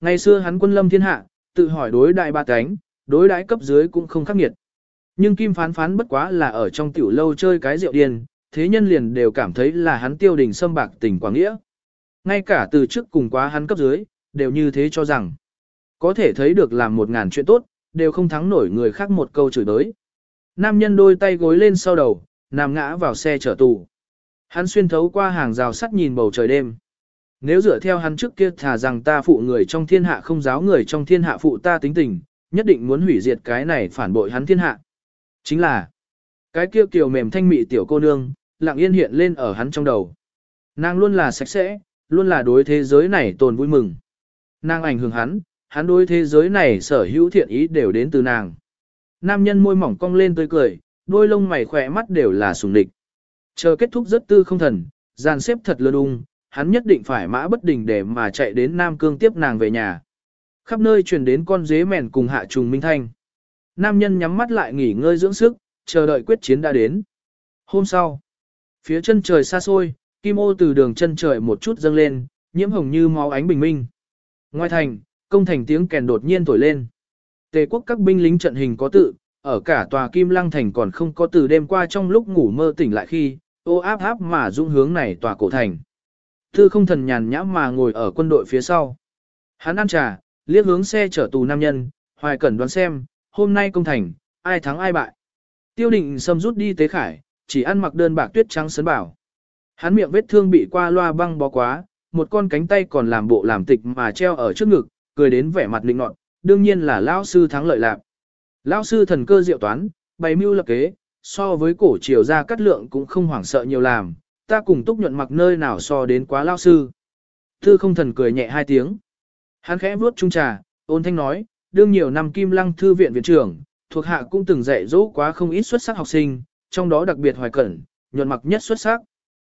Ngày xưa hắn quân lâm thiên hạ, tự hỏi đối đại ba cánh, đối đãi cấp dưới cũng không khắc nghiệt. Nhưng Kim phán phán bất quá là ở trong tiểu lâu chơi cái rượu điên, thế nhân liền đều cảm thấy là hắn tiêu đình xâm bạc tình quảng nghĩa. Ngay cả từ trước cùng quá hắn cấp dưới, đều như thế cho rằng, có thể thấy được làm một ngàn chuyện tốt, đều không thắng nổi người khác một câu chửi đới. Nam nhân đôi tay gối lên sau đầu, nằm ngã vào xe chở tù. Hắn xuyên thấu qua hàng rào sắt nhìn bầu trời đêm. Nếu dựa theo hắn trước kia thà rằng ta phụ người trong thiên hạ không giáo người trong thiên hạ phụ ta tính tình, nhất định muốn hủy diệt cái này phản bội hắn thiên hạ. Chính là, cái kia kiều mềm thanh mị tiểu cô nương, lặng yên hiện lên ở hắn trong đầu. Nàng luôn là sạch sẽ, luôn là đối thế giới này tồn vui mừng. Nàng ảnh hưởng hắn, hắn đối thế giới này sở hữu thiện ý đều đến từ nàng. Nam nhân môi mỏng cong lên tươi cười, đôi lông mày khỏe mắt đều là sùng địch. Chờ kết thúc rất tư không thần, dàn xếp thật lơ đung, hắn nhất định phải mã bất đình để mà chạy đến Nam Cương tiếp nàng về nhà. Khắp nơi truyền đến con dế mèn cùng hạ trùng minh thanh. Nam nhân nhắm mắt lại nghỉ ngơi dưỡng sức, chờ đợi quyết chiến đã đến. Hôm sau, phía chân trời xa xôi, kim ô từ đường chân trời một chút dâng lên, nhiễm hồng như máu ánh bình minh. Ngoài thành, công thành tiếng kèn đột nhiên thổi lên. Tề quốc các binh lính trận hình có tự, ở cả tòa kim lăng thành còn không có từ đêm qua trong lúc ngủ mơ tỉnh lại khi, ô áp áp mà dung hướng này tòa cổ thành. Thư không thần nhàn nhã mà ngồi ở quân đội phía sau. Hắn ăn trà, liếc hướng xe chở tù nam nhân, hoài cẩn đoán xem, hôm nay công thành, ai thắng ai bại. Tiêu định xâm rút đi tế khải, chỉ ăn mặc đơn bạc tuyết trắng sấn bảo. Hắn miệng vết thương bị qua loa băng bó quá, một con cánh tay còn làm bộ làm tịch mà treo ở trước ngực, cười đến vẻ mặt lịnh nọt, đương nhiên là lão sư thắng lợi lạc. Lão sư thần cơ diệu toán, bày mưu lập kế, so với cổ triều ra cắt lượng cũng không hoảng sợ nhiều làm, ta cùng túc nhuận mặc nơi nào so đến quá lão sư. Thư không thần cười nhẹ hai tiếng. Hắn khẽ vuốt trung trà, ôn thanh nói, đương nhiều năm kim lăng thư viện viện trưởng, thuộc hạ cũng từng dạy dỗ quá không ít xuất sắc học sinh, trong đó đặc biệt hoài cẩn, nhuận mặc nhất xuất sắc.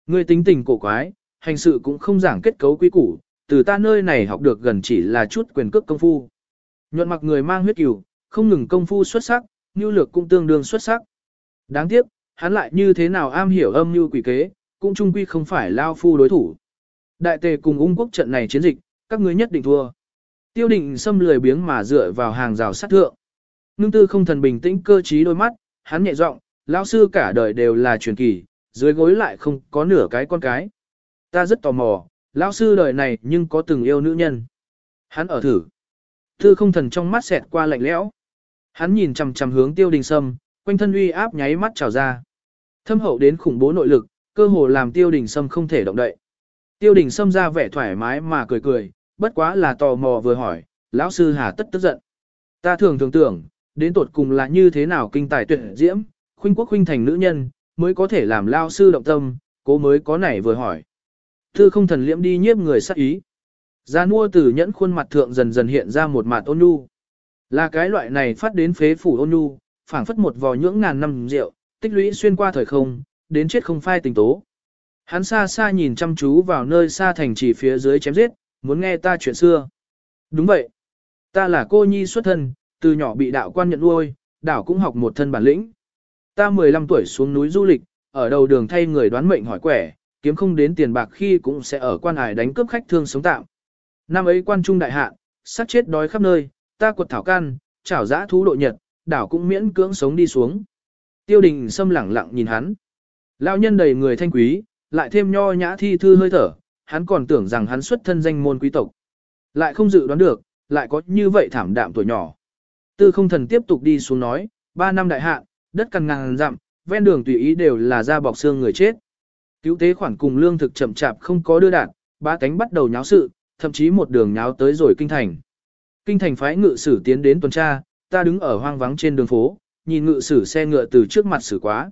Người tính tình cổ quái, hành sự cũng không giảng kết cấu quý củ, từ ta nơi này học được gần chỉ là chút quyền cước công phu. Nhuận mặc người mang huyết cửu, không ngừng công phu xuất sắc, nhu lược cũng tương đương xuất sắc. Đáng tiếc, hắn lại như thế nào am hiểu âm như quỷ kế, cũng trung quy không phải lao phu đối thủ. Đại tề cùng ung quốc trận này chiến dịch, các ngươi nhất định thua. Tiêu định xâm lười biếng mà dựa vào hàng rào sát thượng. Ngưng tư không thần bình tĩnh cơ trí đôi mắt, hắn nhẹ giọng, lão sư cả đời đều là truyền kỳ, dưới gối lại không có nửa cái con cái. Ta rất tò mò, lão sư đời này nhưng có từng yêu nữ nhân. Hắn ở thử. Tư không thần trong mắt xẹt qua lạnh lẽo. Hắn nhìn chằm chằm hướng tiêu đình sâm, quanh thân uy áp nháy mắt trào ra. Thâm hậu đến khủng bố nội lực, cơ hồ làm tiêu đình sâm không thể động đậy. Tiêu đình sâm ra vẻ thoải mái mà cười cười, bất quá là tò mò vừa hỏi, lão sư hà tất tức giận. Ta thường thường tưởng, đến tột cùng là như thế nào kinh tài tuyệt diễm, khuynh quốc khuynh thành nữ nhân, mới có thể làm lao sư động tâm, cố mới có nảy vừa hỏi. Thư không thần liễm đi nhiếp người sắc ý. Gia nua từ nhẫn khuôn mặt thượng dần dần hiện ra một mặt ôn nhu. Là cái loại này phát đến phế phủ ôn nhu, phảng phất một vò nhưỡng ngàn năm rượu, tích lũy xuyên qua thời không, đến chết không phai tình tố. Hắn xa xa nhìn chăm chú vào nơi xa thành trì phía dưới chém giết, muốn nghe ta chuyện xưa. Đúng vậy. Ta là cô nhi xuất thân, từ nhỏ bị đạo quan nhận nuôi, đảo cũng học một thân bản lĩnh. Ta 15 tuổi xuống núi du lịch, ở đầu đường thay người đoán mệnh hỏi quẻ, kiếm không đến tiền bạc khi cũng sẽ ở quan hải đánh cướp khách thương sống tạm. Năm ấy quan trung đại hạ, sát chết đói khắp nơi, ta quật thảo can, chảo giã thú độ nhật, đảo cũng miễn cưỡng sống đi xuống. Tiêu đình xâm lẳng lặng nhìn hắn. Lão nhân đầy người thanh quý, lại thêm nho nhã thi thư hơi thở, hắn còn tưởng rằng hắn xuất thân danh môn quý tộc. Lại không dự đoán được, lại có như vậy thảm đạm tuổi nhỏ. Tư không thần tiếp tục đi xuống nói, ba năm đại hạ, đất cằn ngàn dặm, ven đường tùy ý đều là da bọc xương người chết. Cứu tế khoản cùng lương thực chậm chạp không có đưa đạn, ba cánh bắt đầu nháo sự, thậm chí một đường nháo tới rồi kinh thành. Kinh thành phái ngự sử tiến đến tuần tra, ta đứng ở hoang vắng trên đường phố, nhìn ngự sử xe ngựa từ trước mặt xử quá.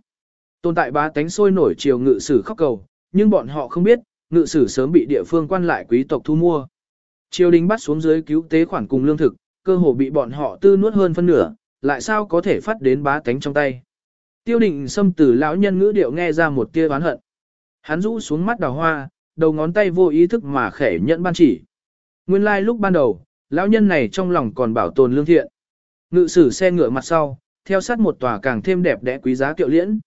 Tồn tại ba tánh sôi nổi chiều ngự sử khóc cầu, nhưng bọn họ không biết, ngự sử sớm bị địa phương quan lại quý tộc thu mua. Triều đình bắt xuống dưới cứu tế khoản cùng lương thực, cơ hồ bị bọn họ tư nuốt hơn phân nửa, lại sao có thể phát đến bá tánh trong tay. Tiêu định xâm từ lão nhân ngữ điệu nghe ra một tia oán hận. Hắn rũ xuống mắt đào hoa, đầu ngón tay vô ý thức mà khẽ nhận ban chỉ. Nguyên lai like lúc ban đầu, lão nhân này trong lòng còn bảo tồn lương thiện. Ngự sử xe ngựa mặt sau, theo sát một tòa càng thêm đẹp đẽ quý giá kiệu liễn.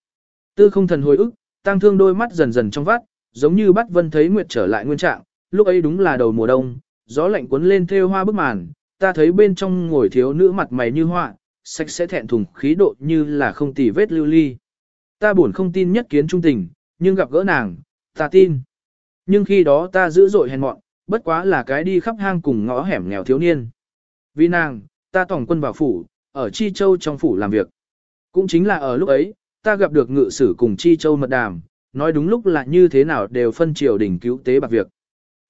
Tư không thần hồi ức, tăng thương đôi mắt dần dần trong vắt, giống như bắt vân thấy nguyệt trở lại nguyên trạng, lúc ấy đúng là đầu mùa đông, gió lạnh cuốn lên thêu hoa bức màn, ta thấy bên trong ngồi thiếu nữ mặt mày như hoa, sạch sẽ thẹn thùng khí độ như là không tì vết lưu ly. Ta buồn không tin nhất kiến trung tình, nhưng gặp gỡ nàng, ta tin. Nhưng khi đó ta dữ dội hèn mọn, bất quá là cái đi khắp hang cùng ngõ hẻm nghèo thiếu niên. Vì nàng, ta tổng quân vào phủ, ở Chi Châu trong phủ làm việc. Cũng chính là ở lúc ấy, ta gặp được ngự sử cùng Chi Châu mật đàm, nói đúng lúc là như thế nào đều phân triều đỉnh cứu tế bạc việc.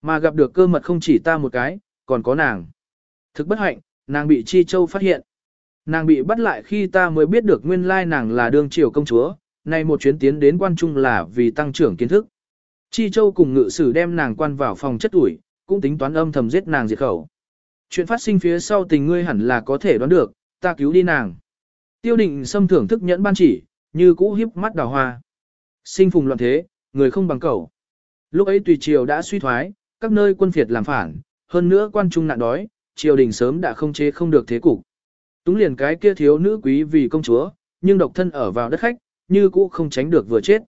Mà gặp được cơ mật không chỉ ta một cái, còn có nàng. Thực bất hạnh, nàng bị Chi Châu phát hiện. Nàng bị bắt lại khi ta mới biết được nguyên lai nàng là đương triều công chúa, nay một chuyến tiến đến quan trung là vì tăng trưởng kiến thức. Chi Châu cùng ngự sử đem nàng quan vào phòng chất ủi, cũng tính toán âm thầm giết nàng diệt khẩu. Chuyện phát sinh phía sau tình ngươi hẳn là có thể đoán được, ta cứu đi nàng. Tiêu định xâm thưởng thức nhẫn ban chỉ, như cũ hiếp mắt đào hoa. Sinh phùng loạn thế, người không bằng cầu. Lúc ấy tùy triều đã suy thoái, các nơi quân phiệt làm phản, hơn nữa quan trung nạn đói, triều đình sớm đã không chế không được thế cục. Túng liền cái kia thiếu nữ quý vì công chúa, nhưng độc thân ở vào đất khách, như cũ không tránh được vừa chết.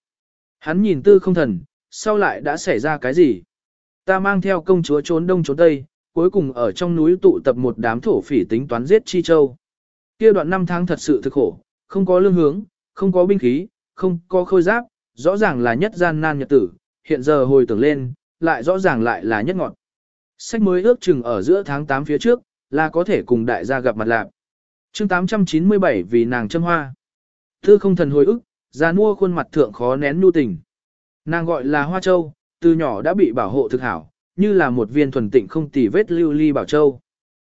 Hắn nhìn tư không thần, sau lại đã xảy ra cái gì? Ta mang theo công chúa trốn đông trốn tây, cuối cùng ở trong núi tụ tập một đám thổ phỉ tính toán giết Chi Châu. Kia đoạn năm tháng thật sự thực khổ, không có lương hướng, không có binh khí, không có khôi giáp, rõ ràng là nhất gian nan nhật tử, hiện giờ hồi tưởng lên, lại rõ ràng lại là nhất ngọn. Sách mới ước chừng ở giữa tháng 8 phía trước, là có thể cùng đại gia gặp mặt lạc. chương 897 vì nàng châm hoa. Thư không thần hồi ức, ra mua khuôn mặt thượng khó nén nu tình. Nàng gọi là Hoa Châu, từ nhỏ đã bị bảo hộ thực hảo, như là một viên thuần tịnh không tì vết lưu ly bảo châu.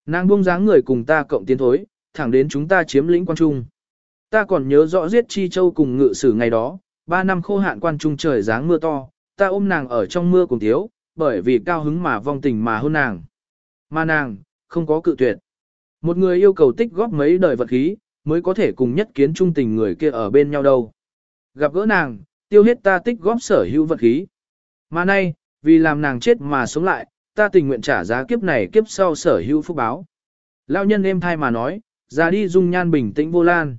Nàng buông dáng người cùng ta cộng tiến thối, thẳng đến chúng ta chiếm lĩnh quan trung. Ta còn nhớ rõ giết chi châu cùng ngự sử ngày đó, ba năm khô hạn quan trung trời dáng mưa to, ta ôm nàng ở trong mưa cùng thiếu, bởi vì cao hứng mà vong tình mà hôn nàng. Mà nàng, không có cự tuyệt. Một người yêu cầu tích góp mấy đời vật khí, mới có thể cùng nhất kiến trung tình người kia ở bên nhau đâu. Gặp gỡ nàng, tiêu hết ta tích góp sở hữu vật khí. Mà nay, vì làm nàng chết mà sống lại, ta tình nguyện trả giá kiếp này kiếp sau sở hữu phúc báo. Lão nhân êm thai mà nói, ra đi dung nhan bình tĩnh vô lan.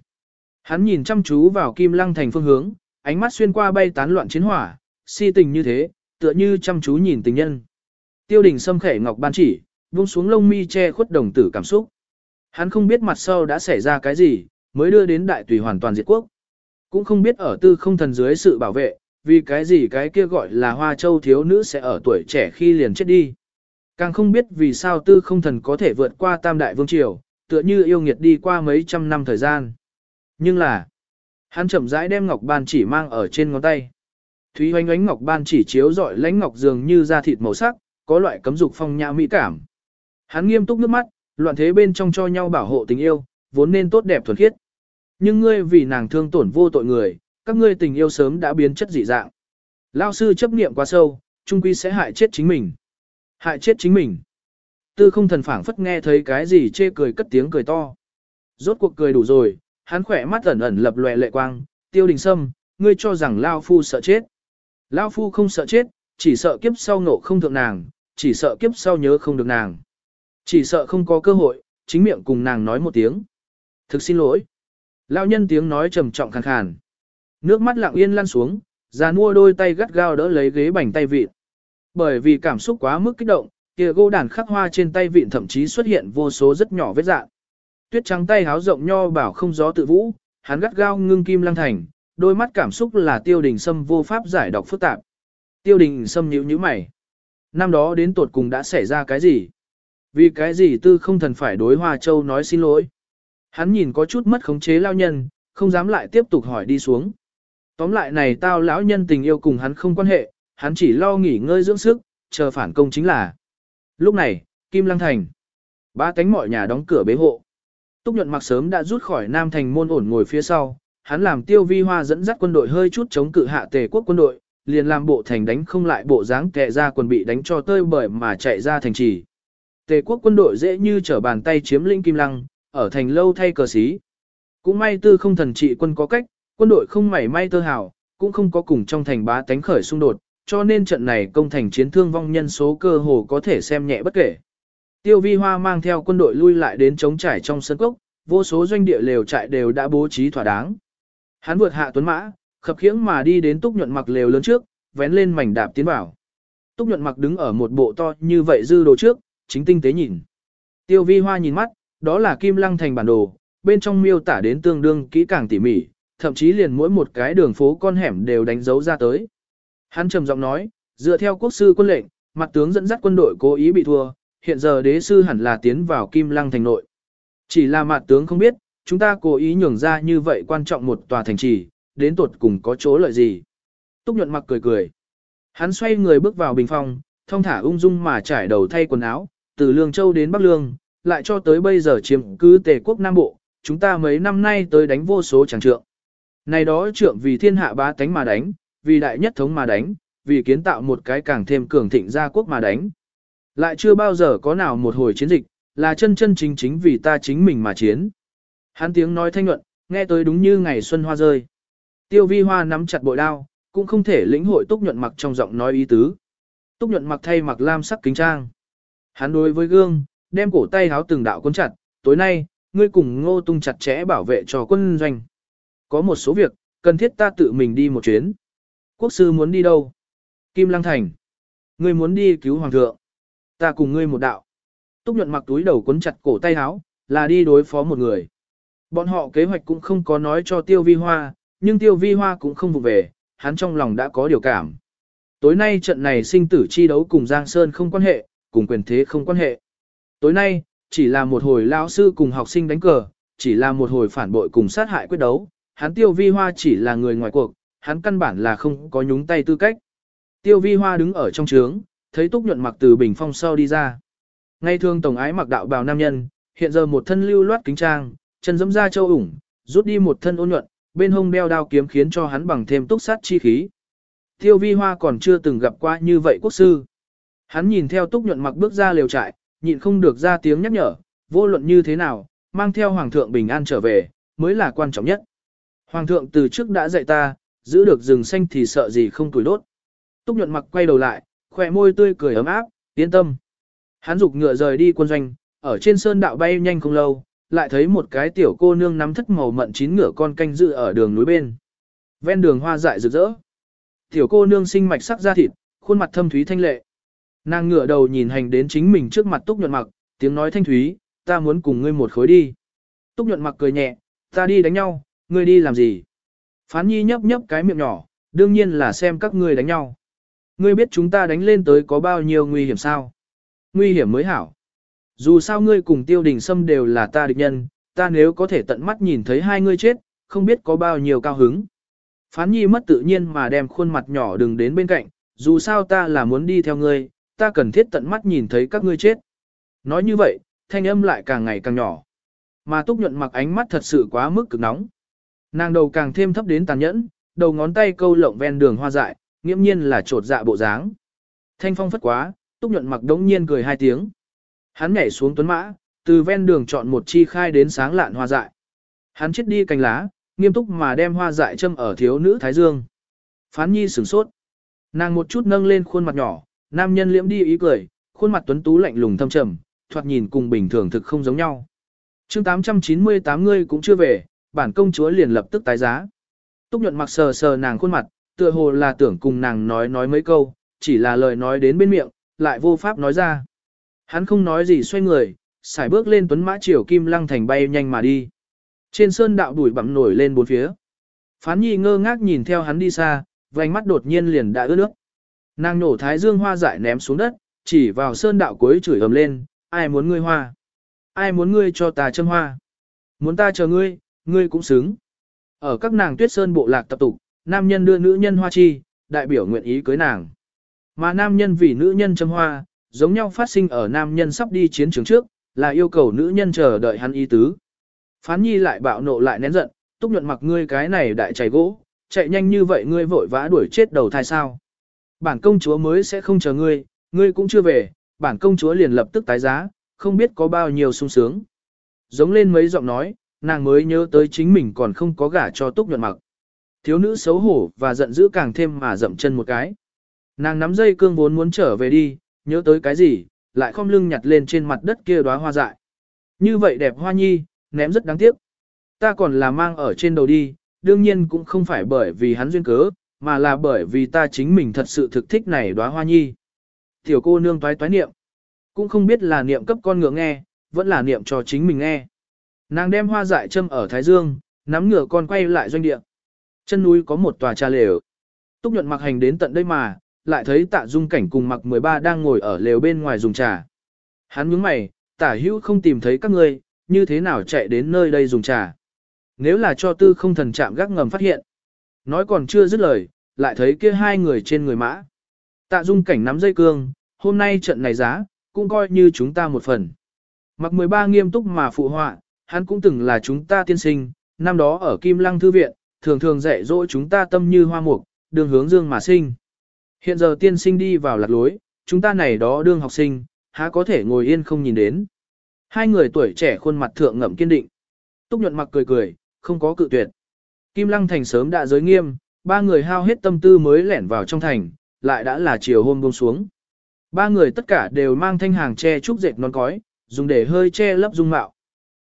Hắn nhìn chăm chú vào kim lăng thành phương hướng, ánh mắt xuyên qua bay tán loạn chiến hỏa, si tình như thế, tựa như chăm chú nhìn tình nhân. Tiêu đình xâm khẻ ngọc ban chỉ, buông xuống lông mi che khuất đồng tử cảm xúc. Hắn không biết mặt sau đã xảy ra cái gì, mới đưa đến đại tùy hoàn toàn diệt quốc. Cũng không biết ở tư không thần dưới sự bảo vệ, vì cái gì cái kia gọi là hoa châu thiếu nữ sẽ ở tuổi trẻ khi liền chết đi. Càng không biết vì sao tư không thần có thể vượt qua tam đại vương triều, tựa như yêu nghiệt đi qua mấy trăm năm thời gian. Nhưng là, hắn chậm rãi đem ngọc ban chỉ mang ở trên ngón tay. Thúy hoánh ánh ngọc ban chỉ chiếu rọi lánh ngọc dường như da thịt màu sắc, có loại cấm dục phong nhã mỹ cảm. Hắn nghiêm túc nước mắt, loạn thế bên trong cho nhau bảo hộ tình yêu, vốn nên tốt đẹp thuần khiết. Nhưng ngươi vì nàng thương tổn vô tội người, các ngươi tình yêu sớm đã biến chất dị dạng. Lao sư chấp niệm quá sâu, trung quy sẽ hại chết chính mình. Hại chết chính mình. Tư không thần phảng phất nghe thấy cái gì chê cười cất tiếng cười to. Rốt cuộc cười đủ rồi, hắn khỏe mắt ẩn ẩn lập lòe lệ quang, tiêu đình sâm, ngươi cho rằng Lao Phu sợ chết. Lao Phu không sợ chết, chỉ sợ kiếp sau nộ không thượng nàng, chỉ sợ kiếp sau nhớ không được nàng. Chỉ sợ không có cơ hội, chính miệng cùng nàng nói một tiếng. Thực xin lỗi. Lao nhân tiếng nói trầm trọng khàn khàn. Nước mắt lặng yên lăn xuống, già mua đôi tay gắt gao đỡ lấy ghế bành tay vịt. Bởi vì cảm xúc quá mức kích động, kia gỗ đàn khắc hoa trên tay vịn thậm chí xuất hiện vô số rất nhỏ vết dạng. Tuyết trắng tay háo rộng nho bảo không gió tự vũ, hắn gắt gao ngưng kim lăng thành, đôi mắt cảm xúc là tiêu đình sâm vô pháp giải đọc phức tạp. Tiêu đình sâm nhíu nhíu mày. Năm đó đến tột cùng đã xảy ra cái gì? Vì cái gì tư không thần phải đối Hoa Châu nói xin lỗi? Hắn nhìn có chút mất khống chế lao nhân, không dám lại tiếp tục hỏi đi xuống. Tóm lại này tao lão nhân tình yêu cùng hắn không quan hệ, hắn chỉ lo nghỉ ngơi dưỡng sức, chờ phản công chính là. Lúc này, Kim Lăng Thành. Ba cánh mọi nhà đóng cửa bế hộ. Túc nhuận mặc sớm đã rút khỏi Nam Thành môn ổn ngồi phía sau, hắn làm tiêu vi hoa dẫn dắt quân đội hơi chút chống cự hạ tề quốc quân đội, liền làm bộ thành đánh không lại bộ dáng kẹ ra quân bị đánh cho tơi bởi mà chạy ra thành trì. Tề quốc quân đội dễ như trở bàn tay chiếm lĩnh Kim Lăng, ở thành lâu thay cờ xí. Cũng may tư không thần trị quân có cách, quân đội không mảy may tơ hào, cũng không có cùng trong thành bá tánh khởi xung đột, cho nên trận này công thành chiến thương vong nhân số cơ hồ có thể xem nhẹ bất kể. Tiêu vi hoa mang theo quân đội lui lại đến chống trải trong sân cốc, vô số doanh địa lều trại đều đã bố trí thỏa đáng. Hắn vượt hạ tuấn mã, khập khiễng mà đi đến túc nhuận mặc lều lớn trước, vén lên mảnh đạp tiến vào. Túc nhuận mặc đứng ở một bộ to như vậy dư đồ trước, chính tinh tế nhìn. Tiêu vi hoa nhìn mắt, đó là kim lăng thành bản đồ, bên trong miêu tả đến tương đương kỹ càng tỉ mỉ, thậm chí liền mỗi một cái đường phố con hẻm đều đánh dấu ra tới. Hắn trầm giọng nói, dựa theo quốc sư quân lệnh, mặt tướng dẫn dắt quân đội cố ý bị thua, hiện giờ đế sư hẳn là tiến vào kim lăng thành nội. Chỉ là mặt tướng không biết, chúng ta cố ý nhường ra như vậy quan trọng một tòa thành trì, đến tuột cùng có chỗ lợi gì. Túc nhuận mặc cười cười. Hắn xoay người bước vào bình phòng, thông thả ung dung mà trải đầu thay quần áo, từ Lương Châu đến Bắc Lương, lại cho tới bây giờ chiếm cứ tề quốc Nam Bộ, chúng ta mấy năm nay tới đánh vô số chẳng trượng. Này đó trượng vì thiên hạ bá tánh mà đánh, vì đại nhất thống mà đánh, vì kiến tạo một cái càng thêm cường thịnh gia quốc mà đánh. Lại chưa bao giờ có nào một hồi chiến dịch, là chân chân chính chính vì ta chính mình mà chiến. Hắn tiếng nói thanh nhuận, nghe tới đúng như ngày xuân hoa rơi. Tiêu vi hoa nắm chặt bội đao, cũng không thể lĩnh hội túc nhuận mặc trong giọng nói ý tứ. Túc nhuận mặc thay mặc lam sắc kính trang. Hắn đối với gương, đem cổ tay háo từng đạo cuốn chặt, tối nay, ngươi cùng ngô tung chặt chẽ bảo vệ cho quân doanh. Có một số việc, cần thiết ta tự mình đi một chuyến. Quốc sư muốn đi đâu? Kim Lăng Thành. Ngươi muốn đi cứu hoàng thượng. Ta cùng ngươi một đạo. Túc nhuận mặc túi đầu cuốn chặt cổ tay háo, là đi đối phó một người. Bọn họ kế hoạch cũng không có nói cho tiêu vi hoa, nhưng tiêu vi hoa cũng không vụ về, hắn trong lòng đã có điều cảm. Tối nay trận này sinh tử chi đấu cùng Giang Sơn không quan hệ, cùng quyền thế không quan hệ. Tối nay, chỉ là một hồi lão sư cùng học sinh đánh cờ, chỉ là một hồi phản bội cùng sát hại quyết đấu, hắn tiêu vi hoa chỉ là người ngoài cuộc, hắn căn bản là không có nhúng tay tư cách. Tiêu vi hoa đứng ở trong trướng, thấy túc nhuận mặc từ bình phong sau đi ra. Ngay thương tổng ái mặc đạo bào nam nhân, hiện giờ một thân lưu loát kính trang, chân dẫm ra châu ủng, rút đi một thân ôn nhuận, bên hông đeo đao kiếm khiến cho hắn bằng thêm túc sát chi khí. Tiêu vi hoa còn chưa từng gặp qua như vậy quốc sư. Hắn nhìn theo túc nhuận mặc bước ra liều trại, nhịn không được ra tiếng nhắc nhở, vô luận như thế nào, mang theo hoàng thượng bình an trở về, mới là quan trọng nhất. Hoàng thượng từ trước đã dạy ta, giữ được rừng xanh thì sợ gì không tuổi đốt. Túc nhuận mặc quay đầu lại, khỏe môi tươi cười ấm áp, yên tâm. Hắn dục ngựa rời đi quân doanh, ở trên sơn đạo bay nhanh không lâu, lại thấy một cái tiểu cô nương nắm thất màu mận chín ngựa con canh dự ở đường núi bên. Ven đường hoa dại rực rỡ. Tiểu cô nương sinh mạch sắc da thịt, khuôn mặt thâm thúy thanh lệ. Nàng ngựa đầu nhìn hành đến chính mình trước mặt Túc Nhuận Mặc, tiếng nói thanh thúy, ta muốn cùng ngươi một khối đi. Túc Nhuận Mặc cười nhẹ, ta đi đánh nhau, ngươi đi làm gì? Phán Nhi nhấp nhấp cái miệng nhỏ, đương nhiên là xem các ngươi đánh nhau. Ngươi biết chúng ta đánh lên tới có bao nhiêu nguy hiểm sao? Nguy hiểm mới hảo. Dù sao ngươi cùng tiêu đình sâm đều là ta địch nhân, ta nếu có thể tận mắt nhìn thấy hai ngươi chết, không biết có bao nhiêu cao hứng. Phán nhi mất tự nhiên mà đem khuôn mặt nhỏ đừng đến bên cạnh, dù sao ta là muốn đi theo ngươi, ta cần thiết tận mắt nhìn thấy các ngươi chết. Nói như vậy, thanh âm lại càng ngày càng nhỏ. Mà túc nhuận mặc ánh mắt thật sự quá mức cực nóng. Nàng đầu càng thêm thấp đến tàn nhẫn, đầu ngón tay câu lộng ven đường hoa dại, nghiễm nhiên là trột dạ bộ dáng. Thanh phong phất quá, túc nhuận mặc đống nhiên cười hai tiếng. Hắn nhảy xuống tuấn mã, từ ven đường chọn một chi khai đến sáng lạn hoa dại. Hắn chết đi cành lá, nghiêm túc mà đem hoa dại châm ở thiếu nữ Thái Dương. Phán nhi sửng sốt. Nàng một chút nâng lên khuôn mặt nhỏ, nam nhân liễm đi ý cười, khuôn mặt tuấn tú lạnh lùng thâm trầm, thoạt nhìn cùng bình thường thực không giống nhau. chương 898 ngươi cũng chưa về, bản công chúa liền lập tức tái giá. Túc nhuận mặc sờ sờ nàng khuôn mặt, tựa hồ là tưởng cùng nàng nói nói mấy câu, chỉ là lời nói đến bên miệng, lại vô pháp nói ra. Hắn không nói gì xoay người, xài bước lên tuấn mã chiều kim lăng thành bay nhanh mà đi. Trên sơn đạo đuổi bặm nổi lên bốn phía. Phán nhi ngơ ngác nhìn theo hắn đi xa, vành mắt đột nhiên liền đã ướt nước. Nàng nổ thái dương hoa dại ném xuống đất, chỉ vào sơn đạo cuối chửi ầm lên, ai muốn ngươi hoa? Ai muốn ngươi cho ta châm hoa? Muốn ta chờ ngươi, ngươi cũng xứng. Ở các nàng tuyết sơn bộ lạc tập tục, nam nhân đưa nữ nhân hoa chi, đại biểu nguyện ý cưới nàng. Mà nam nhân vì nữ nhân châm hoa, giống nhau phát sinh ở nam nhân sắp đi chiến trường trước, là yêu cầu nữ nhân chờ đợi hắn ý tứ. Phán nhi lại bạo nộ lại nén giận, túc nhuận mặc ngươi cái này đại chảy gỗ, chạy nhanh như vậy ngươi vội vã đuổi chết đầu thai sao. Bản công chúa mới sẽ không chờ ngươi, ngươi cũng chưa về, bản công chúa liền lập tức tái giá, không biết có bao nhiêu sung sướng. Giống lên mấy giọng nói, nàng mới nhớ tới chính mình còn không có gả cho túc nhuận mặc. Thiếu nữ xấu hổ và giận dữ càng thêm mà dậm chân một cái. Nàng nắm dây cương vốn muốn trở về đi, nhớ tới cái gì, lại không lưng nhặt lên trên mặt đất kia đóa hoa dại. Như vậy đẹp hoa nhi, ném rất đáng tiếc. Ta còn là mang ở trên đầu đi, đương nhiên cũng không phải bởi vì hắn duyên cớ, mà là bởi vì ta chính mình thật sự thực thích này đóa hoa nhi. Tiểu cô nương toái toái niệm. cũng không biết là niệm cấp con ngựa nghe, vẫn là niệm cho chính mình nghe. Nàng đem hoa dại châm ở Thái Dương, nắm ngựa con quay lại doanh địa. Chân núi có một tòa trà lều. Túc nhuận mặc hành đến tận đây mà, lại thấy tạ dung cảnh cùng mặc 13 đang ngồi ở lều bên ngoài dùng trà. Hắn nhướng mày, tả hữu không tìm thấy các ngươi, như thế nào chạy đến nơi đây dùng trà. Nếu là cho tư không thần chạm gác ngầm phát hiện. Nói còn chưa dứt lời, lại thấy kia hai người trên người mã. Tạ dung cảnh nắm dây cương, hôm nay trận này giá, cũng coi như chúng ta một phần. Mặc 13 nghiêm túc mà phụ họa, hắn cũng từng là chúng ta tiên sinh, năm đó ở Kim Lăng Thư Viện, thường thường dạy dỗ chúng ta tâm như hoa mục, đường hướng dương mà sinh. Hiện giờ tiên sinh đi vào lạc lối, chúng ta này đó đương học sinh, há có thể ngồi yên không nhìn đến. Hai người tuổi trẻ khuôn mặt thượng ngậm kiên định. Túc nhuận mặc cười cười, không có cự tuyệt. Kim Lăng Thành sớm đã giới nghiêm, ba người hao hết tâm tư mới lẻn vào trong thành, lại đã là chiều hôm buông xuống. Ba người tất cả đều mang thanh hàng che trúc dệt non cói, dùng để hơi che lấp dung mạo.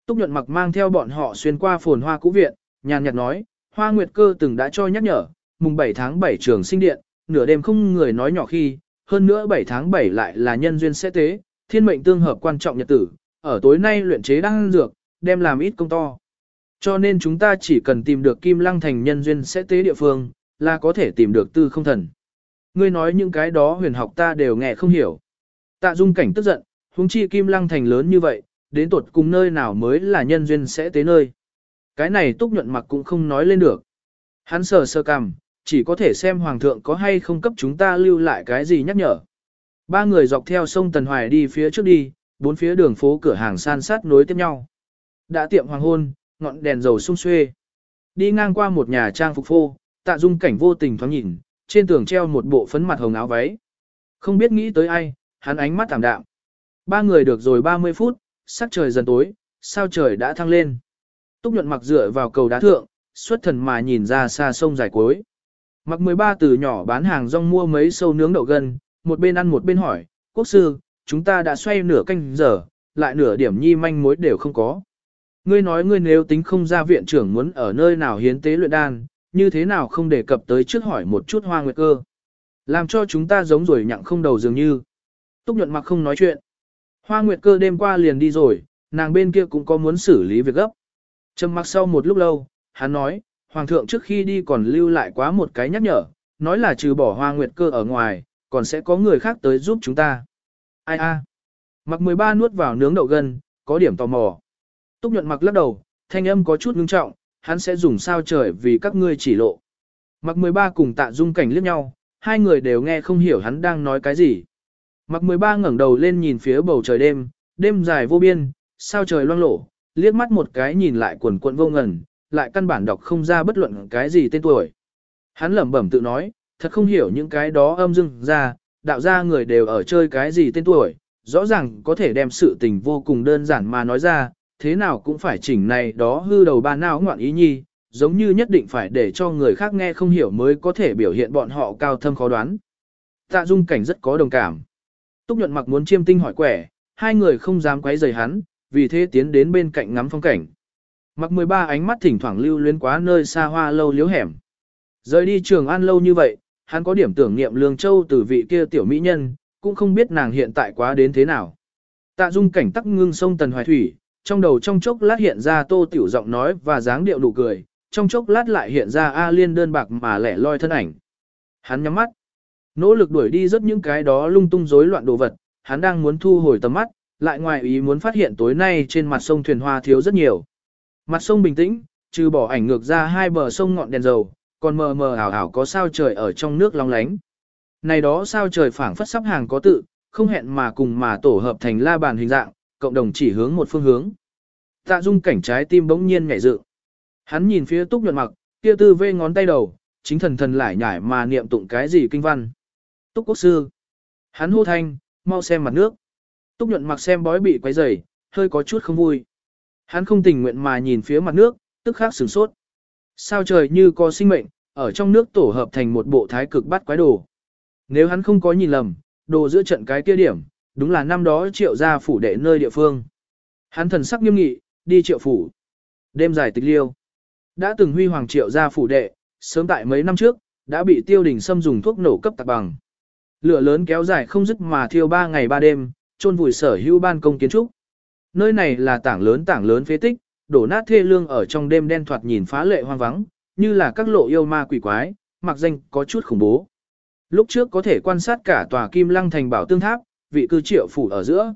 Túc nhuận mặc mang theo bọn họ xuyên qua phồn hoa cũ viện, nhàn nhạt nói, hoa nguyệt cơ từng đã cho nhắc nhở, mùng 7 tháng 7 trường sinh điện, nửa đêm không người nói nhỏ khi, hơn nữa 7 tháng 7 lại là nhân duyên sẽ tế, thiên mệnh tương hợp quan trọng nhật tử, ở tối nay luyện chế đang dược, đem làm ít công to. Cho nên chúng ta chỉ cần tìm được kim lăng thành nhân duyên sẽ tế địa phương, là có thể tìm được tư không thần. Ngươi nói những cái đó huyền học ta đều nghe không hiểu. Tạ dung cảnh tức giận, huống chi kim lăng thành lớn như vậy, đến tuột cùng nơi nào mới là nhân duyên sẽ tế nơi. Cái này túc nhuận mặc cũng không nói lên được. Hắn sờ sơ cằm, chỉ có thể xem hoàng thượng có hay không cấp chúng ta lưu lại cái gì nhắc nhở. Ba người dọc theo sông Tần Hoài đi phía trước đi, bốn phía đường phố cửa hàng san sát nối tiếp nhau. Đã tiệm hoàng hôn, ngọn đèn dầu sung xuê. Đi ngang qua một nhà trang phục phô, tạ dung cảnh vô tình thoáng nhìn, trên tường treo một bộ phấn mặt hồng áo váy. Không biết nghĩ tới ai, hắn ánh mắt tạm đạm. Ba người được rồi 30 phút, sắc trời dần tối, sao trời đã thăng lên. Túc nhuận mặc dựa vào cầu đá thượng, xuất thần mà nhìn ra xa sông dài cuối. Mặc 13 từ nhỏ bán hàng rong mua mấy sâu nướng đậu gân, một bên ăn một bên hỏi, quốc sư, chúng ta đã xoay nửa canh giờ, lại nửa điểm nhi manh mối đều không có. Ngươi nói ngươi nếu tính không ra viện trưởng muốn ở nơi nào hiến tế luyện đan, như thế nào không đề cập tới trước hỏi một chút hoa nguyệt cơ. Làm cho chúng ta giống rồi nhặng không đầu dường như. Túc nhuận mặc không nói chuyện. Hoa nguyệt cơ đêm qua liền đi rồi, nàng bên kia cũng có muốn xử lý việc gấp. Trầm mặc sau một lúc lâu, hắn nói, Hoàng thượng trước khi đi còn lưu lại quá một cái nhắc nhở, nói là trừ bỏ hoa nguyệt cơ ở ngoài, còn sẽ có người khác tới giúp chúng ta. Ai a? Mặc 13 nuốt vào nướng đậu gân, có điểm tò mò. Túc nhuận mặc lắc đầu, thanh âm có chút ngưng trọng, hắn sẽ dùng sao trời vì các ngươi chỉ lộ. Mặc 13 cùng tạ dung cảnh liếc nhau, hai người đều nghe không hiểu hắn đang nói cái gì. Mặc 13 ngẩng đầu lên nhìn phía bầu trời đêm, đêm dài vô biên, sao trời loang lổ, liếc mắt một cái nhìn lại quần quận vô ngần, lại căn bản đọc không ra bất luận cái gì tên tuổi. Hắn lẩm bẩm tự nói, thật không hiểu những cái đó âm dưng ra, đạo ra người đều ở chơi cái gì tên tuổi, rõ ràng có thể đem sự tình vô cùng đơn giản mà nói ra, thế nào cũng phải chỉnh này đó hư đầu ba não ngoạn ý nhi, giống như nhất định phải để cho người khác nghe không hiểu mới có thể biểu hiện bọn họ cao thâm khó đoán. Tạ dung cảnh rất có đồng cảm. Túc nhuận mặc muốn chiêm tinh hỏi quẻ, hai người không dám quấy rầy hắn, vì thế tiến đến bên cạnh ngắm phong cảnh. Mặc 13 ánh mắt thỉnh thoảng lưu luyến quá nơi xa hoa lâu liếu hẻm. Rời đi trường an lâu như vậy, hắn có điểm tưởng niệm lương châu từ vị kia tiểu mỹ nhân, cũng không biết nàng hiện tại quá đến thế nào. Tạ dung cảnh tắc ngưng sông tần hoài thủy, trong đầu trong chốc lát hiện ra tô tiểu giọng nói và dáng điệu nụ cười, trong chốc lát lại hiện ra A liên đơn bạc mà lẻ loi thân ảnh. Hắn nhắm mắt, nỗ lực đuổi đi rất những cái đó lung tung rối loạn đồ vật, hắn đang muốn thu hồi tầm mắt, lại ngoài ý muốn phát hiện tối nay trên mặt sông thuyền hoa thiếu rất nhiều. Mặt sông bình tĩnh, trừ bỏ ảnh ngược ra hai bờ sông ngọn đèn dầu, còn mờ mờ ảo ảo có sao trời ở trong nước long lánh. Này đó sao trời phảng phất sắp hàng có tự, không hẹn mà cùng mà tổ hợp thành la bàn hình dạng, cộng đồng chỉ hướng một phương hướng. Tạ dung cảnh trái tim bỗng nhiên nhảy dựng. Hắn nhìn phía túc nhuận mặc, kia tư vê ngón tay đầu, chính thần thần lại nhải mà niệm tụng cái gì kinh văn. Túc quốc sư. Hắn hô thanh, mau xem mặt nước. Túc nhuận mặc xem bói bị quấy rầy, hơi có chút không vui. Hắn không tình nguyện mà nhìn phía mặt nước, tức khắc sửng sốt. Sao trời như có sinh mệnh, ở trong nước tổ hợp thành một bộ thái cực bắt quái đồ. Nếu hắn không có nhìn lầm, đồ giữa trận cái kia điểm, đúng là năm đó triệu gia phủ đệ nơi địa phương. Hắn thần sắc nghiêm nghị, đi triệu phủ. Đêm dài tịch liêu. Đã từng huy hoàng triệu gia phủ đệ, sớm tại mấy năm trước, đã bị tiêu đình xâm dùng thuốc nổ cấp tạc bằng. Lửa lớn kéo dài không dứt mà thiêu ba ngày ba đêm, chôn vùi sở hữu ban công kiến trúc. Nơi này là tảng lớn tảng lớn phế tích, đổ nát thê lương ở trong đêm đen thoạt nhìn phá lệ hoang vắng, như là các lộ yêu ma quỷ quái, mặc danh có chút khủng bố. Lúc trước có thể quan sát cả tòa kim lăng thành bảo tương tháp, vị cư triệu phủ ở giữa.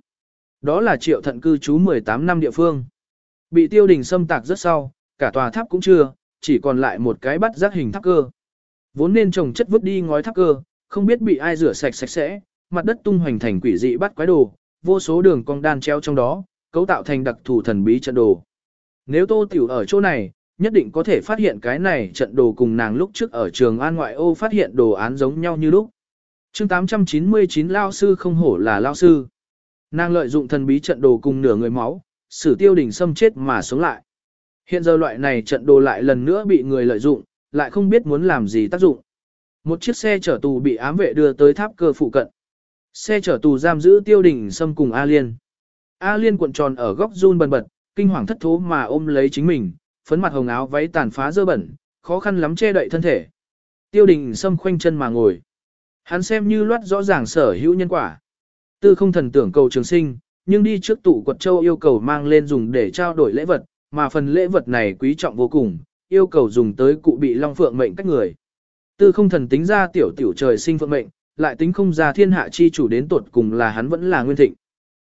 Đó là triệu thận cư trú 18 năm địa phương. Bị tiêu đình xâm tạc rất sau, cả tòa tháp cũng chưa, chỉ còn lại một cái bắt giác hình tháp cơ. Vốn nên trồng chất vứt đi ngói tháp cơ, không biết bị ai rửa sạch sạch sẽ, mặt đất tung hoành thành quỷ dị bắt quái đồ, vô số đường cong đan treo trong đó, cấu tạo thành đặc thù thần bí trận đồ. Nếu Tô Tiểu ở chỗ này, nhất định có thể phát hiện cái này trận đồ cùng nàng lúc trước ở trường an ngoại ô phát hiện đồ án giống nhau như lúc. chương 899 Lao Sư không hổ là Lao Sư. Nàng lợi dụng thần bí trận đồ cùng nửa người máu, sử tiêu đỉnh xâm chết mà sống lại. Hiện giờ loại này trận đồ lại lần nữa bị người lợi dụng, lại không biết muốn làm gì tác dụng. Một chiếc xe chở tù bị ám vệ đưa tới tháp cơ phụ cận. Xe chở tù giam giữ tiêu đình xâm cùng A Liên. A Liên cuộn tròn ở góc run bần bật, kinh hoàng thất thố mà ôm lấy chính mình, phấn mặt hồng áo váy tàn phá dơ bẩn, khó khăn lắm che đậy thân thể. Tiêu đình xâm khoanh chân mà ngồi. Hắn xem như loát rõ ràng sở hữu nhân quả. Tư không thần tưởng cầu trường sinh, nhưng đi trước tụ quật châu yêu cầu mang lên dùng để trao đổi lễ vật, mà phần lễ vật này quý trọng vô cùng, yêu cầu dùng tới cụ bị long phượng mệnh cách người. Tư không thần tính ra tiểu tiểu trời sinh phượng mệnh, lại tính không ra thiên hạ chi chủ đến tột cùng là hắn vẫn là nguyên thịnh.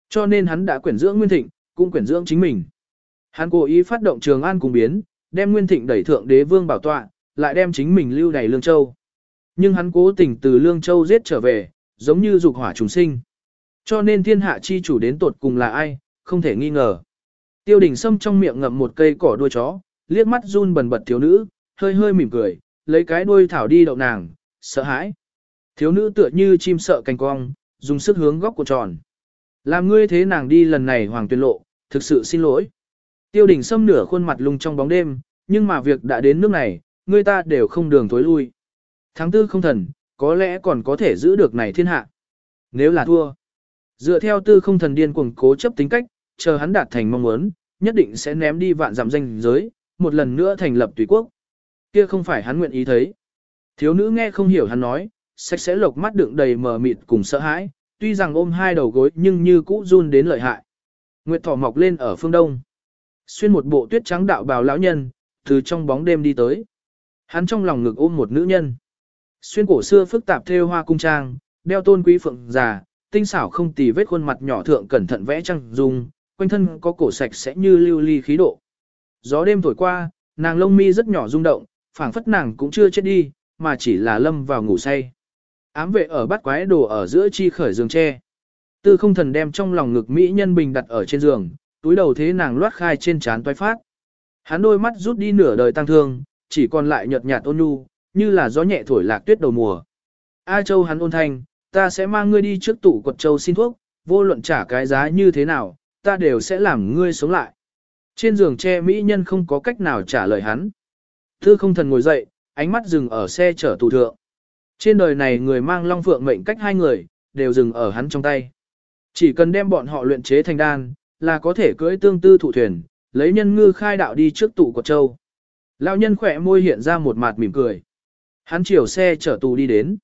Cho nên hắn đã quyển dưỡng nguyên thịnh, cũng quyển dưỡng chính mình. Hắn cố ý phát động trường an cùng biến, đem nguyên thịnh đẩy thượng đế vương bảo tọa, lại đem chính mình lưu đày Lương Châu. Nhưng hắn cố tình từ Lương Châu giết trở về, giống như dục hỏa trùng sinh. Cho nên thiên hạ chi chủ đến tột cùng là ai, không thể nghi ngờ. Tiêu đình sâm trong miệng ngậm một cây cỏ đuôi chó, liếc mắt run bần bật thiếu nữ, hơi hơi mỉm cười, lấy cái đuôi thảo đi đậu nàng, sợ hãi. Thiếu nữ tựa như chim sợ cành cong, dùng sức hướng góc của tròn. Làm ngươi thế nàng đi lần này hoàng tuyên lộ, thực sự xin lỗi. Tiêu đình xâm nửa khuôn mặt lung trong bóng đêm, nhưng mà việc đã đến nước này, người ta đều không đường tối lui. Tháng tư không thần, có lẽ còn có thể giữ được này thiên hạ. Nếu là thua, dựa theo tư không thần điên cuồng cố chấp tính cách, chờ hắn đạt thành mong muốn, nhất định sẽ ném đi vạn giảm danh giới, một lần nữa thành lập tùy quốc. Kia không phải hắn nguyện ý thấy. Thiếu nữ nghe không hiểu hắn nói, sạch sẽ lộc mắt đựng đầy mờ mịt cùng sợ hãi, tuy rằng ôm hai đầu gối nhưng như cũ run đến lợi hại. Nguyệt thỏ mọc lên ở phương đông. Xuyên một bộ tuyết trắng đạo bào lão nhân, từ trong bóng đêm đi tới. Hắn trong lòng ngực ôm một nữ nhân. Xuyên cổ xưa phức tạp thêu hoa cung trang, đeo tôn quý phượng già, tinh xảo không tì vết khuôn mặt nhỏ thượng cẩn thận vẽ trăng dung, quanh thân có cổ sạch sẽ như lưu ly khí độ. Gió đêm thổi qua, nàng lông mi rất nhỏ rung động, phảng phất nàng cũng chưa chết đi, mà chỉ là lâm vào ngủ say. Ám vệ ở bắt quái đồ ở giữa chi khởi giường tre. Tư không thần đem trong lòng ngực mỹ nhân bình đặt ở trên giường, túi đầu thế nàng loát khai trên trán toái phát. Hắn đôi mắt rút đi nửa đời tăng thương, chỉ còn lại nhợt nhạt ôn nhu, như là gió nhẹ thổi lạc tuyết đầu mùa. A Châu hắn ôn thanh, ta sẽ mang ngươi đi trước tủ quật châu xin thuốc, vô luận trả cái giá như thế nào, ta đều sẽ làm ngươi sống lại. Trên giường tre mỹ nhân không có cách nào trả lời hắn. Tư không thần ngồi dậy, ánh mắt dừng ở xe chở tù thượng. Trên đời này người mang long phượng mệnh cách hai người, đều dừng ở hắn trong tay. Chỉ cần đem bọn họ luyện chế thành đan, là có thể cưỡi tương tư thủ thuyền, lấy nhân ngư khai đạo đi trước tụ của châu. Lão nhân khỏe môi hiện ra một mặt mỉm cười. Hắn chiều xe chở tù đi đến.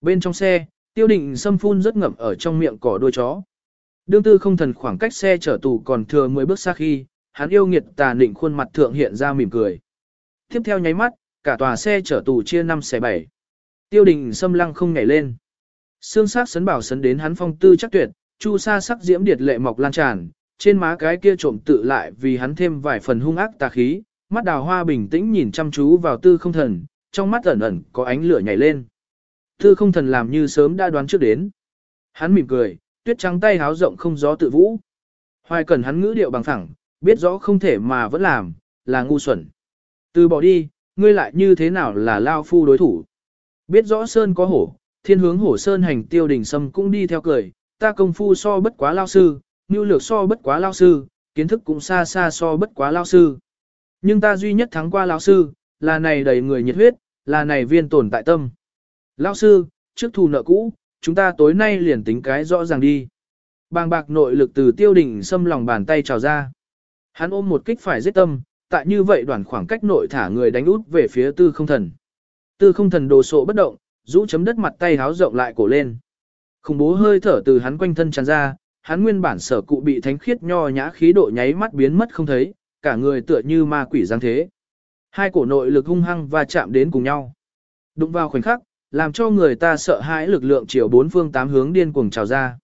Bên trong xe, tiêu định xâm phun rất ngậm ở trong miệng cỏ đuôi chó. Đương tư không thần khoảng cách xe chở tù còn thừa 10 bước xa khi, hắn yêu nghiệt tà nịnh khuôn mặt thượng hiện ra mỉm cười. Tiếp theo nháy mắt, cả tòa xe chở tù chia 5 xe 7. Tiêu đình xâm lăng không nhảy lên. Xương sắc sấn bảo sấn đến hắn phong tư chắc tuyệt, chu sa sắc diễm điệt lệ mọc lan tràn, trên má cái kia trộm tự lại vì hắn thêm vài phần hung ác tà khí, mắt đào hoa bình tĩnh nhìn chăm chú vào tư không thần, trong mắt ẩn ẩn có ánh lửa nhảy lên. Tư không thần làm như sớm đã đoán trước đến. Hắn mỉm cười, tuyết trắng tay háo rộng không gió tự vũ. Hoài cần hắn ngữ điệu bằng thẳng, biết rõ không thể mà vẫn làm, là ngu xuẩn. Từ bỏ đi, ngươi lại như thế nào là lao phu đối thủ. Biết rõ sơn có hổ, thiên hướng hổ sơn hành tiêu đình sâm cũng đi theo cười, ta công phu so bất quá lao sư, Nưu lược so bất quá lao sư, kiến thức cũng xa xa so bất quá lao sư. Nhưng ta duy nhất thắng qua lao sư, là này đầy người nhiệt huyết, là này viên tồn tại tâm. Lao sư, trước thù nợ cũ, chúng ta tối nay liền tính cái rõ ràng đi. Bàng bạc nội lực từ tiêu đỉnh xâm lòng bàn tay trào ra. Hắn ôm một kích phải giết tâm, tại như vậy đoạn khoảng cách nội thả người đánh út về phía tư không thần. Tư không thần đồ sộ bất động, rũ chấm đất mặt tay háo rộng lại cổ lên. Khủng bố hơi thở từ hắn quanh thân tràn ra, hắn nguyên bản sở cụ bị thánh khiết nho nhã khí độ nháy mắt biến mất không thấy, cả người tựa như ma quỷ giáng thế. Hai cổ nội lực hung hăng và chạm đến cùng nhau. Đụng vào khoảnh khắc, làm cho người ta sợ hãi lực lượng chiều bốn phương tám hướng điên cuồng trào ra.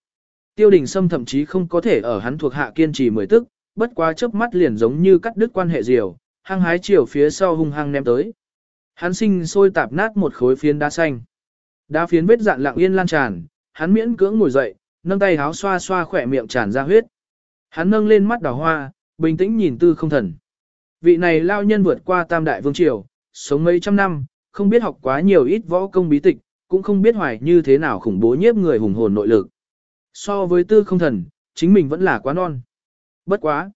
Tiêu đình Sâm thậm chí không có thể ở hắn thuộc hạ kiên trì mười tức, bất quá chớp mắt liền giống như cắt đứt quan hệ diều, hăng hái chiều phía sau hung hăng ném tới. Hắn sinh sôi tạp nát một khối phiến đá xanh. Đá phiến vết dạn lặng yên lan tràn, hắn miễn cưỡng ngồi dậy, nâng tay háo xoa xoa khỏe miệng tràn ra huyết. Hắn nâng lên mắt đào hoa, bình tĩnh nhìn tư không thần. Vị này lao nhân vượt qua tam đại vương triều, sống mấy trăm năm, không biết học quá nhiều ít võ công bí tịch, cũng không biết hoài như thế nào khủng bố nhiếp người hùng hồn nội lực. So với tư không thần, chính mình vẫn là quá non. Bất quá.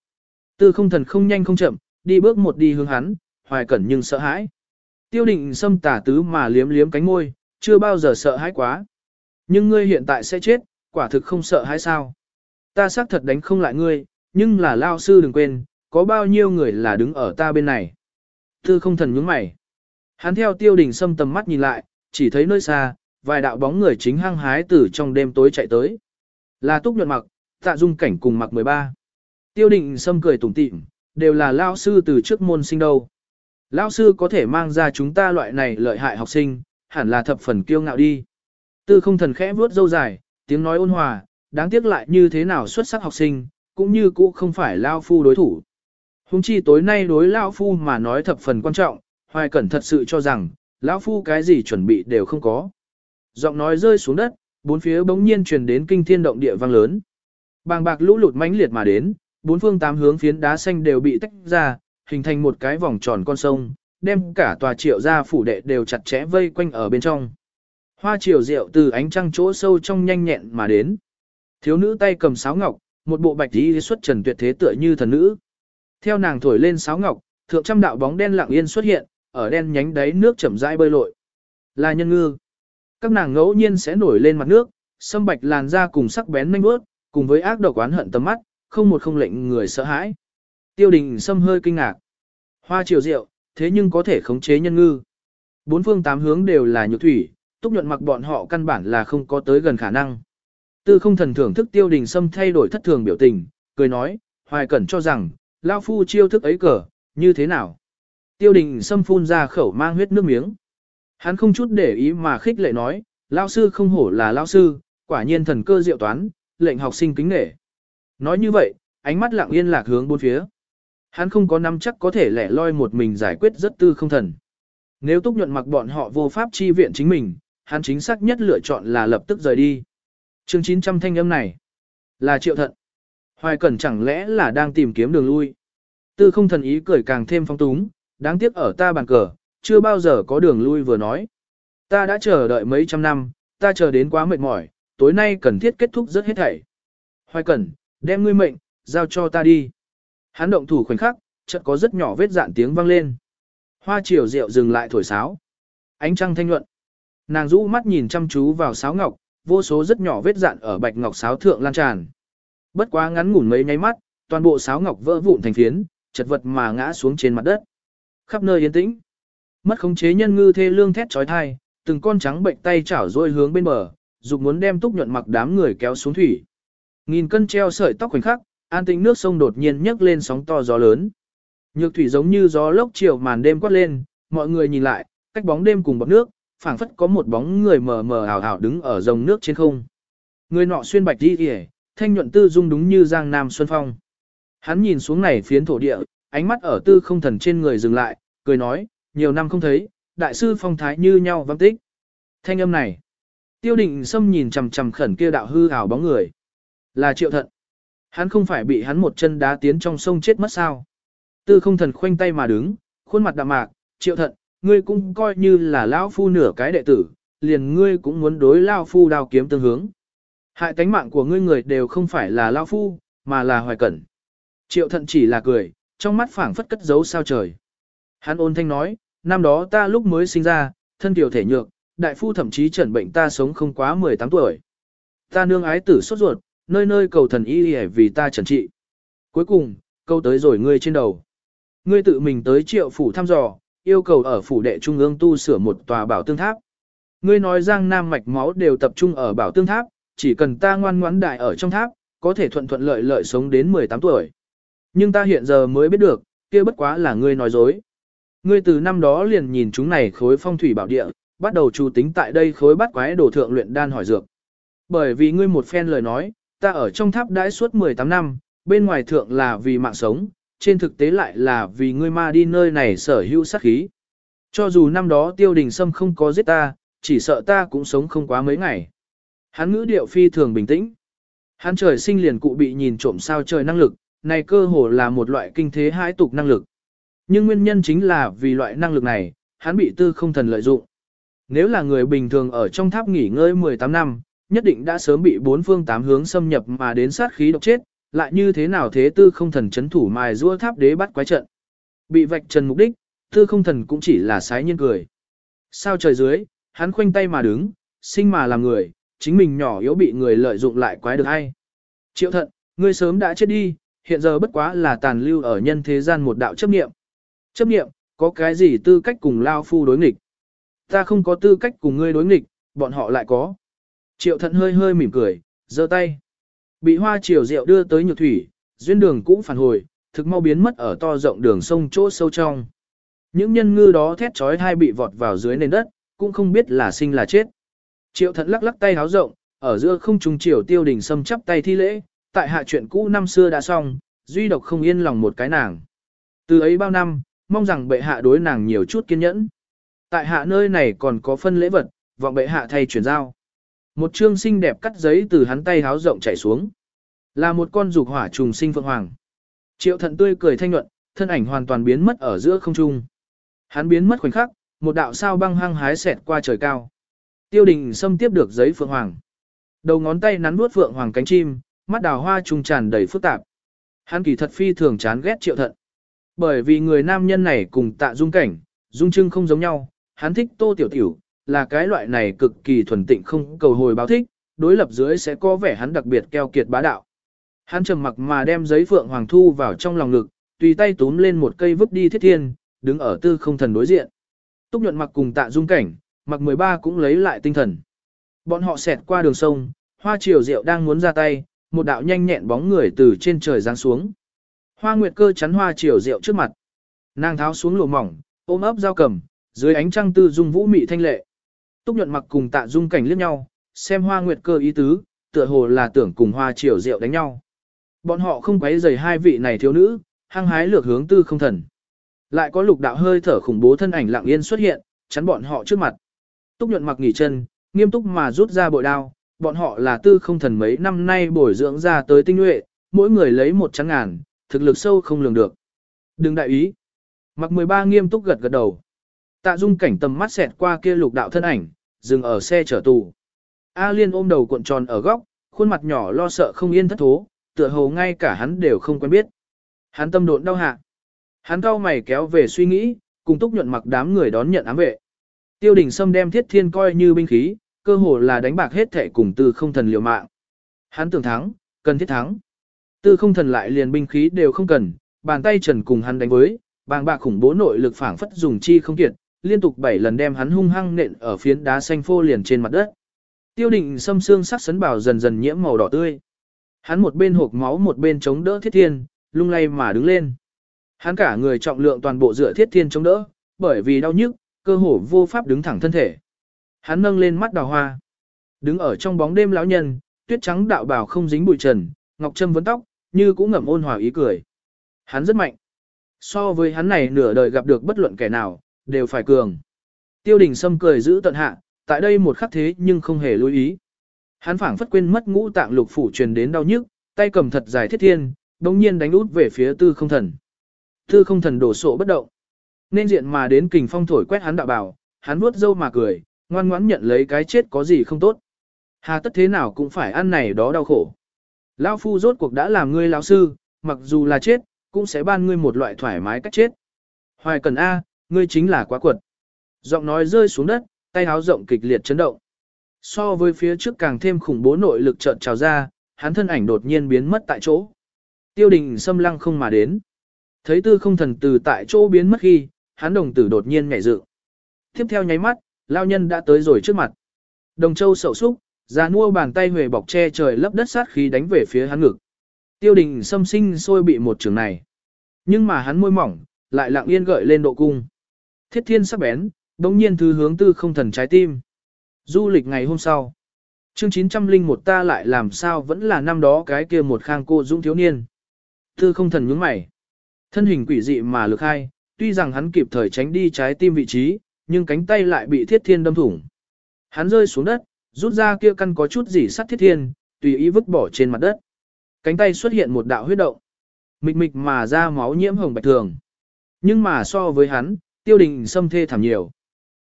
Tư không thần không nhanh không chậm, đi bước một đi hướng hắn, hoài cẩn nhưng sợ hãi. Tiêu định xâm tả tứ mà liếm liếm cánh môi, chưa bao giờ sợ hãi quá. Nhưng ngươi hiện tại sẽ chết, quả thực không sợ hãi sao. Ta xác thật đánh không lại ngươi, nhưng là lao sư đừng quên, có bao nhiêu người là đứng ở ta bên này. Tư không thần nhướng mày. Hắn theo tiêu đình xâm tầm mắt nhìn lại, chỉ thấy nơi xa, vài đạo bóng người chính hăng hái từ trong đêm tối chạy tới. Là túc nhuận mặc, tạ dung cảnh cùng mặc 13. Tiêu đình xâm cười tủm tỉm, đều là lao sư từ trước môn sinh đâu. Lao sư có thể mang ra chúng ta loại này lợi hại học sinh, hẳn là thập phần kiêu ngạo đi. Tư không thần khẽ vuốt dâu dài, tiếng nói ôn hòa, đáng tiếc lại như thế nào xuất sắc học sinh, cũng như cũ không phải Lao Phu đối thủ. Hùng chi tối nay đối Lao Phu mà nói thập phần quan trọng, Hoài Cẩn thật sự cho rằng, lão Phu cái gì chuẩn bị đều không có. Giọng nói rơi xuống đất, bốn phía bỗng nhiên truyền đến kinh thiên động địa vang lớn. Bàng bạc lũ lụt mãnh liệt mà đến, bốn phương tám hướng phiến đá xanh đều bị tách ra, hình thành một cái vòng tròn con sông, đem cả tòa triệu gia phủ đệ đều chặt chẽ vây quanh ở bên trong. Hoa triều rượu từ ánh trăng chỗ sâu trong nhanh nhẹn mà đến. Thiếu nữ tay cầm sáo ngọc, một bộ bạch y xuất trần tuyệt thế tựa như thần nữ. Theo nàng thổi lên sáo ngọc, thượng trăm đạo bóng đen lặng yên xuất hiện, ở đen nhánh đáy nước chậm rãi bơi lội. Là nhân ngư. Các nàng ngẫu nhiên sẽ nổi lên mặt nước, sâm bạch làn da cùng sắc bén nhanh bước, cùng với ác độc oán hận tầm mắt, không một không lệnh người sợ hãi. Tiêu đình sâm hơi kinh ngạc. Hoa triều rượu, thế nhưng có thể khống chế nhân ngư. Bốn phương tám hướng đều là nhược thủy, túc nhuận mặc bọn họ căn bản là không có tới gần khả năng. Tư không thần thưởng thức tiêu đình sâm thay đổi thất thường biểu tình, cười nói, hoài cẩn cho rằng, lao phu chiêu thức ấy cờ, như thế nào? Tiêu đình sâm phun ra khẩu mang huyết nước miếng. Hắn không chút để ý mà khích lệ nói, lao sư không hổ là lao sư, quả nhiên thần cơ diệu toán, lệnh học sinh kính nể. Nói như vậy, ánh mắt lặng yên lạc hướng bốn phía. Hắn không có nắm chắc có thể lẻ loi một mình giải quyết rất tư không thần. Nếu túc nhuận mặc bọn họ vô pháp chi viện chính mình, hắn chính xác nhất lựa chọn là lập tức rời đi. chương 900 thanh âm này là triệu thận. Hoài Cẩn chẳng lẽ là đang tìm kiếm đường lui. Tư không thần ý cười càng thêm phong túng, đáng tiếc ở ta bàn cờ, chưa bao giờ có đường lui vừa nói. Ta đã chờ đợi mấy trăm năm, ta chờ đến quá mệt mỏi, tối nay cần thiết kết thúc rất hết thảy. Hoài Cẩn, đem ngươi mệnh, giao cho ta đi. Hắn động thủ khoảnh khắc, chợt có rất nhỏ vết dạn tiếng vang lên. Hoa chiều rượu dừng lại thổi sáo. Ánh trăng thanh nhuận. Nàng rũ mắt nhìn chăm chú vào sáo ngọc, vô số rất nhỏ vết dạn ở bạch ngọc sáo thượng lan tràn. Bất quá ngắn ngủn mấy nháy mắt, toàn bộ sáo ngọc vỡ vụn thành phiến, chật vật mà ngã xuống trên mặt đất. Khắp nơi yên tĩnh. Mất khống chế nhân ngư thê lương thét chói tai, từng con trắng bệnh tay chảo rôi hướng bên bờ, dục muốn đem túc nhuận mặc đám người kéo xuống thủy. Nghìn cân treo sợi tóc khoảnh khắc, an tĩnh nước sông đột nhiên nhấc lên sóng to gió lớn. Nhược thủy giống như gió lốc chiều màn đêm quát lên, mọi người nhìn lại, cách bóng đêm cùng bọt nước, phảng phất có một bóng người mờ mờ ảo ảo đứng ở dòng nước trên không. Người nọ xuyên bạch đi kìa, thanh nhuận tư dung đúng như giang nam xuân phong. Hắn nhìn xuống này phiến thổ địa, ánh mắt ở tư không thần trên người dừng lại, cười nói, nhiều năm không thấy, đại sư phong thái như nhau vắng tích. Thanh âm này, tiêu định xâm nhìn chằm chằm khẩn kia đạo hư ảo bóng người. Là triệu thận. Hắn không phải bị hắn một chân đá tiến trong sông chết mất sao. Tư không thần khoanh tay mà đứng, khuôn mặt đạm mạc, triệu thận, ngươi cũng coi như là lão phu nửa cái đệ tử, liền ngươi cũng muốn đối lão phu đao kiếm tương hướng. Hại tánh mạng của ngươi người đều không phải là lão phu, mà là hoài cẩn. Triệu thận chỉ là cười, trong mắt phảng phất cất giấu sao trời. Hắn ôn thanh nói, năm đó ta lúc mới sinh ra, thân tiểu thể nhược, đại phu thậm chí chẩn bệnh ta sống không quá 18 tuổi. Ta nương ái tử sốt ruột, nơi nơi cầu thần y để vì ta trần trị. Cuối cùng, câu tới rồi ngươi trên đầu. Ngươi tự mình tới triệu phủ thăm dò, yêu cầu ở phủ đệ trung ương tu sửa một tòa bảo tương tháp. Ngươi nói giang nam mạch máu đều tập trung ở bảo tương tháp, chỉ cần ta ngoan ngoãn đại ở trong tháp, có thể thuận thuận lợi lợi sống đến 18 tuổi. Nhưng ta hiện giờ mới biết được, kia bất quá là ngươi nói dối. Ngươi từ năm đó liền nhìn chúng này khối phong thủy bảo địa, bắt đầu chủ tính tại đây khối bắt quái đồ thượng luyện đan hỏi dược. Bởi vì ngươi một phen lời nói, ta ở trong tháp đãi suốt 18 năm, bên ngoài thượng là vì mạng sống, trên thực tế lại là vì ngươi ma đi nơi này sở hữu sát khí. Cho dù năm đó tiêu đình sâm không có giết ta, chỉ sợ ta cũng sống không quá mấy ngày. Hắn ngữ điệu phi thường bình tĩnh. Hắn trời sinh liền cụ bị nhìn trộm sao trời năng lực, này cơ hồ là một loại kinh thế hãi tục năng lực. Nhưng nguyên nhân chính là vì loại năng lực này, hắn bị tư không thần lợi dụng. Nếu là người bình thường ở trong tháp nghỉ ngơi 18 năm, nhất định đã sớm bị bốn phương tám hướng xâm nhập mà đến sát khí độc chết, lại như thế nào thế tư không thần chấn thủ mài rua tháp đế bắt quái trận. Bị vạch trần mục đích, tư không thần cũng chỉ là sái nhiên cười. Sao trời dưới, hắn khoanh tay mà đứng, sinh mà làm người, chính mình nhỏ yếu bị người lợi dụng lại quái được hay. Triệu thận, ngươi sớm đã chết đi, hiện giờ bất quá là tàn lưu ở nhân thế gian một đạo chấp niệm. Chấp niệm, có cái gì tư cách cùng lao phu đối nghịch? Ta không có tư cách cùng ngươi đối nghịch, bọn họ lại có. Triệu thận hơi hơi mỉm cười, giơ tay. Bị hoa triều rượu đưa tới nhược thủy, duyên đường cũng phản hồi, thực mau biến mất ở to rộng đường sông chỗ sâu trong. Những nhân ngư đó thét trói hai bị vọt vào dưới nền đất, cũng không biết là sinh là chết. Triệu thận lắc lắc tay háo rộng, ở giữa không trung triều tiêu đình sâm chắp tay thi lễ, tại hạ chuyện cũ năm xưa đã xong, duy độc không yên lòng một cái nàng. Từ ấy bao năm, mong rằng bệ hạ đối nàng nhiều chút kiên nhẫn. Tại hạ nơi này còn có phân lễ vật, vọng bệ hạ thay chuyển giao. Một chương xinh đẹp cắt giấy từ hắn tay háo rộng chảy xuống. Là một con dục hỏa trùng sinh phượng hoàng. Triệu thận tươi cười thanh nhuận, thân ảnh hoàn toàn biến mất ở giữa không trung. Hắn biến mất khoảnh khắc, một đạo sao băng hăng hái xẹt qua trời cao. Tiêu đình xâm tiếp được giấy phượng hoàng. Đầu ngón tay nắn nuốt phượng hoàng cánh chim, mắt đào hoa trùng tràn đầy phức tạp. Hắn kỳ thật phi thường chán ghét triệu thận. Bởi vì người nam nhân này cùng tạ dung cảnh, dung trưng không giống nhau, hắn thích tô tiểu tiểu, là cái loại này cực kỳ thuần tịnh không cầu hồi báo thích, đối lập dưới sẽ có vẻ hắn đặc biệt keo kiệt bá đạo. Hắn trầm mặc mà đem giấy phượng hoàng thu vào trong lòng ngực, tùy tay túm lên một cây vứt đi thiết thiên, đứng ở tư không thần đối diện. Túc nhuận mặc cùng tạ dung cảnh, mặc 13 cũng lấy lại tinh thần. Bọn họ xẹt qua đường sông, hoa triều rượu đang muốn ra tay, một đạo nhanh nhẹn bóng người từ trên trời giáng xuống. Hoa nguyệt cơ chắn hoa triều rượu trước mặt. Nàng tháo xuống lụa mỏng, ôm ấp dao cầm, dưới ánh trăng tư dung vũ mị thanh lệ. Túc nhuận mặc cùng tạ dung cảnh liếc nhau, xem hoa nguyệt cơ ý tứ, tựa hồ là tưởng cùng hoa triều rượu đánh nhau. Bọn họ không quấy rầy hai vị này thiếu nữ, hăng hái lược hướng tư không thần. Lại có lục đạo hơi thở khủng bố thân ảnh lặng yên xuất hiện, chắn bọn họ trước mặt. Túc nhuận mặc nghỉ chân, nghiêm túc mà rút ra bội đao, bọn họ là tư không thần mấy năm nay bồi dưỡng ra tới tinh nhuệ, mỗi người lấy một trắng ngàn, thực lực sâu không lường được. Đừng đại ý. Mặc 13 nghiêm túc gật gật đầu. Tạ dung cảnh tầm mắt xẹt qua kia lục đạo thân ảnh, dừng ở xe chở tù. A liên ôm đầu cuộn tròn ở góc, khuôn mặt nhỏ lo sợ không yên thất thố, tựa hồ ngay cả hắn đều không quen biết. Hắn tâm độn đau hạ. Hắn cau mày kéo về suy nghĩ, cùng túc nhuận mặc đám người đón nhận ám vệ. Tiêu đình Sâm đem thiết thiên coi như binh khí, cơ hồ là đánh bạc hết thể cùng tư không thần liều mạng. Hắn tưởng thắng, cần thiết thắng. Tư không thần lại liền binh khí đều không cần, bàn tay trần cùng hắn đánh với, bàng bạc khủng bố nội lực phảng phất dùng chi không kiệt, liên tục 7 lần đem hắn hung hăng nện ở phiến đá xanh phô liền trên mặt đất. Tiêu định xâm xương sắc sấn bảo dần dần nhiễm màu đỏ tươi. Hắn một bên hộp máu một bên chống đỡ thiết thiên, lung lay mà đứng lên. Hắn cả người trọng lượng toàn bộ dựa thiết thiên chống đỡ, bởi vì đau nhức, cơ hồ vô pháp đứng thẳng thân thể. Hắn nâng lên mắt đào hoa. Đứng ở trong bóng đêm lão nhân, tuyết trắng đạo bào không dính bụi trần, ngọc trâm vấn tóc, như cũng ngậm ôn hòa ý cười. Hắn rất mạnh. So với hắn này nửa đời gặp được bất luận kẻ nào, đều phải cường. Tiêu đình Sâm cười giữ tận hạ, tại đây một khắc thế nhưng không hề lưu ý. Hắn phảng phất quên mất ngũ tạng lục phủ truyền đến đau nhức, tay cầm thật dài thiết thiên, đồng nhiên đánh út về phía tư không thần. Tư không thần đổ sộ bất động. Nên diện mà đến kình phong thổi quét hắn đạo bảo, hắn vuốt dâu mà cười, ngoan ngoãn nhận lấy cái chết có gì không tốt. Hà tất thế nào cũng phải ăn này đó đau khổ. Lão phu rốt cuộc đã làm ngươi lão sư, mặc dù là chết, cũng sẽ ban ngươi một loại thoải mái cách chết. Hoài cần A, ngươi chính là quá quật. Giọng nói rơi xuống đất, tay háo rộng kịch liệt chấn động. So với phía trước càng thêm khủng bố nội lực chợt trào ra, hắn thân ảnh đột nhiên biến mất tại chỗ. Tiêu đình xâm lăng không mà đến. Thấy tư không thần từ tại chỗ biến mất khi, hắn đồng tử đột nhiên nhảy dựng. Tiếp theo nháy mắt, lao nhân đã tới rồi trước mặt. Đồng châu sậu súc, Già nua bàn tay huề bọc che trời lấp đất sát khí đánh về phía hắn ngực. Tiêu đình xâm sinh sôi bị một trường này. Nhưng mà hắn môi mỏng, lại lặng yên gợi lên độ cung. Thiết thiên sắc bén, đống nhiên thứ hướng tư không thần trái tim. Du lịch ngày hôm sau. Chương 901 ta lại làm sao vẫn là năm đó cái kia một khang cô dũng thiếu niên. Tư không thần nhướng mày. Thân hình quỷ dị mà lực hai, tuy rằng hắn kịp thời tránh đi trái tim vị trí, nhưng cánh tay lại bị thiết thiên đâm thủng. Hắn rơi xuống đất, rút ra kia căn có chút gì sắt thiết thiên, tùy ý vứt bỏ trên mặt đất. Cánh tay xuất hiện một đạo huyết động. Mịch mịch mà ra máu nhiễm hồng bạch thường. Nhưng mà so với hắn, tiêu đình xâm thê thảm nhiều.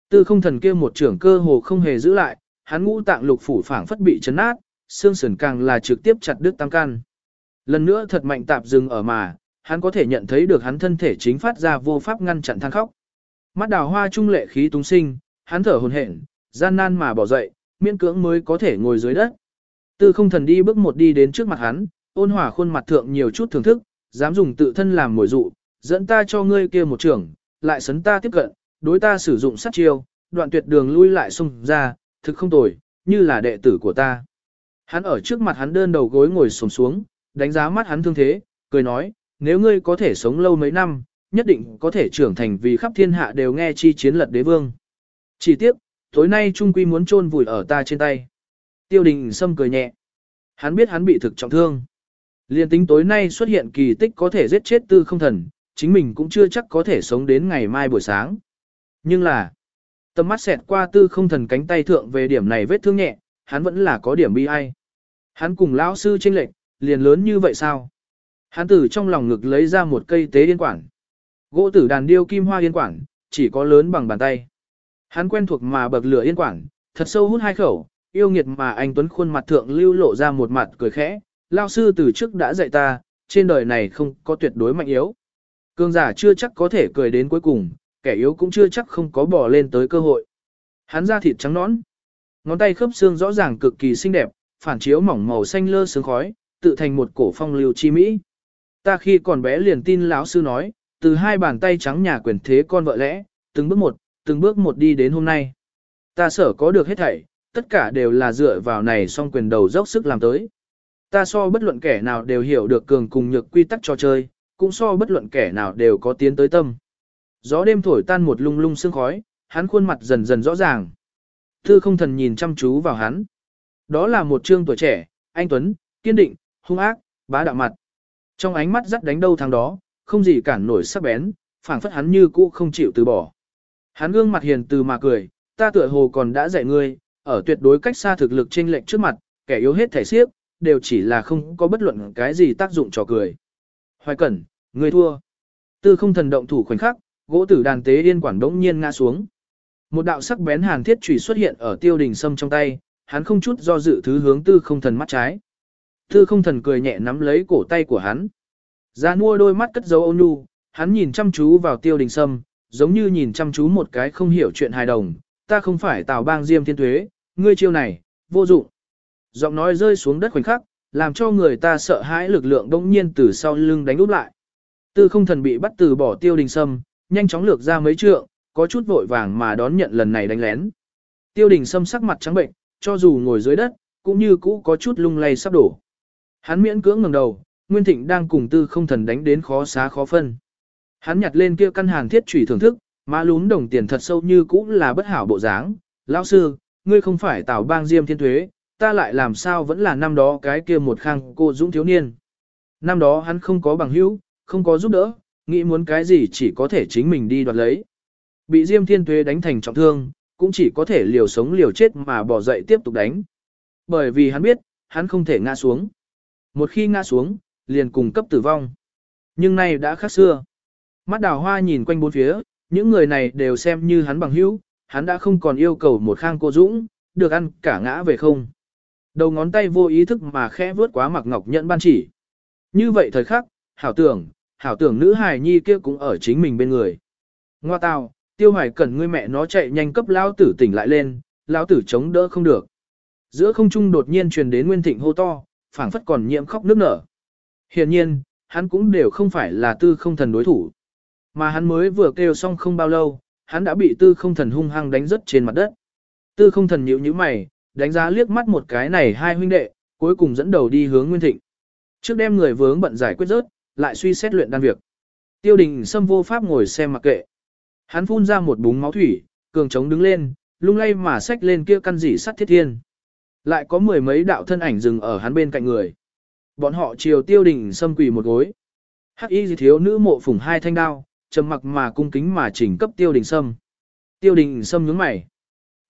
Tư không thần kia một trưởng cơ hồ không hề giữ lại, hắn ngũ tạng lục phủ phảng phất bị chấn nát, xương sườn càng là trực tiếp chặt đứt tam can. Lần nữa thật mạnh tạp dừng ở mà, hắn có thể nhận thấy được hắn thân thể chính phát ra vô pháp ngăn chặn than khóc. Mắt đào hoa trung lệ khí túng sinh, hắn thở hồn hển, gian nan mà bỏ dậy, miễn cưỡng mới có thể ngồi dưới đất. Tư không thần đi bước một đi đến trước mặt hắn, ôn hòa khuôn mặt thượng nhiều chút thưởng thức, dám dùng tự thân làm mồi dụ, dẫn ta cho ngươi kia một trưởng, lại sấn ta tiếp cận, đối ta sử dụng sát chiêu, đoạn tuyệt đường lui lại xung ra, thực không tồi, như là đệ tử của ta. Hắn ở trước mặt hắn đơn đầu gối ngồi xổm xuống, đánh giá mắt hắn thương thế, cười nói, nếu ngươi có thể sống lâu mấy năm, nhất định có thể trưởng thành vì khắp thiên hạ đều nghe chi chiến lật đế vương. Chỉ tiếc, tối nay Trung Quy muốn chôn vùi ở ta trên tay. Tiêu đình Sâm cười nhẹ. Hắn biết hắn bị thực trọng thương. Liên tính tối nay xuất hiện kỳ tích có thể giết chết tư không thần, chính mình cũng chưa chắc có thể sống đến ngày mai buổi sáng. Nhưng là, tầm mắt xẹt qua tư không thần cánh tay thượng về điểm này vết thương nhẹ, hắn vẫn là có điểm bi ai. Hắn cùng lão sư tranh lệch, liền lớn như vậy sao? Hắn từ trong lòng ngực lấy ra một cây tế yên quản. Gỗ tử đàn điêu kim hoa yên quản, chỉ có lớn bằng bàn tay. Hắn quen thuộc mà bậc lửa yên quản, thật sâu hút hai khẩu, yêu nghiệt mà anh Tuấn khuôn mặt thượng lưu lộ ra một mặt cười khẽ. Lao sư từ trước đã dạy ta, trên đời này không có tuyệt đối mạnh yếu. Cương giả chưa chắc có thể cười đến cuối cùng, kẻ yếu cũng chưa chắc không có bỏ lên tới cơ hội. Hắn da thịt trắng nõn, ngón tay khớp xương rõ ràng cực kỳ xinh đẹp, phản chiếu mỏng màu xanh lơ sương khói, tự thành một cổ phong lưu chi mỹ. Ta khi còn bé liền tin lão sư nói, từ hai bàn tay trắng nhà quyền thế con vợ lẽ, từng bước một, từng bước một đi đến hôm nay. Ta sở có được hết thảy, tất cả đều là dựa vào này song quyền đầu dốc sức làm tới. Ta so bất luận kẻ nào đều hiểu được cường cùng nhược quy tắc trò chơi, cũng so bất luận kẻ nào đều có tiến tới tâm. Gió đêm thổi tan một lung lung sương khói, hắn khuôn mặt dần dần rõ ràng. Thư không thần nhìn chăm chú vào hắn. Đó là một trương tuổi trẻ, anh Tuấn, kiên định, hung ác, bá đạo mặt. Trong ánh mắt dắt đánh đâu thằng đó, không gì cản nổi sắc bén, phảng phất hắn như cũ không chịu từ bỏ. Hắn gương mặt hiền từ mà cười, ta tựa hồ còn đã dạy ngươi, ở tuyệt đối cách xa thực lực trên lệnh trước mặt, kẻ yếu hết thể xiếc, đều chỉ là không có bất luận cái gì tác dụng trò cười. Hoài cẩn, ngươi thua. Tư không thần động thủ khoảnh khắc, gỗ tử đàn tế yên quản đống nhiên ngã xuống. Một đạo sắc bén hàn thiết chủy xuất hiện ở tiêu đình sâm trong tay, hắn không chút do dự thứ hướng tư không thần mắt trái. Tư không thần cười nhẹ nắm lấy cổ tay của hắn. Ra mua đôi mắt cất dấu ôn nhu, hắn nhìn chăm chú vào tiêu đình sâm, giống như nhìn chăm chú một cái không hiểu chuyện hài đồng. Ta không phải tào bang diêm thiên tuế, ngươi chiêu này, vô dụng. Giọng nói rơi xuống đất khoảnh khắc, làm cho người ta sợ hãi lực lượng đông nhiên từ sau lưng đánh úp lại. Tư không thần bị bắt từ bỏ tiêu đình sâm, nhanh chóng lược ra mấy trượng, có chút vội vàng mà đón nhận lần này đánh lén. Tiêu đình sâm sắc mặt trắng bệnh, cho dù ngồi dưới đất, cũng như cũ có chút lung lay sắp đổ. Hắn miễn cưỡng ngẩng đầu, Nguyên Thịnh đang cùng tư không thần đánh đến khó xá khó phân. Hắn nhặt lên kia căn hàng thiết trùy thưởng thức, má lún đồng tiền thật sâu như cũ là bất hảo bộ dáng. Lão sư, ngươi không phải tảo bang diêm thiên thuế, ta lại làm sao vẫn là năm đó cái kia một khang cô dũng thiếu niên. Năm đó hắn không có bằng hữu, không có giúp đỡ, nghĩ muốn cái gì chỉ có thể chính mình đi đoạt lấy. Bị diêm thiên thuế đánh thành trọng thương, cũng chỉ có thể liều sống liều chết mà bỏ dậy tiếp tục đánh. Bởi vì hắn biết, hắn không thể ngã xuống. Một khi ngã xuống, liền cùng cấp tử vong. Nhưng nay đã khác xưa. Mắt đào hoa nhìn quanh bốn phía, những người này đều xem như hắn bằng hữu, hắn đã không còn yêu cầu một khang cô dũng, được ăn cả ngã về không. Đầu ngón tay vô ý thức mà khẽ vướt quá mặc ngọc nhẫn ban chỉ. Như vậy thời khắc, hảo tưởng, hảo tưởng nữ hài nhi kia cũng ở chính mình bên người. Ngoa tào, tiêu hoài cần ngươi mẹ nó chạy nhanh cấp lao tử tỉnh lại lên, lao tử chống đỡ không được. Giữa không trung đột nhiên truyền đến nguyên thịnh hô to, phảng phất còn nhiễm khóc nước nở. Hiện nhiên, hắn cũng đều không phải là tư không thần đối thủ. Mà hắn mới vừa kêu xong không bao lâu, hắn đã bị tư không thần hung hăng đánh rớt trên mặt đất. Tư không thần nhíu nhíu mày, đánh giá liếc mắt một cái này hai huynh đệ, cuối cùng dẫn đầu đi hướng Nguyên Thịnh. Trước đem người vướng bận giải quyết rớt, lại suy xét luyện đan việc. Tiêu đình Sâm vô pháp ngồi xem mặc kệ. Hắn phun ra một búng máu thủy, cường trống đứng lên, lung lay mà xách lên kia căn dị sắt thiết thiên. Lại có mười mấy đạo thân ảnh dừng ở hắn bên cạnh người. Bọn họ chiều tiêu đình Sâm quỳ một gối. Hắc y thiếu nữ mộ phủng hai thanh đao, trầm mặc mà cung kính mà chỉnh cấp tiêu đình Sâm. Tiêu đình Sâm nhướng mày.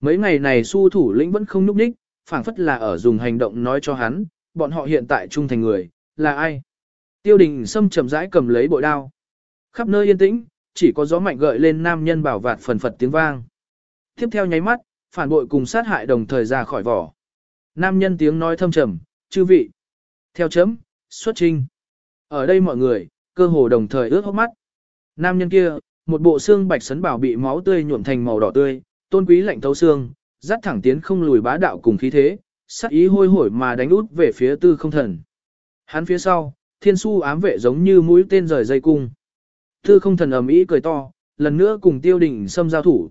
Mấy ngày này su thủ lĩnh vẫn không núp đích, phảng phất là ở dùng hành động nói cho hắn, bọn họ hiện tại trung thành người, là ai? Tiêu đình Sâm chậm rãi cầm lấy bội đao. Khắp nơi yên tĩnh, chỉ có gió mạnh gợi lên nam nhân bảo vạt phần phật tiếng vang. Tiếp theo nháy mắt, phản bội cùng sát hại đồng thời ra khỏi vỏ. Nam nhân tiếng nói thâm trầm, chư vị. Theo chấm, xuất trinh. Ở đây mọi người, cơ hồ đồng thời ướt hốc mắt. Nam nhân kia, một bộ xương bạch sấn bảo bị máu tươi nhuộm thành màu đỏ tươi, tôn quý lạnh thấu xương, dắt thẳng tiến không lùi bá đạo cùng khí thế, sắc ý hôi hổi mà đánh út về phía tư không thần. Hắn phía sau, thiên su ám vệ giống như mũi tên rời dây cung. Tư không thần ầm ĩ cười to, lần nữa cùng tiêu đình xâm giao thủ.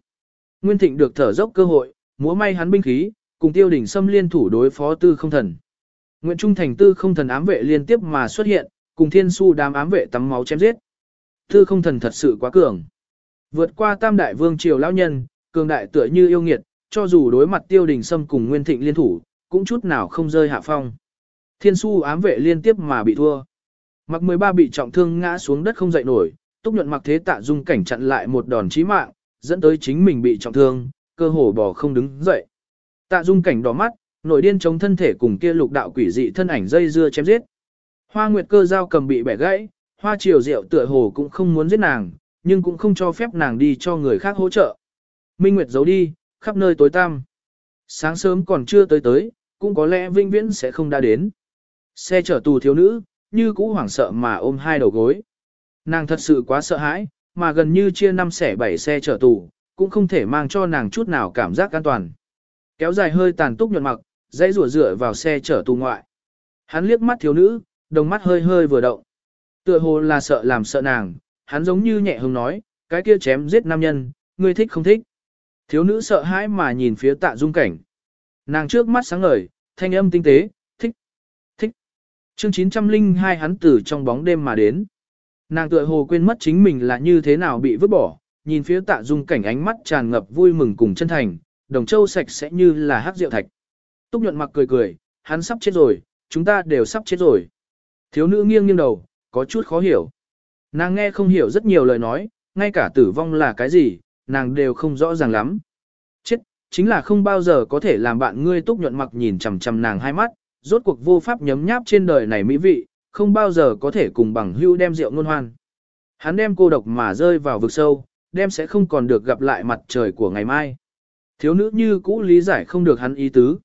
Nguyên thịnh được thở dốc cơ hội, múa may hắn binh khí, cùng tiêu đình xâm liên thủ đối phó tư không thần. Nguyện trung thành tư không thần ám vệ liên tiếp mà xuất hiện, cùng thiên su đám ám vệ tắm máu chém giết. Tư không thần thật sự quá cường. Vượt qua tam đại vương triều lão nhân, cường đại tựa như yêu nghiệt, cho dù đối mặt tiêu đình Sâm cùng nguyên thịnh liên thủ, cũng chút nào không rơi hạ phong. Thiên su ám vệ liên tiếp mà bị thua. Mặc 13 bị trọng thương ngã xuống đất không dậy nổi, túc nhuận mặc thế tạ dung cảnh chặn lại một đòn chí mạng, dẫn tới chính mình bị trọng thương, cơ hồ bỏ không đứng dậy. Tạ dung cảnh đỏ mắt, nội điên chống thân thể cùng kia lục đạo quỷ dị thân ảnh dây dưa chém giết. Hoa nguyệt cơ dao cầm bị bẻ gãy, hoa triều Diệu tựa hồ cũng không muốn giết nàng, nhưng cũng không cho phép nàng đi cho người khác hỗ trợ. Minh Nguyệt giấu đi, khắp nơi tối tăm. Sáng sớm còn chưa tới tới, cũng có lẽ vinh viễn sẽ không đã đến. Xe chở tù thiếu nữ, như cũ hoảng sợ mà ôm hai đầu gối. Nàng thật sự quá sợ hãi, mà gần như chia năm xẻ bảy xe chở tù, cũng không thể mang cho nàng chút nào cảm giác an toàn. Kéo dài hơi tàn túc nhuận mặc, dãy rủa rửa vào xe chở tù ngoại. Hắn liếc mắt thiếu nữ, đồng mắt hơi hơi vừa động. Tựa hồ là sợ làm sợ nàng, hắn giống như nhẹ hứng nói, cái kia chém giết nam nhân, ngươi thích không thích. Thiếu nữ sợ hãi mà nhìn phía tạ dung cảnh. Nàng trước mắt sáng ngời, thanh âm tinh tế, thích, thích. Chương 902 hắn từ trong bóng đêm mà đến. Nàng tựa hồ quên mất chính mình là như thế nào bị vứt bỏ, nhìn phía tạ dung cảnh ánh mắt tràn ngập vui mừng cùng chân thành, đồng châu sạch sẽ như là hát rượu thạch. Túc nhuận mặc cười cười, hắn sắp chết rồi, chúng ta đều sắp chết rồi. Thiếu nữ nghiêng nghiêng đầu, có chút khó hiểu. Nàng nghe không hiểu rất nhiều lời nói, ngay cả tử vong là cái gì, nàng đều không rõ ràng lắm. Chết, chính là không bao giờ có thể làm bạn ngươi túc nhuận mặc nhìn chằm chằm nàng hai mắt, rốt cuộc vô pháp nhấm nháp trên đời này mỹ vị, không bao giờ có thể cùng bằng hưu đem rượu ngôn hoan. Hắn đem cô độc mà rơi vào vực sâu, đem sẽ không còn được gặp lại mặt trời của ngày mai. Thiếu nữ như cũ lý giải không được hắn ý tứ.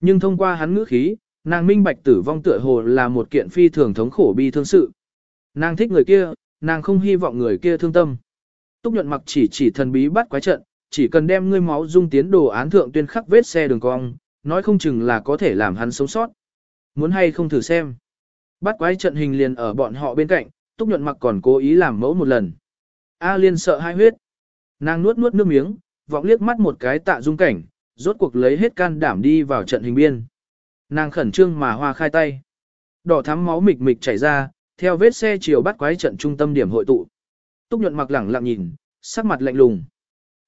Nhưng thông qua hắn ngữ khí, nàng minh bạch tử vong tựa hồ là một kiện phi thường thống khổ bi thương sự. Nàng thích người kia, nàng không hy vọng người kia thương tâm. Túc nhuận mặc chỉ chỉ thần bí bắt quái trận, chỉ cần đem ngươi máu dung tiến đồ án thượng tuyên khắc vết xe đường cong, nói không chừng là có thể làm hắn sống sót. Muốn hay không thử xem. Bắt quái trận hình liền ở bọn họ bên cạnh, túc nhuận mặc còn cố ý làm mẫu một lần. A liên sợ hai huyết. Nàng nuốt nuốt nước miếng, vọng liếc mắt một cái tạ dung cảnh, rốt cuộc lấy hết can đảm đi vào trận hình biên. Nàng khẩn trương mà hoa khai tay. Đỏ thắm máu mịch mịch chảy ra, theo vết xe chiều bắt quái trận trung tâm điểm hội tụ. Túc nhuận mặc lẳng lặng nhìn, sắc mặt lạnh lùng.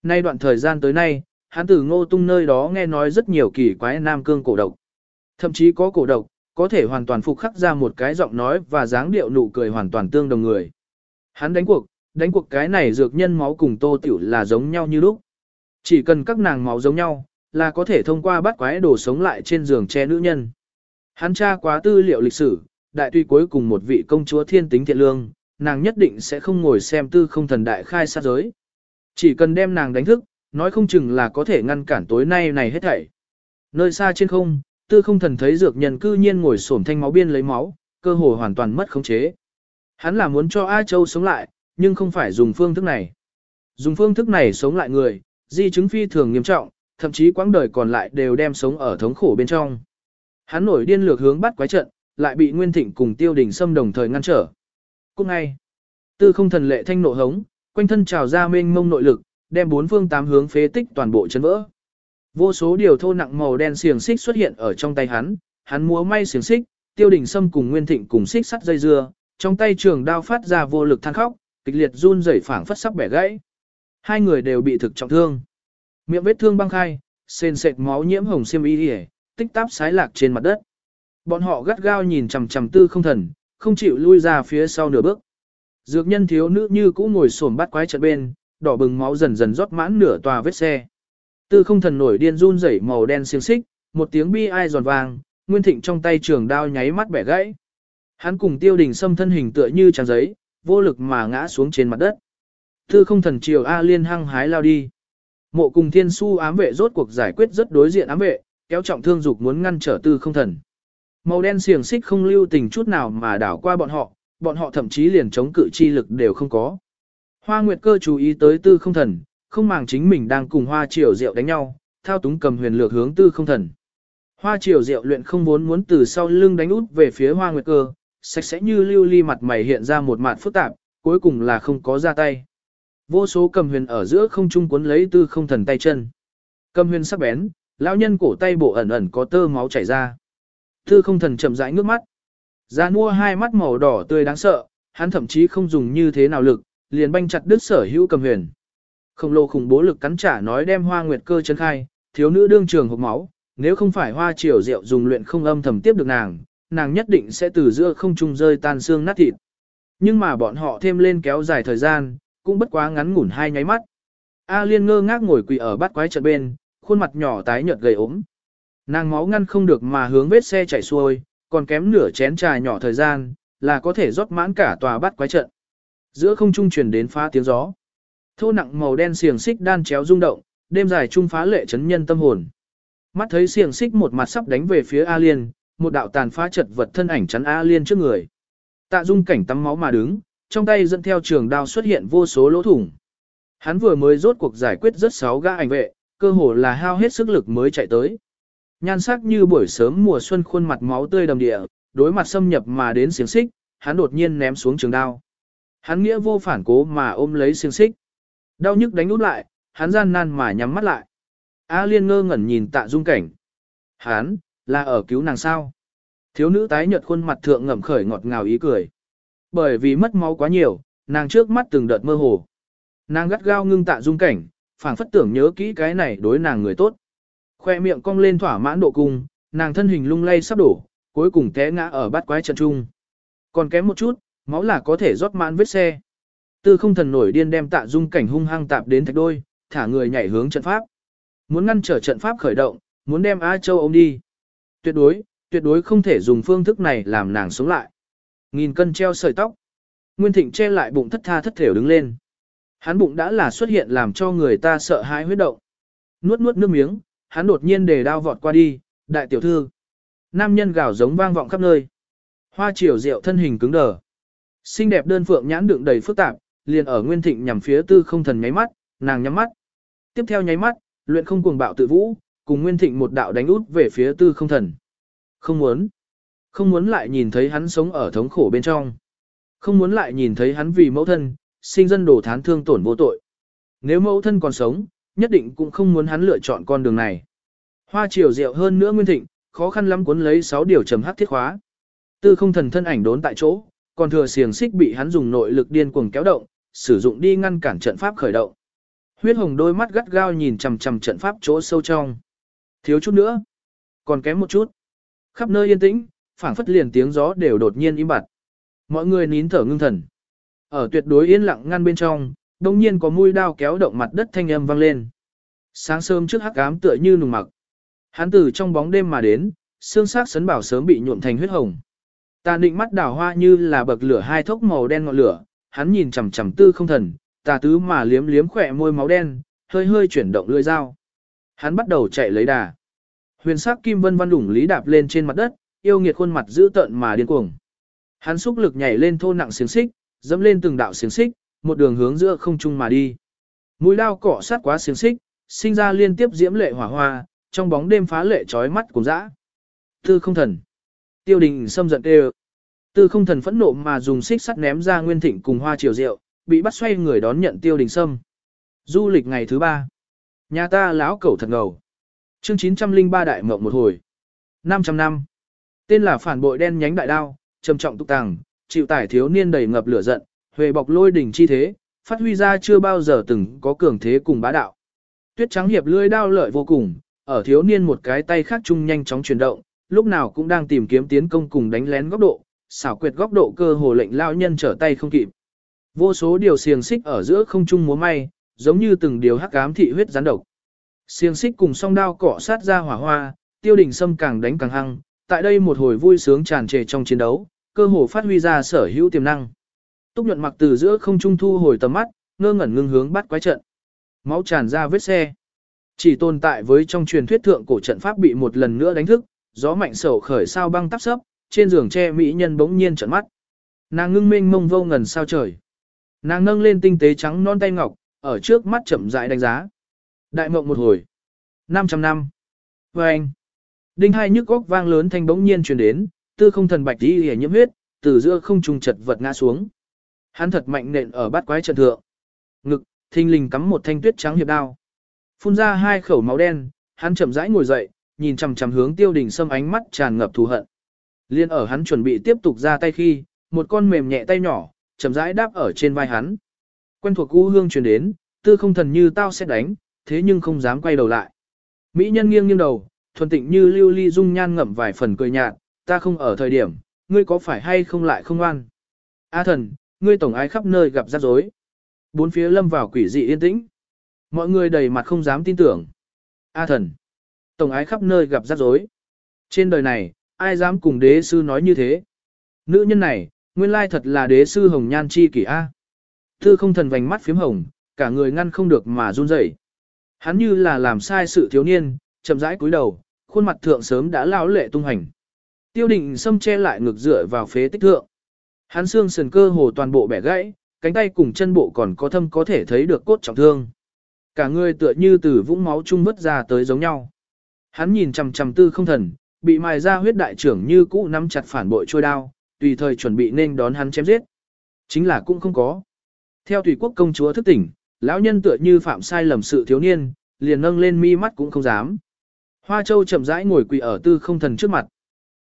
Nay đoạn thời gian tới nay, hắn từ ngô tung nơi đó nghe nói rất nhiều kỳ quái nam cương cổ độc. Thậm chí có cổ độc, có thể hoàn toàn phục khắc ra một cái giọng nói và dáng điệu nụ cười hoàn toàn tương đồng người. Hắn đánh cuộc, đánh cuộc cái này dược nhân máu cùng tô tiểu là giống nhau như lúc. Chỉ cần các nàng máu giống nhau, là có thể thông qua bắt quái đồ sống lại trên giường che nữ nhân. Hắn tra quá tư liệu lịch sử, đại tuy cuối cùng một vị công chúa thiên tính thiện lương, nàng nhất định sẽ không ngồi xem tư không thần đại khai sát giới. Chỉ cần đem nàng đánh thức, nói không chừng là có thể ngăn cản tối nay này hết thảy. Nơi xa trên không, tư không thần thấy dược nhân cư nhiên ngồi xổm thanh máu biên lấy máu, cơ hồ hoàn toàn mất khống chế. Hắn là muốn cho A Châu sống lại, nhưng không phải dùng phương thức này. Dùng phương thức này sống lại người, di chứng phi thường nghiêm trọng, thậm chí quãng đời còn lại đều đem sống ở thống khổ bên trong. Hắn nổi điên lược hướng bắt quái trận, lại bị Nguyên Thịnh cùng Tiêu Đình Sâm đồng thời ngăn trở. Cũng ngay, tư không thần lệ thanh nộ hống, quanh thân trào ra mênh mông nội lực, đem bốn phương tám hướng phế tích toàn bộ chấn vỡ. Vô số điều thô nặng màu đen xiềng xích xuất hiện ở trong tay hắn, hắn múa may xiềng xích, tiêu đỉnh sâm cùng nguyên thịnh cùng xích sắt dây dưa, trong tay trường đao phát ra vô lực than khóc, kịch liệt run rẩy phảng phất sắp bẻ gãy. Hai người đều bị thực trọng thương. Miệng vết thương băng khai, sền sệt máu nhiễm hồng xiêm y tích táp sái lạc trên mặt đất. Bọn họ gắt gao nhìn chằm chằm tư không thần, không chịu lui ra phía sau nửa bước. Dược nhân thiếu nữ như cũ ngồi xổm bắt quái trận bên, đỏ bừng máu dần dần rót mãn nửa tòa vết xe. Tư không thần nổi điên run rẩy màu đen xiềng xích, một tiếng bi ai giòn vàng, Nguyên Thịnh trong tay trường đao nháy mắt bẻ gãy. Hắn cùng Tiêu Đình Sâm thân hình tựa như trang giấy, vô lực mà ngã xuống trên mặt đất. Tư không thần chiều A Liên hăng hái lao đi. Mộ cùng thiên su ám vệ rốt cuộc giải quyết rất đối diện ám vệ, kéo trọng thương dục muốn ngăn trở tư không thần. Màu đen xiềng xích không lưu tình chút nào mà đảo qua bọn họ, bọn họ thậm chí liền chống cự chi lực đều không có. Hoa Nguyệt cơ chú ý tới tư không thần, không màng chính mình đang cùng hoa triều Diệu đánh nhau, thao túng cầm huyền lược hướng tư không thần. Hoa triều Diệu luyện không muốn muốn từ sau lưng đánh út về phía hoa nguyệt cơ, sạch sẽ như lưu ly mặt mày hiện ra một mặt phức tạp, cuối cùng là không có ra tay. Vô số cầm huyền ở giữa không trung cuốn lấy tư không thần tay chân. Cầm huyền sắc bén, lão nhân cổ tay bộ ẩn ẩn có tơ máu chảy ra. Thư không thần chậm rãi ngước mắt. Ra mua hai mắt màu đỏ tươi đáng sợ, hắn thậm chí không dùng như thế nào lực, liền banh chặt đứt sở hữu cầm huyền. Khổng lồ khủng bố lực cắn trả nói đem hoa nguyệt cơ chân khai, thiếu nữ đương trường hộc máu, nếu không phải hoa triều rượu dùng luyện không âm thầm tiếp được nàng, nàng nhất định sẽ từ giữa không trung rơi tan xương nát thịt. Nhưng mà bọn họ thêm lên kéo dài thời gian, cũng bất quá ngắn ngủn hai nháy mắt. A Liên ngơ ngác ngồi quỳ ở bát quái trận bên, khuôn mặt nhỏ tái nhợt gầy ốm. Nàng máu ngăn không được mà hướng vết xe chảy xuôi, còn kém nửa chén trà nhỏ thời gian, là có thể rót mãn cả tòa bát quái trận. Giữa không trung truyền đến phá tiếng gió. Thô nặng màu đen xiềng xích đan chéo rung động, đêm dài trung phá lệ chấn nhân tâm hồn. Mắt thấy xiềng xích một mặt sắp đánh về phía A Liên, một đạo tàn phá chật vật thân ảnh chắn A Liên trước người. Tạ Dung cảnh tắm máu mà đứng, trong tay dẫn theo trường đao xuất hiện vô số lỗ thủng. Hắn vừa mới rốt cuộc giải quyết rất sáu gã ảnh vệ, cơ hồ là hao hết sức lực mới chạy tới. Nhan sắc như buổi sớm mùa xuân khuôn mặt máu tươi đầm địa, đối mặt xâm nhập mà đến xiềng xích, hắn đột nhiên ném xuống trường đao. Hắn nghĩa vô phản cố mà ôm lấy xiềng xích. Đau nhức đánh út lại, hắn gian nan mà nhắm mắt lại. A Liên ngơ ngẩn nhìn tạ dung cảnh. Hắn, là ở cứu nàng sao? Thiếu nữ tái nhợt khuôn mặt thượng ngậm khởi ngọt ngào ý cười. Bởi vì mất máu quá nhiều, nàng trước mắt từng đợt mơ hồ. Nàng gắt gao ngưng tạ dung cảnh, phảng phất tưởng nhớ kỹ cái này đối nàng người tốt. Khoe miệng cong lên thỏa mãn độ cung, nàng thân hình lung lay sắp đổ, cuối cùng té ngã ở bát quái trận trung. Còn kém một chút, máu là có thể rót mãn vết xe. Tư không thần nổi điên đem tạ dung cảnh hung hăng tạp đến thạch đôi, thả người nhảy hướng trận pháp. Muốn ngăn trở trận pháp khởi động, muốn đem A Châu ôm đi. Tuyệt đối, tuyệt đối không thể dùng phương thức này làm nàng sống lại. Nghìn cân treo sợi tóc. Nguyên Thịnh che lại bụng thất tha thất thểu đứng lên. Hắn bụng đã là xuất hiện làm cho người ta sợ hãi huyết động. Nuốt nuốt nước miếng, hắn đột nhiên để đao vọt qua đi, đại tiểu thư. Nam nhân gào giống vang vọng khắp nơi. Hoa triều rượu thân hình cứng đờ. Xinh đẹp đơn phượng nhãn đựng đầy phức tạp, liền ở Nguyên Thịnh nhằm phía tư không thần nháy mắt, nàng nhắm mắt. Tiếp theo nháy mắt, luyện không cuồng bạo tự vũ, cùng Nguyên Thịnh một đạo đánh út về phía tư không thần. Không muốn. Không muốn lại nhìn thấy hắn sống ở thống khổ bên trong. Không muốn lại nhìn thấy hắn vì mẫu thân, sinh dân đổ thán thương tổn vô tội. Nếu mẫu thân còn sống, nhất định cũng không muốn hắn lựa chọn con đường này. Hoa chiều rượu hơn nữa Nguyên Thịnh, khó khăn lắm cuốn lấy 6 điều trầm hắc thiết khóa. Tư không thần thân ảnh đốn tại chỗ, còn thừa xiềng xích bị hắn dùng nội lực điên cuồng kéo động, sử dụng đi ngăn cản trận pháp khởi động. Huyết hồng đôi mắt gắt gao nhìn chằm chằm trận pháp chỗ sâu trong. Thiếu chút nữa. Còn kém một chút. Khắp nơi yên tĩnh, phảng phất liền tiếng gió đều đột nhiên im bặt. Mọi người nín thở ngưng thần. Ở tuyệt đối yên lặng ngăn bên trong, đồng nhiên có mũi đao kéo động mặt đất thanh âm vang lên. Sáng sớm trước hắc ám tựa như nùng mặc. Hắn từ trong bóng đêm mà đến, xương xác sấn bảo sớm bị nhuộm thành huyết hồng. Tà định mắt đảo hoa như là bậc lửa hai thốc màu đen ngọn lửa, hắn nhìn chằm chằm tư không thần, tà tứ mà liếm liếm khỏe môi máu đen, hơi hơi chuyển động lưỡi dao. Hắn bắt đầu chạy lấy đà. Huyền sắc kim vân văn đủng lý đạp lên trên mặt đất, yêu nghiệt khuôn mặt dữ tợn mà điên cuồng. Hắn xúc lực nhảy lên thô nặng xiềng xích, dẫm lên từng đạo xiềng xích, một đường hướng giữa không trung mà đi. Mũi lao cỏ sát quá xiềng xích, sinh ra liên tiếp diễm lệ hỏa hoa, trong bóng đêm phá lệ chói mắt cùng dã. Tư không thần. Tiêu đình xâm giận đều. Tư không thần phẫn nộ mà dùng xích sắt ném ra nguyên thịnh cùng hoa triều rượu, bị bắt xoay người đón nhận tiêu đình sâm. Du lịch ngày thứ ba. Nhà ta lão cẩu thật ngầu. Chương 903 đại mộng một hồi. 500 năm. Tên là phản bội đen nhánh đại đao, trầm trọng tục tàng, chịu tải thiếu niên đầy ngập lửa giận, huệ bọc lôi đỉnh chi thế, phát huy ra chưa bao giờ từng có cường thế cùng bá đạo. Tuyết trắng hiệp lưỡi đao lợi vô cùng, ở thiếu niên một cái tay khác chung nhanh chóng chuyển động, lúc nào cũng đang tìm kiếm tiến công cùng đánh lén góc độ, xảo quyệt góc độ cơ hồ lệnh lao nhân trở tay không kịp. Vô số điều xiềng xích ở giữa không trung múa may, giống như từng điều hắc ám thị huyết gián độc. Xiềng xích cùng song đao cọ sát ra hỏa hoa, tiêu đình sâm càng đánh càng hăng, tại đây một hồi vui sướng tràn trề trong chiến đấu, cơ hồ phát huy ra sở hữu tiềm năng. Túc nhuận mặc từ giữa không trung thu hồi tầm mắt, ngơ ngẩn ngưng hướng bắt quái trận. Máu tràn ra vết xe. Chỉ tồn tại với trong truyền thuyết thượng cổ trận pháp bị một lần nữa đánh thức, gió mạnh sầu khởi sao băng tắp sấp, trên giường tre mỹ nhân bỗng nhiên trợn mắt. Nàng ngưng minh mông vô ngần sao trời. Nàng nâng lên tinh tế trắng non tay ngọc, ở trước mắt chậm rãi đánh giá. Đại mộng một hồi. 500 năm. Và anh. Đinh hai nhức góc vang lớn thanh bỗng nhiên truyền đến, tư không thần bạch đi hề nhiễm huyết, từ giữa không trung chật vật ngã xuống. Hắn thật mạnh nện ở bát quái trận thượng. Ngực, thình lình cắm một thanh tuyết trắng hiệp đao. Phun ra hai khẩu máu đen, hắn chậm rãi ngồi dậy, nhìn chằm chằm hướng tiêu đình sâm ánh mắt tràn ngập thù hận. Liên ở hắn chuẩn bị tiếp tục ra tay khi, một con mềm nhẹ tay nhỏ, chậm rãi đáp ở trên vai hắn. Quen thuộc u hương truyền đến, tư không thần như tao sẽ đánh, thế nhưng không dám quay đầu lại. Mỹ nhân nghiêng nghiêng đầu, thuần tịnh như lưu ly dung nhan ngậm vài phần cười nhạt, ta không ở thời điểm, ngươi có phải hay không lại không ngoan. A thần, ngươi tổng ái khắp nơi gặp rắc rối. Bốn phía lâm vào quỷ dị yên tĩnh. Mọi người đầy mặt không dám tin tưởng. A thần, tổng ái khắp nơi gặp rắc rối. Trên đời này, ai dám cùng đế sư nói như thế? Nữ nhân này, nguyên lai thật là đế sư hồng nhan chi kỷ A. Tư không thần vành mắt phím hồng, cả người ngăn không được mà run rẩy. Hắn như là làm sai sự thiếu niên, chậm rãi cúi đầu, khuôn mặt thượng sớm đã lao lệ tung hành. Tiêu định xâm che lại ngực dựa vào phế tích thượng. Hắn xương sườn cơ hồ toàn bộ bẻ gãy, cánh tay cùng chân bộ còn có thâm có thể thấy được cốt trọng thương. Cả người tựa như từ vũng máu chung vứt ra tới giống nhau. Hắn nhìn chằm chằm tư không thần, bị mài ra huyết đại trưởng như cũ nắm chặt phản bội trôi đao, tùy thời chuẩn bị nên đón hắn chém giết. Chính là cũng không có. Theo tùy quốc công chúa thức tỉnh, lão nhân tựa như phạm sai lầm sự thiếu niên, liền nâng lên mi mắt cũng không dám. Hoa Châu chậm rãi ngồi quỳ ở tư không thần trước mặt.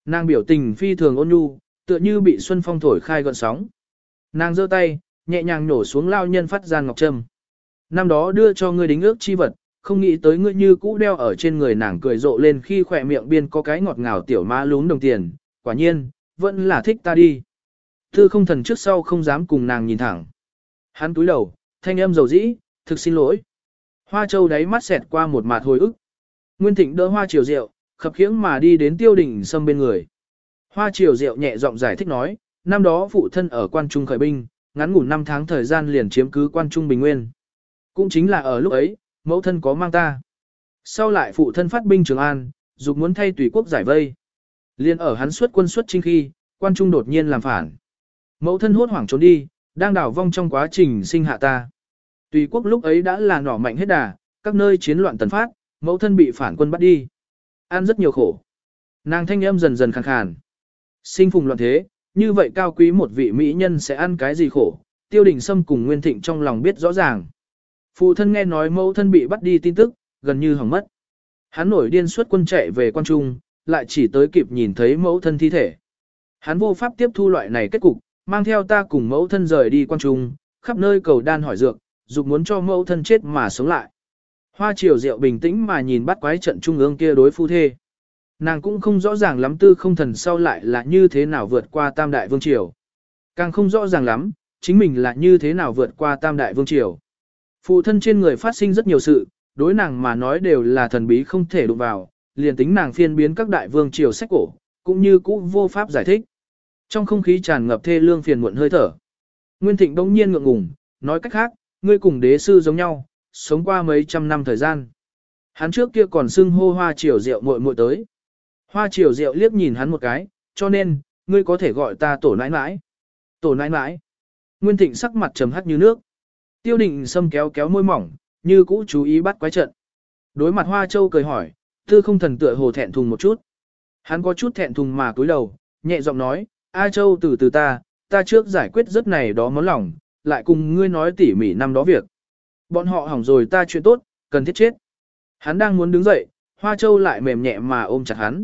Nàng biểu tình phi thường ôn nhu, tựa như bị xuân phong thổi khai gọn sóng. Nàng giơ tay, nhẹ nhàng nổ xuống lao nhân phát gian ngọc trâm. Năm đó đưa cho ngươi đính ước chi vật, không nghĩ tới ngươi như cũ đeo ở trên người nàng cười rộ lên khi khỏe miệng biên có cái ngọt ngào tiểu má lún đồng tiền, quả nhiên, vẫn là thích ta đi. Tư không thần trước sau không dám cùng nàng nhìn thẳng. Hắn túi đầu, thanh âm dầu dĩ, thực xin lỗi. Hoa châu đáy mắt xẹt qua một mạt hồi ức. Nguyên thịnh đỡ hoa chiều rượu, khập khiễng mà đi đến tiêu đỉnh sâm bên người. Hoa triều diệu nhẹ giọng giải thích nói, năm đó phụ thân ở quan trung khởi binh, ngắn ngủ 5 tháng thời gian liền chiếm cứ quan trung bình nguyên. Cũng chính là ở lúc ấy, mẫu thân có mang ta. Sau lại phụ thân phát binh Trường An, dục muốn thay tùy quốc giải vây. Liên ở hắn xuất quân xuất chinh khi, quan trung đột nhiên làm phản. Mẫu thân hốt hoảng trốn đi, đang đảo vong trong quá trình sinh hạ ta. Tùy quốc lúc ấy đã là nỏ mạnh hết đà, các nơi chiến loạn tần phát, mẫu thân bị phản quân bắt đi. an rất nhiều khổ. Nàng thanh âm dần dần khàn khàn. Sinh phùng loạn thế, như vậy cao quý một vị mỹ nhân sẽ ăn cái gì khổ, tiêu đình sâm cùng Nguyên Thịnh trong lòng biết rõ ràng. Phụ thân nghe nói mẫu thân bị bắt đi tin tức, gần như hỏng mất. Hắn nổi điên suốt quân chạy về quan trung, lại chỉ tới kịp nhìn thấy mẫu thân thi thể. Hắn vô pháp tiếp thu loại này kết cục, mang theo ta cùng mẫu thân rời đi quan trung, khắp nơi cầu đan hỏi dược, dục muốn cho mẫu thân chết mà sống lại. Hoa triều rượu bình tĩnh mà nhìn bắt quái trận trung ương kia đối phu thê. Nàng cũng không rõ ràng lắm tư không thần sau lại là như thế nào vượt qua tam đại vương triều. Càng không rõ ràng lắm, chính mình là như thế nào vượt qua tam đại vương triều. Phụ thân trên người phát sinh rất nhiều sự, đối nàng mà nói đều là thần bí không thể đụng vào, liền tính nàng phiên biến các đại vương triều sách cổ, cũng như cũ vô pháp giải thích. Trong không khí tràn ngập thê lương phiền muộn hơi thở. Nguyên Thịnh đông nhiên ngượng ngùng, nói cách khác, ngươi cùng đế sư giống nhau, sống qua mấy trăm năm thời gian. Hắn trước kia còn xưng hô hoa triều rượu muội muội tới. Hoa triều rượu liếc nhìn hắn một cái, cho nên, ngươi có thể gọi ta tổ nãi nãi. Tổ nãi nãi. Nguyên Thịnh sắc mặt trầm hắt như nước. Tiêu định xâm kéo kéo môi mỏng, như cũ chú ý bắt quái trận. Đối mặt Hoa Châu cười hỏi, tư không thần tựa hồ thẹn thùng một chút. Hắn có chút thẹn thùng mà cúi đầu, nhẹ giọng nói, A Châu từ từ ta, ta trước giải quyết rất này đó món lòng, lại cùng ngươi nói tỉ mỉ năm đó việc. Bọn họ hỏng rồi ta chuyện tốt, cần thiết chết. Hắn đang muốn đứng dậy, Hoa Châu lại mềm nhẹ mà ôm chặt hắn.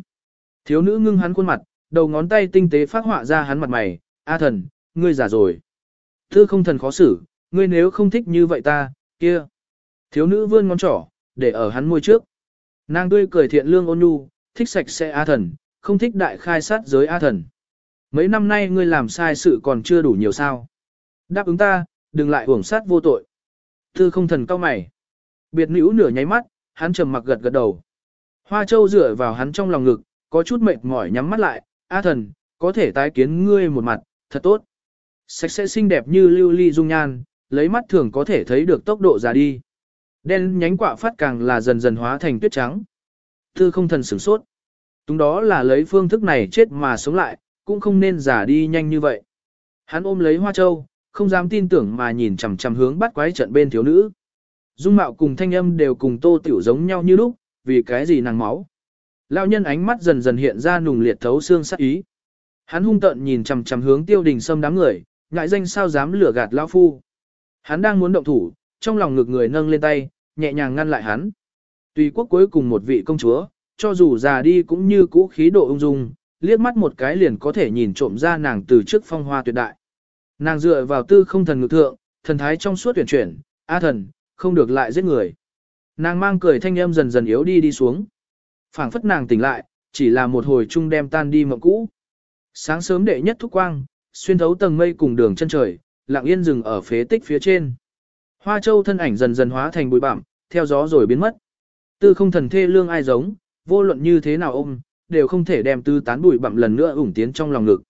Thiếu nữ ngưng hắn khuôn mặt, đầu ngón tay tinh tế phát họa ra hắn mặt mày, A thần, ngươi già rồi. Thư không thần khó xử, ngươi nếu không thích như vậy ta, kia. Thiếu nữ vươn ngón trỏ, để ở hắn môi trước. Nàng tươi cười thiện lương ôn nhu, thích sạch sẽ A thần, không thích đại khai sát giới A thần. Mấy năm nay ngươi làm sai sự còn chưa đủ nhiều sao. Đáp ứng ta, đừng lại uổng sát vô tội. Thư không thần cao mày. Biệt nữ nửa nháy mắt, hắn trầm mặc gật gật đầu. Hoa châu dựa vào hắn trong lòng ngực, có chút mệt mỏi nhắm mắt lại, A thần, có thể tái kiến ngươi một mặt, thật tốt. Sạch sẽ xinh đẹp như lưu ly dung nhan, lấy mắt thường có thể thấy được tốc độ già đi. Đen nhánh quả phát càng là dần dần hóa thành tuyết trắng. Tư không thần sửng sốt. Túng đó là lấy phương thức này chết mà sống lại, cũng không nên già đi nhanh như vậy. Hắn ôm lấy hoa châu, không dám tin tưởng mà nhìn chằm chằm hướng bắt quái trận bên thiếu nữ. Dung mạo cùng thanh âm đều cùng tô tiểu giống nhau như lúc, vì cái gì nàng máu. Lão nhân ánh mắt dần dần hiện ra nùng liệt thấu xương sắc ý. Hắn hung tợn nhìn chằm chằm hướng tiêu đình sâm đám người, ngại danh sao dám lừa gạt lão phu. Hắn đang muốn động thủ, trong lòng ngực người nâng lên tay, nhẹ nhàng ngăn lại hắn. Tùy quốc cuối cùng một vị công chúa, cho dù già đi cũng như cũ khí độ ung dung, liếc mắt một cái liền có thể nhìn trộm ra nàng từ trước phong hoa tuyệt đại. Nàng dựa vào tư không thần ngự thượng, thần thái trong suốt tuyển chuyển, a thần, không được lại giết người. Nàng mang cười thanh âm dần dần yếu đi đi xuống phảng phất nàng tỉnh lại, chỉ là một hồi chung đem tan đi mộng cũ. Sáng sớm đệ nhất thúc quang, xuyên thấu tầng mây cùng đường chân trời, lặng yên dừng ở phế tích phía trên. Hoa châu thân ảnh dần dần hóa thành bụi bặm, theo gió rồi biến mất. Tư không thần thê lương ai giống, vô luận như thế nào ôm, đều không thể đem tư tán bụi bặm lần nữa ủng tiến trong lòng ngực.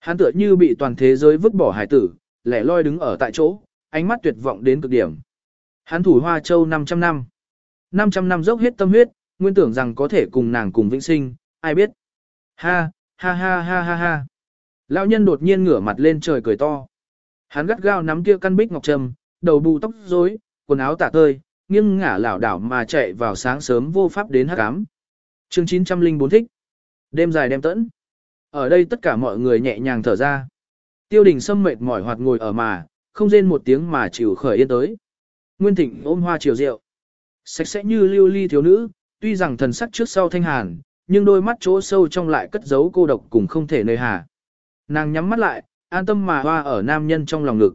Hắn tựa như bị toàn thế giới vứt bỏ hải tử, lẻ loi đứng ở tại chỗ, ánh mắt tuyệt vọng đến cực điểm. Hắn thủ Hoa Châu 500 năm. 500 năm dốc hết tâm huyết, nguyên tưởng rằng có thể cùng nàng cùng vĩnh sinh, ai biết. Ha, ha ha ha ha ha. Lão nhân đột nhiên ngửa mặt lên trời cười to. Hắn gắt gao nắm kia căn bích ngọc trầm, đầu bù tóc rối, quần áo tả tơi, nghiêng ngả lảo đảo mà chạy vào sáng sớm vô pháp đến hắc ám. Chương 904 thích. Đêm dài đêm tẫn. Ở đây tất cả mọi người nhẹ nhàng thở ra. Tiêu đình sâm mệt mỏi hoạt ngồi ở mà, không rên một tiếng mà chịu khởi yên tới. Nguyên thịnh ôm hoa chiều rượu. Sạch sẽ như lưu ly thiếu nữ, tuy rằng thần sắc trước sau thanh hàn, nhưng đôi mắt chỗ sâu trong lại cất giấu cô độc cùng không thể nơi hà. Nàng nhắm mắt lại, an tâm mà hoa ở nam nhân trong lòng ngực.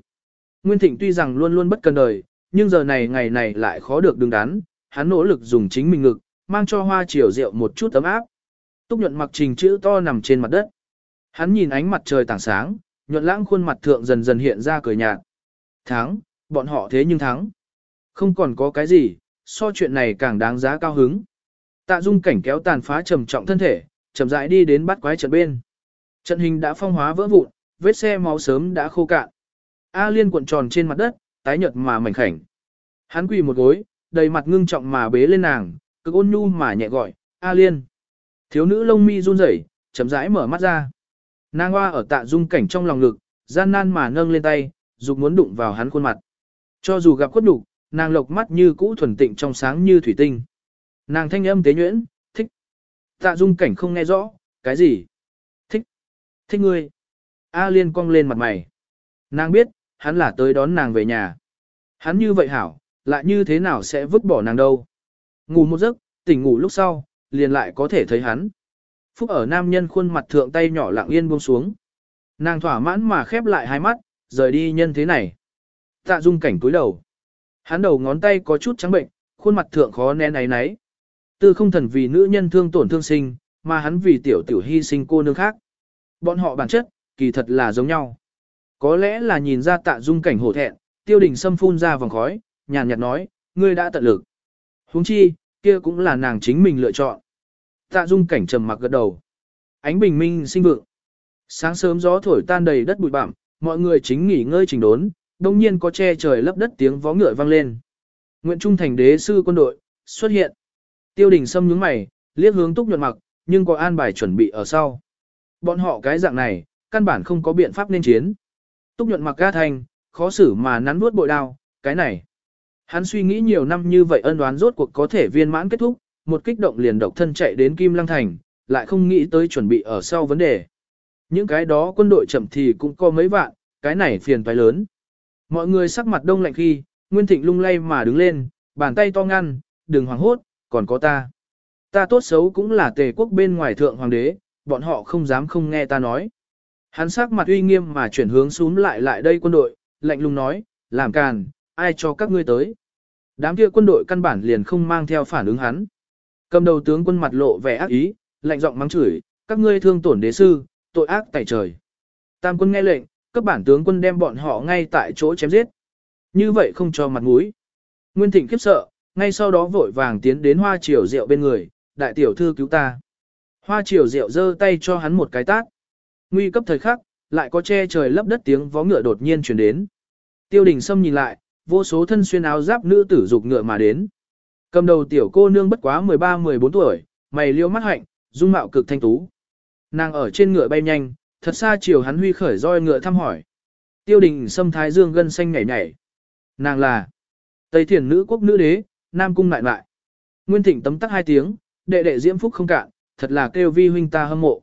Nguyên thịnh tuy rằng luôn luôn bất cần đời, nhưng giờ này ngày này lại khó được đứng đắn, hắn nỗ lực dùng chính mình ngực, mang cho hoa chiều rượu một chút ấm áp. Túc nhuận mặc trình chữ to nằm trên mặt đất. Hắn nhìn ánh mặt trời tảng sáng, nhuận lãng khuôn mặt thượng dần dần hiện ra cười nhạt. Thắng, bọn họ thế nhưng thắng. Không còn có cái gì, so chuyện này càng đáng giá cao hứng. Tạ dung cảnh kéo tàn phá trầm trọng thân thể, chậm rãi đi đến bắt quái trận bên. Trận hình đã phong hóa vỡ vụn, vết xe máu sớm đã khô cạn. A liên cuộn tròn trên mặt đất, tái nhợt mà mảnh khảnh. Hắn quỳ một gối, đầy mặt ngưng trọng mà bế lên nàng, cực ôn nhu mà nhẹ gọi, A liên. Thiếu nữ lông mi run rẩy, chậm rãi mở mắt ra. Nàng hoa ở tạ dung cảnh trong lòng ngực, gian nan mà nâng lên tay, dục muốn đụng vào hắn khuôn mặt. Cho dù gặp khuất nhục, nàng lộc mắt như cũ thuần tịnh trong sáng như thủy tinh. Nàng thanh âm tế nhuyễn, thích. Tạ dung cảnh không nghe rõ, cái gì? Thích. Thích ngươi. A liên cong lên mặt mày. Nàng biết, hắn là tới đón nàng về nhà. Hắn như vậy hảo, lại như thế nào sẽ vứt bỏ nàng đâu. Ngủ một giấc, tỉnh ngủ lúc sau, liền lại có thể thấy hắn. Phúc ở nam nhân khuôn mặt thượng tay nhỏ lặng yên buông xuống. Nàng thỏa mãn mà khép lại hai mắt, rời đi nhân thế này. Tạ dung cảnh cúi đầu. Hắn đầu ngón tay có chút trắng bệnh, khuôn mặt thượng khó nén ấy náy. Tư không thần vì nữ nhân thương tổn thương sinh, mà hắn vì tiểu tiểu hy sinh cô nương khác. Bọn họ bản chất, kỳ thật là giống nhau. Có lẽ là nhìn ra tạ dung cảnh hổ thẹn, tiêu đình xâm phun ra vòng khói, nhàn nhạt nói, ngươi đã tận lực. huống chi, kia cũng là nàng chính mình lựa chọn. Tạ dung cảnh trầm mặc gật đầu. Ánh bình minh sinh vượng. Sáng sớm gió thổi tan đầy đất bụi bặm, mọi người chính nghỉ ngơi trình đốn, đông nhiên có che trời lấp đất tiếng vó ngựa vang lên. Nguyện Trung thành đế sư quân đội, xuất hiện. Tiêu đình sâm nhướng mày, liếc hướng túc nhuận mặc, nhưng có an bài chuẩn bị ở sau. Bọn họ cái dạng này, căn bản không có biện pháp nên chiến. Túc nhuận mặc ga thành, khó xử mà nắn nuốt bội đao, cái này. Hắn suy nghĩ nhiều năm như vậy ân đoán rốt cuộc có thể viên mãn kết thúc, một kích động liền độc thân chạy đến Kim Lăng Thành, lại không nghĩ tới chuẩn bị ở sau vấn đề. Những cái đó quân đội chậm thì cũng có mấy vạn, cái này phiền phải lớn. Mọi người sắc mặt đông lạnh khi, Nguyên Thịnh lung lay mà đứng lên, bàn tay to ngăn, đừng hoảng hốt, còn có ta. ta tốt xấu cũng là tề quốc bên ngoài thượng hoàng đế, bọn họ không dám không nghe ta nói. Hắn sắc mặt uy nghiêm mà chuyển hướng xuống lại lại đây quân đội, lạnh lùng nói, làm càn, ai cho các ngươi tới. Đám kia quân đội căn bản liền không mang theo phản ứng hắn. Cầm đầu tướng quân mặt lộ vẻ ác ý, lạnh giọng mắng chửi, các ngươi thương tổn đế sư, tội ác tại trời. Tam quân nghe lệnh, các bản tướng quân đem bọn họ ngay tại chỗ chém giết. Như vậy không cho mặt mũi. Nguyên Thịnh khiếp sợ, ngay sau đó vội vàng tiến đến hoa triều rượu bên người, đại tiểu thư cứu ta. Hoa triều rượu giơ tay cho hắn một cái tát. Nguy cấp thời khắc, lại có che trời lấp đất tiếng vó ngựa đột nhiên truyền đến. Tiêu đình Sâm nhìn lại, vô số thân xuyên áo giáp nữ tử dục ngựa mà đến. Cầm đầu tiểu cô nương bất quá 13-14 tuổi, mày liêu mắt hạnh, dung mạo cực thanh tú. Nàng ở trên ngựa bay nhanh, thật xa chiều hắn huy khởi roi ngựa thăm hỏi. Tiêu đình Sâm thái dương gân xanh nhảy nhảy. Nàng là Tây Thiền nữ quốc nữ đế, Nam cung lại lại. Nguyên Thịnh tấm tắc hai tiếng, đệ đệ diễm phúc không cạn, thật là kêu vi huynh ta hâm mộ.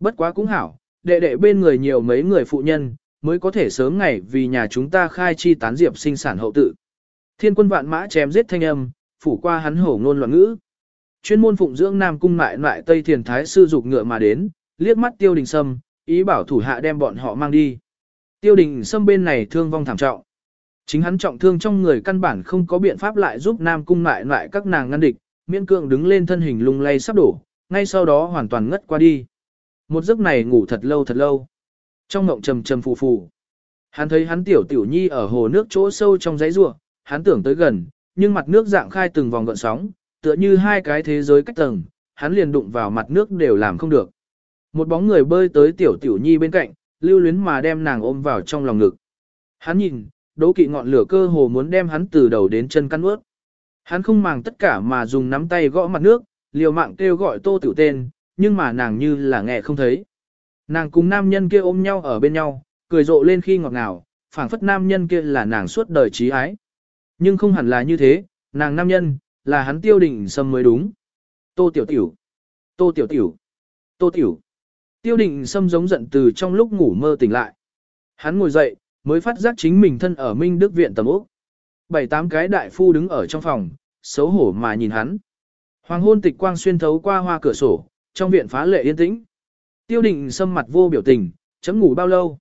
Bất quá cũng hảo, đệ đệ bên người nhiều mấy người phụ nhân, mới có thể sớm ngày vì nhà chúng ta khai chi tán diệp sinh sản hậu tự. Thiên quân vạn mã chém giết thanh âm, phủ qua hắn hổ ngôn loạn ngữ. Chuyên môn phụng dưỡng Nam cung lại lại Tây Thiền Thái sư dục ngựa mà đến, liếc mắt tiêu đình sâm, ý bảo thủ hạ đem bọn họ mang đi. Tiêu đình sâm bên này thương vong thảm trọng. Chính hắn trọng thương trong người căn bản không có biện pháp lại giúp Nam cung lại lại các nàng ngăn địch, miễn cưỡng đứng lên thân hình lung lay sắp đổ, ngay sau đó hoàn toàn ngất qua đi. Một giấc này ngủ thật lâu thật lâu. Trong ngộng trầm trầm phù phù. Hắn thấy hắn tiểu tiểu nhi ở hồ nước chỗ sâu trong giấy rua, hắn tưởng tới gần, nhưng mặt nước dạng khai từng vòng gợn sóng, tựa như hai cái thế giới cách tầng, hắn liền đụng vào mặt nước đều làm không được. Một bóng người bơi tới tiểu tiểu nhi bên cạnh, lưu luyến mà đem nàng ôm vào trong lòng ngực. Hắn nhìn, đố kỵ ngọn lửa cơ hồ muốn đem hắn từ đầu đến chân căn ướt. Hắn không màng tất cả mà dùng nắm tay gõ mặt nước, liều mạng kêu gọi tô tiểu tên, nhưng mà nàng như là nghe không thấy. Nàng cùng nam nhân kia ôm nhau ở bên nhau, cười rộ lên khi ngọt ngào, phảng phất nam nhân kia là nàng suốt đời trí ái. Nhưng không hẳn là như thế, nàng nam nhân, là hắn tiêu đình sâm mới đúng. Tô tiểu tiểu, tô tiểu tiểu, tô tiểu. Tiêu định sâm giống giận từ trong lúc ngủ mơ tỉnh lại. Hắn ngồi dậy, mới phát giác chính mình thân ở Minh Đức Viện tầm ốc. Bảy tám cái đại phu đứng ở trong phòng, xấu hổ mà nhìn hắn. Hoàng hôn tịch quang xuyên thấu qua hoa cửa sổ, trong viện phá lệ yên tĩnh. Tiêu định sâm mặt vô biểu tình, chấm ngủ bao lâu?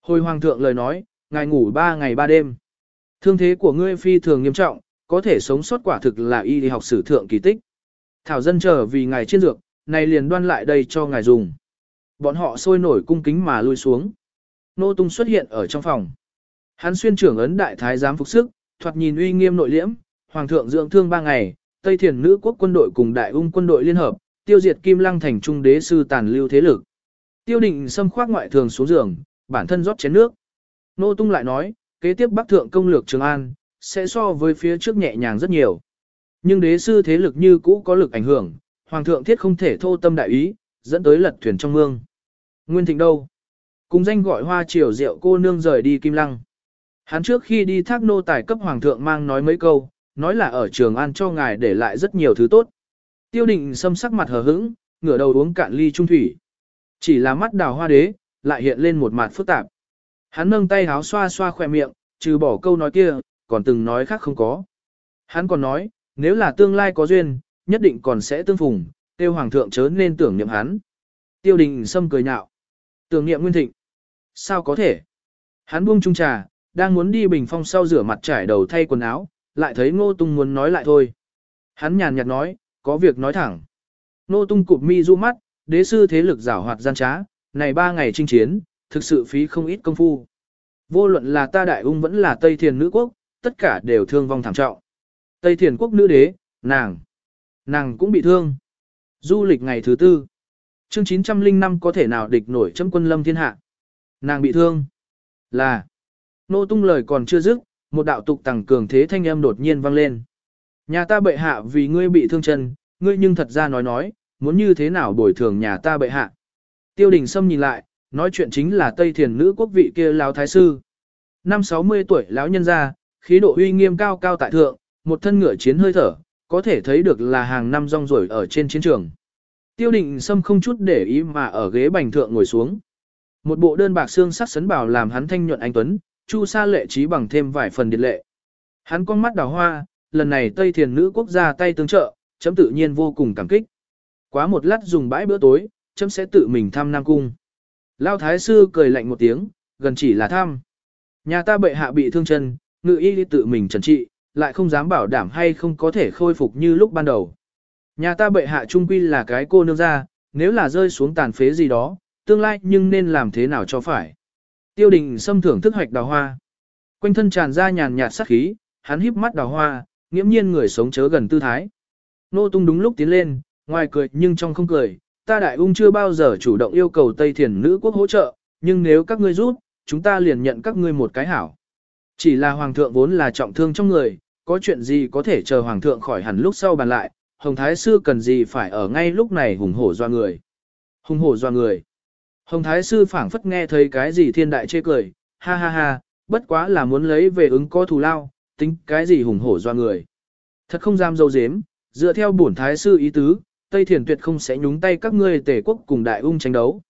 Hồi hoàng thượng lời nói, ngài ngủ ba ngày ba đêm. Thương thế của ngươi phi thường nghiêm trọng, có thể sống sót quả thực là y đi học sử thượng kỳ tích. Thảo dân chờ vì ngài trên dược, này liền đoan lại đây cho ngài dùng. Bọn họ sôi nổi cung kính mà lui xuống. Nô Tung xuất hiện ở trong phòng. Hắn xuyên trưởng ấn đại thái giám phục sức, thoạt nhìn uy nghiêm nội liễm, hoàng thượng dưỡng thương ba ngày, Tây Thiền nữ quốc quân đội cùng đại ung quân đội liên hợp, tiêu diệt Kim Lăng thành trung đế sư tàn lưu thế lực. Tiêu định xâm khoác ngoại thường xuống giường, bản thân rót chén nước. Nô Tung lại nói, kế tiếp Bắc thượng công lược Trường An, sẽ so với phía trước nhẹ nhàng rất nhiều. Nhưng đế sư thế lực như cũ có lực ảnh hưởng, hoàng thượng thiết không thể thô tâm đại ý, dẫn tới lật thuyền trong mương. Nguyên Thịnh đâu? Cùng danh gọi hoa triều rượu cô nương rời đi Kim Lăng. Hắn trước khi đi thác nô tài cấp hoàng thượng mang nói mấy câu, nói là ở trường an cho ngài để lại rất nhiều thứ tốt. Tiêu định xâm sắc mặt hờ hững, ngửa đầu uống cạn ly trung thủy. Chỉ là mắt đào hoa đế, lại hiện lên một mặt phức tạp. Hắn nâng tay háo xoa xoa khỏe miệng, trừ bỏ câu nói kia, còn từng nói khác không có. Hắn còn nói, nếu là tương lai có duyên, nhất định còn sẽ tương phùng, tiêu hoàng thượng chớ nên tưởng niệm hắn. Tiêu đình xâm cười nhạo. Tưởng niệm nguyên thịnh. Sao có thể? Hắn buông chung trà, đang muốn đi bình phong sau rửa mặt trải đầu thay quần áo, lại thấy ngô tung muốn nói lại thôi. Hắn nhàn nhạt nói, có việc nói thẳng. Ngô tung cụp mi du mắt, đế sư thế lực giảo hoạt gian trá, này ba ngày chinh chiến, thực sự phí không ít công phu. Vô luận là ta đại ung vẫn là Tây Thiền nữ quốc, tất cả đều thương vong thảm trọng. Tây Thiền quốc nữ đế, nàng, nàng cũng bị thương. Du lịch ngày thứ tư. Chương 905 có thể nào địch nổi chấm quân lâm thiên hạ. Nàng bị thương. Là. Nô tung lời còn chưa dứt, một đạo tục tăng cường thế thanh âm đột nhiên vang lên. Nhà ta bệ hạ vì ngươi bị thương chân, ngươi nhưng thật ra nói nói, muốn như thế nào bồi thường nhà ta bệ hạ. Tiêu đình Sâm nhìn lại, nói chuyện chính là Tây Thiền nữ quốc vị kia lão thái sư. Năm 60 tuổi lão nhân gia, khí độ uy nghiêm cao cao tại thượng, một thân ngựa chiến hơi thở, có thể thấy được là hàng năm rong ruổi ở trên chiến trường. Tiêu định Sâm không chút để ý mà ở ghế bành thượng ngồi xuống. Một bộ đơn bạc xương sắc sấn bảo làm hắn thanh nhuận anh tuấn, chu sa lệ trí bằng thêm vài phần điệt lệ. Hắn con mắt đào hoa, lần này Tây Thiền nữ quốc gia tay tương trợ, chấm tự nhiên vô cùng cảm kích. Quá một lát dùng bãi bữa tối, chấm sẽ tự mình thăm Nam Cung. Lao Thái Sư cười lạnh một tiếng, gần chỉ là thăm. Nhà ta bệ hạ bị thương chân, ngự y đi tự mình trần trị, lại không dám bảo đảm hay không có thể khôi phục như lúc ban đầu. Nhà ta bệ hạ trung quy là cái cô nương ra, nếu là rơi xuống tàn phế gì đó, tương lai nhưng nên làm thế nào cho phải. Tiêu đình xâm thưởng thức hoạch đào hoa. Quanh thân tràn ra nhàn nhạt sát khí, hắn híp mắt đào hoa, nghiễm nhiên người sống chớ gần tư thái. Nô tung đúng lúc tiến lên, ngoài cười nhưng trong không cười, ta đại ung chưa bao giờ chủ động yêu cầu Tây Thiền nữ quốc hỗ trợ, nhưng nếu các ngươi rút, chúng ta liền nhận các ngươi một cái hảo. Chỉ là hoàng thượng vốn là trọng thương trong người, có chuyện gì có thể chờ hoàng thượng khỏi hẳn lúc sau bàn lại, Hồng Thái Sư cần gì phải ở ngay lúc này hùng hổ doa người. Hùng hổ doa người. Hồng Thái Sư phảng phất nghe thấy cái gì thiên đại chê cười, ha ha ha, bất quá là muốn lấy về ứng có thù lao, tính cái gì hùng hổ doa người. Thật không dám dâu dếm, dựa theo bổn Thái Sư ý tứ, Tây Thiền tuyệt không sẽ nhúng tay các ngươi tể quốc cùng đại ung tranh đấu.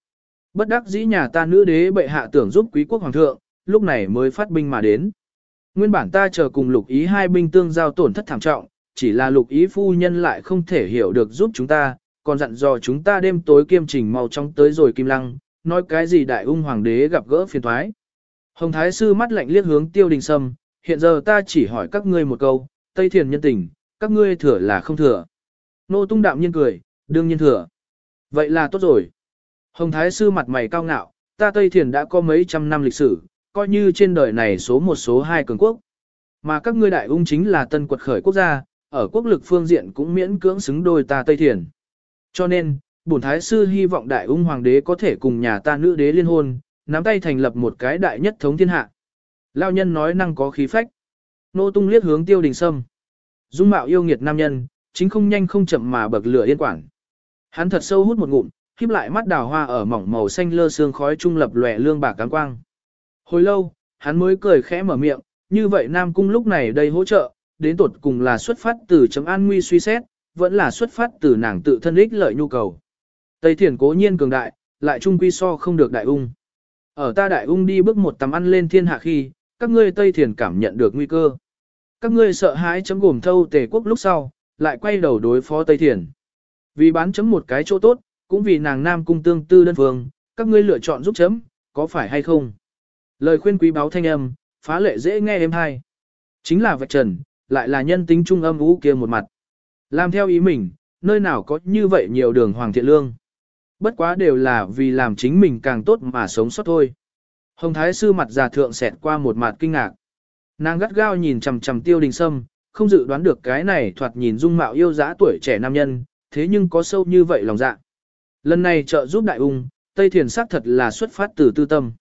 Bất đắc dĩ nhà ta nữ đế bệ hạ tưởng giúp quý quốc hoàng thượng, lúc này mới phát binh mà đến. Nguyên bản ta chờ cùng lục ý hai binh tương giao tổn thất thảm trọng, chỉ là lục ý phu nhân lại không thể hiểu được giúp chúng ta, còn dặn dò chúng ta đêm tối kiêm trình mau trong tới rồi kim lăng, nói cái gì đại ung hoàng đế gặp gỡ phiền thoái. Hồng Thái Sư mắt lạnh liếc hướng tiêu đình sâm, hiện giờ ta chỉ hỏi các ngươi một câu, Tây Thiền nhân tình, các ngươi thừa là không thừa. Nô tung đạm nhiên cười, đương nhiên thừa. Vậy là tốt rồi. Hồng Thái Sư mặt mày cao ngạo, ta Tây Thiền đã có mấy trăm năm lịch sử, coi như trên đời này số một số hai cường quốc. Mà các ngươi đại ung chính là tân quật khởi quốc gia, ở quốc lực phương diện cũng miễn cưỡng xứng đôi ta Tây Thiền. Cho nên, bổn Thái Sư hy vọng đại ung hoàng đế có thể cùng nhà ta nữ đế liên hôn, nắm tay thành lập một cái đại nhất thống thiên hạ. Lao nhân nói năng có khí phách. Nô tung liếc hướng tiêu đình sâm. Dung mạo yêu nghiệt nam nhân, chính không nhanh không chậm mà bậc lửa yên quản. Hắn thật sâu hút một ngụm, híp lại mắt đào hoa ở mỏng màu xanh lơ sương khói trung lập lòe lương bạc cám quang. Hồi lâu, hắn mới cười khẽ mở miệng, như vậy Nam Cung lúc này đây hỗ trợ, đến tột cùng là xuất phát từ chấm an nguy suy xét, vẫn là xuất phát từ nàng tự thân ích lợi nhu cầu. Tây Thiền cố nhiên cường đại, lại trung quy so không được đại ung. Ở ta đại ung đi bước một tầm ăn lên thiên hạ khi, các ngươi Tây Thiền cảm nhận được nguy cơ. Các ngươi sợ hãi chấm gồm thâu tề quốc lúc sau, lại quay đầu đối phó Tây Thiền. Vì bán chấm một cái chỗ tốt, cũng vì nàng Nam Cung tương tư đơn phương, các ngươi lựa chọn giúp chấm, có phải hay không? Lời khuyên quý báo thanh âm, phá lệ dễ nghe êm hay. Chính là vạch trần, lại là nhân tính trung âm ú kia một mặt. Làm theo ý mình, nơi nào có như vậy nhiều đường hoàng thiện lương. Bất quá đều là vì làm chính mình càng tốt mà sống sót thôi. Hồng Thái Sư mặt già thượng xẹt qua một mặt kinh ngạc. Nàng gắt gao nhìn chằm chằm tiêu đình sâm, không dự đoán được cái này thoạt nhìn dung mạo yêu dã tuổi trẻ nam nhân, thế nhưng có sâu như vậy lòng dạ. Lần này trợ giúp đại ung, Tây Thiền sắc thật là xuất phát từ tư tâm.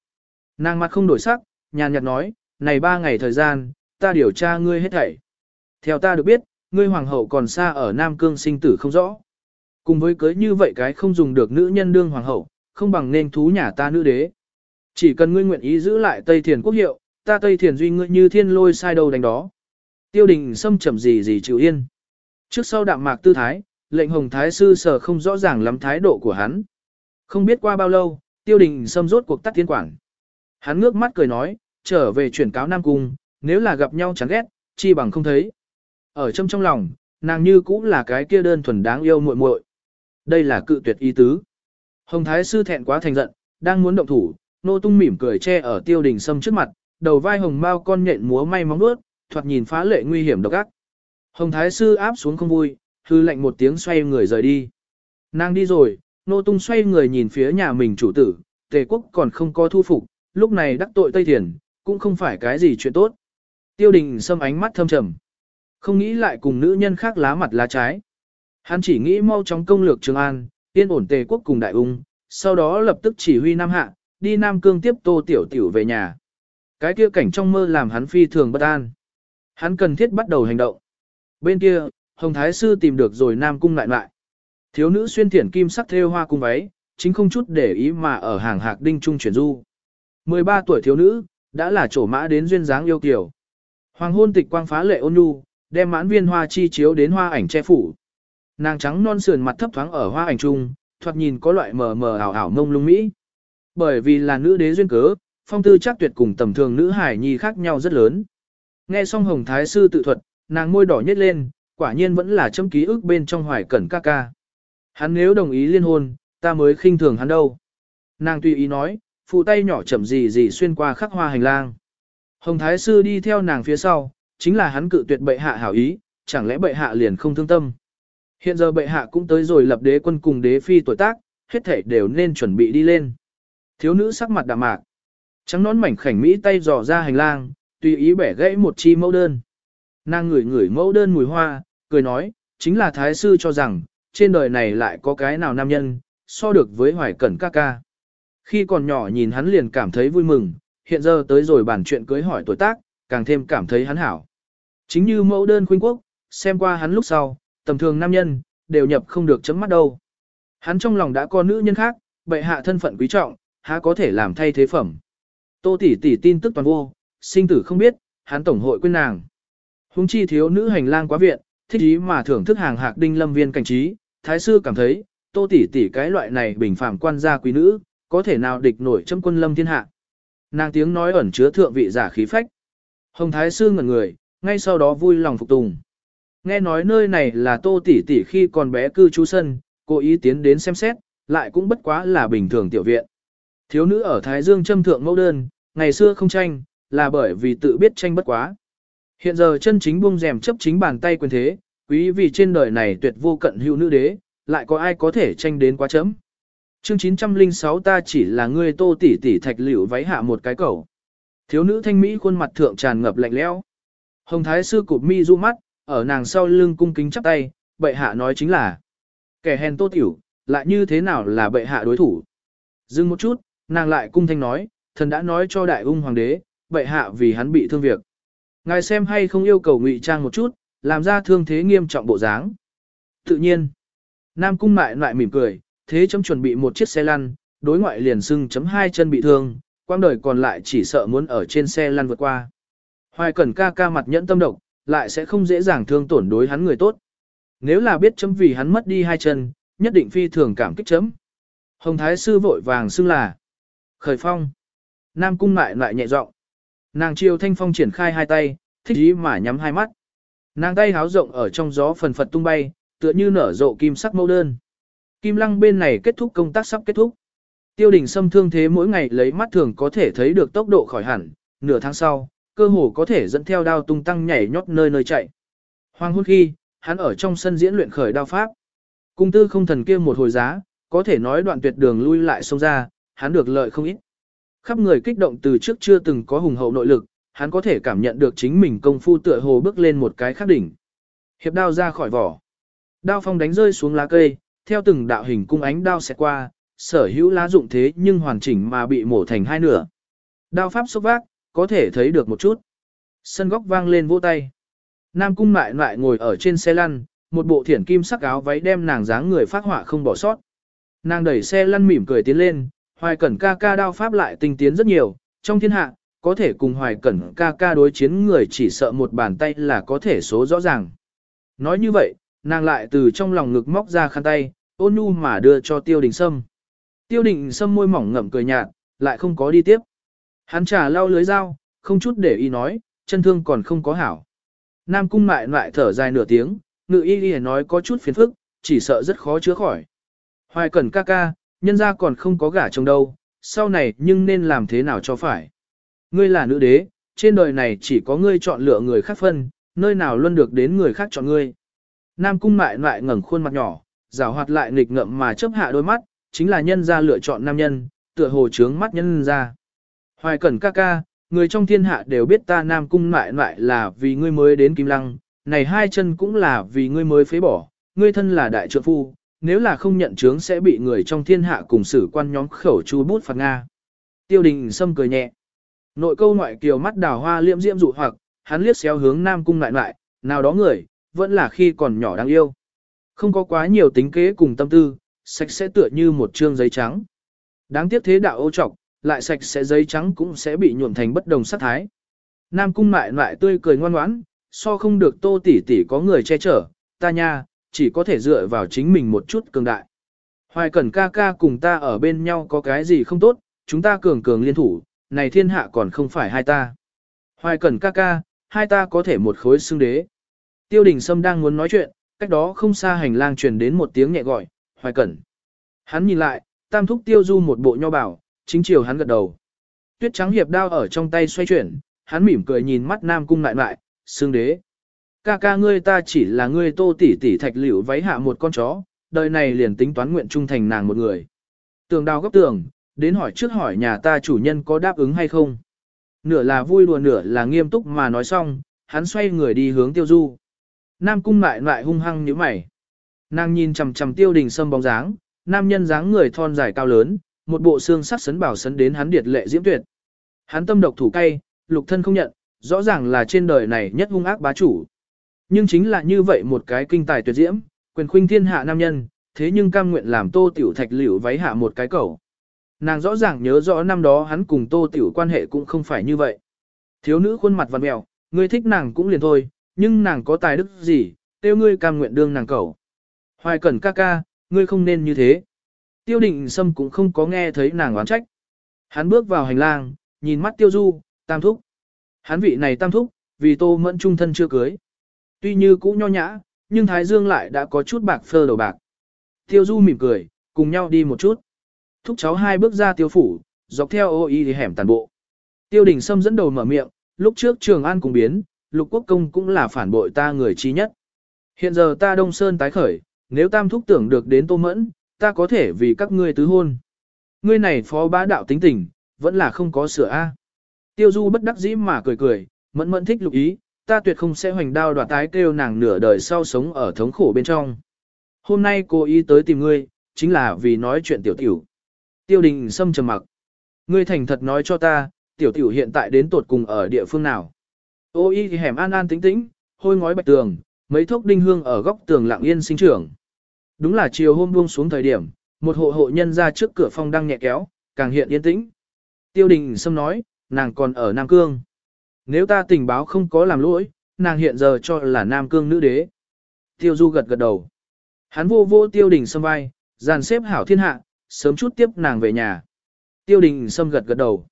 Nàng mặt không đổi sắc, nhàn nhạt nói, này ba ngày thời gian, ta điều tra ngươi hết thảy. Theo ta được biết, ngươi hoàng hậu còn xa ở Nam Cương sinh tử không rõ. Cùng với cưới như vậy cái không dùng được nữ nhân đương hoàng hậu, không bằng nên thú nhà ta nữ đế. Chỉ cần ngươi nguyện ý giữ lại Tây Thiền quốc hiệu, ta Tây Thiền duy ngươi như thiên lôi sai đầu đánh đó. Tiêu đình xâm chậm gì gì chịu yên. Trước sau đạm mạc tư thái, lệnh hồng thái sư sở không rõ ràng lắm thái độ của hắn. Không biết qua bao lâu, tiêu đình xâm rốt cuộc tắt tiến quảng. Hắn ngước mắt cười nói, trở về chuyển cáo Nam Cung, nếu là gặp nhau chán ghét, chi bằng không thấy. Ở trong trong lòng, nàng như cũng là cái kia đơn thuần đáng yêu muội muội. Đây là cự tuyệt ý tứ. Hồng Thái Sư thẹn quá thành giận, đang muốn động thủ, nô tung mỉm cười che ở tiêu đình sâm trước mặt, đầu vai hồng mao con nhện múa may móng nuốt, thoạt nhìn phá lệ nguy hiểm độc ác. Hồng Thái Sư áp xuống không vui, hư lệnh một tiếng xoay người rời đi. Nàng đi rồi, nô tung xoay người nhìn phía nhà mình chủ tử, tề quốc còn không có thu phục, lúc này đắc tội Tây Thiền, cũng không phải cái gì chuyện tốt. Tiêu đình Sâm ánh mắt thâm trầm. Không nghĩ lại cùng nữ nhân khác lá mặt lá trái. Hắn chỉ nghĩ mau chóng công lược Trường An, yên ổn tề quốc cùng đại ung, sau đó lập tức chỉ huy Nam Hạ, đi Nam Cương tiếp tô tiểu tiểu về nhà. Cái kia cảnh trong mơ làm hắn phi thường bất an. Hắn cần thiết bắt đầu hành động. Bên kia, Hồng Thái Sư tìm được rồi Nam Cung lại lại. Thiếu nữ xuyên thiển kim sắc thêu hoa cung váy, chính không chút để ý mà ở hàng hạc đinh trung chuyển du. 13 tuổi thiếu nữ, đã là trổ mã đến duyên dáng yêu kiều. Hoàng hôn tịch quang phá lệ ôn nhu, đem mãn viên hoa chi chiếu đến hoa ảnh che phủ. Nàng trắng non sườn mặt thấp thoáng ở hoa ảnh trung, thoạt nhìn có loại mờ mờ ảo ảo mông lung mỹ. Bởi vì là nữ đế duyên cớ, phong tư chắc tuyệt cùng tầm thường nữ hải nhi khác nhau rất lớn. Nghe xong Hồng Thái sư tự thuật, nàng môi đỏ nhếch lên, quả nhiên vẫn là chấm ký ức bên trong hoài cẩn ca ca. Hắn nếu đồng ý liên hôn, ta mới khinh thường hắn đâu. Nàng tùy ý nói, phụ tay nhỏ chậm gì gì xuyên qua khắc hoa hành lang. Hồng Thái Sư đi theo nàng phía sau, chính là hắn cự tuyệt bệ hạ hảo ý, chẳng lẽ bệ hạ liền không thương tâm. Hiện giờ bệ hạ cũng tới rồi lập đế quân cùng đế phi tuổi tác, hết thể đều nên chuẩn bị đi lên. Thiếu nữ sắc mặt đạm mạc, trắng nón mảnh khảnh mỹ tay dò ra hành lang, tùy ý bẻ gãy một chi mẫu đơn. Nàng ngửi ngửi mẫu đơn mùi hoa, cười nói, chính là thái sư cho rằng, trên đời này lại có cái nào nam nhân, so được với hoài cẩn ca ca. Khi còn nhỏ nhìn hắn liền cảm thấy vui mừng, hiện giờ tới rồi bản chuyện cưới hỏi tuổi tác, càng thêm cảm thấy hắn hảo. Chính như mẫu đơn khuynh quốc, xem qua hắn lúc sau, tầm thường nam nhân, đều nhập không được chấm mắt đâu. Hắn trong lòng đã có nữ nhân khác, bệ hạ thân phận quý trọng, há có thể làm thay thế phẩm. Tô tỷ tỷ tin tức toàn vô, sinh tử không biết, hắn tổng hội quên nàng. Hùng chi thiếu nữ hành lang quá viện, thích ý mà thưởng thức hàng hạc đinh lâm viên cảnh trí, thái sư cảm thấy, tô tỷ tỷ cái loại này bình phàm quan gia quý nữ, có thể nào địch nổi châm quân lâm thiên hạ. Nàng tiếng nói ẩn chứa thượng vị giả khí phách. Hồng thái sư ngẩn người, ngay sau đó vui lòng phục tùng. Nghe nói nơi này là tô tỷ tỷ khi còn bé cư trú sân, cố ý tiến đến xem xét, lại cũng bất quá là bình thường tiểu viện. Thiếu nữ ở Thái Dương châm thượng mẫu đơn, ngày xưa không tranh, là bởi vì tự biết tranh bất quá. Hiện giờ chân chính buông rèm chấp chính bàn tay quyền thế, quý vì trên đời này tuyệt vô cận hữu nữ đế, lại có ai có thể tranh đến quá chấm. Chương 906 ta chỉ là ngươi tô tỷ tỷ thạch liễu váy hạ một cái cầu. Thiếu nữ thanh mỹ khuôn mặt thượng tràn ngập lạnh lẽo. Hồng Thái sư cụp mi du mắt, ở nàng sau lưng cung kính chắp tay, bệ hạ nói chính là kẻ hèn tô tiểu, lại như thế nào là bệ hạ đối thủ. Dừng một chút, nàng lại cung thanh nói, thần đã nói cho đại ung hoàng đế, bệ hạ vì hắn bị thương việc. Ngài xem hay không yêu cầu ngụy trang một chút, làm ra thương thế nghiêm trọng bộ dáng. Tự nhiên, Nam cung mại lại mỉm cười, thế chấm chuẩn bị một chiếc xe lăn, đối ngoại liền sưng chấm hai chân bị thương, quang đời còn lại chỉ sợ muốn ở trên xe lăn vượt qua. Hoài cẩn ca ca mặt nhẫn tâm độc, lại sẽ không dễ dàng thương tổn đối hắn người tốt. Nếu là biết chấm vì hắn mất đi hai chân, nhất định phi thường cảm kích chấm. Hồng Thái Sư vội vàng xưng là Khởi Phong. Nam Cung lại lại nhẹ giọng. Nàng chiều thanh phong triển khai hai tay, thích ý mà nhắm hai mắt. Nàng tay háo rộng ở trong gió phần phật tung bay, tựa như nở rộ kim sắc mẫu đơn. Kim lăng bên này kết thúc công tác sắp kết thúc. Tiêu đình xâm thương thế mỗi ngày lấy mắt thường có thể thấy được tốc độ khỏi hẳn, nửa tháng sau, cơ hồ có thể dẫn theo đao tung tăng nhảy nhót nơi nơi chạy. Hoàng hôn khi, hắn ở trong sân diễn luyện khởi đao pháp. Cung tư không thần kia một hồi giá, có thể nói đoạn tuyệt đường lui lại sông ra, hắn được lợi không ít. Khắp người kích động từ trước chưa từng có hùng hậu nội lực, hắn có thể cảm nhận được chính mình công phu tựa hồ bước lên một cái khác đỉnh. Hiệp đao ra khỏi vỏ. Đao phong đánh rơi xuống lá cây, theo từng đạo hình cung ánh đao xẹt qua, sở hữu lá dụng thế nhưng hoàn chỉnh mà bị mổ thành hai nửa. Đao pháp xúc vác, có thể thấy được một chút. Sân góc vang lên vỗ tay. Nam cung mại lại ngồi ở trên xe lăn, một bộ thiển kim sắc áo váy đem nàng dáng người phát họa không bỏ sót. Nàng đẩy xe lăn mỉm cười tiến lên, hoài cẩn ca ca đao pháp lại tinh tiến rất nhiều, trong thiên hạ, có thể cùng hoài cẩn ca ca đối chiến người chỉ sợ một bàn tay là có thể số rõ ràng. Nói như vậy, nàng lại từ trong lòng ngực móc ra khăn tay, ôn nhu mà đưa cho tiêu đình sâm. Tiêu đình sâm môi mỏng ngậm cười nhạt, lại không có đi tiếp. Hắn trả lau lưới dao, không chút để ý nói, chân thương còn không có hảo. Nam cung mại lại thở dài nửa tiếng, ngự y y nói có chút phiền phức, chỉ sợ rất khó chữa khỏi. Hoài cẩn ca ca, nhân ra còn không có gả chồng đâu, sau này nhưng nên làm thế nào cho phải. Ngươi là nữ đế, trên đời này chỉ có ngươi chọn lựa người khác phân, nơi nào luôn được đến người khác chọn ngươi. Nam cung mại lại ngẩng khuôn mặt nhỏ, rào hoạt lại nghịch ngậm mà chớp hạ đôi mắt, chính là nhân ra lựa chọn nam nhân, tựa hồ trướng mắt nhân ra. Hoài cẩn ca ca, người trong thiên hạ đều biết ta nam cung mại lại là vì ngươi mới đến Kim Lăng, này hai chân cũng là vì ngươi mới phế bỏ, ngươi thân là đại trượng phu, nếu là không nhận chướng sẽ bị người trong thiên hạ cùng xử quan nhóm khẩu chu bút phạt Nga. Tiêu đình sâm cười nhẹ. Nội câu ngoại kiều mắt đào hoa liễm diễm dụ hoặc, hắn liếc xéo hướng nam cung lại lại, nào đó người, vẫn là khi còn nhỏ đáng yêu. Không có quá nhiều tính kế cùng tâm tư, sạch sẽ tựa như một trương giấy trắng. Đáng tiếc thế đạo ô trọc, lại sạch sẽ giấy trắng cũng sẽ bị nhuộm thành bất đồng sắc thái. Nam cung mại lại tươi cười ngoan ngoãn, so không được tô tỷ tỷ có người che chở, ta nha, chỉ có thể dựa vào chính mình một chút cường đại. Hoài cẩn ca ca cùng ta ở bên nhau có cái gì không tốt, chúng ta cường cường liên thủ, này thiên hạ còn không phải hai ta. Hoài cẩn ca ca, hai ta có thể một khối xương đế. Tiêu đình Sâm đang muốn nói chuyện, cách đó không xa hành lang truyền đến một tiếng nhẹ gọi, hoài cẩn. Hắn nhìn lại, tam thúc tiêu du một bộ nho bảo, chính chiều hắn gật đầu. Tuyết trắng hiệp đao ở trong tay xoay chuyển, hắn mỉm cười nhìn mắt nam cung lại lại, xương đế. Ca ca ngươi ta chỉ là ngươi tô tỷ tỷ thạch liễu váy hạ một con chó, đời này liền tính toán nguyện trung thành nàng một người. Tường đào gấp tường, đến hỏi trước hỏi nhà ta chủ nhân có đáp ứng hay không. Nửa là vui đùa nửa là nghiêm túc mà nói xong, hắn xoay người đi hướng tiêu du. Nam cung lại lại hung hăng như mày. Nàng nhìn chằm chằm tiêu đình sâm bóng dáng, nam nhân dáng người thon dài cao lớn, một bộ xương sắc sấn bảo sấn đến hắn điệt lệ diễm tuyệt. Hắn tâm độc thủ cay, lục thân không nhận, rõ ràng là trên đời này nhất hung ác bá chủ. Nhưng chính là như vậy một cái kinh tài tuyệt diễm, quyền khuynh thiên hạ nam nhân, thế nhưng cam nguyện làm tô tiểu thạch liễu váy hạ một cái cầu. Nàng rõ ràng nhớ rõ năm đó hắn cùng tô tiểu quan hệ cũng không phải như vậy. Thiếu nữ khuôn mặt vằn mèo, ngươi thích nàng cũng liền thôi, nhưng nàng có tài đức gì, tiêu ngươi cam nguyện đương nàng cầu. Hoài cẩn ca ca, ngươi không nên như thế. Tiêu định sâm cũng không có nghe thấy nàng oán trách. Hắn bước vào hành lang, nhìn mắt tiêu du, tam thúc. Hắn vị này tam thúc, vì tô mẫn trung thân chưa cưới. Tuy như cũ nho nhã, nhưng Thái Dương lại đã có chút bạc phơ đầu bạc. Tiêu du mỉm cười, cùng nhau đi một chút. Thúc cháu hai bước ra tiêu phủ, dọc theo ô y thì hẻm tàn bộ. Tiêu đình Sâm dẫn đầu mở miệng, lúc trước Trường An cùng biến, lục quốc công cũng là phản bội ta người trí nhất. Hiện giờ ta Đông Sơn tái khởi, nếu tam thúc tưởng được đến tô mẫn, ta có thể vì các ngươi tứ hôn. Ngươi này phó bá đạo tính tình, vẫn là không có sửa A. Tiêu du bất đắc dĩ mà cười cười, mẫn mẫn thích lục ý, ta tuyệt không sẽ hoành đao đoạt tái kêu nàng nửa đời sau sống ở thống khổ bên trong. Hôm nay cô ý tới tìm ngươi, chính là vì nói chuyện tiểu tiểu. Tiêu đình xâm trầm mặc. Ngươi thành thật nói cho ta, tiểu tiểu hiện tại đến tột cùng ở địa phương nào. Ô y thì hẻm an an tĩnh tĩnh, hôi ngói bạch tường, mấy thốc đinh hương ở góc tường lặng yên sinh trưởng. Đúng là chiều hôm buông xuống thời điểm, một hộ hộ nhân ra trước cửa phong đang nhẹ kéo, càng hiện yên tĩnh. Tiêu đình Sâm nói, nàng còn ở Nam Cương. Nếu ta tình báo không có làm lỗi, nàng hiện giờ cho là Nam Cương nữ đế. Tiêu Du gật gật đầu. Hắn vô vô tiêu đình Sâm vai, dàn xếp hảo thiên hạ, sớm chút tiếp nàng về nhà. Tiêu đình Sâm gật gật đầu.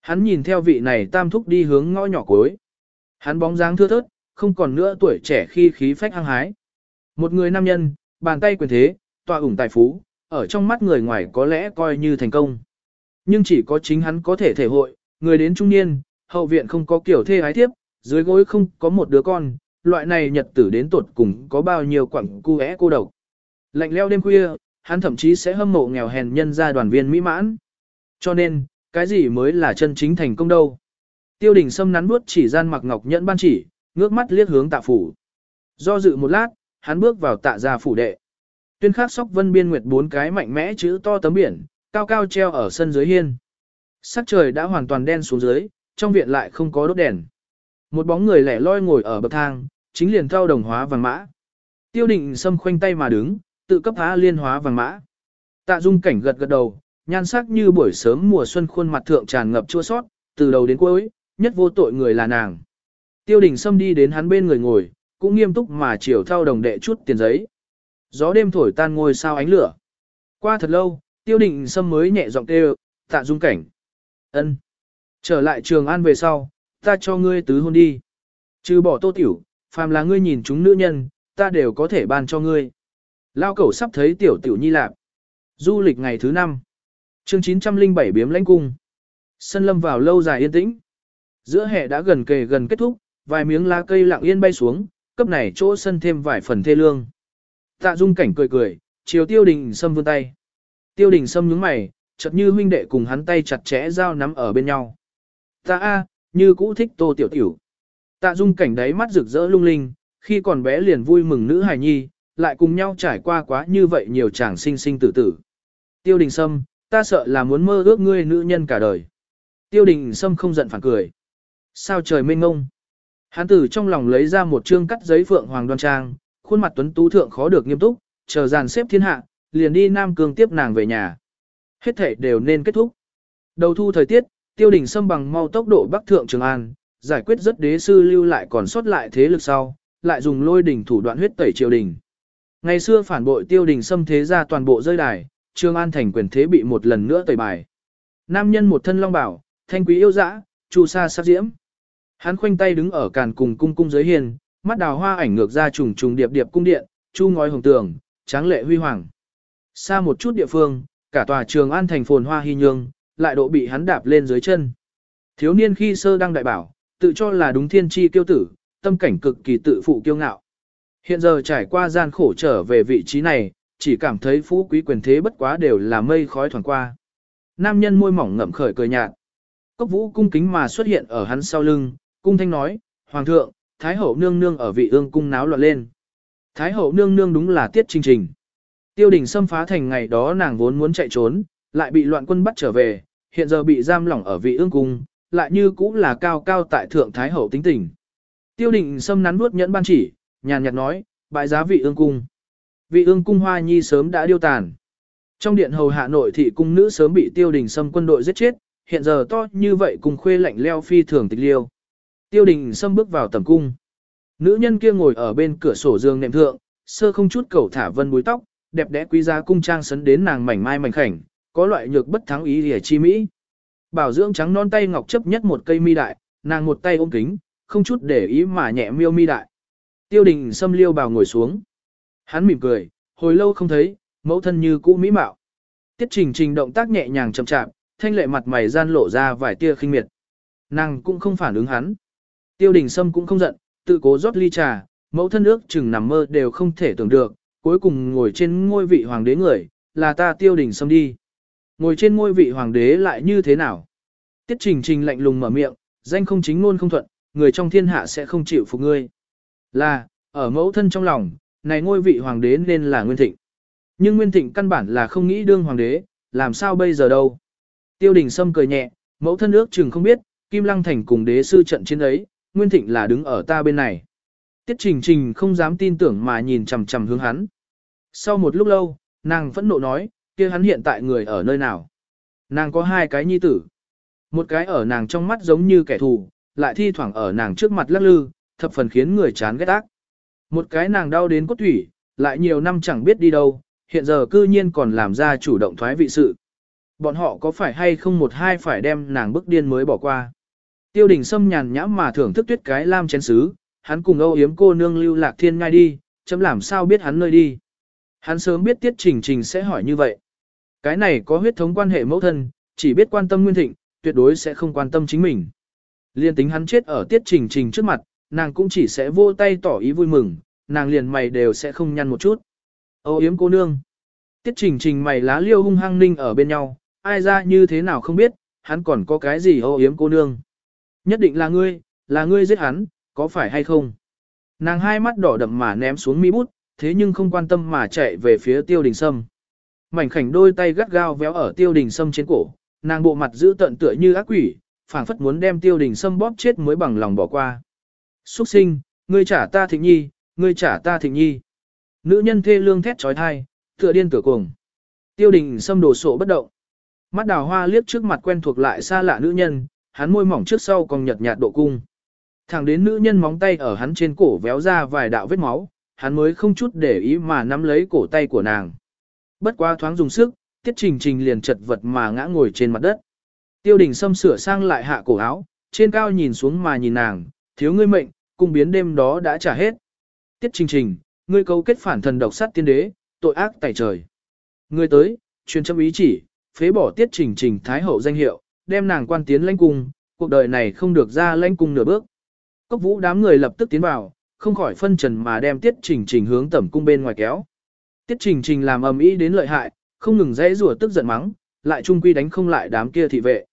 Hắn nhìn theo vị này tam thúc đi hướng ngõ nhỏ cuối. Hắn bóng dáng thưa thớt, không còn nữa tuổi trẻ khi khí phách hăng hái. Một người nam nhân, bàn tay quyền thế, tọa ủng tài phú, ở trong mắt người ngoài có lẽ coi như thành công. Nhưng chỉ có chính hắn có thể thể hội, người đến trung niên, hậu viện không có kiểu thê hái thiếp, dưới gối không có một đứa con, loại này nhật tử đến tuột cùng có bao nhiêu quẳng cu é cô độc. Lạnh leo đêm khuya, hắn thậm chí sẽ hâm mộ nghèo hèn nhân gia đoàn viên mỹ mãn. Cho nên, cái gì mới là chân chính thành công đâu? Tiêu đình Sâm nắn bước chỉ gian mặc ngọc nhẫn ban chỉ, ngước mắt liếc hướng tạ phủ. Do dự một lát, hắn bước vào tạ gia phủ đệ. Tuyên khắc sóc vân biên nguyệt bốn cái mạnh mẽ chữ to tấm biển, cao cao treo ở sân dưới hiên. Sắc trời đã hoàn toàn đen xuống dưới, trong viện lại không có đốt đèn. Một bóng người lẻ loi ngồi ở bậc thang, chính liền thao đồng hóa vàng mã. Tiêu định Sâm khoanh tay mà đứng, tự cấp phá liên hóa vàng mã. Tạ dung cảnh gật gật đầu, nhan sắc như buổi sớm mùa xuân khuôn mặt thượng tràn ngập chua sót, từ đầu đến cuối, nhất vô tội người là nàng. Tiêu đình Sâm đi đến hắn bên người ngồi, cũng nghiêm túc mà chiều thao đồng đệ chút tiền giấy. Gió đêm thổi tan ngôi sao ánh lửa. Qua thật lâu, tiêu định Sâm mới nhẹ giọng kêu, tạ dung cảnh. ân Trở lại trường an về sau, ta cho ngươi tứ hôn đi. Trừ bỏ tô tiểu, phàm là ngươi nhìn chúng nữ nhân, ta đều có thể ban cho ngươi. Lao cẩu sắp thấy tiểu tiểu nhi lạp. Du lịch ngày thứ năm. chương 907 biếm lãnh cung. Sân lâm vào lâu dài yên tĩnh. Giữa hè đã gần kề gần kết thúc, vài miếng lá cây lặng yên bay xuống, cấp này chỗ sân thêm vài phần thê lương. Tạ dung cảnh cười cười, chiều tiêu đình sâm vươn tay. Tiêu đình sâm nhướng mày, chợt như huynh đệ cùng hắn tay chặt chẽ giao nắm ở bên nhau. Ta a, như cũ thích tô tiểu tiểu. Tạ dung cảnh đấy mắt rực rỡ lung linh, khi còn bé liền vui mừng nữ hài nhi, lại cùng nhau trải qua quá như vậy nhiều chàng sinh sinh tử tử. Tiêu đình sâm, ta sợ là muốn mơ ước ngươi nữ nhân cả đời. Tiêu đình sâm không giận phản cười. Sao trời mênh ngông. Hán tử trong lòng lấy ra một chương cắt giấy phượng hoàng đoan trang, khuôn mặt tuấn tú thượng khó được nghiêm túc, chờ dàn xếp thiên hạ, liền đi Nam Cương tiếp nàng về nhà. Hết thể đều nên kết thúc. Đầu thu thời tiết, tiêu đình xâm bằng mau tốc độ bắc thượng Trường An, giải quyết rất đế sư lưu lại còn sót lại thế lực sau, lại dùng lôi đỉnh thủ đoạn huyết tẩy triều đình. Ngày xưa phản bội tiêu đình xâm thế ra toàn bộ rơi đài, Trường An thành quyền thế bị một lần nữa tẩy bài. Nam nhân một thân long bảo, thanh quý yêu dã, chu sa sắc diễm. Hắn khoanh tay đứng ở càn cùng cung cung giới hiền, Mắt đào hoa ảnh ngược ra trùng trùng điệp điệp cung điện, chu ngói hồng tường, tráng lệ huy hoàng. Xa một chút địa phương, cả tòa trường an thành phồn hoa hy nhương, lại độ bị hắn đạp lên dưới chân. Thiếu niên khi sơ đăng đại bảo, tự cho là đúng thiên chi kiêu tử, tâm cảnh cực kỳ tự phụ kiêu ngạo. Hiện giờ trải qua gian khổ trở về vị trí này, chỉ cảm thấy phú quý quyền thế bất quá đều là mây khói thoảng qua. Nam nhân môi mỏng ngậm khởi cười nhạt. Cốc vũ cung kính mà xuất hiện ở hắn sau lưng, cung thanh nói, Hoàng thượng, Thái hậu nương nương ở vị ương cung náo loạn lên. Thái hậu nương nương đúng là tiết trình trình. Tiêu đình xâm phá thành ngày đó nàng vốn muốn chạy trốn, lại bị loạn quân bắt trở về, hiện giờ bị giam lỏng ở vị ương cung, lại như cũng là cao cao tại thượng Thái hậu tính tình. Tiêu đình xâm nắn nuốt nhẫn ban chỉ, nhàn nhạt nói, bại giá vị ương cung. Vị ương cung hoa nhi sớm đã điêu tàn. Trong điện hầu hạ nội thị cung nữ sớm bị tiêu đình xâm quân đội giết chết, hiện giờ to như vậy cùng khuê lạnh leo phi thường tịch liêu. Tiêu đình xâm bước vào tầm cung. Nữ nhân kia ngồi ở bên cửa sổ giường nệm thượng, sơ không chút cầu thả vân búi tóc, đẹp đẽ quý giá cung trang sấn đến nàng mảnh mai mảnh khảnh, có loại nhược bất thắng ý lìa chi mỹ. Bảo dưỡng trắng non tay ngọc chấp nhất một cây mi đại, nàng một tay ôm kính, không chút để ý mà nhẹ miêu mi đại. Tiêu đình xâm liêu bào ngồi xuống. Hắn mỉm cười, hồi lâu không thấy, mẫu thân như cũ mỹ mạo. Tiết trình trình động tác nhẹ nhàng chậm chạp, thanh lệ mặt mày gian lộ ra vài tia khinh miệt. Nàng cũng không phản ứng hắn. Tiêu đình sâm cũng không giận, tự cố rót ly trà, mẫu thân ước chừng nằm mơ đều không thể tưởng được, cuối cùng ngồi trên ngôi vị hoàng đế người, là ta tiêu đình sâm đi. Ngồi trên ngôi vị hoàng đế lại như thế nào? Tiết trình trình lạnh lùng mở miệng, danh không chính ngôn không thuận, người trong thiên hạ sẽ không chịu phục ngươi. Là, ở mẫu thân trong lòng, này ngôi vị hoàng đế nên là Nguyên Thịnh. Nhưng Nguyên Thịnh căn bản là không nghĩ đương hoàng đế, làm sao bây giờ đâu. Tiêu đình Sâm cười nhẹ, mẫu thân ước chừng không biết, Kim Lăng Thành cùng đế sư trận chiến ấy, Nguyên Thịnh là đứng ở ta bên này. Tiết Trình Trình không dám tin tưởng mà nhìn chằm chằm hướng hắn. Sau một lúc lâu, nàng phẫn nộ nói, kia hắn hiện tại người ở nơi nào. Nàng có hai cái nhi tử. Một cái ở nàng trong mắt giống như kẻ thù, lại thi thoảng ở nàng trước mặt lắc lư, thập phần khiến người chán ghét ác. Một cái nàng đau đến cốt thủy, lại nhiều năm chẳng biết đi đâu, hiện giờ cư nhiên còn làm ra chủ động thoái vị sự. Bọn họ có phải hay không một hai phải đem nàng bức điên mới bỏ qua. Tiêu đình Sâm nhàn nhãm mà thưởng thức tuyết cái lam chén xứ, hắn cùng âu yếm cô nương lưu lạc thiên ngay đi, chấm làm sao biết hắn nơi đi. Hắn sớm biết tiết trình trình sẽ hỏi như vậy. Cái này có huyết thống quan hệ mẫu thân, chỉ biết quan tâm nguyên thịnh, tuyệt đối sẽ không quan tâm chính mình. Liên tính hắn chết ở tiết trình trình trước mặt, nàng cũng chỉ sẽ vô tay tỏ ý vui mừng, nàng liền mày đều sẽ không nhăn một chút. Âu yếm cô nương. Tiết trình trình mày lá liêu hung hăng ninh ở bên nhau, ai ra như thế nào không biết, hắn còn có cái gì âu yếm cô nương. Nhất định là ngươi, là ngươi giết hắn, có phải hay không? Nàng hai mắt đỏ đậm mà ném xuống mi bút, thế nhưng không quan tâm mà chạy về phía tiêu đình sâm. Mảnh khảnh đôi tay gắt gao véo ở tiêu đình sâm trên cổ, nàng bộ mặt giữ tận tựa như ác quỷ, phảng phất muốn đem tiêu đình sâm bóp chết mới bằng lòng bỏ qua. Xuất sinh, ngươi trả ta thịnh nhi, ngươi trả ta thịnh nhi. Nữ nhân thê lương thét trói thai, tựa điên tựa cuồng. Tiêu đình sâm đồ sộ bất động. Mắt đào hoa liếc trước mặt quen thuộc lại xa lạ nữ nhân, hắn môi mỏng trước sau còn nhợt nhạt độ cung. Thẳng đến nữ nhân móng tay ở hắn trên cổ véo ra vài đạo vết máu, hắn mới không chút để ý mà nắm lấy cổ tay của nàng. Bất quá thoáng dùng sức, tiết trình trình liền chật vật mà ngã ngồi trên mặt đất. Tiêu đình xâm sửa sang lại hạ cổ áo, trên cao nhìn xuống mà nhìn nàng, thiếu ngươi mệnh, cung biến đêm đó đã trả hết. Tiết trình trình, ngươi cấu kết phản thần độc sát tiên đế, tội ác tại trời. Ngươi tới, truyền châm ý chỉ, phế bỏ tiết trình trình thái hậu danh hiệu, đem nàng quan tiến lãnh cung, cuộc đời này không được ra lãnh cung nửa bước. Cốc vũ đám người lập tức tiến vào, không khỏi phân trần mà đem tiết trình trình hướng tẩm cung bên ngoài kéo. Tiết trình trình làm ầm ĩ đến lợi hại, không ngừng dãy rủa tức giận mắng, lại trung quy đánh không lại đám kia thị vệ.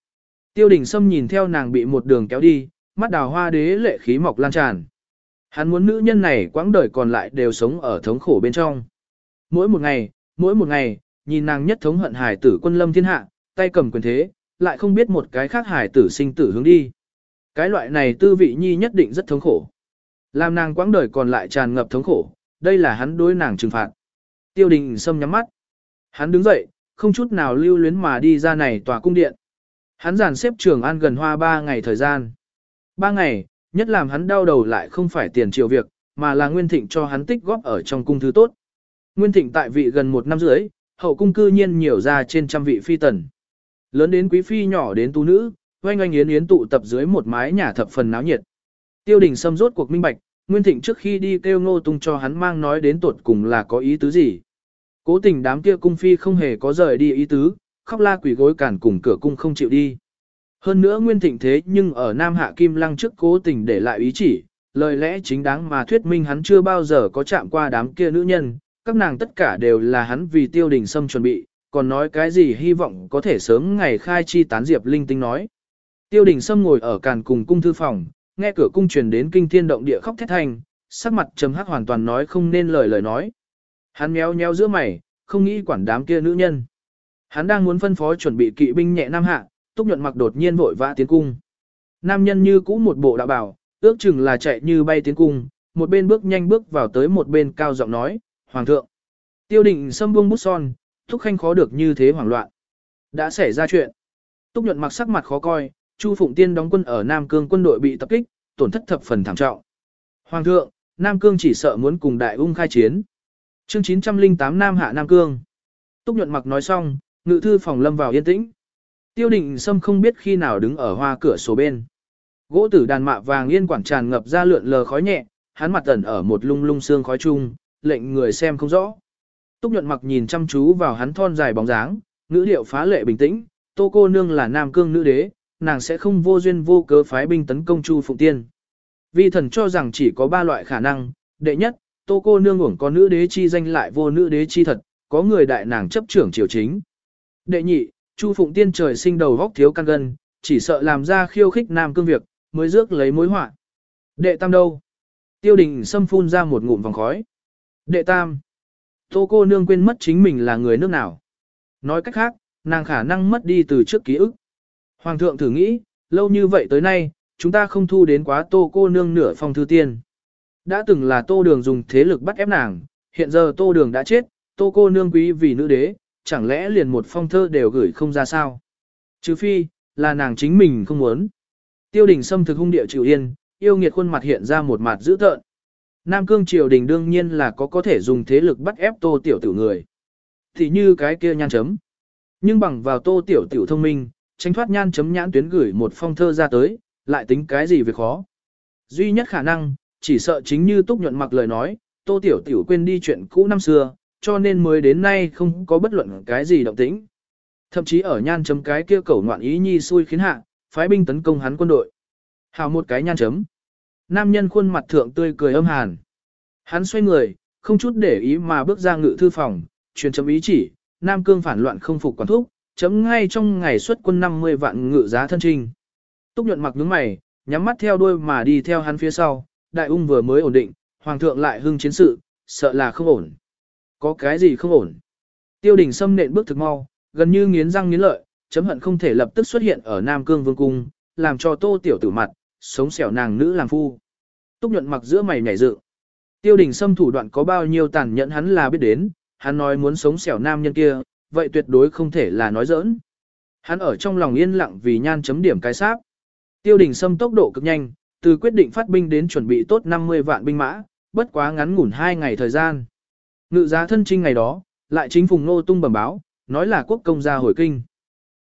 Tiêu đình Sâm nhìn theo nàng bị một đường kéo đi, mắt đào hoa đế lệ khí mọc lan tràn. Hắn muốn nữ nhân này quãng đời còn lại đều sống ở thống khổ bên trong. Mỗi một ngày, mỗi một ngày, nhìn nàng nhất thống hận hải tử quân lâm thiên hạ, tay cầm quyền thế, lại không biết một cái khác hải tử sinh tử hướng đi. Cái loại này tư vị nhi nhất định rất thống khổ. Làm nàng quãng đời còn lại tràn ngập thống khổ, đây là hắn đối nàng trừng phạt. Tiêu đình Sâm nhắm mắt. Hắn đứng dậy, không chút nào lưu luyến mà đi ra này tòa cung điện. Hắn giàn xếp trường an gần hoa ba ngày thời gian. Ba ngày, nhất làm hắn đau đầu lại không phải tiền triệu việc, mà là Nguyên Thịnh cho hắn tích góp ở trong cung thứ tốt. Nguyên Thịnh tại vị gần một năm rưỡi, hậu cung cư nhiên nhiều ra trên trăm vị phi tần. Lớn đến quý phi nhỏ đến tu nữ, oanh oanh yến yến tụ tập dưới một mái nhà thập phần náo nhiệt. Tiêu đình xâm rốt cuộc minh bạch, Nguyên Thịnh trước khi đi kêu Ngô Tung cho hắn mang nói đến tuột cùng là có ý tứ gì. Cố tình đám kia cung phi không hề có rời đi ý tứ, khóc la quỷ gối cản cùng cửa cung không chịu đi. Hơn nữa Nguyên Thịnh thế nhưng ở Nam Hạ Kim Lăng trước cố tình để lại ý chỉ, lời lẽ chính đáng mà thuyết minh hắn chưa bao giờ có chạm qua đám kia nữ nhân, các nàng tất cả đều là hắn vì tiêu đình sâm chuẩn bị, còn nói cái gì hy vọng có thể sớm ngày khai chi tán diệp linh tinh nói. Tiêu đình sâm ngồi ở càn cùng cung thư phòng, nghe cửa cung truyền đến kinh thiên động địa khóc thét thành sắc mặt trầm hắc hoàn toàn nói không nên lời lời nói. Hắn méo méo giữa mày, không nghĩ quản đám kia nữ nhân. Hắn đang muốn phân phó chuẩn bị kỵ binh nhẹ nam hạ, túc nhuận mặc đột nhiên vội vã tiến cung. Nam nhân như cũ một bộ đạo bảo, ước chừng là chạy như bay tiến cung, một bên bước nhanh bước vào tới một bên cao giọng nói, Hoàng thượng. Tiêu định xâm buông bút son, Thúc Khanh khó được như thế hoảng loạn. Đã xảy ra chuyện. Túc nhuận mặc sắc mặt khó coi, Chu Phụng Tiên đóng quân ở Nam Cương quân đội bị tập kích, tổn thất thập phần thảm trọng. Hoàng thượng, Nam Cương chỉ sợ muốn cùng đại ung khai chiến. Chương 908 Nam Hạ Nam Cương. Túc nhuận mặc nói xong, ngự thư phòng lâm vào yên tĩnh. Tiêu định Sâm không biết khi nào đứng ở hoa cửa sổ bên. Gỗ tử đàn mạ vàng yên quảng tràn ngập ra lượn lờ khói nhẹ, hắn mặt ẩn ở một lung lung xương khói chung, lệnh người xem không rõ. Túc nhuận mặc nhìn chăm chú vào hắn thon dài bóng dáng, ngữ điệu phá lệ bình tĩnh, tô cô nương là nam cương nữ đế, nàng sẽ không vô duyên vô cớ phái binh tấn công Chu Phụng Tiên. Vi thần cho rằng chỉ có ba loại khả năng, đệ nhất, tô cô nương uổng có nữ đế chi danh lại vô nữ đế chi thật, có người đại nàng chấp trưởng triều chính. Đệ nhị, Chu Phụng Tiên trời sinh đầu góc thiếu căn gân, chỉ sợ làm ra khiêu khích nam cương việc, mới rước lấy mối họa. Đệ tam đâu? Tiêu đình xâm phun ra một ngụm vòng khói. Đệ tam. Tô cô nương quên mất chính mình là người nước nào. Nói cách khác, nàng khả năng mất đi từ trước ký ức. Hoàng thượng thử nghĩ, lâu như vậy tới nay, chúng ta không thu đến quá tô cô nương nửa phong thư tiên. Đã từng là tô đường dùng thế lực bắt ép nàng, hiện giờ tô đường đã chết, tô cô nương quý vì nữ đế, chẳng lẽ liền một phong thơ đều gửi không ra sao? Trừ phi, là nàng chính mình không muốn. Tiêu đình xâm thực hung địa chịu yên, yêu nghiệt khuôn mặt hiện ra một mặt dữ tợn. Nam cương triều đình đương nhiên là có có thể dùng thế lực bắt ép tô tiểu Tiểu người. Thì như cái kia nhan chấm. Nhưng bằng vào tô tiểu tiểu thông minh, tránh thoát nhan chấm nhãn tuyến gửi một phong thơ ra tới, lại tính cái gì việc khó. Duy nhất khả năng, chỉ sợ chính như túc nhuận mặc lời nói, tô tiểu tiểu quên đi chuyện cũ năm xưa, cho nên mới đến nay không có bất luận cái gì động tĩnh. Thậm chí ở nhan chấm cái kia cầu ngoạn ý nhi xui khiến hạ, phái binh tấn công hắn quân đội. Hào một cái nhan chấm. Nam nhân khuôn mặt thượng tươi cười âm hàn. Hắn xoay người, không chút để ý mà bước ra ngự thư phòng, truyền chấm ý chỉ, Nam Cương phản loạn không phục quản thúc, chấm ngay trong ngày xuất quân 50 vạn ngự giá thân trinh. Túc nhuận mặc nhướng mày, nhắm mắt theo đuôi mà đi theo hắn phía sau, đại ung vừa mới ổn định, hoàng thượng lại hưng chiến sự, sợ là không ổn. Có cái gì không ổn? Tiêu đình xâm nện bước thực mau, gần như nghiến răng nghiến lợi, chấm hận không thể lập tức xuất hiện ở Nam Cương Vương Cung, làm cho tô tiểu tử mặt, sống xẻo nàng nữ làm phu. Túc nhuận mặc giữa mày nhảy dựng. Tiêu đình xâm thủ đoạn có bao nhiêu tàn nhẫn hắn là biết đến, hắn nói muốn sống xẻo nam nhân kia, vậy tuyệt đối không thể là nói giỡn. Hắn ở trong lòng yên lặng vì nhan chấm điểm cái sáp. Tiêu đình xâm tốc độ cực nhanh, từ quyết định phát binh đến chuẩn bị tốt 50 vạn binh mã, bất quá ngắn ngủn 2 ngày thời gian. Ngự giá thân trinh ngày đó, lại chính phùng nô tung bẩm báo, nói là quốc công gia hồi kinh.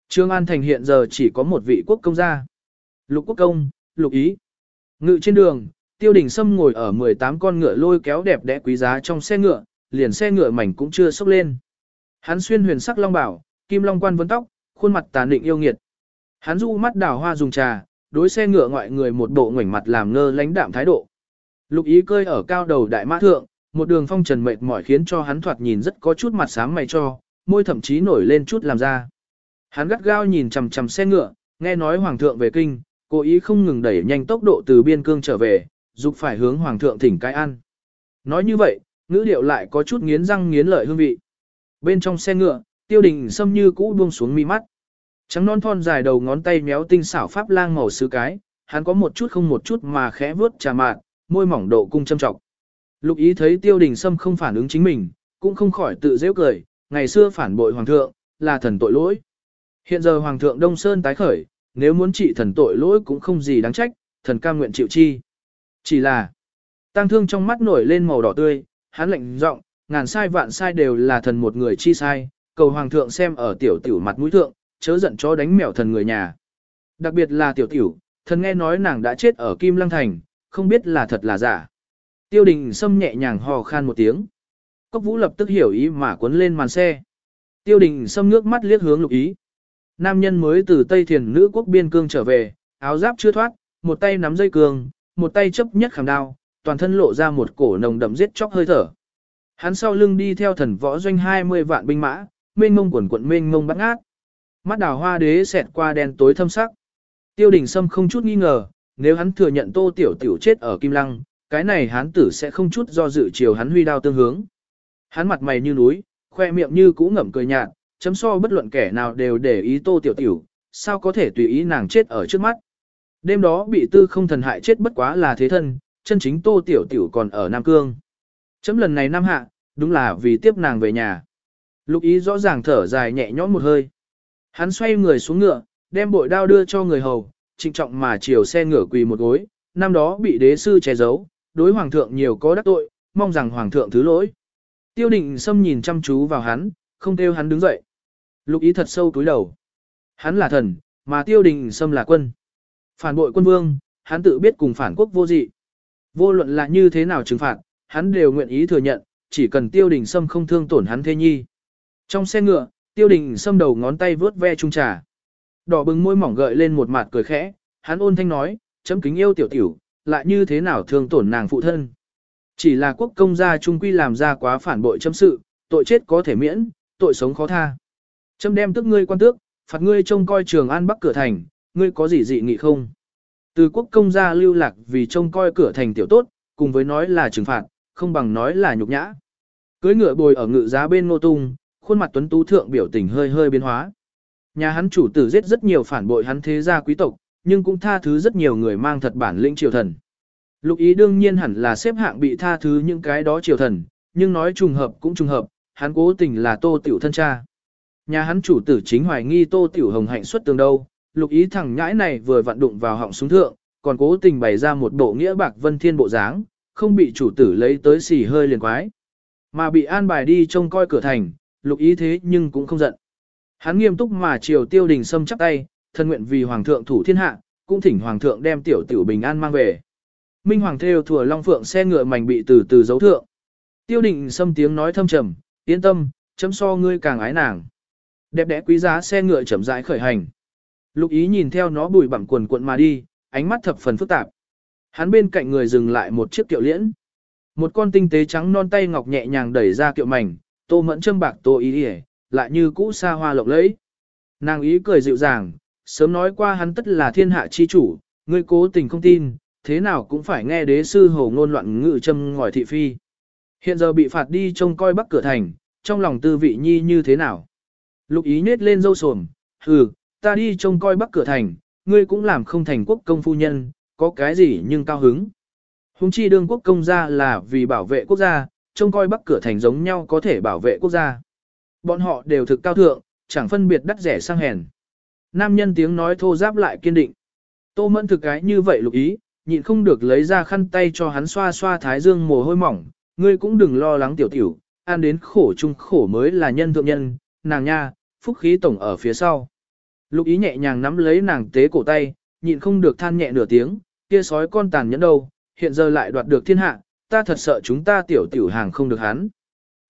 Trương An Thành hiện giờ chỉ có một vị quốc công gia. Lục quốc công, lục ý. Ngự trên đường, tiêu đình sâm ngồi ở 18 con ngựa lôi kéo đẹp đẽ quý giá trong xe ngựa, liền xe ngựa mảnh cũng chưa sốc lên. Hắn xuyên huyền sắc long bảo, kim long quan vấn tóc, khuôn mặt tàn định yêu nghiệt. Hắn du mắt đào hoa dùng trà, đối xe ngựa ngoại người một bộ ngoảnh mặt làm ngơ lãnh đạm thái độ. Lục ý cơi ở cao đầu đại mã thượng, một đường phong trần mệt mỏi khiến cho hắn thoạt nhìn rất có chút mặt sáng mày cho, môi thậm chí nổi lên chút làm ra. Hắn gắt gao nhìn chằm chằm xe ngựa, nghe nói hoàng thượng về kinh, cố ý không ngừng đẩy nhanh tốc độ từ biên cương trở về, dục phải hướng hoàng thượng thỉnh cái ăn. Nói như vậy, ngữ điệu lại có chút nghiến răng nghiến lợi hương vị. Bên trong xe ngựa, tiêu đình xâm như cũ buông xuống mi mắt. Trắng non thon dài đầu ngón tay méo tinh xảo pháp lang màu sứ cái, hắn có một chút không một chút mà khẽ vướt trà mạn, môi mỏng độ cung châm trọng. Lục ý thấy tiêu đình sâm không phản ứng chính mình, cũng không khỏi tự dễ cười, ngày xưa phản bội hoàng thượng, là thần tội lỗi. Hiện giờ hoàng thượng Đông Sơn tái khởi, nếu muốn trị thần tội lỗi cũng không gì đáng trách, thần cam nguyện chịu chi. Chỉ là, tăng thương trong mắt nổi lên màu đỏ tươi, hắn lệnh giọng, ngàn sai vạn sai đều là thần một người chi sai, cầu hoàng thượng xem ở tiểu tiểu mặt mũi thượng, chớ giận cho đánh mèo thần người nhà. Đặc biệt là tiểu tiểu, thần nghe nói nàng đã chết ở Kim Lăng Thành, không biết là thật là giả. Tiêu đình xâm nhẹ nhàng hò khan một tiếng. Cốc vũ lập tức hiểu ý mà cuốn lên màn xe. Tiêu đình xâm nước mắt liếc hướng lục ý. Nam nhân mới từ Tây Thiền nữ quốc biên cương trở về, áo giáp chưa thoát, một tay nắm dây cương, một tay chấp nhất khảm đao, toàn thân lộ ra một cổ nồng đậm giết chóc hơi thở. Hắn sau lưng đi theo thần võ doanh 20 vạn binh mã, mênh mông quần quận mênh mông bắt ngát. Mắt đào hoa đế xẹt qua đen tối thâm sắc. Tiêu đình Sâm không chút nghi ngờ, nếu hắn thừa nhận tô tiểu tiểu chết ở Kim Lăng, cái này hắn tử sẽ không chút do dự chiều hắn huy đao tương hướng. Hắn mặt mày như núi, khoe miệng như cũ ngậm cười nhạt, chấm so bất luận kẻ nào đều để ý tô tiểu tiểu, sao có thể tùy ý nàng chết ở trước mắt. Đêm đó bị tư không thần hại chết bất quá là thế thân, chân chính tô tiểu tiểu còn ở Nam Cương. Chấm lần này Nam Hạ, đúng là vì tiếp nàng về nhà. Lục ý rõ ràng thở dài nhẹ nhõm một hơi. Hắn xoay người xuống ngựa, đem bội đao đưa cho người hầu, trịnh trọng mà chiều xe ngựa quỳ một gối, năm đó bị đế sư che giấu, đối hoàng thượng nhiều có đắc tội, mong rằng hoàng thượng thứ lỗi. Tiêu định xâm nhìn chăm chú vào hắn, không kêu hắn đứng dậy. Lục ý thật sâu túi đầu. Hắn là thần, mà tiêu đình xâm là quân. Phản bội quân vương, hắn tự biết cùng phản quốc vô dị. Vô luận là như thế nào trừng phạt, hắn đều nguyện ý thừa nhận, chỉ cần tiêu đình xâm không thương tổn hắn thế nhi. Trong xe ngựa, tiêu đình xâm đầu ngón tay vớt ve trung trà. Đỏ bừng môi mỏng gợi lên một mặt cười khẽ, hắn ôn thanh nói, chấm kính yêu tiểu tiểu, lại như thế nào thương tổn nàng phụ thân. Chỉ là quốc công gia trung quy làm ra quá phản bội chấm sự, tội chết có thể miễn, tội sống khó tha châm đem tức ngươi quan tước, phạt ngươi trông coi trường an bắc cửa thành, ngươi có gì dị nghị không? Từ quốc công gia lưu lạc vì trông coi cửa thành tiểu tốt, cùng với nói là trừng phạt, không bằng nói là nhục nhã. Cưới ngựa bồi ở ngự giá bên ngô tung, khuôn mặt tuấn tú thượng biểu tình hơi hơi biến hóa. Nhà hắn chủ tử giết rất nhiều phản bội hắn thế gia quý tộc, nhưng cũng tha thứ rất nhiều người mang thật bản lĩnh triều thần. Lục ý đương nhiên hẳn là xếp hạng bị tha thứ những cái đó triều thần, nhưng nói trùng hợp cũng trùng hợp, hắn cố tình là tô tiểu thân cha. Nhà hắn chủ tử chính hoài nghi tô tiểu hồng hạnh xuất tường đâu, lục ý thằng nhãi này vừa vặn đụng vào họng súng thượng, còn cố tình bày ra một bộ nghĩa bạc vân thiên bộ dáng, không bị chủ tử lấy tới xì hơi liền quái. Mà bị an bài đi trông coi cửa thành, lục ý thế nhưng cũng không giận. Hắn nghiêm túc mà triều tiêu đình sâm chắp tay, thân nguyện vì hoàng thượng thủ thiên hạ, cũng thỉnh hoàng thượng đem tiểu tiểu bình an mang về. Minh hoàng theo thừa long phượng xe ngựa mảnh bị từ từ dấu thượng. Tiêu đình sâm tiếng nói thâm trầm, yên tâm, chấm so ngươi càng ái nàng. Đẹp đẽ quý giá xe ngựa chậm rãi khởi hành. Lục ý nhìn theo nó bùi bặm quần cuộn mà đi, ánh mắt thập phần phức tạp. Hắn bên cạnh người dừng lại một chiếc kiệu liễn. Một con tinh tế trắng non tay ngọc nhẹ nhàng đẩy ra kiệu mảnh, tô mẫn châm bạc tô ý ỉa, lại như cũ xa hoa lộng lẫy. Nàng ý cười dịu dàng, sớm nói qua hắn tất là thiên hạ chi chủ, ngươi cố tình không tin, thế nào cũng phải nghe đế sư hồ ngôn loạn ngự châm ngòi thị phi. Hiện giờ bị phạt đi trông coi bắc cửa thành, trong lòng tư vị nhi như thế nào. Lục ý nết lên dâu sồm, hừ, ta đi trông coi bắc cửa thành, ngươi cũng làm không thành quốc công phu nhân, có cái gì nhưng cao hứng. Hùng chi đương quốc công gia là vì bảo vệ quốc gia, trông coi bắc cửa thành giống nhau có thể bảo vệ quốc gia. Bọn họ đều thực cao thượng, chẳng phân biệt đắt rẻ sang hèn. Nam nhân tiếng nói thô giáp lại kiên định. Tô mẫn thực cái như vậy lục ý, nhịn không được lấy ra khăn tay cho hắn xoa xoa thái dương mồ hôi mỏng, ngươi cũng đừng lo lắng tiểu tiểu, ăn đến khổ chung khổ mới là nhân thượng nhân, nàng nha, phúc khí tổng ở phía sau. Lục ý nhẹ nhàng nắm lấy nàng tế cổ tay, nhịn không được than nhẹ nửa tiếng, kia sói con tàn nhẫn đâu, hiện giờ lại đoạt được thiên hạ, ta thật sợ chúng ta tiểu tiểu hàng không được hắn.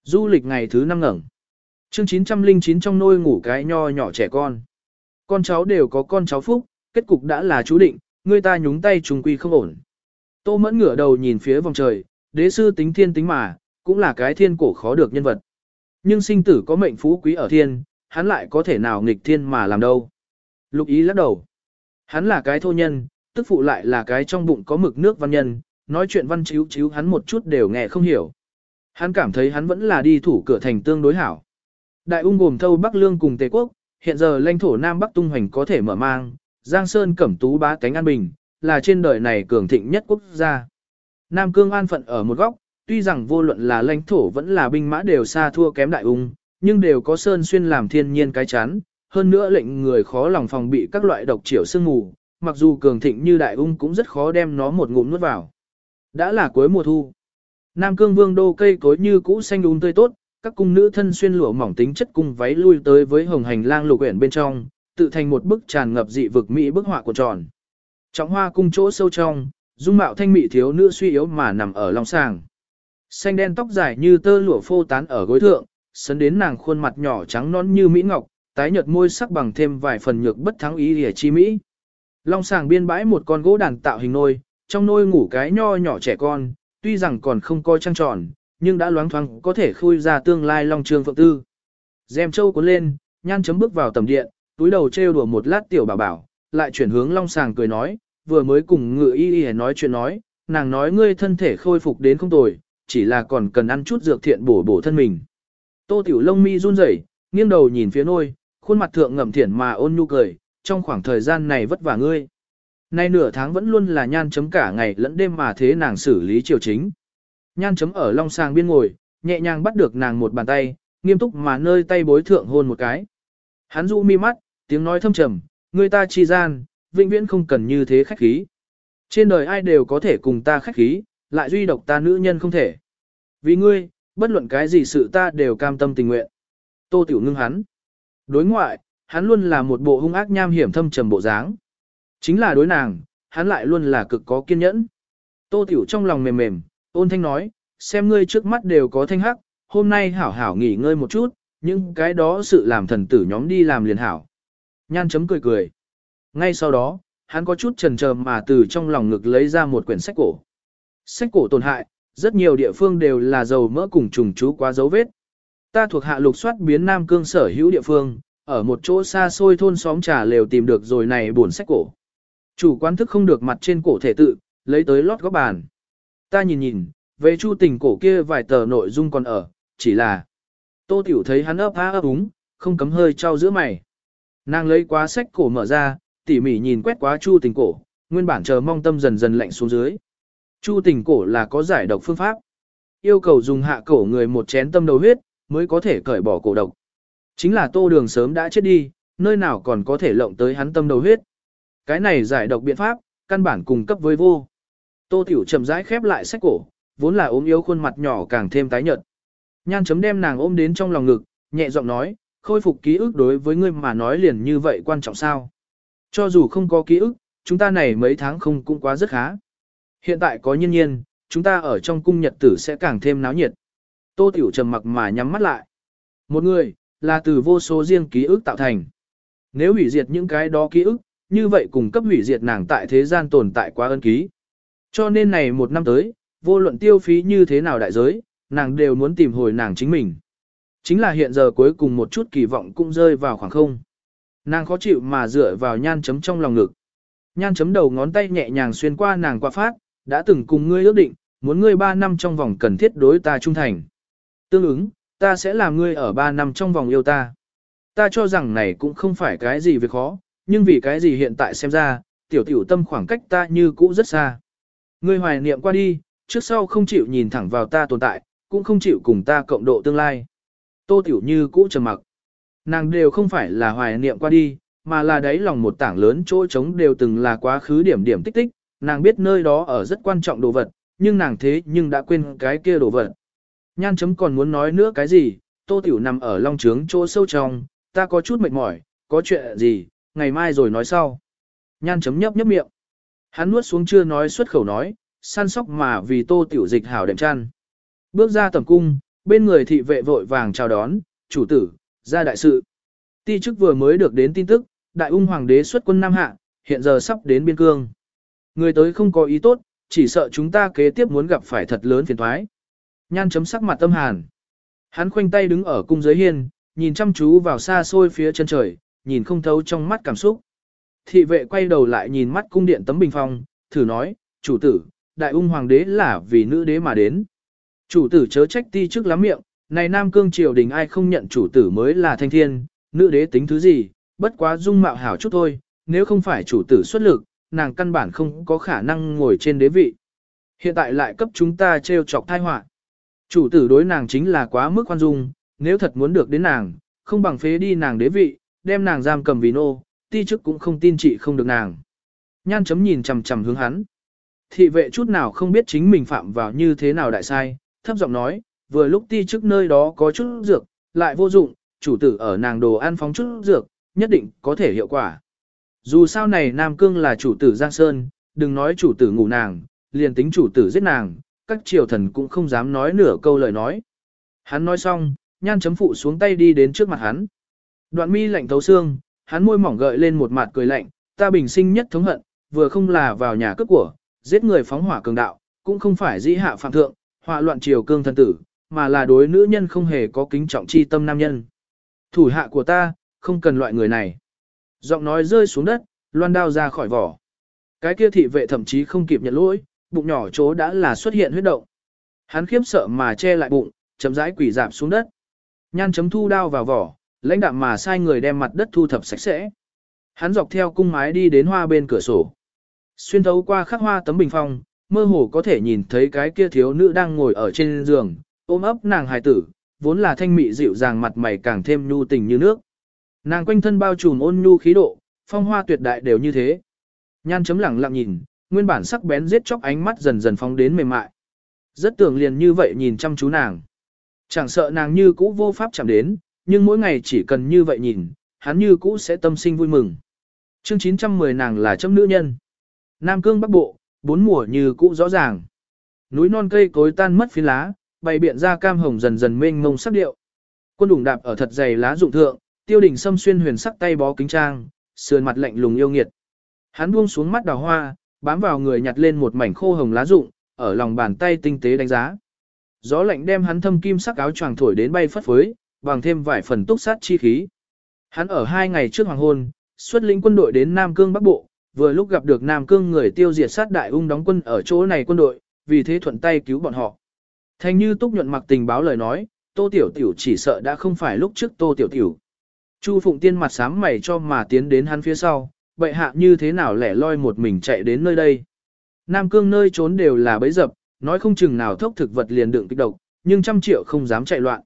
Du lịch ngày thứ năm ngẩng. Chương 909 trong nôi ngủ cái nho nhỏ trẻ con. Con cháu đều có con cháu phúc, kết cục đã là chú định, người ta nhúng tay trùng quy không ổn. Tô mẫn ngửa đầu nhìn phía vòng trời, đế sư tính thiên tính mà, cũng là cái thiên cổ khó được nhân vật. Nhưng sinh tử có mệnh phú quý ở thiên, hắn lại có thể nào nghịch thiên mà làm đâu. Lục ý lắc đầu. Hắn là cái thô nhân, tức phụ lại là cái trong bụng có mực nước văn nhân, nói chuyện văn chiếu chiếu hắn một chút đều nghe không hiểu. Hắn cảm thấy hắn vẫn là đi thủ cửa thành tương đối hảo. Đại ung gồm thâu Bắc Lương cùng Tề Quốc, hiện giờ lãnh thổ Nam Bắc tung hoành có thể mở mang, Giang Sơn cẩm tú bá cánh an bình, là trên đời này cường thịnh nhất quốc gia. Nam Cương an phận ở một góc, tuy rằng vô luận là lãnh thổ vẫn là binh mã đều xa thua kém đại ung, nhưng đều có sơn xuyên làm thiên nhiên cái chán hơn nữa lệnh người khó lòng phòng bị các loại độc triểu sương mù, mặc dù cường thịnh như đại ung cũng rất khó đem nó một ngụm nuốt vào. Đã là cuối mùa thu. Nam Cương Vương đô cây cối như cũ xanh um tươi tốt, các cung nữ thân xuyên lụa mỏng tính chất cung váy lui tới với hồng hành lang lục quyển bên trong, tự thành một bức tràn ngập dị vực mỹ bức họa của tròn. Trọng hoa cung chỗ sâu trong, dung mạo thanh mỹ thiếu nữ suy yếu mà nằm ở long sàng. Xanh đen tóc dài như tơ lụa phô tán ở gối thượng, sấn đến nàng khuôn mặt nhỏ trắng nõn như mỹ ngọc, tái nhợt môi sắc bằng thêm vài phần nhược bất thắng ý lìa chi mỹ. Long sàng biên bãi một con gỗ đàn tạo hình nôi, trong nôi ngủ cái nho nhỏ trẻ con, tuy rằng còn không coi trăng tròn, nhưng đã loáng thoáng có thể khui ra tương lai long trường phượng tư. Dèm châu cuốn lên, nhan chấm bước vào tầm điện, túi đầu trêu đùa một lát tiểu bảo bảo, lại chuyển hướng long sàng cười nói, vừa mới cùng ngự y y nói chuyện nói, nàng nói ngươi thân thể khôi phục đến không tồi, chỉ là còn cần ăn chút dược thiện bổ bổ thân mình. Tô tiểu Long mi run rẩy, nghiêng đầu nhìn phía nôi, khuôn mặt thượng ngậm thiển mà ôn nhu cười, trong khoảng thời gian này vất vả ngươi. Nay nửa tháng vẫn luôn là nhan chấm cả ngày lẫn đêm mà thế nàng xử lý triều chính. Nhan chấm ở long sàng biên ngồi, nhẹ nhàng bắt được nàng một bàn tay, nghiêm túc mà nơi tay bối thượng hôn một cái. Hắn dụ mi mắt, tiếng nói thâm trầm, người ta chi gian, vĩnh viễn không cần như thế khách khí. Trên đời ai đều có thể cùng ta khách khí, lại duy độc ta nữ nhân không thể. Vì ngươi, bất luận cái gì sự ta đều cam tâm tình nguyện. Tô Tiểu ngưng hắn. Đối ngoại, hắn luôn là một bộ hung ác nham hiểm thâm trầm bộ dáng. Chính là đối nàng, hắn lại luôn là cực có kiên nhẫn. Tô Tiểu trong lòng mềm mềm, ôn thanh nói, xem ngươi trước mắt đều có thanh hắc, hôm nay hảo hảo nghỉ ngơi một chút, nhưng cái đó sự làm thần tử nhóm đi làm liền hảo. Nhan chấm cười cười. Ngay sau đó, hắn có chút trần trờ mà từ trong lòng ngực lấy ra một quyển sách cổ. Sách cổ tổn hại, rất nhiều địa phương đều là dầu mỡ cùng trùng chú quá dấu vết. Ta thuộc hạ lục soát biến Nam Cương sở hữu địa phương, ở một chỗ xa xôi thôn xóm trà lều tìm được rồi này buồn sách cổ. Chủ quan thức không được mặt trên cổ thể tự, lấy tới lót góc bàn. Ta nhìn nhìn, về chu tình cổ kia vài tờ nội dung còn ở, chỉ là Tô Tiểu thấy hắn ấp há ấp úng, không cấm hơi trao giữa mày. Nàng lấy quá sách cổ mở ra, tỉ mỉ nhìn quét quá chu tình cổ, nguyên bản chờ mong tâm dần dần lạnh xuống dưới. Chu tình cổ là có giải độc phương pháp. Yêu cầu dùng hạ cổ người một chén tâm đầu huyết, mới có thể cởi bỏ cổ độc. Chính là tô đường sớm đã chết đi, nơi nào còn có thể lộng tới hắn tâm đầu huyết. Cái này giải độc biện pháp, căn bản cung cấp với vô. Tô tiểu chậm rãi khép lại sách cổ, vốn là ốm yếu khuôn mặt nhỏ càng thêm tái nhợt. Nhan chấm đem nàng ôm đến trong lòng ngực, nhẹ giọng nói, khôi phục ký ức đối với ngươi mà nói liền như vậy quan trọng sao. Cho dù không có ký ức, chúng ta này mấy tháng không cũng quá rất khá. Hiện tại có nhiên nhiên, chúng ta ở trong cung nhật tử sẽ càng thêm náo nhiệt. Tô Tiểu trầm mặc mà nhắm mắt lại. Một người, là từ vô số riêng ký ức tạo thành. Nếu hủy diệt những cái đó ký ức, như vậy cùng cấp hủy diệt nàng tại thế gian tồn tại quá ân ký. Cho nên này một năm tới, vô luận tiêu phí như thế nào đại giới, nàng đều muốn tìm hồi nàng chính mình. Chính là hiện giờ cuối cùng một chút kỳ vọng cũng rơi vào khoảng không. Nàng khó chịu mà dựa vào nhan chấm trong lòng ngực. Nhan chấm đầu ngón tay nhẹ nhàng xuyên qua nàng qua phát, đã từng cùng ngươi ước định, muốn ngươi 3 năm trong vòng cần thiết đối ta trung thành. Tương ứng, ta sẽ làm ngươi ở 3 năm trong vòng yêu ta. Ta cho rằng này cũng không phải cái gì việc khó, nhưng vì cái gì hiện tại xem ra, tiểu tiểu tâm khoảng cách ta như cũ rất xa. Ngươi hoài niệm qua đi, trước sau không chịu nhìn thẳng vào ta tồn tại, cũng không chịu cùng ta cộng độ tương lai. Tô tiểu như cũ trầm mặc. Nàng đều không phải là hoài niệm qua đi, mà là đáy lòng một tảng lớn chỗ trống đều từng là quá khứ điểm điểm tích tích, nàng biết nơi đó ở rất quan trọng đồ vật, nhưng nàng thế nhưng đã quên cái kia đồ vật. Nhan chấm còn muốn nói nữa cái gì, tô tiểu nằm ở long trướng chỗ sâu trong, ta có chút mệt mỏi, có chuyện gì, ngày mai rồi nói sau. Nhan chấm nhấp nhấp miệng. Hắn nuốt xuống chưa nói xuất khẩu nói, săn sóc mà vì tô tiểu dịch hảo đệm chăn. Bước ra tầm cung, bên người thị vệ vội vàng chào đón, chủ tử, ra đại sự. Ti chức vừa mới được đến tin tức, đại ung hoàng đế xuất quân Nam Hạ, hiện giờ sắp đến biên cương. Người tới không có ý tốt, chỉ sợ chúng ta kế tiếp muốn gặp phải thật lớn phiền thoái. Nhan chấm sắc mặt tâm hàn. Hắn khoanh tay đứng ở cung giới hiên, nhìn chăm chú vào xa xôi phía chân trời, nhìn không thấu trong mắt cảm xúc. Thị vệ quay đầu lại nhìn mắt cung điện tấm bình phong, thử nói, chủ tử, đại ung hoàng đế là vì nữ đế mà đến. Chủ tử chớ trách ti trước lắm miệng, này Nam Cương triều đình ai không nhận chủ tử mới là thanh thiên, nữ đế tính thứ gì, bất quá dung mạo hảo chút thôi, nếu không phải chủ tử xuất lực, nàng căn bản không có khả năng ngồi trên đế vị. Hiện tại lại cấp chúng ta trêu chọc thai họa. Chủ tử đối nàng chính là quá mức khoan dung, nếu thật muốn được đến nàng, không bằng phế đi nàng đế vị, đem nàng giam cầm vì nô, ti chức cũng không tin trị không được nàng. Nhan chấm nhìn chằm chằm hướng hắn. Thị vệ chút nào không biết chính mình phạm vào như thế nào đại sai, thấp giọng nói, vừa lúc ti chức nơi đó có chút dược, lại vô dụng, chủ tử ở nàng đồ ăn phóng chút dược, nhất định có thể hiệu quả. Dù sao này Nam Cương là chủ tử Giang Sơn, đừng nói chủ tử ngủ nàng, liền tính chủ tử giết nàng, các triều thần cũng không dám nói nửa câu lời nói. Hắn nói xong, nhan chấm phụ xuống tay đi đến trước mặt hắn. Đoạn mi lạnh thấu xương, hắn môi mỏng gợi lên một mặt cười lạnh, ta bình sinh nhất thống hận, vừa không là vào nhà cướp của, giết người phóng hỏa cường đạo, cũng không phải dĩ hạ phạm thượng, họa loạn triều cương thần tử, mà là đối nữ nhân không hề có kính trọng chi tâm nam nhân. Thủ hạ của ta, không cần loại người này. Giọng nói rơi xuống đất, loan đao ra khỏi vỏ. Cái kia thị vệ thậm chí không kịp nhận lỗi, bụng nhỏ chỗ đã là xuất hiện huyết động. Hắn khiếp sợ mà che lại bụng, chấm rãi quỷ dạp xuống đất. Nhan chấm thu đao vào vỏ, lãnh đạm mà sai người đem mặt đất thu thập sạch sẽ. Hắn dọc theo cung mái đi đến hoa bên cửa sổ. Xuyên thấu qua khắc hoa tấm bình phong, mơ hồ có thể nhìn thấy cái kia thiếu nữ đang ngồi ở trên giường, ôm ấp nàng hài tử, vốn là thanh mị dịu dàng mặt mày càng thêm nhu tình như nước. Nàng quanh thân bao trùm ôn nhu khí độ, phong hoa tuyệt đại đều như thế. Nhan chấm lẳng lặng nhìn, nguyên bản sắc bén giết chóc ánh mắt dần dần phóng đến mềm mại. Rất tưởng liền như vậy nhìn chăm chú nàng. Chẳng sợ nàng như cũ vô pháp chạm đến, nhưng mỗi ngày chỉ cần như vậy nhìn, hắn như cũ sẽ tâm sinh vui mừng. Chương 910 nàng là chấm nữ nhân. Nam cương bắc bộ, bốn mùa như cũ rõ ràng. Núi non cây cối tan mất phiến lá, bày biện ra cam hồng dần dần mênh mông sắc điệu. Quân đủng đạp ở thật dày lá rụng thượng, tiêu đỉnh xâm xuyên huyền sắc tay bó kính trang, sườn mặt lạnh lùng yêu nghiệt. Hắn buông xuống mắt đào hoa, bám vào người nhặt lên một mảnh khô hồng lá rụng, ở lòng bàn tay tinh tế đánh giá. Gió lạnh đem hắn thâm kim sắc áo choàng thổi đến bay phất phới, bằng thêm vài phần túc sát chi khí. Hắn ở hai ngày trước hoàng hôn, xuất lĩnh quân đội đến Nam Cương Bắc Bộ, vừa lúc gặp được Nam Cương người tiêu diệt sát đại ung đóng quân ở chỗ này quân đội, vì thế thuận tay cứu bọn họ. Thành như túc nhuận mặc tình báo lời nói, Tô Tiểu Tiểu chỉ sợ đã không phải lúc trước Tô Tiểu Tiểu. Chu Phụng Tiên mặt sám mày cho mà tiến đến hắn phía sau, bệ hạ như thế nào lẻ loi một mình chạy đến nơi đây. Nam Cương nơi trốn đều là bấy dập, nói không chừng nào thốc thực vật liền đựng kích độc, nhưng trăm triệu không dám chạy loạn.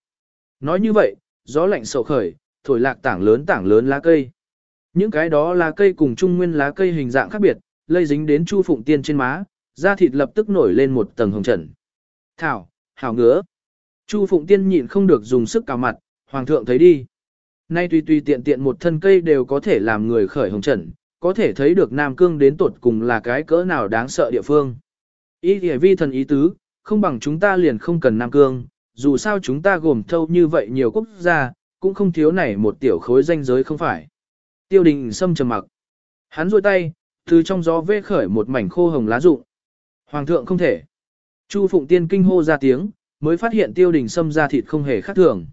Nói như vậy, gió lạnh sầu khởi, thổi lạc tảng lớn tảng lớn lá cây. Những cái đó lá cây cùng trung nguyên lá cây hình dạng khác biệt, lây dính đến Chu Phụng Tiên trên má, da thịt lập tức nổi lên một tầng hồng trần. Thảo, hảo ngứa. Chu Phụng Tiên nhịn không được dùng sức cào mặt, hoàng thượng thấy đi. Nay tùy tùy tiện tiện một thân cây đều có thể làm người khởi hồng trần, có thể thấy được Nam Cương đến tột cùng là cái cỡ nào đáng sợ địa phương. Ý thì vi thần ý tứ, không bằng chúng ta liền không cần Nam Cương, dù sao chúng ta gồm thâu như vậy nhiều quốc gia, cũng không thiếu này một tiểu khối danh giới không phải. Tiêu đình xâm trầm mặc. Hắn rôi tay, từ trong gió vê khởi một mảnh khô hồng lá rụng. Hoàng thượng không thể. Chu Phụng Tiên kinh hô ra tiếng, mới phát hiện tiêu đình xâm ra thịt không hề khác thường.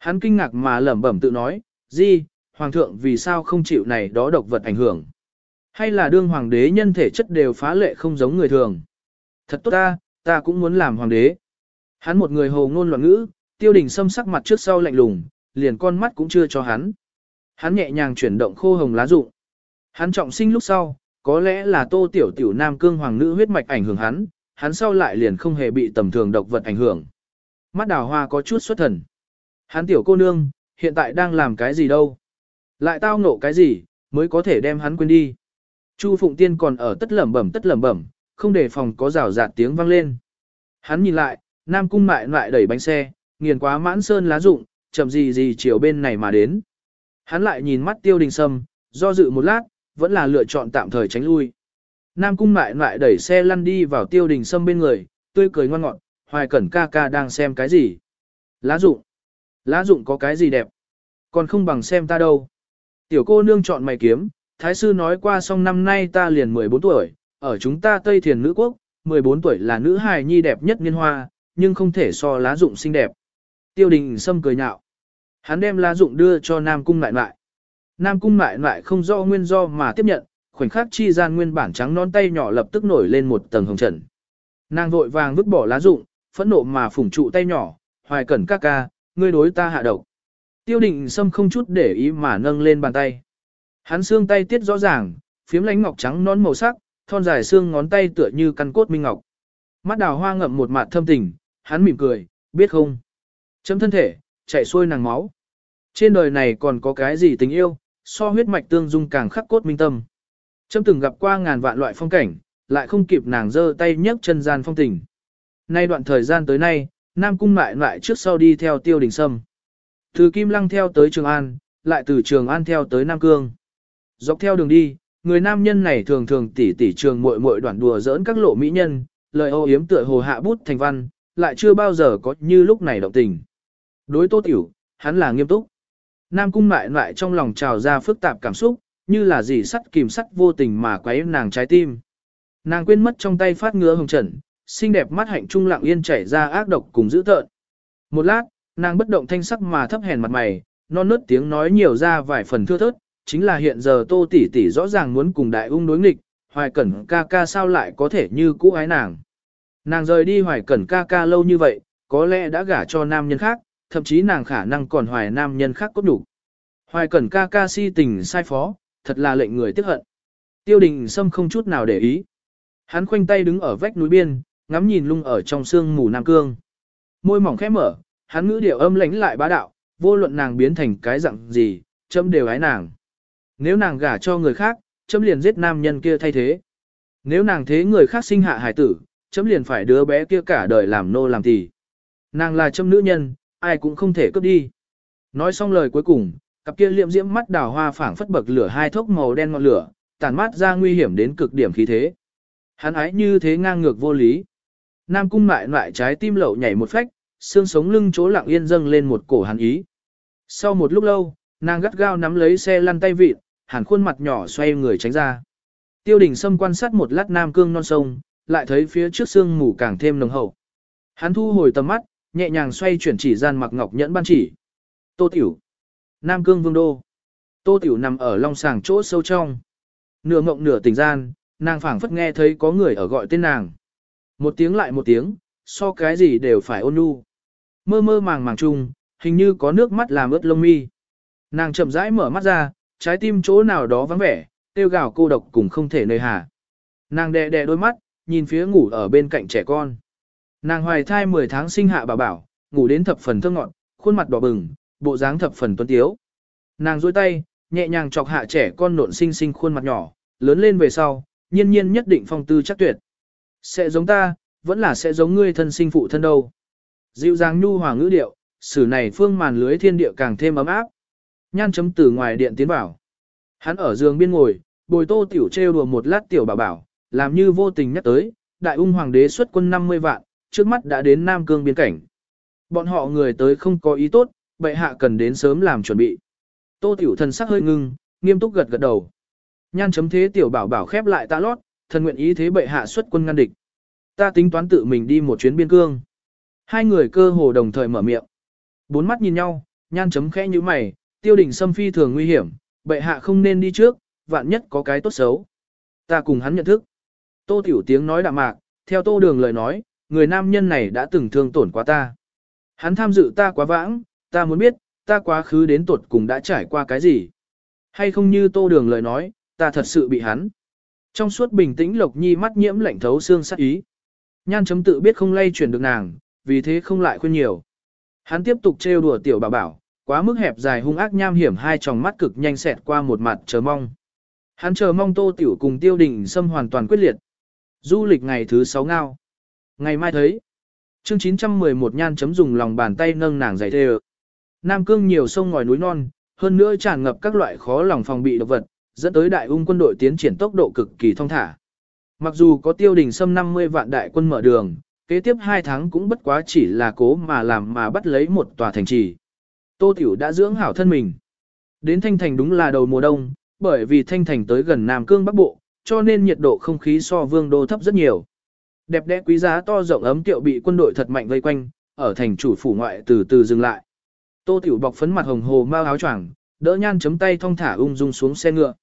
Hắn kinh ngạc mà lẩm bẩm tự nói, gì, hoàng thượng vì sao không chịu này đó độc vật ảnh hưởng. Hay là đương hoàng đế nhân thể chất đều phá lệ không giống người thường. Thật tốt ta, ta cũng muốn làm hoàng đế. Hắn một người hồ ngôn loạn ngữ, tiêu đình xâm sắc mặt trước sau lạnh lùng, liền con mắt cũng chưa cho hắn. Hắn nhẹ nhàng chuyển động khô hồng lá rụng. Hắn trọng sinh lúc sau, có lẽ là tô tiểu tiểu nam cương hoàng nữ huyết mạch ảnh hưởng hắn, hắn sau lại liền không hề bị tầm thường độc vật ảnh hưởng. Mắt đào hoa có chút xuất thần. Hắn tiểu cô nương, hiện tại đang làm cái gì đâu? Lại tao ngộ cái gì, mới có thể đem hắn quên đi? Chu Phụng Tiên còn ở tất lẩm bẩm tất lẩm bẩm, không để phòng có rào rạt tiếng vang lên. Hắn nhìn lại, Nam Cung mại lại đẩy bánh xe, nghiền quá mãn sơn lá rụng, chậm gì gì chiều bên này mà đến. Hắn lại nhìn mắt tiêu đình sâm, do dự một lát, vẫn là lựa chọn tạm thời tránh lui. Nam cung mại lại đẩy xe lăn đi vào tiêu đình sâm bên người, tươi cười ngoan ngọn, hoài cẩn ca ca đang xem cái gì. Lá dụng. Lá dụng có cái gì đẹp. Còn không bằng xem ta đâu. Tiểu cô nương chọn mày kiếm, thái sư nói qua xong năm nay ta liền 14 tuổi, ở chúng ta Tây Thiền nữ quốc, 14 tuổi là nữ hài nhi đẹp nhất niên hoa, nhưng không thể so lá dụng xinh đẹp. Tiêu đình sâm cười nhạo. Hắn đem lá dụng đưa cho Nam Cung lại lại. Nam Cung lại lại không do nguyên do mà tiếp nhận, khoảnh khắc chi gian nguyên bản trắng non tay nhỏ lập tức nổi lên một tầng hồng trần. Nàng vội vàng vứt bỏ lá dụng, phẫn nộ mà phủng trụ tay nhỏ, hoài cẩn ca ca, ngươi đối ta hạ độc. Tiêu định sâm không chút để ý mà nâng lên bàn tay. Hắn xương tay tiết rõ ràng, phiếm lánh ngọc trắng non màu sắc, thon dài xương ngón tay tựa như căn cốt minh ngọc. Mắt đào hoa ngậm một mặt thâm tình, hắn mỉm cười, biết không? Chấm thân thể, chạy xuôi nàng máu. Trên đời này còn có cái gì tình yêu, so huyết mạch tương dung càng khắc cốt minh tâm. Chấm từng gặp qua ngàn vạn loại phong cảnh, lại không kịp nàng giơ tay nhấc chân gian phong tình. Nay đoạn thời gian tới nay, Nam Cung lại lại trước sau đi theo tiêu đình sâm. Từ Kim Lăng theo tới Trường An, lại từ Trường An theo tới Nam Cương. Dọc theo đường đi, người nam nhân này thường thường tỉ tỉ trường muội muội đoạn đùa giỡn các lộ mỹ nhân, lời ô yếm tựa hồ hạ bút thành văn, lại chưa bao giờ có như lúc này động tình. Đối Tô Tiểu, hắn là nghiêm túc. Nam cung mại lại trong lòng trào ra phức tạp cảm xúc, như là gì sắt kìm sắt vô tình mà quấy nàng trái tim. Nàng quên mất trong tay phát ngứa hồng trần, xinh đẹp mắt hạnh trung lặng yên chảy ra ác độc cùng dữ tợn. Một lát, nàng bất động thanh sắc mà thấp hèn mặt mày, non nớt tiếng nói nhiều ra vài phần thưa thớt, chính là hiện giờ Tô tỷ tỷ rõ ràng muốn cùng đại ung đối nghịch, Hoài Cẩn ca ca sao lại có thể như cũ ái nàng. Nàng rời đi Hoài Cẩn ca ca lâu như vậy, có lẽ đã gả cho nam nhân khác, thậm chí nàng khả năng còn hoài nam nhân khác cốt đủ. Hoài Cẩn ca ca si tình sai phó, thật là lệnh người tiếc hận. Tiêu đình Sâm không chút nào để ý. Hắn khoanh tay đứng ở vách núi biên, ngắm nhìn lung ở trong sương mù Nam Cương. Môi mỏng khẽ mở, hắn ngữ điệu âm lãnh lại bá đạo, vô luận nàng biến thành cái dạng gì, chấm đều ái nàng. Nếu nàng gả cho người khác, chấm liền giết nam nhân kia thay thế. Nếu nàng thế người khác sinh hạ hải tử, chấm liền phải đứa bé kia cả đời làm nô làm tỳ. Nàng là châm nữ nhân, ai cũng không thể cướp đi. Nói xong lời cuối cùng, cặp kia liệm diễm mắt đào hoa phảng phất bậc lửa hai thốc màu đen ngọn lửa, tàn mát ra nguy hiểm đến cực điểm khí thế. Hắn ái như thế ngang ngược vô lý. Nam cung mại lại trái tim lậu nhảy một phách, xương sống lưng chỗ lặng yên dâng lên một cổ hàn ý. Sau một lúc lâu, nàng gắt gao nắm lấy xe lăn tay vịt, hàn khuôn mặt nhỏ xoay người tránh ra. Tiêu đình Sâm quan sát một lát nam cương non sông, lại thấy phía trước sương mù càng thêm nồng hậu. Hắn thu hồi tầm mắt, nhẹ nhàng xoay chuyển chỉ gian mặc ngọc nhẫn ban chỉ. Tô Tiểu. Nam cương vương đô. Tô Tiểu nằm ở long sàng chỗ sâu trong. Nửa mộng nửa tỉnh gian, nàng phảng phất nghe thấy có người ở gọi tên nàng. Một tiếng lại một tiếng, so cái gì đều phải ôn nhu. Mơ mơ màng màng chung, hình như có nước mắt làm ướt lông mi. Nàng chậm rãi mở mắt ra, trái tim chỗ nào đó vắng vẻ, tiêu gào cô độc cùng không thể nơi hà. Nàng đè đè đôi mắt, nhìn phía ngủ ở bên cạnh trẻ con. Nàng hoài thai 10 tháng sinh hạ bà bảo, ngủ đến thập phần thơ ngọn, khuôn mặt đỏ bừng, bộ dáng thập phần tuấn tiếu. Nàng duỗi tay, nhẹ nhàng chọc hạ trẻ con nộn xinh xinh khuôn mặt nhỏ, lớn lên về sau, nhiên nhiên nhất định phong tư chắc tuyệt. Sẽ giống ta, vẫn là sẽ giống ngươi thân sinh phụ thân đâu. Dịu dàng nhu hòa ngữ điệu, sử này phương màn lưới thiên địa càng thêm ấm áp. Nhan chấm từ ngoài điện tiến vào, Hắn ở giường biên ngồi, bồi tô tiểu trêu đùa một lát tiểu bảo bảo, làm như vô tình nhắc tới, đại ung hoàng đế xuất quân 50 vạn, trước mắt đã đến Nam Cương biên cảnh. Bọn họ người tới không có ý tốt, bệ hạ cần đến sớm làm chuẩn bị. Tô tiểu thần sắc hơi ngưng, nghiêm túc gật gật đầu. Nhan chấm thế tiểu bảo bảo khép lại ta lót, thần nguyện ý thế bệ hạ xuất quân ngăn địch. Ta tính toán tự mình đi một chuyến biên cương. Hai người cơ hồ đồng thời mở miệng. Bốn mắt nhìn nhau, nhan chấm khẽ như mày, tiêu đỉnh xâm phi thường nguy hiểm, bệ hạ không nên đi trước, vạn nhất có cái tốt xấu. Ta cùng hắn nhận thức. Tô tiểu tiếng nói đạm mạc, theo tô đường lời nói, người nam nhân này đã từng thương tổn quá ta. Hắn tham dự ta quá vãng, ta muốn biết, ta quá khứ đến tuột cùng đã trải qua cái gì. Hay không như tô đường lời nói, ta thật sự bị hắn. Trong suốt bình tĩnh Lộc Nhi mắt nhiễm lạnh thấu xương sắc ý. Nhan chấm tự biết không lay chuyển được nàng, vì thế không lại khuyên nhiều. Hắn tiếp tục trêu đùa tiểu bảo bảo, quá mức hẹp dài hung ác nham hiểm hai tròng mắt cực nhanh xẹt qua một mặt chờ mong. Hắn chờ mong tô tiểu cùng tiêu đình xâm hoàn toàn quyết liệt. Du lịch ngày thứ sáu ngao. Ngày mai thấy. Chương 911 nhan chấm dùng lòng bàn tay nâng nàng giày thề. Nam cương nhiều sông ngòi núi non, hơn nữa tràn ngập các loại khó lòng phòng bị độc vật, dẫn tới đại ung quân đội tiến triển tốc độ cực kỳ thông thả. Mặc dù có tiêu đình xâm 50 vạn đại quân mở đường, kế tiếp 2 tháng cũng bất quá chỉ là cố mà làm mà bắt lấy một tòa thành trì. Tô Tiểu đã dưỡng hảo thân mình. Đến Thanh Thành đúng là đầu mùa đông, bởi vì Thanh Thành tới gần Nam Cương Bắc Bộ, cho nên nhiệt độ không khí so vương đô thấp rất nhiều. Đẹp đẽ quý giá to rộng ấm tiệu bị quân đội thật mạnh vây quanh, ở thành chủ phủ ngoại từ từ dừng lại. Tô Tiểu bọc phấn mặt hồng hồ mau áo choàng, đỡ nhan chấm tay thong thả ung dung xuống xe ngựa.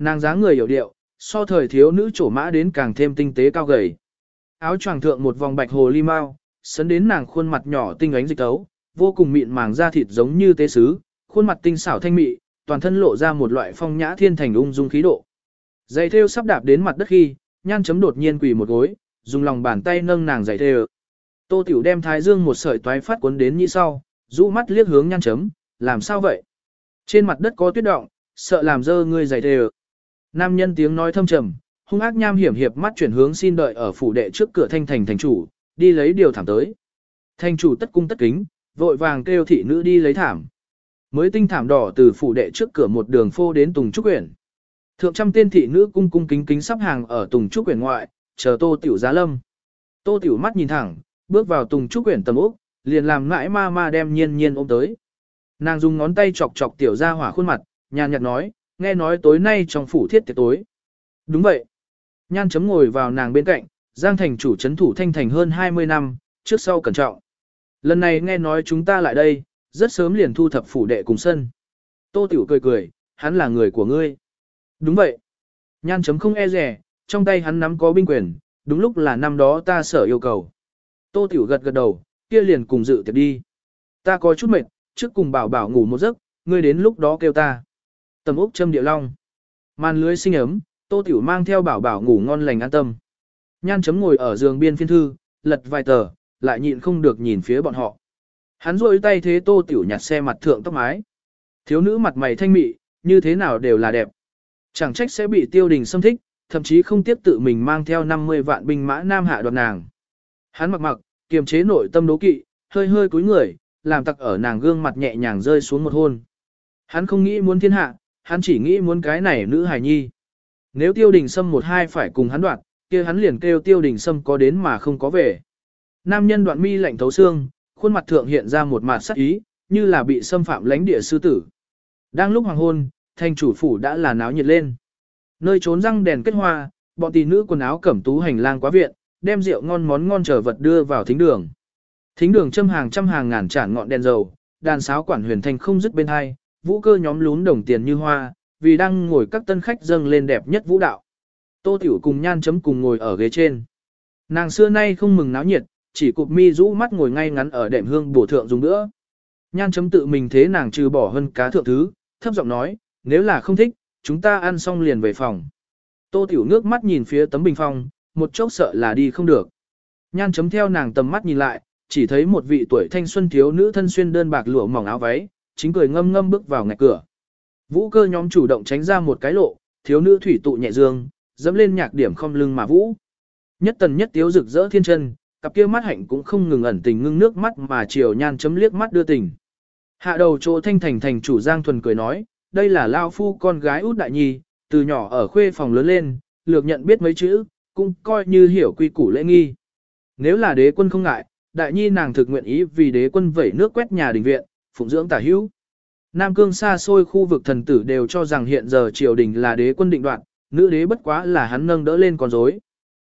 Nàng dáng người hiểu điệu, so thời thiếu nữ trổ mã đến càng thêm tinh tế cao gầy. Áo choàng thượng một vòng bạch hồ ly mau, sấn đến nàng khuôn mặt nhỏ tinh ánh dịch tấu, vô cùng mịn màng da thịt giống như tế sứ, khuôn mặt tinh xảo thanh mị, toàn thân lộ ra một loại phong nhã thiên thành ung dung khí độ. Giày thêu sắp đạp đến mặt đất khi, nhan chấm đột nhiên quỳ một gối, dùng lòng bàn tay nâng nàng giày thêu. Tô Tiểu đem thái dương một sợi toái phát cuốn đến như sau, rũ mắt liếc hướng nhan chấm, làm sao vậy? Trên mặt đất có tuyết động, sợ làm dơ ngươi giày thêu. Nam nhân tiếng nói thâm trầm, hung ác nham hiểm hiệp mắt chuyển hướng xin đợi ở phủ đệ trước cửa thanh thành thành chủ, đi lấy điều thảm tới. Thành chủ tất cung tất kính, vội vàng kêu thị nữ đi lấy thảm. Mới tinh thảm đỏ từ phủ đệ trước cửa một đường phô đến Tùng Trúc Quyển. Thượng trăm tên thị nữ cung cung kính kính sắp hàng ở Tùng Trúc quyển ngoại, chờ Tô Tiểu giá lâm. Tô Tiểu mắt nhìn thẳng, bước vào Tùng Trúc quyển tầm úc, liền làm ngãi ma ma đem nhiên nhiên ôm tới. Nàng dùng ngón tay chọc chọc Tiểu ra hỏa khuôn mặt, nhàn nhạt nói, nghe nói tối nay trong phủ thiết tiệc tối. Đúng vậy. Nhan chấm ngồi vào nàng bên cạnh, Giang thành chủ chấn thủ thanh thành hơn 20 năm, trước sau cẩn trọng. Lần này nghe nói chúng ta lại đây, rất sớm liền thu thập phủ đệ cùng sân. Tô Tiểu cười cười, hắn là người của ngươi. Đúng vậy. Nhan chấm không e rẻ, trong tay hắn nắm có binh quyền, đúng lúc là năm đó ta sở yêu cầu. Tô Tiểu gật gật đầu, kia liền cùng dự tiệc đi. Ta có chút mệt, trước cùng bảo bảo ngủ một giấc, ngươi đến lúc đó kêu ta. Tầm úc châm địa long. Màn lưới sinh ấm, Tô Tiểu mang theo bảo bảo ngủ ngon lành an tâm. Nhan chấm ngồi ở giường biên phiên thư, lật vài tờ, lại nhịn không được nhìn phía bọn họ. Hắn rôi tay thế Tô Tiểu nhặt xe mặt thượng tóc mái. Thiếu nữ mặt mày thanh mị, như thế nào đều là đẹp. Chẳng trách sẽ bị tiêu đình xâm thích, thậm chí không tiếp tự mình mang theo 50 vạn binh mã nam hạ đoạt nàng. Hắn mặc mặc, kiềm chế nội tâm đố kỵ, hơi hơi cúi người, làm tặc ở nàng gương mặt nhẹ nhàng rơi xuống một hôn. Hắn không nghĩ muốn thiên hạ, hắn chỉ nghĩ muốn cái này nữ hài nhi. Nếu tiêu đình sâm một hai phải cùng hắn đoạn, kia hắn liền kêu tiêu đình sâm có đến mà không có về. Nam nhân đoạn mi lạnh thấu xương, khuôn mặt thượng hiện ra một mặt sắc ý, như là bị xâm phạm lãnh địa sư tử. Đang lúc hoàng hôn, thành chủ phủ đã là náo nhiệt lên. Nơi trốn răng đèn kết hoa, bọn tỷ nữ quần áo cẩm tú hành lang quá viện, đem rượu ngon món ngon trở vật đưa vào thính đường. Thính đường châm hàng trăm hàng ngàn chản ngọn đèn dầu, đàn sáo quản huyền thanh không dứt bên hai, vũ cơ nhóm lún đồng tiền như hoa, vì đang ngồi các tân khách dâng lên đẹp nhất vũ đạo. Tô Tiểu cùng nhan chấm cùng ngồi ở ghế trên. Nàng xưa nay không mừng náo nhiệt, chỉ cụp mi rũ mắt ngồi ngay ngắn ở đệm hương bổ thượng dùng nữa. Nhan chấm tự mình thế nàng trừ bỏ hơn cá thượng thứ, thấp giọng nói, nếu là không thích, chúng ta ăn xong liền về phòng. Tô Tiểu nước mắt nhìn phía tấm bình phong, một chốc sợ là đi không được. Nhan chấm theo nàng tầm mắt nhìn lại, chỉ thấy một vị tuổi thanh xuân thiếu nữ thân xuyên đơn bạc lụa mỏng áo váy, chính cười ngâm ngâm bước vào ngạch cửa. Vũ cơ nhóm chủ động tránh ra một cái lộ, thiếu nữ thủy tụ nhẹ dương, dẫm lên nhạc điểm không lưng mà vũ. Nhất tần nhất tiếu rực rỡ thiên chân, cặp kia mắt hạnh cũng không ngừng ẩn tình ngưng nước mắt mà chiều nhan chấm liếc mắt đưa tình. Hạ đầu chỗ thanh thành thành chủ Giang Thuần cười nói, đây là Lao Phu con gái út đại nhi, từ nhỏ ở khuê phòng lớn lên, lược nhận biết mấy chữ, cũng coi như hiểu quy củ lễ nghi. Nếu là đế quân không ngại, đại nhi nàng thực nguyện ý vì đế quân vẩy nước quét nhà đình viện, phụng dưỡng tả hữu. Nam cương xa xôi khu vực thần tử đều cho rằng hiện giờ triều đình là đế quân định đoạt, nữ đế bất quá là hắn nâng đỡ lên con rối.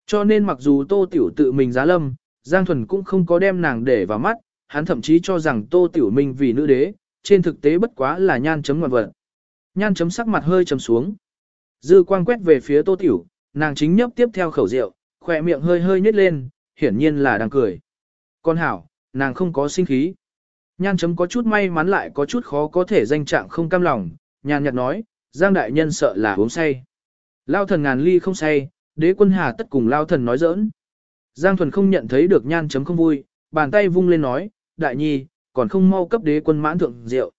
Cho nên mặc dù tô tiểu tự mình giá lâm, Giang Thuần cũng không có đem nàng để vào mắt, hắn thậm chí cho rằng tô tiểu minh vì nữ đế, trên thực tế bất quá là nhan chấm ngoạn vật. Nhan chấm sắc mặt hơi trầm xuống. Dư quang quét về phía tô tiểu, nàng chính nhấp tiếp theo khẩu rượu, khỏe miệng hơi hơi nhếch lên, hiển nhiên là đang cười. Con hảo, nàng không có sinh khí. Nhan chấm có chút may mắn lại có chút khó có thể danh trạng không cam lòng, nhàn nhạt nói, Giang đại nhân sợ là uống say. Lao thần ngàn ly không say, đế quân hà tất cùng Lao thần nói giỡn. Giang thuần không nhận thấy được nhan chấm không vui, bàn tay vung lên nói, đại nhi, còn không mau cấp đế quân mãn thượng rượu.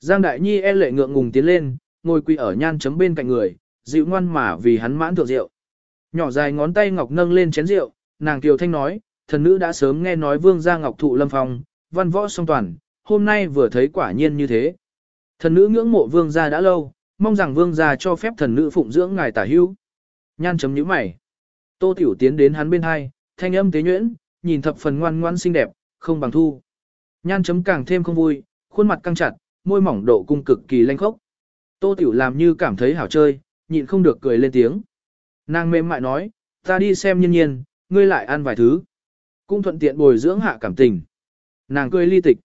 Giang đại nhi e lệ ngượng ngùng tiến lên, ngồi quỳ ở nhan chấm bên cạnh người, dịu ngoan mà vì hắn mãn thượng rượu. Nhỏ dài ngón tay ngọc nâng lên chén rượu, nàng kiều thanh nói, thần nữ đã sớm nghe nói vương gia ngọc thụ lâm phong, văn võ song toàn, hôm nay vừa thấy quả nhiên như thế. Thần nữ ngưỡng mộ vương gia đã lâu, mong rằng vương gia cho phép thần nữ phụng dưỡng ngài tả hữu. Nhan chấm nhíu mày. Tô Tiểu tiến đến hắn bên hai, thanh âm tế nhuyễn, nhìn thập phần ngoan ngoan xinh đẹp, không bằng thu. Nhan chấm càng thêm không vui, khuôn mặt căng chặt, môi mỏng độ cung cực kỳ lanh khốc. Tô Tiểu làm như cảm thấy hảo chơi, nhịn không được cười lên tiếng. Nàng mềm mại nói, ta đi xem nhiên nhiên, ngươi lại ăn vài thứ. Cũng thuận tiện bồi dưỡng hạ cảm tình. Nàng cười ly tịch.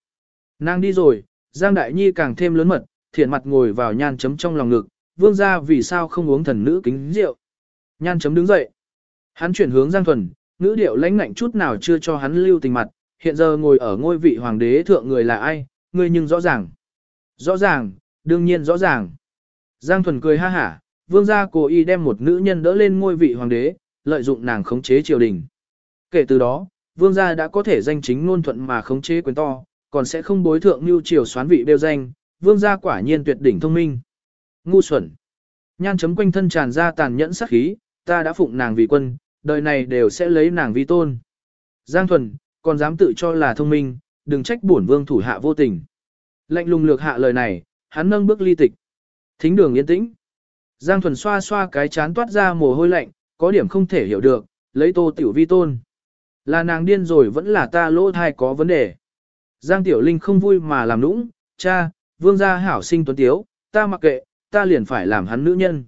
Nàng đi rồi, Giang Đại Nhi càng thêm lớn mật, thiện mặt ngồi vào nhan chấm trong lòng ngực, vương ra vì sao không uống thần nữ kính rượu. Nhan chấm đứng dậy. Hắn chuyển hướng Giang Thuần, ngữ điệu lãnh ngạnh chút nào chưa cho hắn lưu tình mặt, hiện giờ ngồi ở ngôi vị hoàng đế thượng người là ai, người nhưng rõ ràng. Rõ ràng, đương nhiên rõ ràng. Giang Thuần cười ha hả, vương gia cố ý đem một nữ nhân đỡ lên ngôi vị hoàng đế, lợi dụng nàng khống chế triều đình. Kể từ đó, vương gia đã có thể danh chính ngôn thuận mà khống chế quyền to, còn sẽ không bối thượng như triều xoán vị đeo danh, vương gia quả nhiên tuyệt đỉnh thông minh. Ngu xuẩn. Nhan chấm quanh thân tràn ra tàn nhẫn sát khí, ta đã phụng nàng vì quân, đời này đều sẽ lấy nàng vi tôn. Giang Thuần, còn dám tự cho là thông minh, đừng trách bổn vương thủ hạ vô tình. Lạnh lùng lược hạ lời này, hắn nâng bước ly tịch. Thính đường yên tĩnh. Giang Thuần xoa xoa cái chán toát ra mồ hôi lạnh, có điểm không thể hiểu được, lấy tô tiểu vi tôn. Là nàng điên rồi vẫn là ta lỗ thai có vấn đề. Giang Tiểu Linh không vui mà làm nũng, cha, vương gia hảo sinh tuấn tiếu, ta mặc kệ, ta liền phải làm hắn nữ nhân.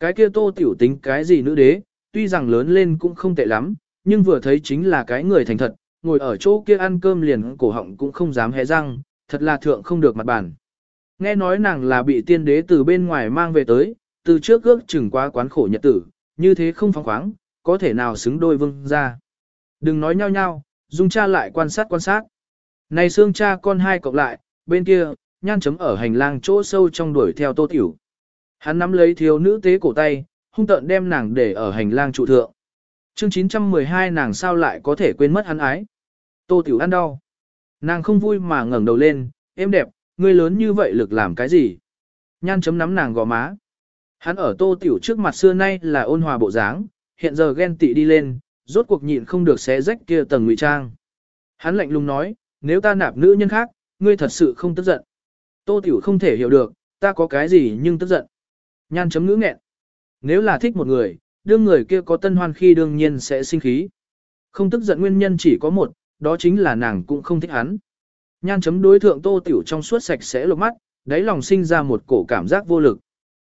Cái kia tô tiểu tính cái gì nữ đế, tuy rằng lớn lên cũng không tệ lắm, nhưng vừa thấy chính là cái người thành thật, ngồi ở chỗ kia ăn cơm liền cổ họng cũng không dám hé răng, thật là thượng không được mặt bản. Nghe nói nàng là bị tiên đế từ bên ngoài mang về tới, từ trước ước chừng qua quán khổ nhật tử, như thế không phóng khoáng, có thể nào xứng đôi vương gia? Đừng nói nhau nhau, dung cha lại quan sát quan sát. Này xương cha con hai cộng lại, bên kia, nhan chấm ở hành lang chỗ sâu trong đuổi theo tô tiểu. Hắn nắm lấy thiếu nữ tế cổ tay, hung tợn đem nàng để ở hành lang trụ thượng. Chương 912 nàng sao lại có thể quên mất hắn ái. Tô tiểu ăn đau. Nàng không vui mà ngẩng đầu lên, em đẹp, ngươi lớn như vậy lực làm cái gì? Nhan chấm nắm nàng gò má. Hắn ở tô tiểu trước mặt xưa nay là ôn hòa bộ dáng, hiện giờ ghen tị đi lên, rốt cuộc nhịn không được xé rách kia tầng ngụy trang. Hắn lạnh lùng nói, nếu ta nạp nữ nhân khác, ngươi thật sự không tức giận. Tô tiểu không thể hiểu được, ta có cái gì nhưng tức giận. Nhan chấm ngữ nghẹn. Nếu là thích một người, đương người kia có tân hoan khi đương nhiên sẽ sinh khí. Không tức giận nguyên nhân chỉ có một, đó chính là nàng cũng không thích hắn. Nhan chấm đối thượng tô tiểu trong suốt sạch sẽ lục mắt, đáy lòng sinh ra một cổ cảm giác vô lực.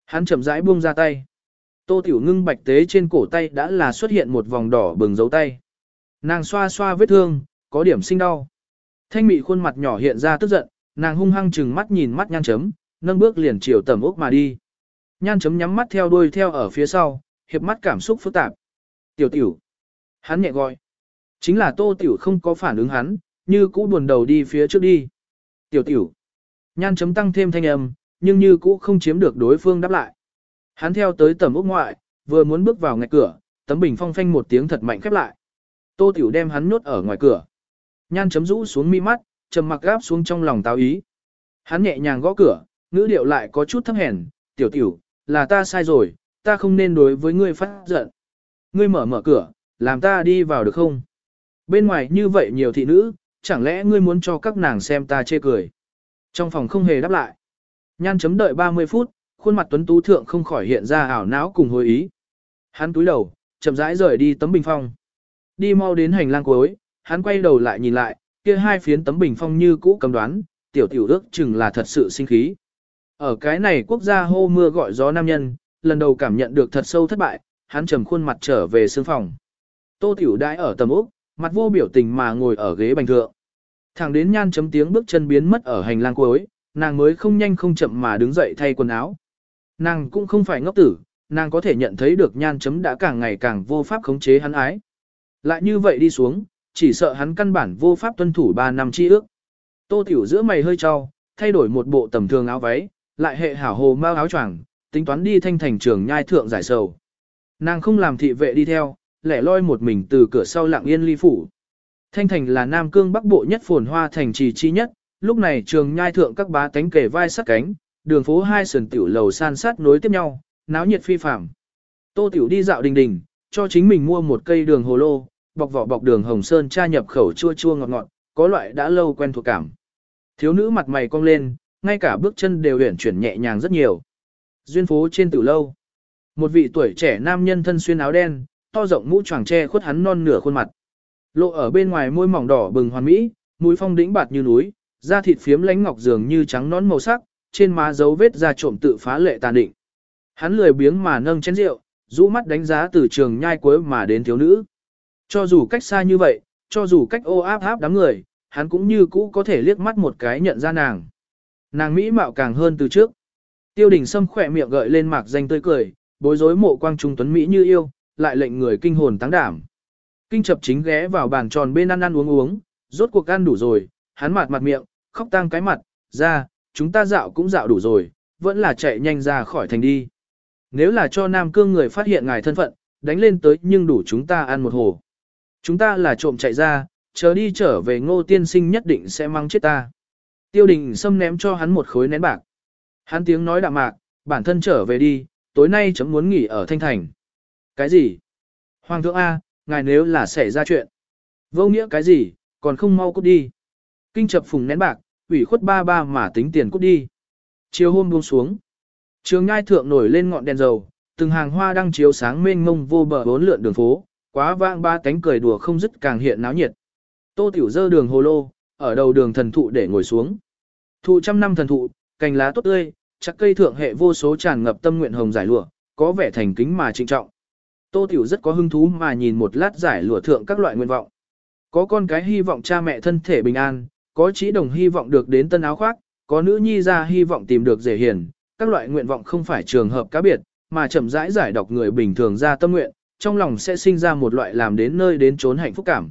Hắn chậm rãi buông ra tay. Tô tiểu ngưng bạch tế trên cổ tay đã là xuất hiện một vòng đỏ bừng dấu tay. Nàng xoa xoa vết thương, có điểm sinh đau. Thanh mị khuôn mặt nhỏ hiện ra tức giận, nàng hung hăng chừng mắt nhìn mắt nhan chấm, nâng bước liền chiều tầm ốc mà đi. Nhan chấm nhắm mắt theo đuôi theo ở phía sau, hiệp mắt cảm xúc phức tạp. Tiểu tiểu. Hắn nhẹ gọi. Chính là tô tiểu không có phản ứng hắn, như cũ buồn đầu đi phía trước đi. Tiểu tiểu. Nhan chấm tăng thêm thanh âm, nhưng như cũ không chiếm được đối phương đáp lại. Hắn theo tới tầm ốc ngoại, vừa muốn bước vào ngạch cửa, tấm bình phong phanh một tiếng thật mạnh khép lại. Tô tiểu đem hắn nhốt ở ngoài cửa. Nhan chấm rũ xuống mi mắt, trầm mặc gáp xuống trong lòng táo ý. Hắn nhẹ nhàng gõ cửa, ngữ điệu lại có chút thấp hèn, tiểu tiểu, là ta sai rồi, ta không nên đối với ngươi phát giận. Ngươi mở mở cửa, làm ta đi vào được không? Bên ngoài như vậy nhiều thị nữ, chẳng lẽ ngươi muốn cho các nàng xem ta chê cười? Trong phòng không hề đáp lại. Nhan chấm đợi 30 phút, khuôn mặt tuấn tú thượng không khỏi hiện ra ảo não cùng hồi ý. Hắn túi đầu, chậm rãi rời đi tấm bình phong. Đi mau đến hành lang cuối, hắn quay đầu lại nhìn lại, kia hai phiến tấm bình phong như cũ cầm đoán, tiểu tiểu ước chừng là thật sự sinh khí. Ở cái này quốc gia hô mưa gọi gió nam nhân, lần đầu cảm nhận được thật sâu thất bại, hắn trầm khuôn mặt trở về sương phòng. Tô tiểu đãi ở tầm úc, mặt vô biểu tình mà ngồi ở ghế bành thượng. Thẳng đến nhan chấm tiếng bước chân biến mất ở hành lang cuối, nàng mới không nhanh không chậm mà đứng dậy thay quần áo. Nàng cũng không phải ngốc tử, nàng có thể nhận thấy được nhan chấm đã càng ngày càng vô pháp khống chế hắn ái. Lại như vậy đi xuống, chỉ sợ hắn căn bản vô pháp tuân thủ 3 năm chi ước. Tô tiểu giữa mày hơi cho, thay đổi một bộ tầm thường áo váy, lại hệ hảo hồ mau áo choàng, tính toán đi thanh thành trường nhai thượng giải sầu. Nàng không làm thị vệ đi theo, lẻ loi một mình từ cửa sau lặng yên ly phủ. Thanh thành là Nam Cương Bắc Bộ nhất phồn hoa thành trì chi nhất, lúc này trường nhai thượng các bá tánh kề vai sát cánh, đường phố hai sườn tiểu lầu san sát nối tiếp nhau, náo nhiệt phi phàm. Tô tiểu đi dạo đình đình, cho chính mình mua một cây đường hồ lô, bọc vỏ bọc đường hồng sơn tra nhập khẩu chua chua ngọt ngọt, có loại đã lâu quen thuộc cảm. Thiếu nữ mặt mày cong lên, ngay cả bước chân đều uyển chuyển nhẹ nhàng rất nhiều. Duyên phố trên tiểu lâu. Một vị tuổi trẻ nam nhân thân xuyên áo đen, to rộng mũ choàng che khuất hắn non nửa khuôn mặt. Lộ ở bên ngoài môi mỏng đỏ bừng hoàn mỹ, mũi phong đĩnh bạt như núi, da thịt phiếm lánh ngọc dường như trắng nón màu sắc, trên má dấu vết da trộm tự phá lệ tàn định. Hắn lười biếng mà nâng chén rượu, rũ mắt đánh giá từ trường nhai cuối mà đến thiếu nữ. Cho dù cách xa như vậy, cho dù cách ô áp áp đám người, hắn cũng như cũ có thể liếc mắt một cái nhận ra nàng. Nàng mỹ mạo càng hơn từ trước. Tiêu đình Sâm khỏe miệng gợi lên mạc danh tươi cười, bối rối mộ quang trung tuấn mỹ như yêu, lại lệnh người kinh hồn tăng đảm. Kinh chập chính ghé vào bàn tròn bên ăn ăn uống uống, rốt cuộc ăn đủ rồi, hắn mặt mặt miệng, khóc tang cái mặt, ra, chúng ta dạo cũng dạo đủ rồi, vẫn là chạy nhanh ra khỏi thành đi. Nếu là cho Nam Cương người phát hiện ngài thân phận, đánh lên tới nhưng đủ chúng ta ăn một hồ. Chúng ta là trộm chạy ra, chờ đi trở về ngô tiên sinh nhất định sẽ mang chết ta. Tiêu đình xâm ném cho hắn một khối nén bạc. Hắn tiếng nói đạm mạc, bản thân trở về đi, tối nay chấm muốn nghỉ ở Thanh Thành. Cái gì? Hoàng thượng A, ngài nếu là xảy ra chuyện. Vô nghĩa cái gì, còn không mau cút đi. Kinh chập phùng nén bạc, ủy khuất ba ba mà tính tiền cút đi. Chiều hôm buông xuống. Trường ngai thượng nổi lên ngọn đèn dầu, từng hàng hoa đang chiếu sáng mênh mông vô bờ bốn lượn đường phố, quá vang ba cánh cười đùa không dứt càng hiện náo nhiệt. Tô Tiểu dơ đường hồ lô, ở đầu đường thần thụ để ngồi xuống. Thụ trăm năm thần thụ, cành lá tốt tươi, chắc cây thượng hệ vô số tràn ngập tâm nguyện hồng giải lụa, có vẻ thành kính mà trịnh trọng. Tô Tiểu rất có hứng thú mà nhìn một lát giải lụa thượng các loại nguyện vọng. Có con cái hy vọng cha mẹ thân thể bình an, có trí đồng hy vọng được đến tân áo khoác, có nữ nhi ra hy vọng tìm được rể hiền, các loại nguyện vọng không phải trường hợp cá biệt, mà chậm rãi giải đọc người bình thường ra tâm nguyện, trong lòng sẽ sinh ra một loại làm đến nơi đến trốn hạnh phúc cảm.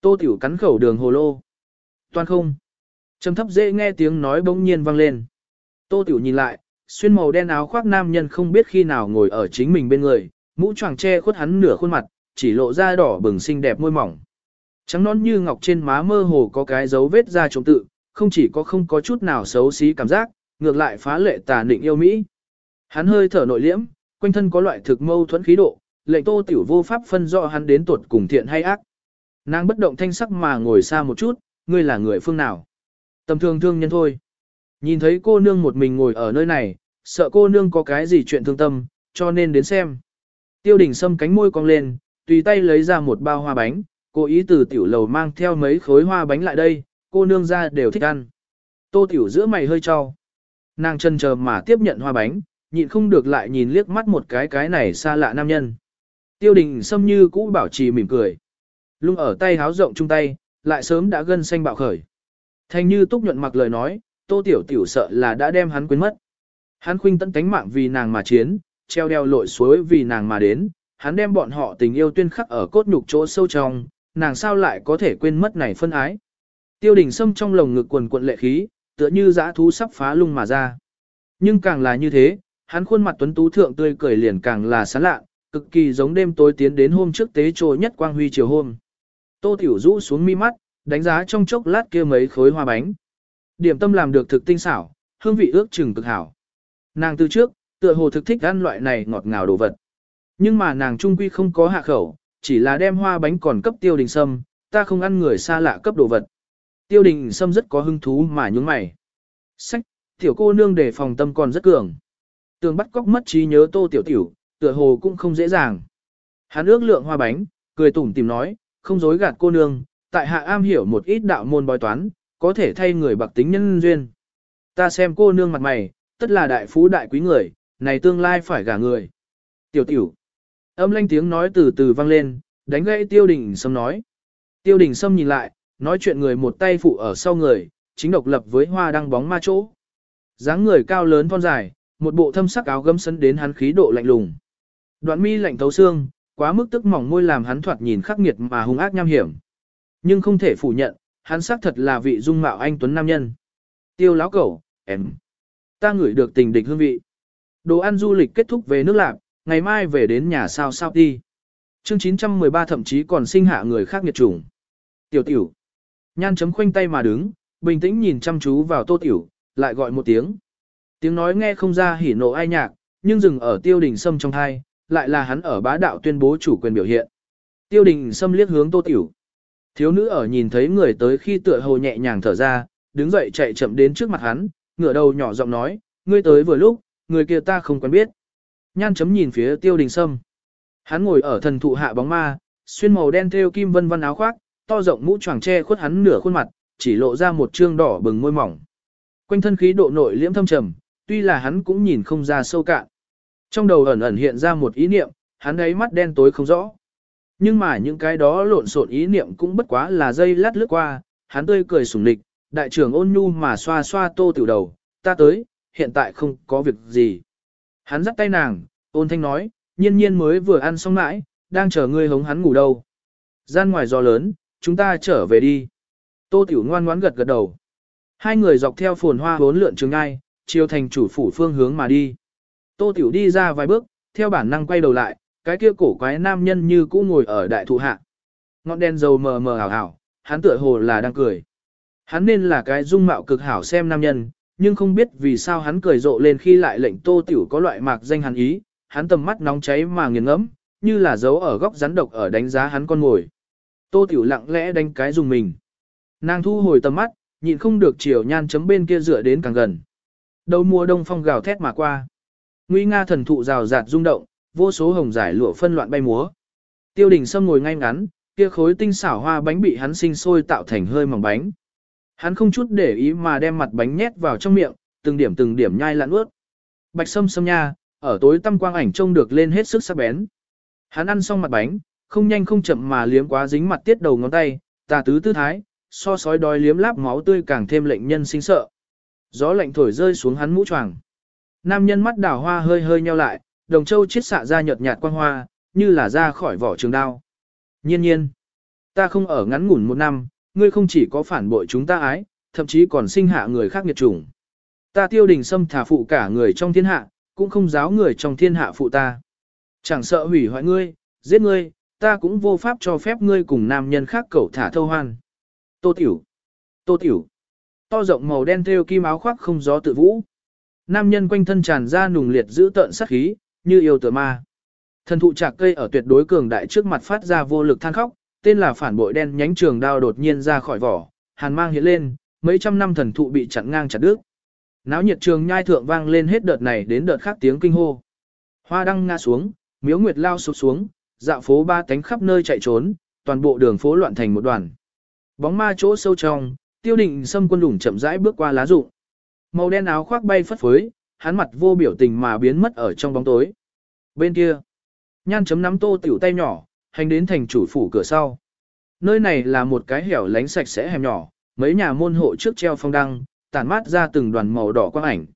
Tô Tiểu cắn khẩu đường hồ lô. Toàn không. Trầm thấp dễ nghe tiếng nói bỗng nhiên vang lên. Tô Tiểu nhìn lại, xuyên màu đen áo khoác nam nhân không biết khi nào ngồi ở chính mình bên người, mũ choàng che khuất hắn nửa khuôn mặt, chỉ lộ ra đỏ bừng xinh đẹp môi mỏng. Trắng nón như ngọc trên má mơ hồ có cái dấu vết da trống tự, không chỉ có không có chút nào xấu xí cảm giác, ngược lại phá lệ tà định yêu Mỹ. Hắn hơi thở nội liễm, quanh thân có loại thực mâu thuẫn khí độ, lệnh tô tiểu vô pháp phân rõ hắn đến tuột cùng thiện hay ác. Nàng bất động thanh sắc mà ngồi xa một chút, ngươi là người phương nào? Tầm thường thương nhân thôi. Nhìn thấy cô nương một mình ngồi ở nơi này, sợ cô nương có cái gì chuyện thương tâm, cho nên đến xem. Tiêu đình sâm cánh môi cong lên, tùy tay lấy ra một bao hoa bánh, cô ý từ tiểu lầu mang theo mấy khối hoa bánh lại đây, cô nương ra đều thích ăn. Tô tiểu giữa mày hơi cho. Nàng chân chờ mà tiếp nhận hoa bánh, nhịn không được lại nhìn liếc mắt một cái cái này xa lạ nam nhân. Tiêu đình sâm như cũ bảo trì mỉm cười. Lung ở tay háo rộng chung tay, lại sớm đã gân xanh bạo khởi. Thành như túc nhuận mặc lời nói, tô tiểu tiểu sợ là đã đem hắn quên mất. Hắn khuynh tận cánh mạng vì nàng mà chiến, treo đeo lội suối vì nàng mà đến, hắn đem bọn họ tình yêu tuyên khắc ở cốt nhục chỗ sâu trong, nàng sao lại có thể quên mất này phân ái. Tiêu đình sâm trong lồng ngực quần quận lệ khí, tựa như dã thú sắp phá lung mà ra. Nhưng càng là như thế, hắn khuôn mặt tuấn tú thượng tươi cười liền càng là sán lạ, cực kỳ giống đêm tối tiến đến hôm trước tế trôi nhất quang huy chiều hôm. Tô Tiểu rũ xuống mi mắt, đánh giá trong chốc lát kia mấy khối hoa bánh. Điểm tâm làm được thực tinh xảo, hương vị ước chừng cực hảo. Nàng từ trước, tựa hồ thực thích ăn loại này ngọt ngào đồ vật. Nhưng mà nàng trung quy không có hạ khẩu, chỉ là đem hoa bánh còn cấp tiêu đình sâm, ta không ăn người xa lạ cấp đồ vật. Tiêu đình sâm rất có hứng thú mà nhúng mày. Sách, tiểu cô nương để phòng tâm còn rất cường. Tường bắt cóc mất trí nhớ tô tiểu tiểu, tựa hồ cũng không dễ dàng. Hắn ước lượng hoa bánh, cười tủm tìm nói, không dối gạt cô nương, tại hạ am hiểu một ít đạo môn bói toán, có thể thay người bạc tính nhân duyên. Ta xem cô nương mặt mày, tất là đại phú đại quý người, này tương lai phải gả người. Tiểu tiểu. Âm lanh tiếng nói từ từ vang lên, đánh gãy tiêu đình sâm nói. Tiêu đình sâm nhìn lại, nói chuyện người một tay phụ ở sau người, chính độc lập với hoa đăng bóng ma chỗ. dáng người cao lớn thon dài, một bộ thâm sắc áo gấm sấn đến hắn khí độ lạnh lùng. Đoạn mi lạnh thấu xương, quá mức tức mỏng môi làm hắn thoạt nhìn khắc nghiệt mà hung ác nham hiểm. Nhưng không thể phủ nhận, hắn xác thật là vị dung mạo anh tuấn nam nhân. Tiêu lão cẩu, em. Ta ngửi được tình địch hương vị. Đồ ăn du lịch kết thúc về nước lạc, ngày mai về đến nhà sao sao đi. Chương 913 thậm chí còn sinh hạ người khác nghiệt chủng. Tiểu tiểu. Nhan chấm khoanh tay mà đứng, bình tĩnh nhìn chăm chú vào tô tiểu, lại gọi một tiếng. Tiếng nói nghe không ra hỉ nộ ai nhạc, nhưng dừng ở tiêu đình sâm trong thai, lại là hắn ở bá đạo tuyên bố chủ quyền biểu hiện. Tiêu đình sâm liếc hướng tô tiểu. Thiếu nữ ở nhìn thấy người tới khi tựa hồ nhẹ nhàng thở ra, đứng dậy chạy chậm đến trước mặt hắn, ngửa đầu nhỏ giọng nói, ngươi tới vừa lúc, người kia ta không quen biết. Nhan chấm nhìn phía tiêu đình sâm. Hắn ngồi ở thần thụ hạ bóng ma, xuyên màu đen thêu kim vân vân áo khoác, to rộng mũ choàng che khuất hắn nửa khuôn mặt, chỉ lộ ra một trương đỏ bừng môi mỏng. Quanh thân khí độ nội liễm thâm trầm, tuy là hắn cũng nhìn không ra sâu cạn. Trong đầu ẩn ẩn hiện ra một ý niệm, hắn ấy mắt đen tối không rõ. Nhưng mà những cái đó lộn xộn ý niệm cũng bất quá là dây lát lướt qua, hắn tươi cười sủng lịch, đại trưởng ôn nhu mà xoa xoa tô tiểu đầu, ta tới, hiện tại không có việc gì. Hắn dắt tay nàng, ôn thanh nói, nhiên nhiên mới vừa ăn xong mãi, đang chờ ngươi hống hắn ngủ đâu. Gian ngoài gió lớn, chúng ta trở về đi. Tô tiểu ngoan ngoãn gật gật đầu. Hai người dọc theo phồn hoa bốn lượn trường ngai, chiều thành chủ phủ phương hướng mà đi. Tô tiểu đi ra vài bước, theo bản năng quay đầu lại, cái kia cổ quái nam nhân như cũ ngồi ở đại thụ hạ. Ngọn đèn dầu mờ mờ ảo ảo, hắn tựa hồ là đang cười. Hắn nên là cái dung mạo cực hảo xem nam nhân, nhưng không biết vì sao hắn cười rộ lên khi lại lệnh tô tiểu có loại mạc danh hắn ý, hắn tầm mắt nóng cháy mà nghiền ngẫm, như là giấu ở góc rắn độc ở đánh giá hắn con ngồi. Tô tiểu lặng lẽ đánh cái dùng mình. Nàng thu hồi tầm mắt, nhịn không được chiều nhan chấm bên kia dựa đến càng gần. Đầu mùa đông phong gào thét mà qua. Nguy nga thần thụ rào rạt rung động, vô số hồng giải lụa phân loạn bay múa. Tiêu đình Sâm ngồi ngay ngắn, kia khối tinh xảo hoa bánh bị hắn sinh sôi tạo thành hơi mỏng bánh. Hắn không chút để ý mà đem mặt bánh nhét vào trong miệng, từng điểm từng điểm nhai lặn ướt. Bạch sâm sâm nha, ở tối tăm quang ảnh trông được lên hết sức sắc bén. Hắn ăn xong mặt bánh, không nhanh không chậm mà liếm quá dính mặt tiết đầu ngón tay, tà tứ tư thái, so sói đói liếm láp máu tươi càng thêm lệnh nhân sinh sợ. Gió lạnh thổi rơi xuống hắn mũ choàng. Nam nhân mắt đảo hoa hơi hơi nheo lại, đồng châu chiết xạ ra nhợt nhạt quang hoa, như là ra khỏi vỏ trường đao. Nhiên nhiên, ta không ở ngắn ngủn một năm, ngươi không chỉ có phản bội chúng ta ái, thậm chí còn sinh hạ người khác nghiệt chủng. Ta tiêu đình xâm thả phụ cả người trong thiên hạ, cũng không giáo người trong thiên hạ phụ ta. Chẳng sợ hủy hoại ngươi, giết ngươi, ta cũng vô pháp cho phép ngươi cùng nam nhân khác cẩu thả thâu hoan. Tô tiểu, tô tiểu, to rộng màu đen thêu kim áo khoác không gió tự vũ. Nam nhân quanh thân tràn ra nùng liệt giữ tợn sát khí, như yêu tựa ma. Thần thụ trạc cây ở tuyệt đối cường đại trước mặt phát ra vô lực than khóc, tên là phản bội đen nhánh trường đao đột nhiên ra khỏi vỏ, hàn mang hiện lên, mấy trăm năm thần thụ bị chặn ngang chặt đứt. Náo nhiệt trường nhai thượng vang lên hết đợt này đến đợt khác tiếng kinh hô. Hoa đăng ngã xuống, miếu nguyệt lao sụp xuống, dạo phố ba tánh khắp nơi chạy trốn, toàn bộ đường phố loạn thành một đoàn. Bóng ma chỗ sâu trong, tiêu định xâm quân lủng chậm rãi bước qua lá rụng. Màu đen áo khoác bay phất phới, hắn mặt vô biểu tình mà biến mất ở trong bóng tối. Bên kia, nhan chấm nắm tô tiểu tay nhỏ, hành đến thành chủ phủ cửa sau. Nơi này là một cái hẻo lánh sạch sẽ hẻm nhỏ, mấy nhà môn hộ trước treo phong đăng, tản mát ra từng đoàn màu đỏ quang ảnh.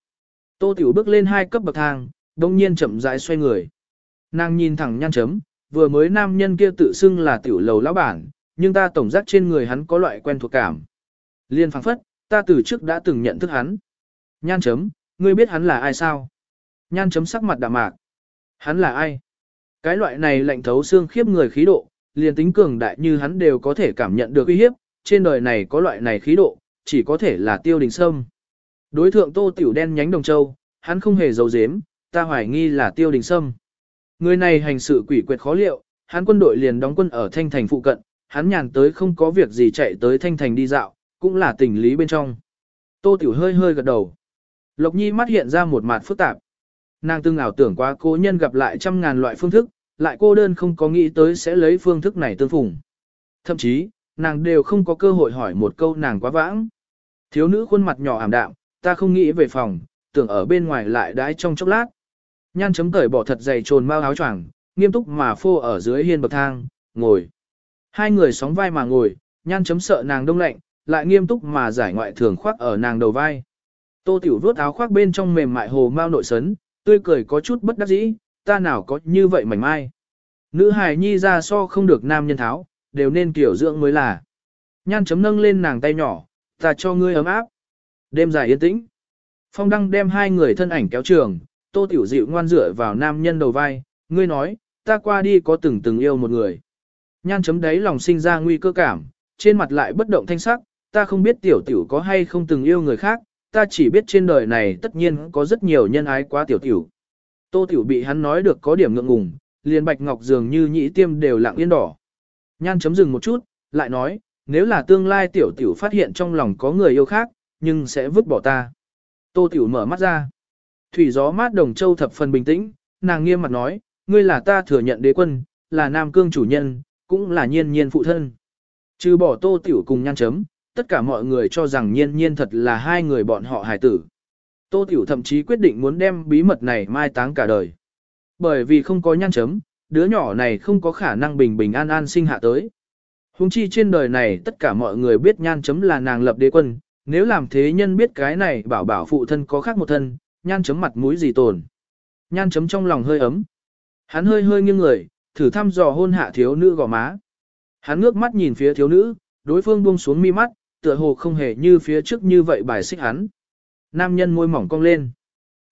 Tô Tiểu bước lên hai cấp bậc thang, đông nhiên chậm rãi xoay người. Nàng nhìn thẳng nhăn chấm, vừa mới nam nhân kia tự xưng là tiểu lầu lão bản, nhưng ta tổng giác trên người hắn có loại quen thuộc cảm. Liên phảng phất, ta từ trước đã từng nhận thức hắn. Nhan chấm, ngươi biết hắn là ai sao? Nhan chấm sắc mặt đạm mạc. Hắn là ai? Cái loại này lạnh thấu xương khiếp người khí độ, liền tính cường đại như hắn đều có thể cảm nhận được uy hiếp, trên đời này có loại này khí độ, chỉ có thể là tiêu đình sâm. Đối thượng tô tiểu đen nhánh đồng châu, hắn không hề giấu giếm, ta hoài nghi là tiêu đình sâm. Người này hành sự quỷ quyệt khó liệu, hắn quân đội liền đóng quân ở thanh thành phụ cận, hắn nhàn tới không có việc gì chạy tới thanh thành đi dạo, cũng là tình lý bên trong. Tô tiểu hơi hơi gật đầu. Lộc nhi mắt hiện ra một mặt phức tạp. Nàng từng ảo tưởng quá cố nhân gặp lại trăm ngàn loại phương thức, lại cô đơn không có nghĩ tới sẽ lấy phương thức này tương phùng. Thậm chí, nàng đều không có cơ hội hỏi một câu nàng quá vãng. Thiếu nữ khuôn mặt nhỏ ảm đạm, ta không nghĩ về phòng, tưởng ở bên ngoài lại đãi trong chốc lát. Nhan chấm cởi bỏ thật dày trồn mau áo choàng, nghiêm túc mà phô ở dưới hiên bậc thang, ngồi. Hai người sóng vai mà ngồi, nhan chấm sợ nàng đông lạnh, lại nghiêm túc mà giải ngoại thường khoác ở nàng đầu vai. Tô tiểu vuốt áo khoác bên trong mềm mại hồ mau nội sấn, tươi cười có chút bất đắc dĩ, ta nào có như vậy mảnh mai. Nữ hài nhi ra so không được nam nhân tháo, đều nên kiểu dưỡng mới là. Nhan chấm nâng lên nàng tay nhỏ, ta cho ngươi ấm áp. Đêm dài yên tĩnh. Phong đăng đem hai người thân ảnh kéo trường, tô tiểu dịu ngoan dựa vào nam nhân đầu vai, ngươi nói, ta qua đi có từng từng yêu một người. Nhan chấm đấy lòng sinh ra nguy cơ cảm, trên mặt lại bất động thanh sắc, ta không biết tiểu tiểu có hay không từng yêu người khác, ta chỉ biết trên đời này tất nhiên có rất nhiều nhân ái quá tiểu tiểu. Tô tiểu bị hắn nói được có điểm ngượng ngùng, liền bạch ngọc dường như nhĩ tiêm đều lặng yên đỏ. Nhan chấm dừng một chút, lại nói, nếu là tương lai tiểu tiểu phát hiện trong lòng có người yêu khác, nhưng sẽ vứt bỏ ta. Tô tiểu mở mắt ra. Thủy gió mát đồng châu thập phần bình tĩnh, nàng nghiêm mặt nói, ngươi là ta thừa nhận đế quân, là nam cương chủ nhân, cũng là nhiên nhiên phụ thân. Trừ bỏ tô tiểu cùng nhan chấm, tất cả mọi người cho rằng nhiên nhiên thật là hai người bọn họ hài tử. Tô tiểu thậm chí quyết định muốn đem bí mật này mai táng cả đời. Bởi vì không có nhan chấm, đứa nhỏ này không có khả năng bình bình an an sinh hạ tới. Hùng chi trên đời này tất cả mọi người biết nhan chấm là nàng lập đế quân, nếu làm thế nhân biết cái này bảo bảo phụ thân có khác một thân, nhan chấm mặt mũi gì tồn. Nhan chấm trong lòng hơi ấm. Hắn hơi hơi nghiêng người, thử thăm dò hôn hạ thiếu nữ gò má. Hắn ngước mắt nhìn phía thiếu nữ, đối phương buông xuống mi mắt, tựa hồ không hề như phía trước như vậy bài xích hắn. Nam nhân môi mỏng cong lên.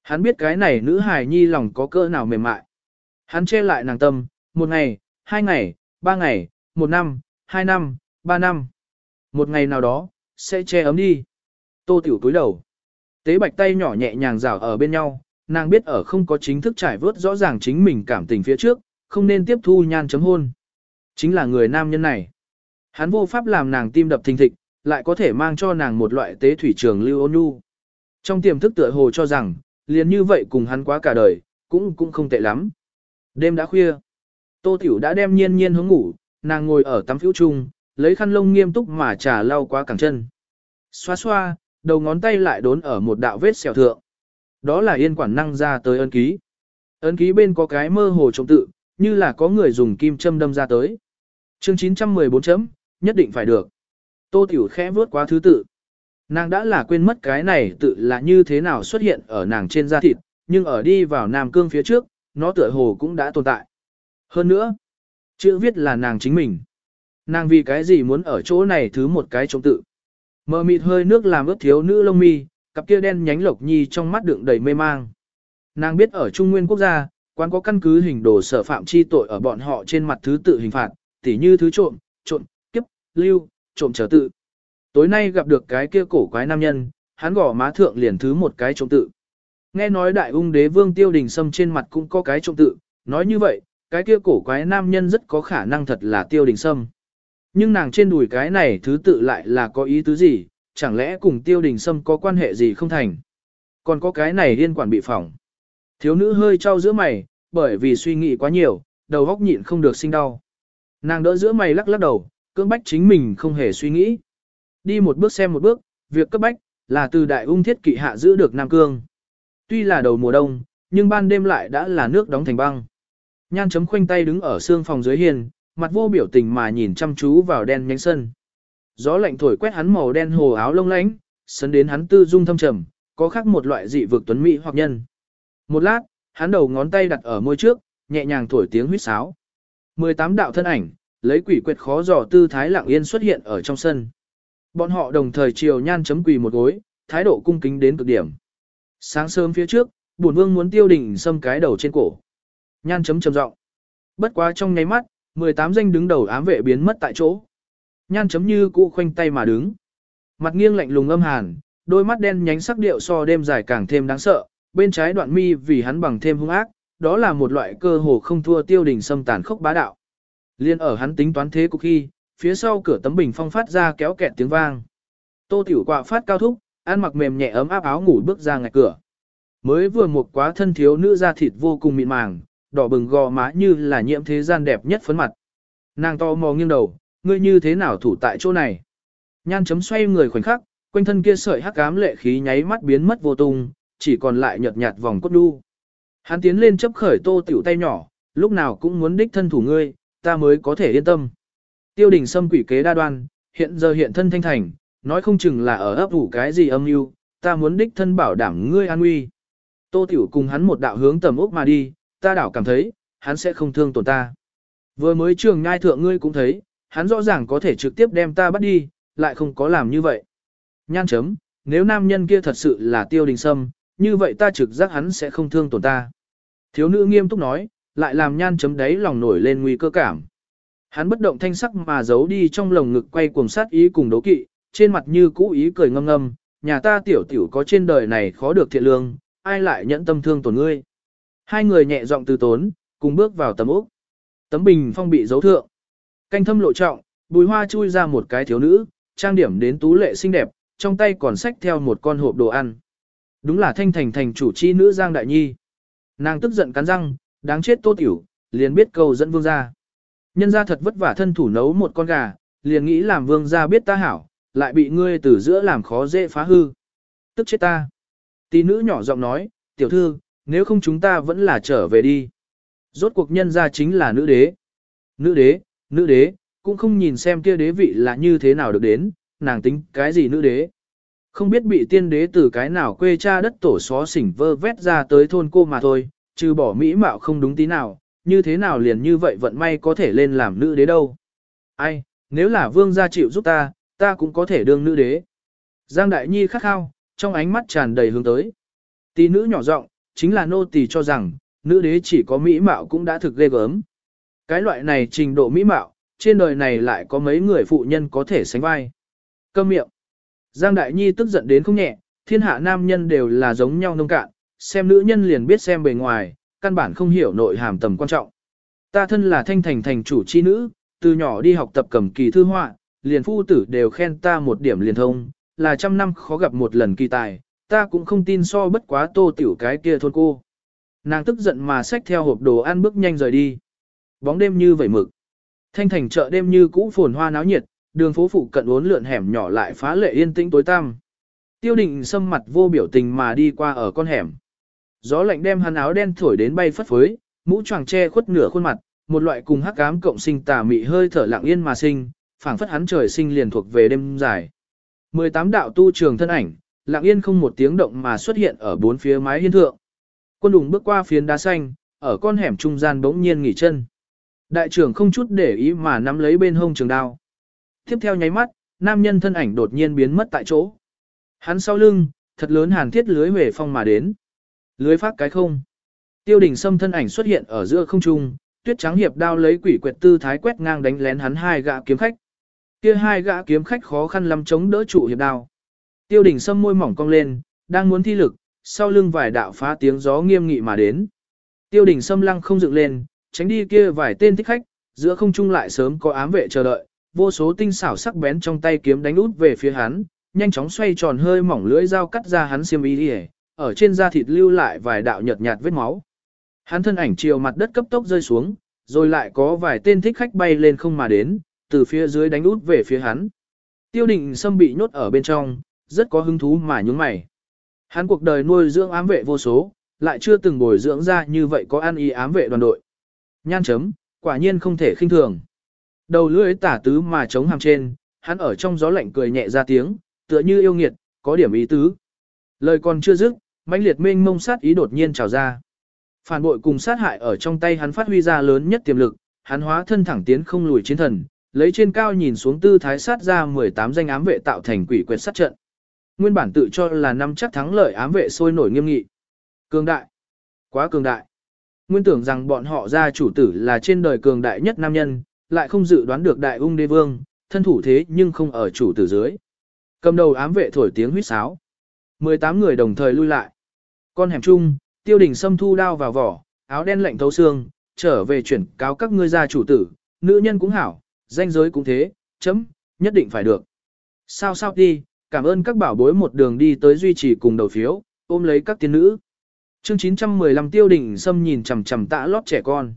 Hắn biết cái này nữ hài nhi lòng có cỡ nào mềm mại. Hắn che lại nàng tâm, một ngày, hai ngày, ba ngày, một năm, hai năm, ba năm. Một ngày nào đó, sẽ che ấm đi. Tô tiểu túi đầu. Tế bạch tay nhỏ nhẹ nhàng rào ở bên nhau, nàng biết ở không có chính thức trải vớt rõ ràng chính mình cảm tình phía trước, không nên tiếp thu nhan chấm hôn. Chính là người nam nhân này. Hắn vô pháp làm nàng tim đập thình thịch, lại có thể mang cho nàng một loại tế thủy trường lưu ôn nhu. Trong tiềm thức tựa hồ cho rằng, liền như vậy cùng hắn quá cả đời, cũng cũng không tệ lắm. Đêm đã khuya. Tô Tiểu đã đem nhiên nhiên hướng ngủ, nàng ngồi ở tắm phiếu chung, lấy khăn lông nghiêm túc mà trà lau qua cẳng chân. Xoa xoa, đầu ngón tay lại đốn ở một đạo vết sẹo thượng. Đó là yên quản năng ra tới ân ký. Ấn ký bên có cái mơ hồ trông tự, như là có người dùng kim châm đâm ra tới. Chương 914 chấm, nhất định phải được. Tô Tiểu khẽ vớt qua thứ tự. Nàng đã là quên mất cái này tự là như thế nào xuất hiện ở nàng trên da thịt, nhưng ở đi vào Nam Cương phía trước, nó tựa hồ cũng đã tồn tại. Hơn nữa, chữ viết là nàng chính mình. Nàng vì cái gì muốn ở chỗ này thứ một cái chống tự. Mờ mịt hơi nước làm ướt thiếu nữ lông mi, cặp kia đen nhánh lộc nhi trong mắt đựng đầy mê mang. Nàng biết ở Trung Nguyên quốc gia, quán có căn cứ hình đồ sở phạm chi tội ở bọn họ trên mặt thứ tự hình phạt, tỉ như thứ trộm, trộm, kiếp, lưu, trộm trở tự. Tối nay gặp được cái kia cổ quái nam nhân, hắn gõ má thượng liền thứ một cái trộm tự. Nghe nói đại ung đế vương tiêu đình sâm trên mặt cũng có cái trộm tự, nói như vậy, cái kia cổ quái nam nhân rất có khả năng thật là tiêu đình sâm. Nhưng nàng trên đùi cái này thứ tự lại là có ý tứ gì, chẳng lẽ cùng tiêu đình sâm có quan hệ gì không thành. Còn có cái này liên quản bị phỏng. Thiếu nữ hơi trao giữa mày, bởi vì suy nghĩ quá nhiều, đầu góc nhịn không được sinh đau. Nàng đỡ giữa mày lắc lắc đầu, cưỡng bách chính mình không hề suy nghĩ. Đi một bước xem một bước, việc cấp bách, là từ đại ung thiết kỵ hạ giữ được Nam Cương. Tuy là đầu mùa đông, nhưng ban đêm lại đã là nước đóng thành băng. Nhan chấm khoanh tay đứng ở xương phòng dưới hiền, mặt vô biểu tình mà nhìn chăm chú vào đen nhánh sân. Gió lạnh thổi quét hắn màu đen hồ áo lông lánh, sấn đến hắn tư dung thâm trầm, có khác một loại dị vực tuấn mỹ hoặc nhân. Một lát, hắn đầu ngón tay đặt ở môi trước, nhẹ nhàng thổi tiếng huýt sáo. 18 đạo thân ảnh, lấy quỷ quyệt khó dò tư thái lặng yên xuất hiện ở trong sân. Bọn họ đồng thời chiều nhan chấm quỳ một gối, thái độ cung kính đến cực điểm. Sáng sớm phía trước, bổn vương muốn tiêu đỉnh xâm cái đầu trên cổ. Nhan chấm trầm giọng. Bất quá trong nháy mắt, 18 danh đứng đầu ám vệ biến mất tại chỗ. Nhan chấm như cũ khoanh tay mà đứng. Mặt nghiêng lạnh lùng âm hàn, đôi mắt đen nhánh sắc điệu so đêm dài càng thêm đáng sợ, bên trái đoạn mi vì hắn bằng thêm hung ác, đó là một loại cơ hồ không thua tiêu đỉnh xâm tàn khốc bá đạo. Liên ở hắn tính toán thế cục khi, phía sau cửa tấm bình phong phát ra kéo kẹt tiếng vang. Tô tiểu quạ phát cao thúc, ăn mặc mềm nhẹ ấm áp áo ngủ bước ra ngạch cửa. Mới vừa một quá thân thiếu nữ da thịt vô cùng mịn màng, đỏ bừng gò má như là nhiễm thế gian đẹp nhất phấn mặt. Nàng to mò nghiêng đầu, ngươi như thế nào thủ tại chỗ này? Nhan chấm xoay người khoảnh khắc, quanh thân kia sợi hắc ám lệ khí nháy mắt biến mất vô tung, chỉ còn lại nhợt nhạt vòng cốt đu. Hắn tiến lên chấp khởi tô tiểu tay nhỏ, lúc nào cũng muốn đích thân thủ ngươi, ta mới có thể yên tâm. Tiêu đình xâm quỷ kế đa đoan, hiện giờ hiện thân thanh thành, nói không chừng là ở ấp ủ cái gì âm mưu, ta muốn đích thân bảo đảm ngươi an nguy. Tô tiểu cùng hắn một đạo hướng tầm ốc mà đi, ta đảo cảm thấy, hắn sẽ không thương tổn ta. Vừa mới trường ngai thượng ngươi cũng thấy, hắn rõ ràng có thể trực tiếp đem ta bắt đi, lại không có làm như vậy. Nhan chấm, nếu nam nhân kia thật sự là tiêu đình sâm, như vậy ta trực giác hắn sẽ không thương tổn ta. Thiếu nữ nghiêm túc nói, lại làm nhan chấm đáy lòng nổi lên nguy cơ cảm. Hắn bất động thanh sắc mà giấu đi trong lồng ngực quay cuồng sát ý cùng đấu kỵ, trên mặt như cũ ý cười ngâm ngâm, nhà ta tiểu tiểu có trên đời này khó được thiện lương, ai lại nhẫn tâm thương tổn ngươi. Hai người nhẹ giọng từ tốn, cùng bước vào tấm úc. Tấm bình phong bị giấu thượng. Canh thâm lộ trọng, bùi hoa chui ra một cái thiếu nữ, trang điểm đến tú lệ xinh đẹp, trong tay còn xách theo một con hộp đồ ăn. Đúng là thanh thành thành chủ chi nữ Giang Đại Nhi. Nàng tức giận cắn răng, đáng chết tô tiểu, liền biết cầu dẫn vương gia Nhân gia thật vất vả thân thủ nấu một con gà, liền nghĩ làm vương gia biết ta hảo, lại bị ngươi từ giữa làm khó dễ phá hư. Tức chết ta. tí nữ nhỏ giọng nói, tiểu thư, nếu không chúng ta vẫn là trở về đi. Rốt cuộc nhân gia chính là nữ đế. Nữ đế, nữ đế, cũng không nhìn xem kia đế vị là như thế nào được đến, nàng tính cái gì nữ đế. Không biết bị tiên đế từ cái nào quê cha đất tổ xó xỉnh vơ vét ra tới thôn cô mà thôi, trừ bỏ mỹ mạo không đúng tí nào, như thế nào liền như vậy vận may có thể lên làm nữ đế đâu. Ai, nếu là vương gia chịu giúp ta, ta cũng có thể đương nữ đế. Giang Đại Nhi khắc khao, trong ánh mắt tràn đầy hướng tới. Tỷ nữ nhỏ giọng, chính là nô tỳ cho rằng, nữ đế chỉ có mỹ mạo cũng đã thực ghê gớm. Cái loại này trình độ mỹ mạo, trên đời này lại có mấy người phụ nhân có thể sánh vai. Câm miệng. Giang Đại Nhi tức giận đến không nhẹ, thiên hạ nam nhân đều là giống nhau nông cạn, xem nữ nhân liền biết xem bề ngoài, căn bản không hiểu nội hàm tầm quan trọng. Ta thân là thanh thành thành chủ chi nữ, từ nhỏ đi học tập cầm kỳ thư họa, liền phu tử đều khen ta một điểm liền thông, là trăm năm khó gặp một lần kỳ tài, ta cũng không tin so bất quá tô tiểu cái kia thôn cô. Nàng tức giận mà xách theo hộp đồ ăn bước nhanh rời đi. Bóng đêm như vẩy mực. Thanh thành chợ đêm như cũ phồn hoa náo nhiệt, đường phố phụ cận uốn lượn hẻm nhỏ lại phá lệ yên tĩnh tối tăm. Tiêu định xâm mặt vô biểu tình mà đi qua ở con hẻm. Gió lạnh đem hắn áo đen thổi đến bay phất phới, mũ choàng che khuất nửa khuôn mặt, một loại cùng hắc ám cộng sinh tà mị hơi thở lặng yên mà sinh, phảng phất hắn trời sinh liền thuộc về đêm dài. 18 đạo tu trường thân ảnh, lặng yên không một tiếng động mà xuất hiện ở bốn phía mái hiên thượng. Quân đùng bước qua phiến đá xanh, ở con hẻm trung gian bỗng nhiên nghỉ chân. Đại trưởng không chút để ý mà nắm lấy bên hông trường đao. Tiếp theo nháy mắt, nam nhân thân ảnh đột nhiên biến mất tại chỗ. Hắn sau lưng, thật lớn hàn thiết lưới về phong mà đến. Lưới phát cái không. Tiêu đình sâm thân ảnh xuất hiện ở giữa không trung, tuyết trắng hiệp đao lấy quỷ quyệt tư thái quét ngang đánh lén hắn hai gã kiếm khách. Kia hai gã kiếm khách khó khăn lắm chống đỡ trụ hiệp đao. Tiêu đình sâm môi mỏng cong lên, đang muốn thi lực, sau lưng vài đạo phá tiếng gió nghiêm nghị mà đến. Tiêu đình sâm lăng không dựng lên, tránh đi kia vài tên thích khách, giữa không trung lại sớm có ám vệ chờ đợi, vô số tinh xảo sắc bén trong tay kiếm đánh út về phía hắn, nhanh chóng xoay tròn hơi mỏng lưỡi dao cắt ra hắn xiêm y ở trên da thịt lưu lại vài đạo nhợt nhạt vết máu. Hắn thân ảnh chiều mặt đất cấp tốc rơi xuống, rồi lại có vài tên thích khách bay lên không mà đến, từ phía dưới đánh út về phía hắn. Tiêu định Sâm bị nhốt ở bên trong, rất có hứng thú mà nhúng mày. Hắn cuộc đời nuôi dưỡng ám vệ vô số, lại chưa từng bồi dưỡng ra như vậy có ăn ý ám vệ đoàn đội. Nhan chấm, quả nhiên không thể khinh thường. Đầu lưỡi tả tứ mà chống hàm trên, hắn ở trong gió lạnh cười nhẹ ra tiếng, tựa như yêu nghiệt, có điểm ý tứ. Lời còn chưa dứt, mãnh liệt mênh mông sát ý đột nhiên trào ra. Phản bội cùng sát hại ở trong tay hắn phát huy ra lớn nhất tiềm lực, hắn hóa thân thẳng tiến không lùi chiến thần, lấy trên cao nhìn xuống tư thái sát ra 18 danh ám vệ tạo thành quỷ quyệt sát trận. Nguyên bản tự cho là năm chắc thắng lợi ám vệ sôi nổi nghiêm nghị. Cường đại. Quá cường đại. Nguyên tưởng rằng bọn họ ra chủ tử là trên đời cường đại nhất nam nhân, lại không dự đoán được đại ung đế vương, thân thủ thế nhưng không ở chủ tử dưới. Cầm đầu ám vệ thổi tiếng huýt sáo. 18 người đồng thời lui lại. Con hẻm chung, tiêu đình xâm thu đao vào vỏ, áo đen lạnh thấu xương, trở về chuyển cáo các ngươi gia chủ tử, nữ nhân cũng hảo, danh giới cũng thế, chấm, nhất định phải được. Sao sao đi, cảm ơn các bảo bối một đường đi tới duy trì cùng đầu phiếu, ôm lấy các tiên nữ. Chương 915 tiêu đình xâm nhìn chằm chằm tạ lót trẻ con.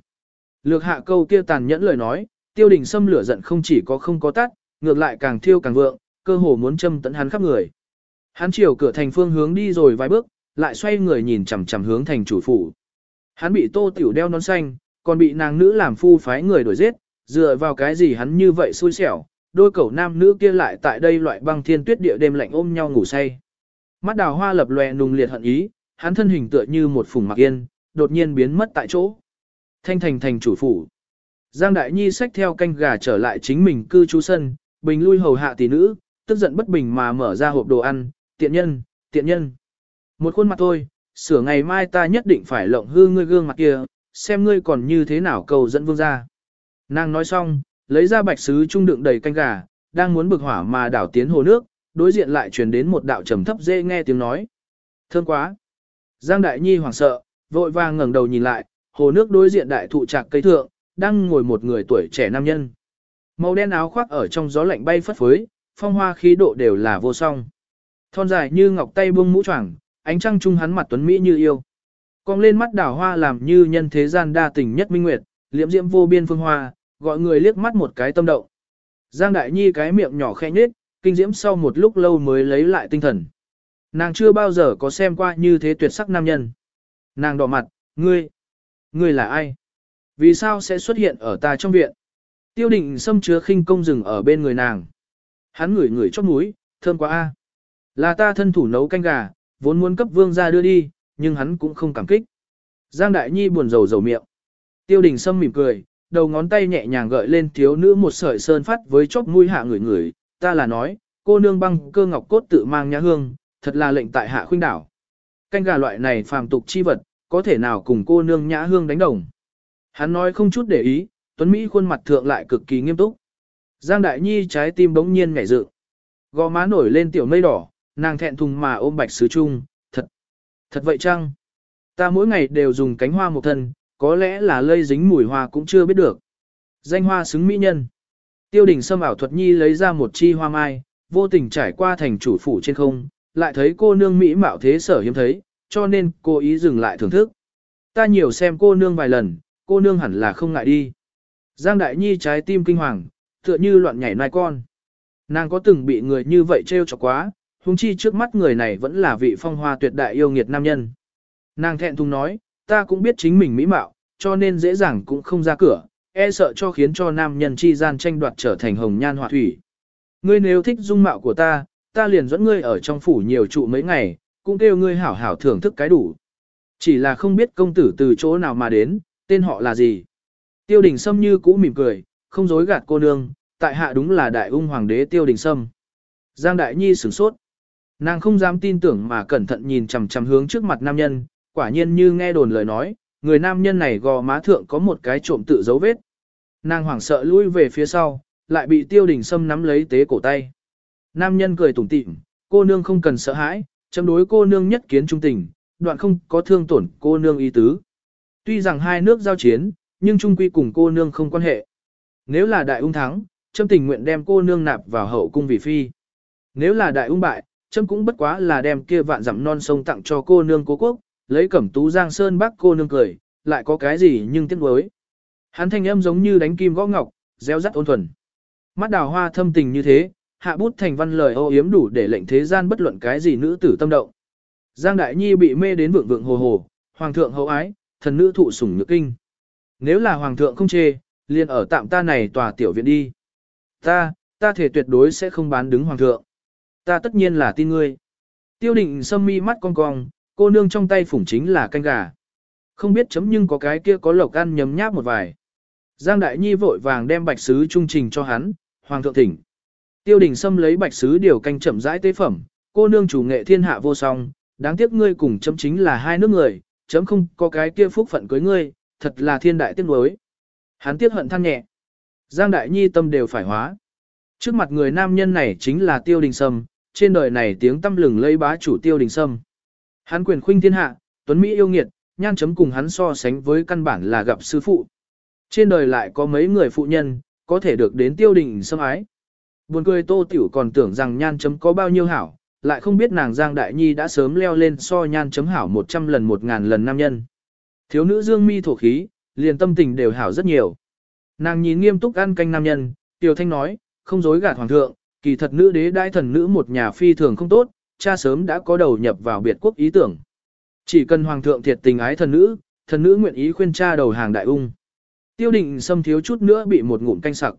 Lược hạ câu kia tàn nhẫn lời nói, tiêu đình xâm lửa giận không chỉ có không có tắt, ngược lại càng thiêu càng vượng, cơ hồ muốn châm tận hắn khắp người. Hắn chiều cửa thành phương hướng đi rồi vài bước, lại xoay người nhìn chằm chằm hướng thành chủ phủ. Hắn bị tô tiểu đeo nón xanh, còn bị nàng nữ làm phu phái người đuổi giết, dựa vào cái gì hắn như vậy xui xẻo, đôi cẩu nam nữ kia lại tại đây loại băng thiên tuyết địa đêm lạnh ôm nhau ngủ say. Mắt đào hoa lập lòe nùng liệt hận ý, hắn thân hình tựa như một phùng mặc yên, đột nhiên biến mất tại chỗ. Thanh thành thành chủ phủ. Giang Đại Nhi xách theo canh gà trở lại chính mình cư trú sân, bình lui hầu hạ tỷ nữ, tức giận bất bình mà mở ra hộp đồ ăn, tiện nhân, tiện nhân. Một khuôn mặt thôi, sửa ngày mai ta nhất định phải lộng hư ngươi gương mặt kia, xem ngươi còn như thế nào cầu dẫn vương ra. Nàng nói xong, lấy ra bạch sứ trung đựng đầy canh gà, đang muốn bực hỏa mà đảo tiến hồ nước, đối diện lại truyền đến một đạo trầm thấp dê nghe tiếng nói. Thơm quá. Giang Đại Nhi hoảng sợ, vội vàng ngẩng đầu nhìn lại, hồ nước đối diện đại thụ trạc cây thượng, đang ngồi một người tuổi trẻ nam nhân. Màu đen áo khoác ở trong gió lạnh bay phất phới, phong hoa khí độ đều là vô song. Thon dài như ngọc tay buông mũ choàng, ánh trăng trung hắn mặt tuấn mỹ như yêu. Cong lên mắt đảo hoa làm như nhân thế gian đa tình nhất minh nguyệt, liễm diễm vô biên phương hoa, gọi người liếc mắt một cái tâm động. Giang Đại Nhi cái miệng nhỏ khẽ nhếch, kinh diễm sau một lúc lâu mới lấy lại tinh thần. Nàng chưa bao giờ có xem qua như thế tuyệt sắc nam nhân. Nàng đỏ mặt, ngươi, ngươi là ai? Vì sao sẽ xuất hiện ở ta trong viện? Tiêu định xâm chứa khinh công rừng ở bên người nàng. Hắn ngửi ngửi chót mũi, thơm quá a. Là ta thân thủ nấu canh gà, vốn muốn cấp vương ra đưa đi, nhưng hắn cũng không cảm kích. Giang Đại Nhi buồn rầu rầu miệng. Tiêu đình sâm mỉm cười, đầu ngón tay nhẹ nhàng gợi lên thiếu nữ một sợi sơn phát với chóp mũi hạ người người, ta là nói, cô nương băng cơ ngọc cốt tự mang nhã hương, thật là lệnh tại hạ khuynh đảo. Canh gà loại này phàm tục chi vật, có thể nào cùng cô nương nhã hương đánh đồng. Hắn nói không chút để ý, Tuấn Mỹ khuôn mặt thượng lại cực kỳ nghiêm túc. Giang Đại Nhi trái tim bỗng nhiên nhảy dựng. Gò má nổi lên tiểu mây đỏ, nàng thẹn thùng mà ôm bạch sứ chung, thật, thật vậy chăng? Ta mỗi ngày đều dùng cánh hoa một thân, có lẽ là lây dính mùi hoa cũng chưa biết được. Danh hoa xứng mỹ nhân. Tiêu đình Sâm ảo thuật nhi lấy ra một chi hoa mai, vô tình trải qua thành chủ phủ trên không, lại thấy cô nương mỹ mạo thế sở hiếm thấy, cho nên cô ý dừng lại thưởng thức. Ta nhiều xem cô nương vài lần, cô nương hẳn là không ngại đi. Giang Đại Nhi trái tim kinh hoàng, tựa như loạn nhảy nai con. Nàng có từng bị người như vậy trêu chọc quá, huống chi trước mắt người này vẫn là vị phong hoa tuyệt đại yêu nghiệt nam nhân. Nàng thẹn thùng nói, ta cũng biết chính mình mỹ mạo, cho nên dễ dàng cũng không ra cửa, e sợ cho khiến cho nam nhân chi gian tranh đoạt trở thành hồng nhan họa thủy. Ngươi nếu thích dung mạo của ta, ta liền dẫn ngươi ở trong phủ nhiều trụ mấy ngày, cũng kêu ngươi hảo hảo thưởng thức cái đủ. Chỉ là không biết công tử từ chỗ nào mà đến, tên họ là gì. Tiêu đình Sâm như cũ mỉm cười, không dối gạt cô nương, tại hạ đúng là đại ung hoàng đế tiêu đình Sâm. Giang Đại Nhi sửng sốt. Nàng không dám tin tưởng mà cẩn thận nhìn chằm chằm hướng trước mặt nam nhân, quả nhiên như nghe đồn lời nói, người nam nhân này gò má thượng có một cái trộm tự dấu vết. Nàng hoảng sợ lui về phía sau, lại bị tiêu đình Sâm nắm lấy tế cổ tay. Nam nhân cười tủm tỉm, cô nương không cần sợ hãi, chấm đối cô nương nhất kiến trung tình, đoạn không có thương tổn cô nương ý tứ. Tuy rằng hai nước giao chiến, nhưng trung quy cùng cô nương không quan hệ. Nếu là đại ung thắng, chấm tình nguyện đem cô nương nạp vào hậu cung vì phi. Nếu là đại ung bại, châm cũng bất quá là đem kia vạn dặm non sông tặng cho cô nương cố quốc, lấy cẩm tú giang sơn bác cô nương cười, lại có cái gì nhưng tiếc nuối. Hắn thanh âm giống như đánh kim gõ ngọc, reo rắt ôn thuần. Mắt đào hoa thâm tình như thế, hạ bút thành văn lời ô yếm đủ để lệnh thế gian bất luận cái gì nữ tử tâm động. Giang Đại Nhi bị mê đến vượng vượng hồ hồ, hoàng thượng hậu ái, thần nữ thụ sủng nhược kinh. Nếu là hoàng thượng không chê, liền ở tạm ta này tòa tiểu viện đi. Ta, ta thể tuyệt đối sẽ không bán đứng hoàng thượng. Ta tất nhiên là tin ngươi. Tiêu định sâm mi mắt cong cong, cô nương trong tay phủng chính là canh gà. Không biết chấm nhưng có cái kia có lộc ăn nhấm nháp một vài. Giang Đại Nhi vội vàng đem bạch sứ trung trình cho hắn, hoàng thượng thỉnh. Tiêu đình Sâm lấy bạch sứ điều canh chậm rãi tế phẩm, cô nương chủ nghệ thiên hạ vô song, đáng tiếc ngươi cùng chấm chính là hai nước người, chấm không có cái kia phúc phận cưới ngươi, thật là thiên đại tiếc nuối. Hắn tiếc hận than nhẹ. Giang Đại Nhi tâm đều phải hóa. Trước mặt người nam nhân này chính là Tiêu Đình Sâm, trên đời này tiếng tâm lừng lây bá chủ Tiêu Đình Sâm. Hắn quyền khuynh thiên hạ, tuấn Mỹ yêu nghiệt, nhan chấm cùng hắn so sánh với căn bản là gặp sư phụ. Trên đời lại có mấy người phụ nhân, có thể được đến Tiêu Đình Sâm ái. Buồn cười Tô Tiểu còn tưởng rằng nhan chấm có bao nhiêu hảo, lại không biết nàng Giang Đại Nhi đã sớm leo lên so nhan chấm hảo 100 lần 1000 lần nam nhân. Thiếu nữ dương mi thổ khí, liền tâm tình đều hảo rất nhiều. Nàng nhìn nghiêm túc ăn canh nam nhân, Tiểu Thanh nói, không dối gạt hoàng thượng, kỳ thật nữ đế đại thần nữ một nhà phi thường không tốt, cha sớm đã có đầu nhập vào biệt quốc ý tưởng. Chỉ cần hoàng thượng thiệt tình ái thần nữ, thần nữ nguyện ý khuyên cha đầu hàng đại ung. Tiêu định xâm thiếu chút nữa bị một ngụm canh sặc.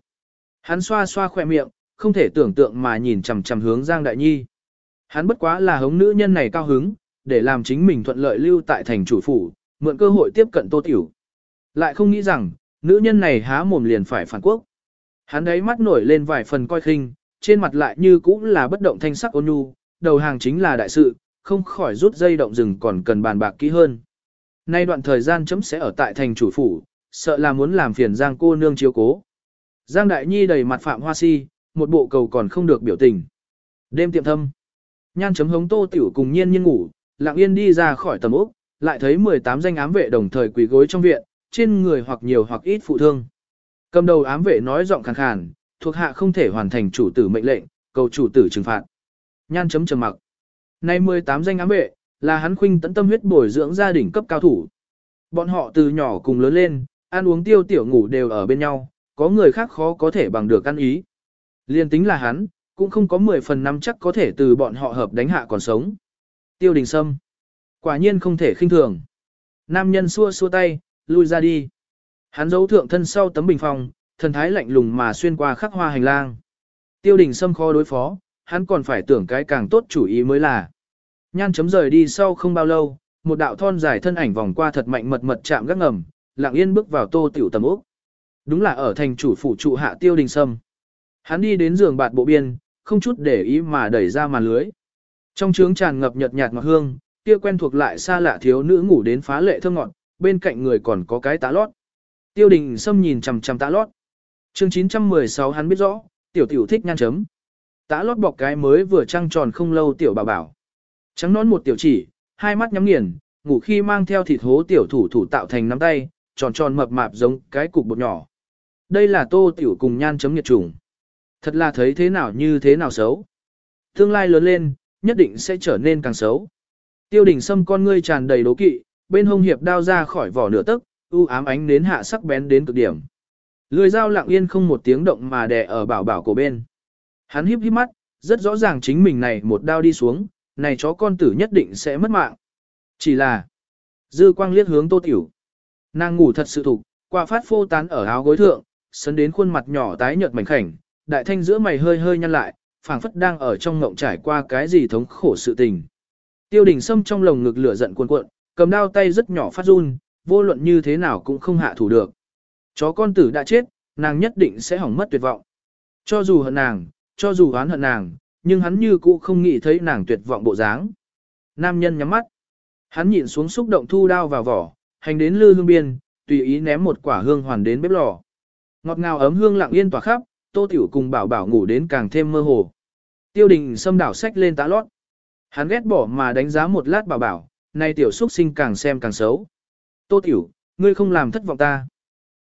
Hắn xoa xoa khỏe miệng, không thể tưởng tượng mà nhìn chằm chằm hướng Giang Đại Nhi. Hắn bất quá là hống nữ nhân này cao hứng, để làm chính mình thuận lợi lưu tại thành chủ phủ, mượn cơ hội tiếp cận Tô Tiểu. Lại không nghĩ rằng, nữ nhân này há mồm liền phải phản quốc. Hắn ấy mắt nổi lên vài phần coi khinh, trên mặt lại như cũng là bất động thanh sắc ôn nhu, đầu hàng chính là đại sự, không khỏi rút dây động rừng còn cần bàn bạc kỹ hơn. Nay đoạn thời gian chấm sẽ ở tại thành chủ phủ, sợ là muốn làm phiền Giang cô nương chiếu cố. Giang Đại Nhi đầy mặt phạm hoa si, một bộ cầu còn không được biểu tình. Đêm tiệm thâm. Nhan chấm hống tô tiểu cùng nhiên nhiên ngủ, lặng yên đi ra khỏi tầm ốc, lại thấy 18 danh ám vệ đồng thời quỳ gối trong viện, trên người hoặc nhiều hoặc ít phụ thương. Cầm đầu ám vệ nói giọng khàn khàn, thuộc hạ không thể hoàn thành chủ tử mệnh lệnh, cầu chủ tử trừng phạt. Nhan chấm trầm mặc. Nay 18 danh ám vệ, là hắn khuynh tận tâm huyết bồi dưỡng gia đình cấp cao thủ. Bọn họ từ nhỏ cùng lớn lên, ăn uống tiêu tiểu ngủ đều ở bên nhau, có người khác khó có thể bằng được ăn ý. Liên tính là hắn, cũng không có 10 phần năm chắc có thể từ bọn họ hợp đánh hạ còn sống. Tiêu đình sâm. Quả nhiên không thể khinh thường. Nam nhân xua xua tay, lui ra đi. Hắn giấu thượng thân sau tấm bình phòng, thần thái lạnh lùng mà xuyên qua khắc hoa hành lang. Tiêu đình sâm khó đối phó, hắn còn phải tưởng cái càng tốt chủ ý mới là. Nhan chấm rời đi sau không bao lâu, một đạo thon dài thân ảnh vòng qua thật mạnh mật mật chạm gác ngầm, lặng yên bước vào tô tiểu tầm úc. Đúng là ở thành chủ phủ trụ hạ tiêu đình sâm. Hắn đi đến giường bạt bộ biên, không chút để ý mà đẩy ra màn lưới. Trong trướng tràn ngập nhợt nhạt ngọt hương, kia quen thuộc lại xa lạ thiếu nữ ngủ đến phá lệ thơ ngọt, bên cạnh người còn có cái tá lót. Tiêu đình Sâm nhìn chằm chằm tá lót. Chương 916 hắn biết rõ, tiểu tiểu thích nhan chấm. Tã lót bọc cái mới vừa trăng tròn không lâu tiểu bảo bảo. Trắng nón một tiểu chỉ, hai mắt nhắm nghiền, ngủ khi mang theo thịt hố tiểu thủ thủ tạo thành nắm tay, tròn tròn mập mạp giống cái cục bột nhỏ. Đây là tô tiểu cùng nhan chấm nhiệt trùng. Thật là thấy thế nào như thế nào xấu. Tương lai lớn lên, nhất định sẽ trở nên càng xấu. Tiêu đình Sâm con ngươi tràn đầy đố kỵ, bên hông hiệp đao ra khỏi vỏ nửa tấc, u ám ánh đến hạ sắc bén đến cực điểm. Lưỡi dao lặng yên không một tiếng động mà đè ở bảo bảo cổ bên. Hắn híp híp mắt, rất rõ ràng chính mình này một đao đi xuống, này chó con tử nhất định sẽ mất mạng. Chỉ là, dư quang liếc hướng tô tiểu. Nàng ngủ thật sự thục, qua phát phô tán ở áo gối thượng, sấn đến khuôn mặt nhỏ tái nhợt mảnh khảnh, đại thanh giữa mày hơi hơi nhăn lại, phảng phất đang ở trong ngộng trải qua cái gì thống khổ sự tình. Tiêu đình sâm trong lồng ngực lửa giận cuồn cuộn, cầm đao tay rất nhỏ phát run, vô luận như thế nào cũng không hạ thủ được. Chó con tử đã chết, nàng nhất định sẽ hỏng mất tuyệt vọng. Cho dù hận nàng, cho dù oán hận nàng, nhưng hắn như cũ không nghĩ thấy nàng tuyệt vọng bộ dáng. Nam nhân nhắm mắt. Hắn nhịn xuống xúc động thu đao vào vỏ, hành đến lư hương biên, tùy ý ném một quả hương hoàn đến bếp lò. Ngọt ngào ấm hương lặng yên tỏa khắp, Tô Tiểu cùng bảo bảo ngủ đến càng thêm mơ hồ. Tiêu đình xâm đảo sách lên tá lót. Hắn ghét bỏ mà đánh giá một lát bảo bảo, nay tiểu xuất sinh càng xem càng xấu. Tô Tiểu, ngươi không làm thất vọng ta.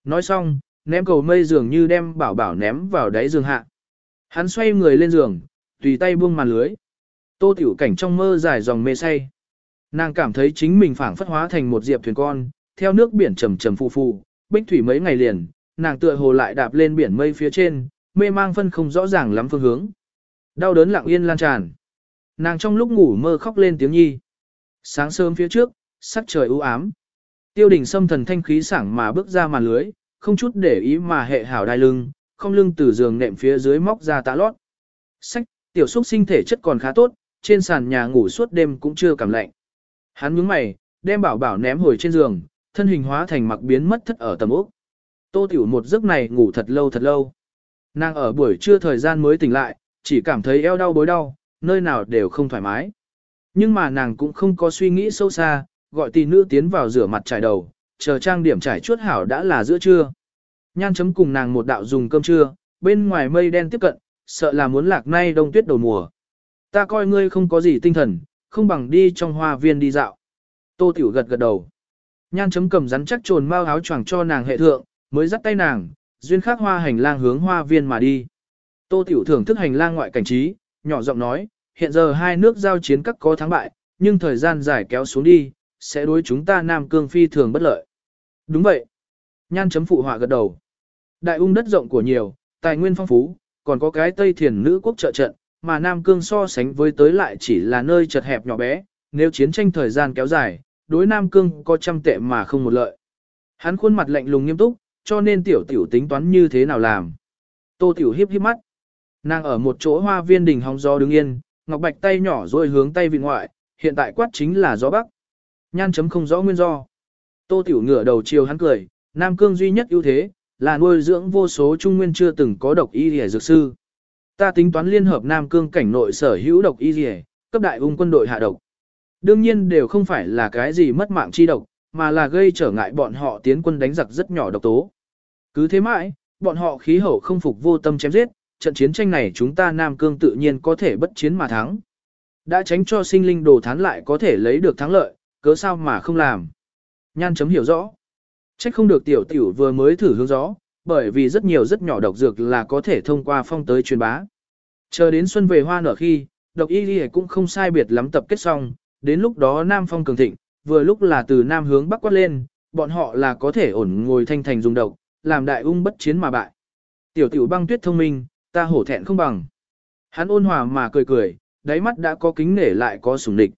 Nói xong, ném cầu mây dường như đem bảo bảo ném vào đáy giường hạ. Hắn xoay người lên giường, tùy tay buông màn lưới. Tô Tiểu cảnh trong mơ dài dòng mê say. Nàng cảm thấy chính mình phảng phất hóa thành một diệp thuyền con, theo nước biển trầm trầm phù phù, bích thủy mấy ngày liền, nàng tựa hồ lại đạp lên biển mây phía trên, mê mang phân không rõ ràng lắm phương hướng. Đau đớn lặng yên lan tràn. Nàng trong lúc ngủ mơ khóc lên tiếng nhi. Sáng sớm phía trước, sắc trời u ám. Tiêu đình xâm thần thanh khí sảng mà bước ra màn lưới, không chút để ý mà hệ hảo đai lưng, không lưng từ giường nệm phía dưới móc ra tạ lót. Sách, tiểu xúc sinh thể chất còn khá tốt, trên sàn nhà ngủ suốt đêm cũng chưa cảm lạnh. Hắn nhướng mày, đem bảo bảo ném hồi trên giường, thân hình hóa thành mặc biến mất thất ở tầm ốc. Tô tiểu một giấc này ngủ thật lâu thật lâu. Nàng ở buổi trưa thời gian mới tỉnh lại, chỉ cảm thấy eo đau bối đau, nơi nào đều không thoải mái. Nhưng mà nàng cũng không có suy nghĩ sâu xa, gọi tỷ nữ tiến vào rửa mặt trải đầu, chờ trang điểm trải chuốt hảo đã là giữa trưa. Nhan chấm cùng nàng một đạo dùng cơm trưa, bên ngoài mây đen tiếp cận, sợ là muốn lạc nay đông tuyết đầu mùa. Ta coi ngươi không có gì tinh thần, không bằng đi trong hoa viên đi dạo. Tô Tiểu gật gật đầu. Nhan chấm cầm rắn chắc trồn mau áo choàng cho nàng hệ thượng, mới dắt tay nàng, duyên khắc hoa hành lang hướng hoa viên mà đi. Tô Tiểu thưởng thức hành lang ngoại cảnh trí, nhỏ giọng nói, hiện giờ hai nước giao chiến các có thắng bại, nhưng thời gian dài kéo xuống đi, sẽ đối chúng ta Nam Cương phi thường bất lợi. Đúng vậy. Nhan chấm phụ họa gật đầu. Đại ung đất rộng của nhiều, tài nguyên phong phú, còn có cái Tây Thiền nữ quốc trợ trận, mà Nam Cương so sánh với tới lại chỉ là nơi chật hẹp nhỏ bé, nếu chiến tranh thời gian kéo dài, đối Nam Cương có trăm tệ mà không một lợi. Hắn khuôn mặt lạnh lùng nghiêm túc, cho nên tiểu tiểu tính toán như thế nào làm. Tô tiểu hiếp hiếp mắt. Nàng ở một chỗ hoa viên đỉnh hóng gió đứng yên, ngọc bạch tay nhỏ rồi hướng tay vị ngoại, hiện tại quát chính là gió bắc. Nhan chấm không rõ nguyên do. Tô tiểu ngửa đầu chiều hắn cười, Nam Cương duy nhất ưu thế, là nuôi dưỡng vô số trung nguyên chưa từng có độc y rỉa dược sư. Ta tính toán liên hợp Nam Cương cảnh nội sở hữu độc y rỉa, cấp đại ung quân đội hạ độc. Đương nhiên đều không phải là cái gì mất mạng chi độc, mà là gây trở ngại bọn họ tiến quân đánh giặc rất nhỏ độc tố. Cứ thế mãi, bọn họ khí hậu không phục vô tâm chém giết, trận chiến tranh này chúng ta Nam Cương tự nhiên có thể bất chiến mà thắng. Đã tránh cho sinh linh đồ thán lại có thể lấy được thắng lợi, cớ sao mà không làm. Nhan chấm hiểu rõ. Trách không được tiểu tiểu vừa mới thử hướng gió, bởi vì rất nhiều rất nhỏ độc dược là có thể thông qua phong tới truyền bá. Chờ đến xuân về hoa nở khi, độc y đi cũng không sai biệt lắm tập kết xong, đến lúc đó Nam phong cường thịnh, vừa lúc là từ Nam hướng Bắc quát lên, bọn họ là có thể ổn ngồi thanh thành dùng độc, làm đại ung bất chiến mà bại. Tiểu tiểu băng tuyết thông minh, ta hổ thẹn không bằng. Hắn ôn hòa mà cười cười, đáy mắt đã có kính nể lại có sủng địch.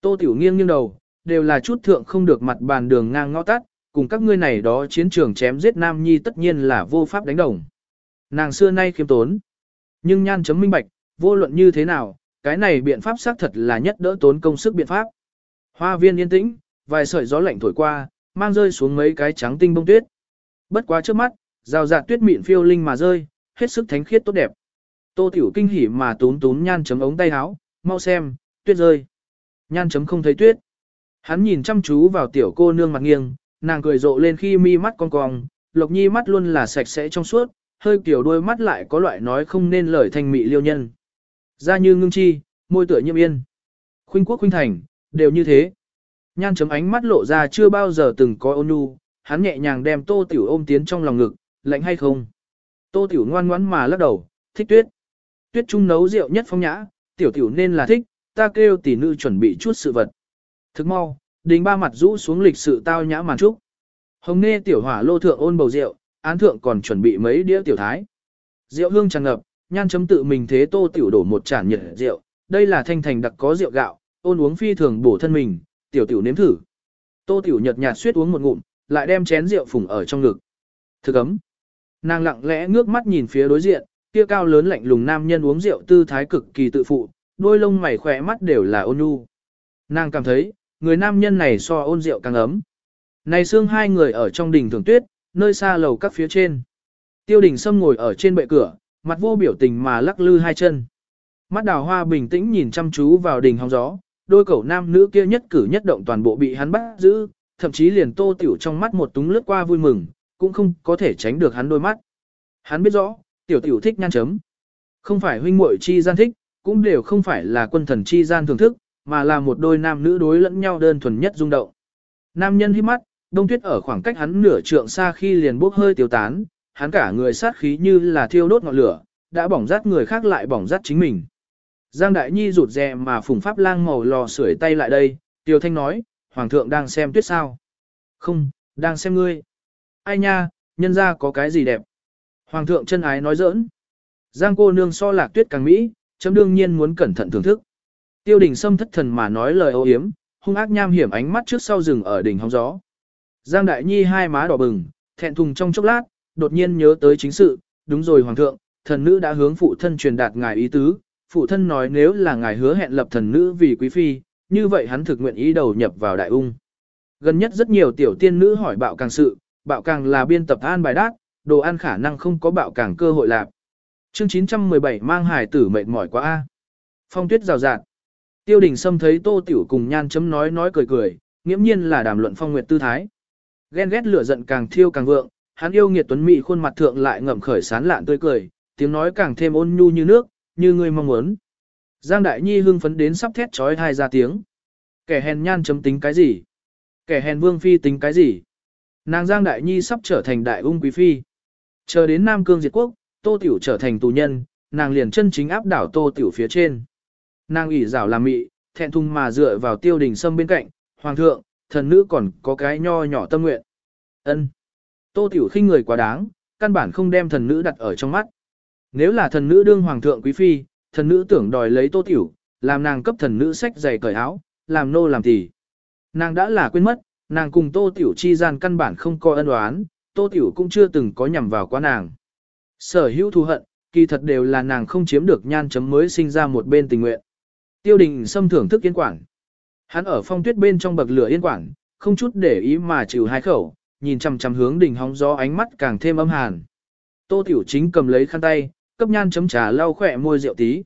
Tô tiểu nghiêng nghiêng đầu, đều là chút thượng không được mặt bàn đường ngang ngõ tắt, cùng các ngươi này đó chiến trường chém giết Nam Nhi tất nhiên là vô pháp đánh đồng. Nàng xưa nay khiêm tốn. Nhưng nhan chấm minh bạch, vô luận như thế nào, cái này biện pháp xác thật là nhất đỡ tốn công sức biện pháp. Hoa viên yên tĩnh, vài sợi gió lạnh thổi qua, mang rơi xuống mấy cái trắng tinh bông tuyết. Bất quá trước mắt, rào rạt tuyết mịn phiêu linh mà rơi, hết sức thánh khiết tốt đẹp. Tô tiểu kinh hỉ mà tún tún nhan chấm ống tay áo, mau xem, tuyết rơi. Nhan chấm không thấy tuyết. Hắn nhìn chăm chú vào tiểu cô nương mặt nghiêng, nàng cười rộ lên khi mi mắt cong cong, lộc nhi mắt luôn là sạch sẽ trong suốt, hơi kiểu đôi mắt lại có loại nói không nên lời thanh mị liêu nhân. Da như ngưng chi, môi tựa nhiễm yên. Khuynh quốc khuynh thành, đều như thế. Nhan chấm ánh mắt lộ ra chưa bao giờ từng có ôn nhu, hắn nhẹ nhàng đem tô tiểu ôm tiến trong lòng ngực, lạnh hay không. Tô tiểu ngoan ngoãn mà lắc đầu, thích tuyết. Tuyết trung nấu rượu nhất phong nhã, tiểu tiểu nên là thích, ta kêu tỷ nữ chuẩn bị chút sự vật. Thức mau, Đình ba mặt rũ xuống lịch sự tao nhã màn trúc. Hồng nê tiểu hỏa lô thượng ôn bầu rượu, án thượng còn chuẩn bị mấy đĩa tiểu thái. Rượu hương tràn ngập, nhan chấm tự mình thế tô tiểu đổ một chản nhiệt rượu, đây là thanh thành đặc có rượu gạo, ôn uống phi thường bổ thân mình, tiểu tiểu nếm thử. Tô tiểu nhật nhạt suýt uống một ngụm, lại đem chén rượu phùng ở trong ngực. Thực ấm. Nàng lặng lẽ ngước mắt nhìn phía đối diện, kia cao lớn lạnh lùng nam nhân uống rượu tư thái cực kỳ tự phụ, đôi lông mày khỏe mắt đều là ôn nhu. Nàng cảm thấy, người nam nhân này so ôn rượu càng ấm. Này xương hai người ở trong đỉnh thường tuyết, nơi xa lầu các phía trên. Tiêu đình Sâm ngồi ở trên bệ cửa, mặt vô biểu tình mà lắc lư hai chân. Mắt đào hoa bình tĩnh nhìn chăm chú vào đỉnh hóng gió, đôi cậu nam nữ kia nhất cử nhất động toàn bộ bị hắn bắt giữ, thậm chí liền tô tiểu trong mắt một túng lướt qua vui mừng, cũng không có thể tránh được hắn đôi mắt. Hắn biết rõ, tiểu tiểu thích nhan chấm. Không phải huynh muội chi gian thích, cũng đều không phải là quân thần chi gian thưởng thức, mà là một đôi nam nữ đối lẫn nhau đơn thuần nhất rung động. Nam nhân hít mắt, đông tuyết ở khoảng cách hắn nửa trượng xa khi liền bốc hơi tiêu tán, hắn cả người sát khí như là thiêu đốt ngọn lửa, đã bỏng rát người khác lại bỏng rát chính mình. Giang Đại Nhi rụt rè mà phùng pháp lang màu lò sưởi tay lại đây, Tiêu Thanh nói, Hoàng thượng đang xem tuyết sao? Không, đang xem ngươi. Ai nha, nhân ra có cái gì đẹp? Hoàng thượng chân ái nói giỡn. Giang cô nương so lạc tuyết càng mỹ, chấm đương nhiên muốn cẩn thận thưởng thức. Tiêu đình Sâm thất thần mà nói lời ô hiếm, hung ác nham hiểm ánh mắt trước sau rừng ở đỉnh hóng gió. Giang Đại Nhi hai má đỏ bừng, thẹn thùng trong chốc lát, đột nhiên nhớ tới chính sự, đúng rồi hoàng thượng, thần nữ đã hướng phụ thân truyền đạt ngài ý tứ, phụ thân nói nếu là ngài hứa hẹn lập thần nữ vì quý phi, như vậy hắn thực nguyện ý đầu nhập vào đại ung. Gần nhất rất nhiều tiểu tiên nữ hỏi bạo càng sự, bạo càng là biên tập an bài đát, đồ ăn khả năng không có bạo càng cơ hội lạc. Chương 917 mang hải tử mệt mỏi quá a. Phong tuyết rào rạt. Tiêu đình Sâm thấy tô tiểu cùng nhan chấm nói nói cười cười, nghiễm nhiên là đàm luận phong nguyệt tư thái. Ghen ghét lửa giận càng thiêu càng vượng, hắn yêu nghiệt tuấn mỹ khuôn mặt thượng lại ngậm khởi sán lạn tươi cười, tiếng nói càng thêm ôn nhu như nước, như người mong muốn. Giang Đại Nhi hưng phấn đến sắp thét trói thai ra tiếng. Kẻ hèn nhan chấm tính cái gì? Kẻ hèn vương phi tính cái gì? Nàng Giang Đại Nhi sắp trở thành đại ung quý phi. Chờ đến Nam Cương diệt quốc, Tô Tiểu trở thành tù nhân, nàng liền chân chính áp đảo Tô Tiểu phía trên. Nàng ủy rảo làm mị, thẹn thùng mà dựa vào tiêu đình sâm bên cạnh, hoàng thượng, thần nữ còn có cái nho nhỏ tâm nguyện. ân Tô Tiểu khinh người quá đáng, căn bản không đem thần nữ đặt ở trong mắt. Nếu là thần nữ đương hoàng thượng quý phi, thần nữ tưởng đòi lấy Tô Tiểu, làm nàng cấp thần nữ sách giày cởi áo, làm nô làm tỷ. Nàng đã là quên mất, nàng cùng Tô Tiểu chi gian căn bản không có ân oán, Tô Tiểu cũng chưa từng có nhằm vào quá nàng. Sở hữu thù hận, kỳ thật đều là nàng không chiếm được nhan chấm mới sinh ra một bên tình nguyện. Tiêu đình xâm thưởng thức yên quản. Hắn ở phong tuyết bên trong bậc lửa yên quản, không chút để ý mà chịu hai khẩu, nhìn chằm chằm hướng đỉnh hóng gió ánh mắt càng thêm âm hàn. Tô Tiểu Chính cầm lấy khăn tay, cấp nhan chấm trà lau khỏe môi rượu tí.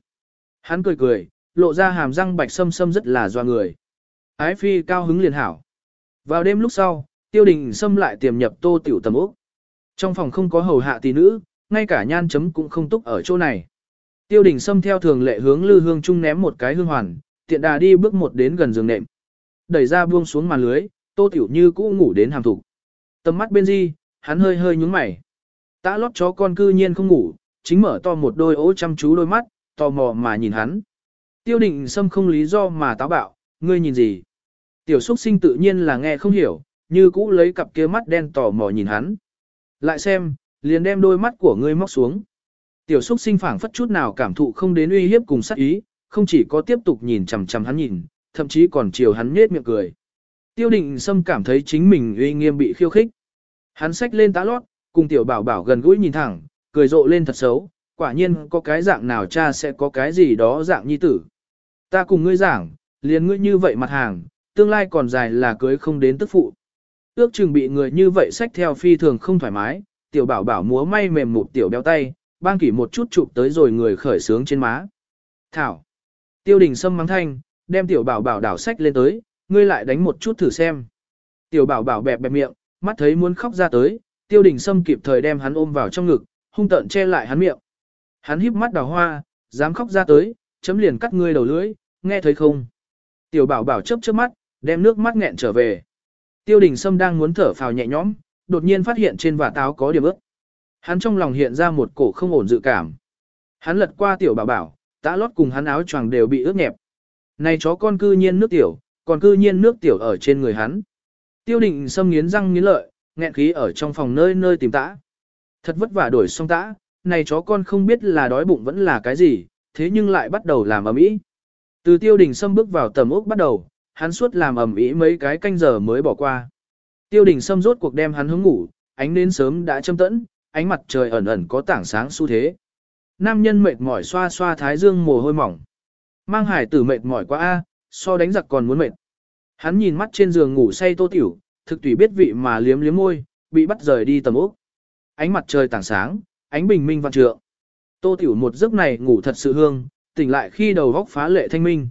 Hắn cười cười, lộ ra hàm răng bạch sâm sâm rất là doa người. Ái phi cao hứng liền hảo. Vào đêm lúc sau, tiêu đình xâm lại tiềm nhập tô tiểu tầm úc. Trong phòng không có hầu hạ tỷ nữ, ngay cả nhan chấm cũng không túc ở chỗ này. Tiêu đình Sâm theo thường lệ hướng lư hương trung ném một cái hương hoàn, tiện đà đi bước một đến gần giường nệm. Đẩy ra buông xuống màn lưới, tô tiểu như cũ ngủ đến hàm thục. Tầm mắt bên di, hắn hơi hơi nhúng mày. Tã lót chó con cư nhiên không ngủ, chính mở to một đôi ố chăm chú đôi mắt, tò mò mà nhìn hắn. Tiêu đình Sâm không lý do mà táo bạo, ngươi nhìn gì? Tiểu Súc sinh tự nhiên là nghe không hiểu, như cũ lấy cặp kia mắt đen tò mò nhìn hắn. Lại xem, liền đem đôi mắt của ngươi móc xuống. Tiểu xúc sinh phảng phất chút nào cảm thụ không đến uy hiếp cùng sát ý, không chỉ có tiếp tục nhìn chằm chằm hắn nhìn, thậm chí còn chiều hắn nhếch miệng cười. Tiêu định Sâm cảm thấy chính mình uy nghiêm bị khiêu khích. Hắn xách lên tá lót, cùng tiểu bảo bảo gần gũi nhìn thẳng, cười rộ lên thật xấu, quả nhiên có cái dạng nào cha sẽ có cái gì đó dạng nhi tử. Ta cùng ngươi giảng, liền ngươi như vậy mặt hàng, tương lai còn dài là cưới không đến tức phụ. Ước chừng bị người như vậy xách theo phi thường không thoải mái, tiểu bảo bảo múa may mềm một tiểu béo tay, bang kỷ một chút chụp tới rồi người khởi sướng trên má. Thảo. Tiêu đình sâm mắng thanh, đem tiểu bảo bảo đảo sách lên tới, ngươi lại đánh một chút thử xem. Tiểu bảo bảo bẹp bẹp miệng, mắt thấy muốn khóc ra tới, tiêu đình sâm kịp thời đem hắn ôm vào trong ngực, hung tợn che lại hắn miệng. Hắn híp mắt đào hoa, dám khóc ra tới, chấm liền cắt ngươi đầu lưỡi, nghe thấy không? Tiểu bảo bảo chớp chớp mắt, đem nước mắt nghẹn trở về. Tiêu đình Sâm đang muốn thở phào nhẹ nhõm, đột nhiên phát hiện trên vả táo có điểm ướt. Hắn trong lòng hiện ra một cổ không ổn dự cảm. Hắn lật qua tiểu bảo bảo, tã lót cùng hắn áo choàng đều bị ướt nhẹp. Này chó con cư nhiên nước tiểu, còn cư nhiên nước tiểu ở trên người hắn. Tiêu định xâm nghiến răng nghiến lợi, nghẹn khí ở trong phòng nơi nơi tìm tã. Thật vất vả đổi xong tã, này chó con không biết là đói bụng vẫn là cái gì, thế nhưng lại bắt đầu làm ầm ĩ. Từ tiêu đình xâm bước vào tầm ốc bắt đầu, hắn suốt làm ầm ĩ mấy cái canh giờ mới bỏ qua. Tiêu đình xâm rốt cuộc đem hắn hướng ngủ, ánh đến sớm đã châm tẫn, ánh mặt trời ẩn ẩn có tảng sáng xu thế. Nam nhân mệt mỏi xoa xoa thái dương mồ hôi mỏng. Mang hải tử mệt mỏi quá a, so đánh giặc còn muốn mệt. Hắn nhìn mắt trên giường ngủ say tô tiểu, thực tùy biết vị mà liếm liếm môi, bị bắt rời đi tầm ốc. Ánh mặt trời tảng sáng, ánh bình minh vạn trượng. Tô tiểu một giấc này ngủ thật sự hương, tỉnh lại khi đầu góc phá lệ thanh minh.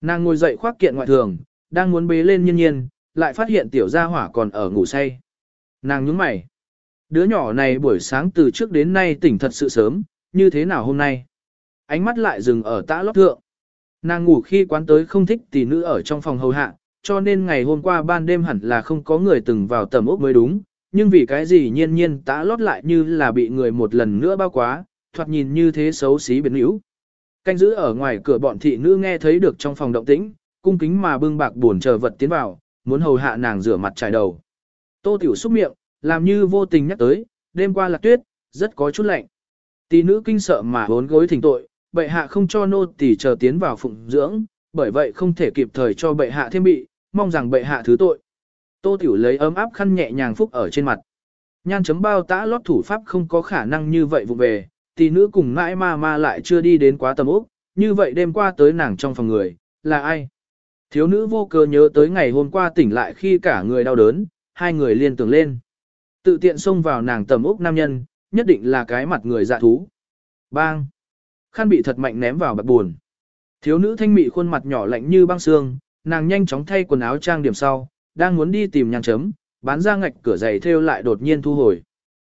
Nàng ngồi dậy khoác kiện ngoại thường, đang muốn bế lên nhiên nhiên, lại phát hiện tiểu gia hỏa còn ở ngủ say. Nàng nhướng mày. Đứa nhỏ này buổi sáng từ trước đến nay tỉnh thật sự sớm, như thế nào hôm nay? Ánh mắt lại dừng ở tã lót thượng. Nàng ngủ khi quán tới không thích tỷ nữ ở trong phòng hầu hạ, cho nên ngày hôm qua ban đêm hẳn là không có người từng vào tầm ốc mới đúng, nhưng vì cái gì nhiên nhiên tã lót lại như là bị người một lần nữa bao quá, thoạt nhìn như thế xấu xí biến yếu. Canh giữ ở ngoài cửa bọn thị nữ nghe thấy được trong phòng động tĩnh, cung kính mà bưng bạc buồn chờ vật tiến vào, muốn hầu hạ nàng rửa mặt trải đầu. Tô Tiểu xúc miệng, làm như vô tình nhắc tới, đêm qua là tuyết, rất có chút lạnh. Tỷ nữ kinh sợ mà bốn gối thỉnh tội, bệ hạ không cho nô tỳ chờ tiến vào phụng dưỡng, bởi vậy không thể kịp thời cho bệ hạ thêm bị, mong rằng bệ hạ thứ tội. Tô Tiểu lấy ấm áp khăn nhẹ nhàng phúc ở trên mặt. Nhan chấm bao tã lót thủ pháp không có khả năng như vậy vụ về, tỷ nữ cùng ngãi ma ma lại chưa đi đến quá tầm úc, như vậy đêm qua tới nàng trong phòng người, là ai? Thiếu nữ vô cơ nhớ tới ngày hôm qua tỉnh lại khi cả người đau đớn, hai người liên tưởng lên. Tự tiện xông vào nàng tầm ốc nam nhân, nhất định là cái mặt người dạ thú. Bang! Khăn bị thật mạnh ném vào bạc buồn. Thiếu nữ thanh mị khuôn mặt nhỏ lạnh như băng xương, nàng nhanh chóng thay quần áo trang điểm sau, đang muốn đi tìm nhang chấm, bán ra ngạch cửa giày theo lại đột nhiên thu hồi.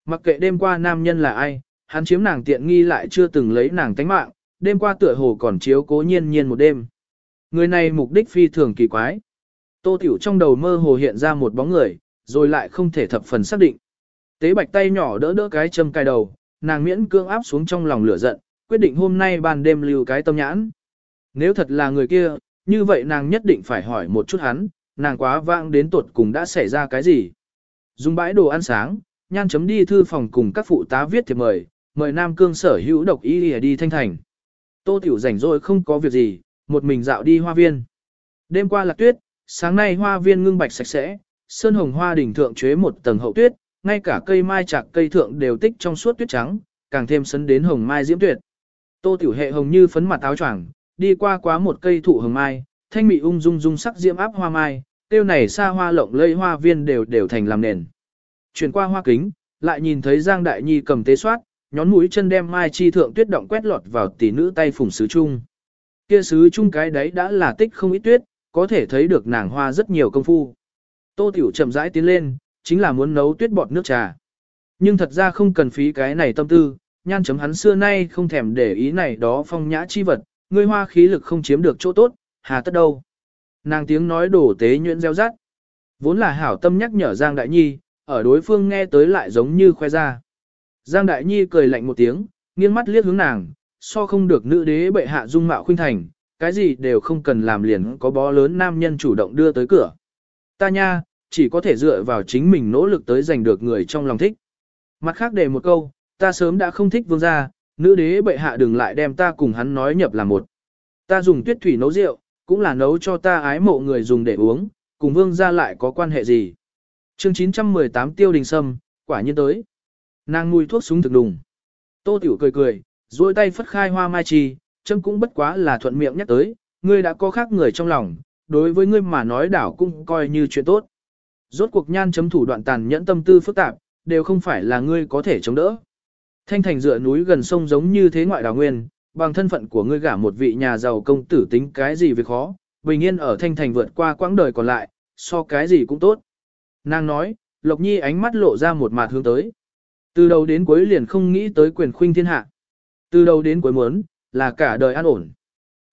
Mặc kệ đêm qua nam nhân là ai, hắn chiếm nàng tiện nghi lại chưa từng lấy nàng tánh mạng, đêm qua tựa hồ còn chiếu cố nhiên nhiên một đêm. Người này mục đích phi thường kỳ quái. Tô Tiểu trong đầu mơ hồ hiện ra một bóng người, rồi lại không thể thập phần xác định. Tế bạch tay nhỏ đỡ đỡ cái châm cài đầu, nàng miễn cương áp xuống trong lòng lửa giận, quyết định hôm nay ban đêm lưu cái tâm nhãn. Nếu thật là người kia, như vậy nàng nhất định phải hỏi một chút hắn, nàng quá vãng đến tuột cùng đã xảy ra cái gì. Dùng bãi đồ ăn sáng, nhan chấm đi thư phòng cùng các phụ tá viết thiệp mời, mời Nam Cương sở hữu độc y đi thanh thành. Tô Tiểu rảnh rồi không có việc gì, một mình dạo đi hoa viên. Đêm qua là tuyết, sáng nay hoa viên ngưng bạch sạch sẽ, sơn hồng hoa đỉnh thượng chế một tầng hậu tuyết, ngay cả cây mai chạc cây thượng đều tích trong suốt tuyết trắng, càng thêm sấn đến hồng mai diễm tuyệt. Tô Tiểu hệ hồng như phấn mặt áo choàng, đi qua quá một cây thụ hồng mai, thanh mị ung dung dung sắc diễm áp hoa mai, tiêu này xa hoa lộng lây hoa viên đều đều thành làm nền. Chuyển qua hoa kính, lại nhìn thấy Giang Đại Nhi cầm tế soát, nhón mũi chân đem mai chi thượng tuyết động quét lọt vào tỷ nữ tay phùng sứ trung. Kia sứ trung cái đấy đã là tích không ít tuyết, có thể thấy được nàng hoa rất nhiều công phu. Tô Tiểu chậm rãi tiến lên, chính là muốn nấu tuyết bọt nước trà. Nhưng thật ra không cần phí cái này tâm tư, nhan chấm hắn xưa nay không thèm để ý này đó phong nhã chi vật, ngươi hoa khí lực không chiếm được chỗ tốt, hà tất đâu. Nàng tiếng nói đổ tế nhuyễn gieo rắt. Vốn là hảo tâm nhắc nhở Giang Đại Nhi, ở đối phương nghe tới lại giống như khoe ra. Giang Đại Nhi cười lạnh một tiếng, nghiêng mắt liếc hướng nàng, so không được nữ đế bệ hạ dung mạo khuynh thành, cái gì đều không cần làm liền có bó lớn nam nhân chủ động đưa tới cửa. Ta nha, chỉ có thể dựa vào chính mình nỗ lực tới giành được người trong lòng thích. Mặt khác để một câu, ta sớm đã không thích vương gia, nữ đế bệ hạ đừng lại đem ta cùng hắn nói nhập là một. Ta dùng tuyết thủy nấu rượu, cũng là nấu cho ta ái mộ người dùng để uống, cùng vương gia lại có quan hệ gì. chương 918 tiêu đình sâm, quả nhiên tới. Nàng mùi thuốc súng thực đùng. Tô tiểu cười cười, duỗi tay phất khai hoa mai trì, châm cũng bất quá là thuận miệng nhắc tới, ngươi đã có khác người trong lòng, đối với ngươi mà nói đảo cũng coi như chuyện tốt. Rốt cuộc nhan chấm thủ đoạn tàn nhẫn tâm tư phức tạp, đều không phải là ngươi có thể chống đỡ. Thanh thành dựa núi gần sông giống như thế ngoại đảo nguyên, bằng thân phận của ngươi gả một vị nhà giàu công tử tính cái gì việc khó, bình yên ở thanh thành vượt qua quãng đời còn lại, so cái gì cũng tốt. Nàng nói, Lộc Nhi ánh mắt lộ ra một mặt hướng tới. Từ đầu đến cuối liền không nghĩ tới quyền khuynh thiên hạ. Từ đầu đến cuối muốn, là cả đời an ổn.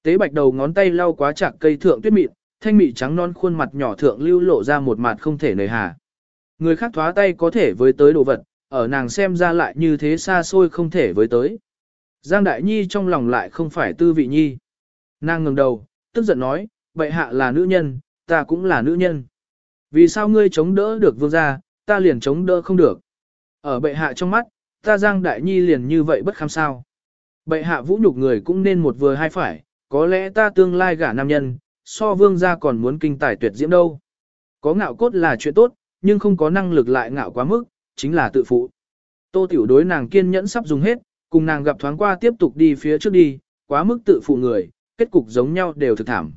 Tế bạch đầu ngón tay lau quá chạc cây thượng tuyết mịn, thanh mị trắng non khuôn mặt nhỏ thượng lưu lộ ra một mặt không thể nời hà. Người khác thoá tay có thể với tới đồ vật, ở nàng xem ra lại như thế xa xôi không thể với tới. Giang Đại Nhi trong lòng lại không phải tư vị nhi. Nàng ngừng đầu, tức giận nói, bệ hạ là nữ nhân, ta cũng là nữ nhân. Vì sao ngươi chống đỡ được vương gia, ta liền chống đỡ không được. Ở bệ hạ trong mắt, ta Giang Đại Nhi liền như vậy bất kham sao. Bệ hạ vũ nhục người cũng nên một vừa hai phải, có lẽ ta tương lai gả nam nhân, so vương gia còn muốn kinh tài tuyệt diễm đâu. Có ngạo cốt là chuyện tốt, nhưng không có năng lực lại ngạo quá mức, chính là tự phụ. Tô tiểu đối nàng kiên nhẫn sắp dùng hết, cùng nàng gặp thoáng qua tiếp tục đi phía trước đi, quá mức tự phụ người, kết cục giống nhau đều thực thảm.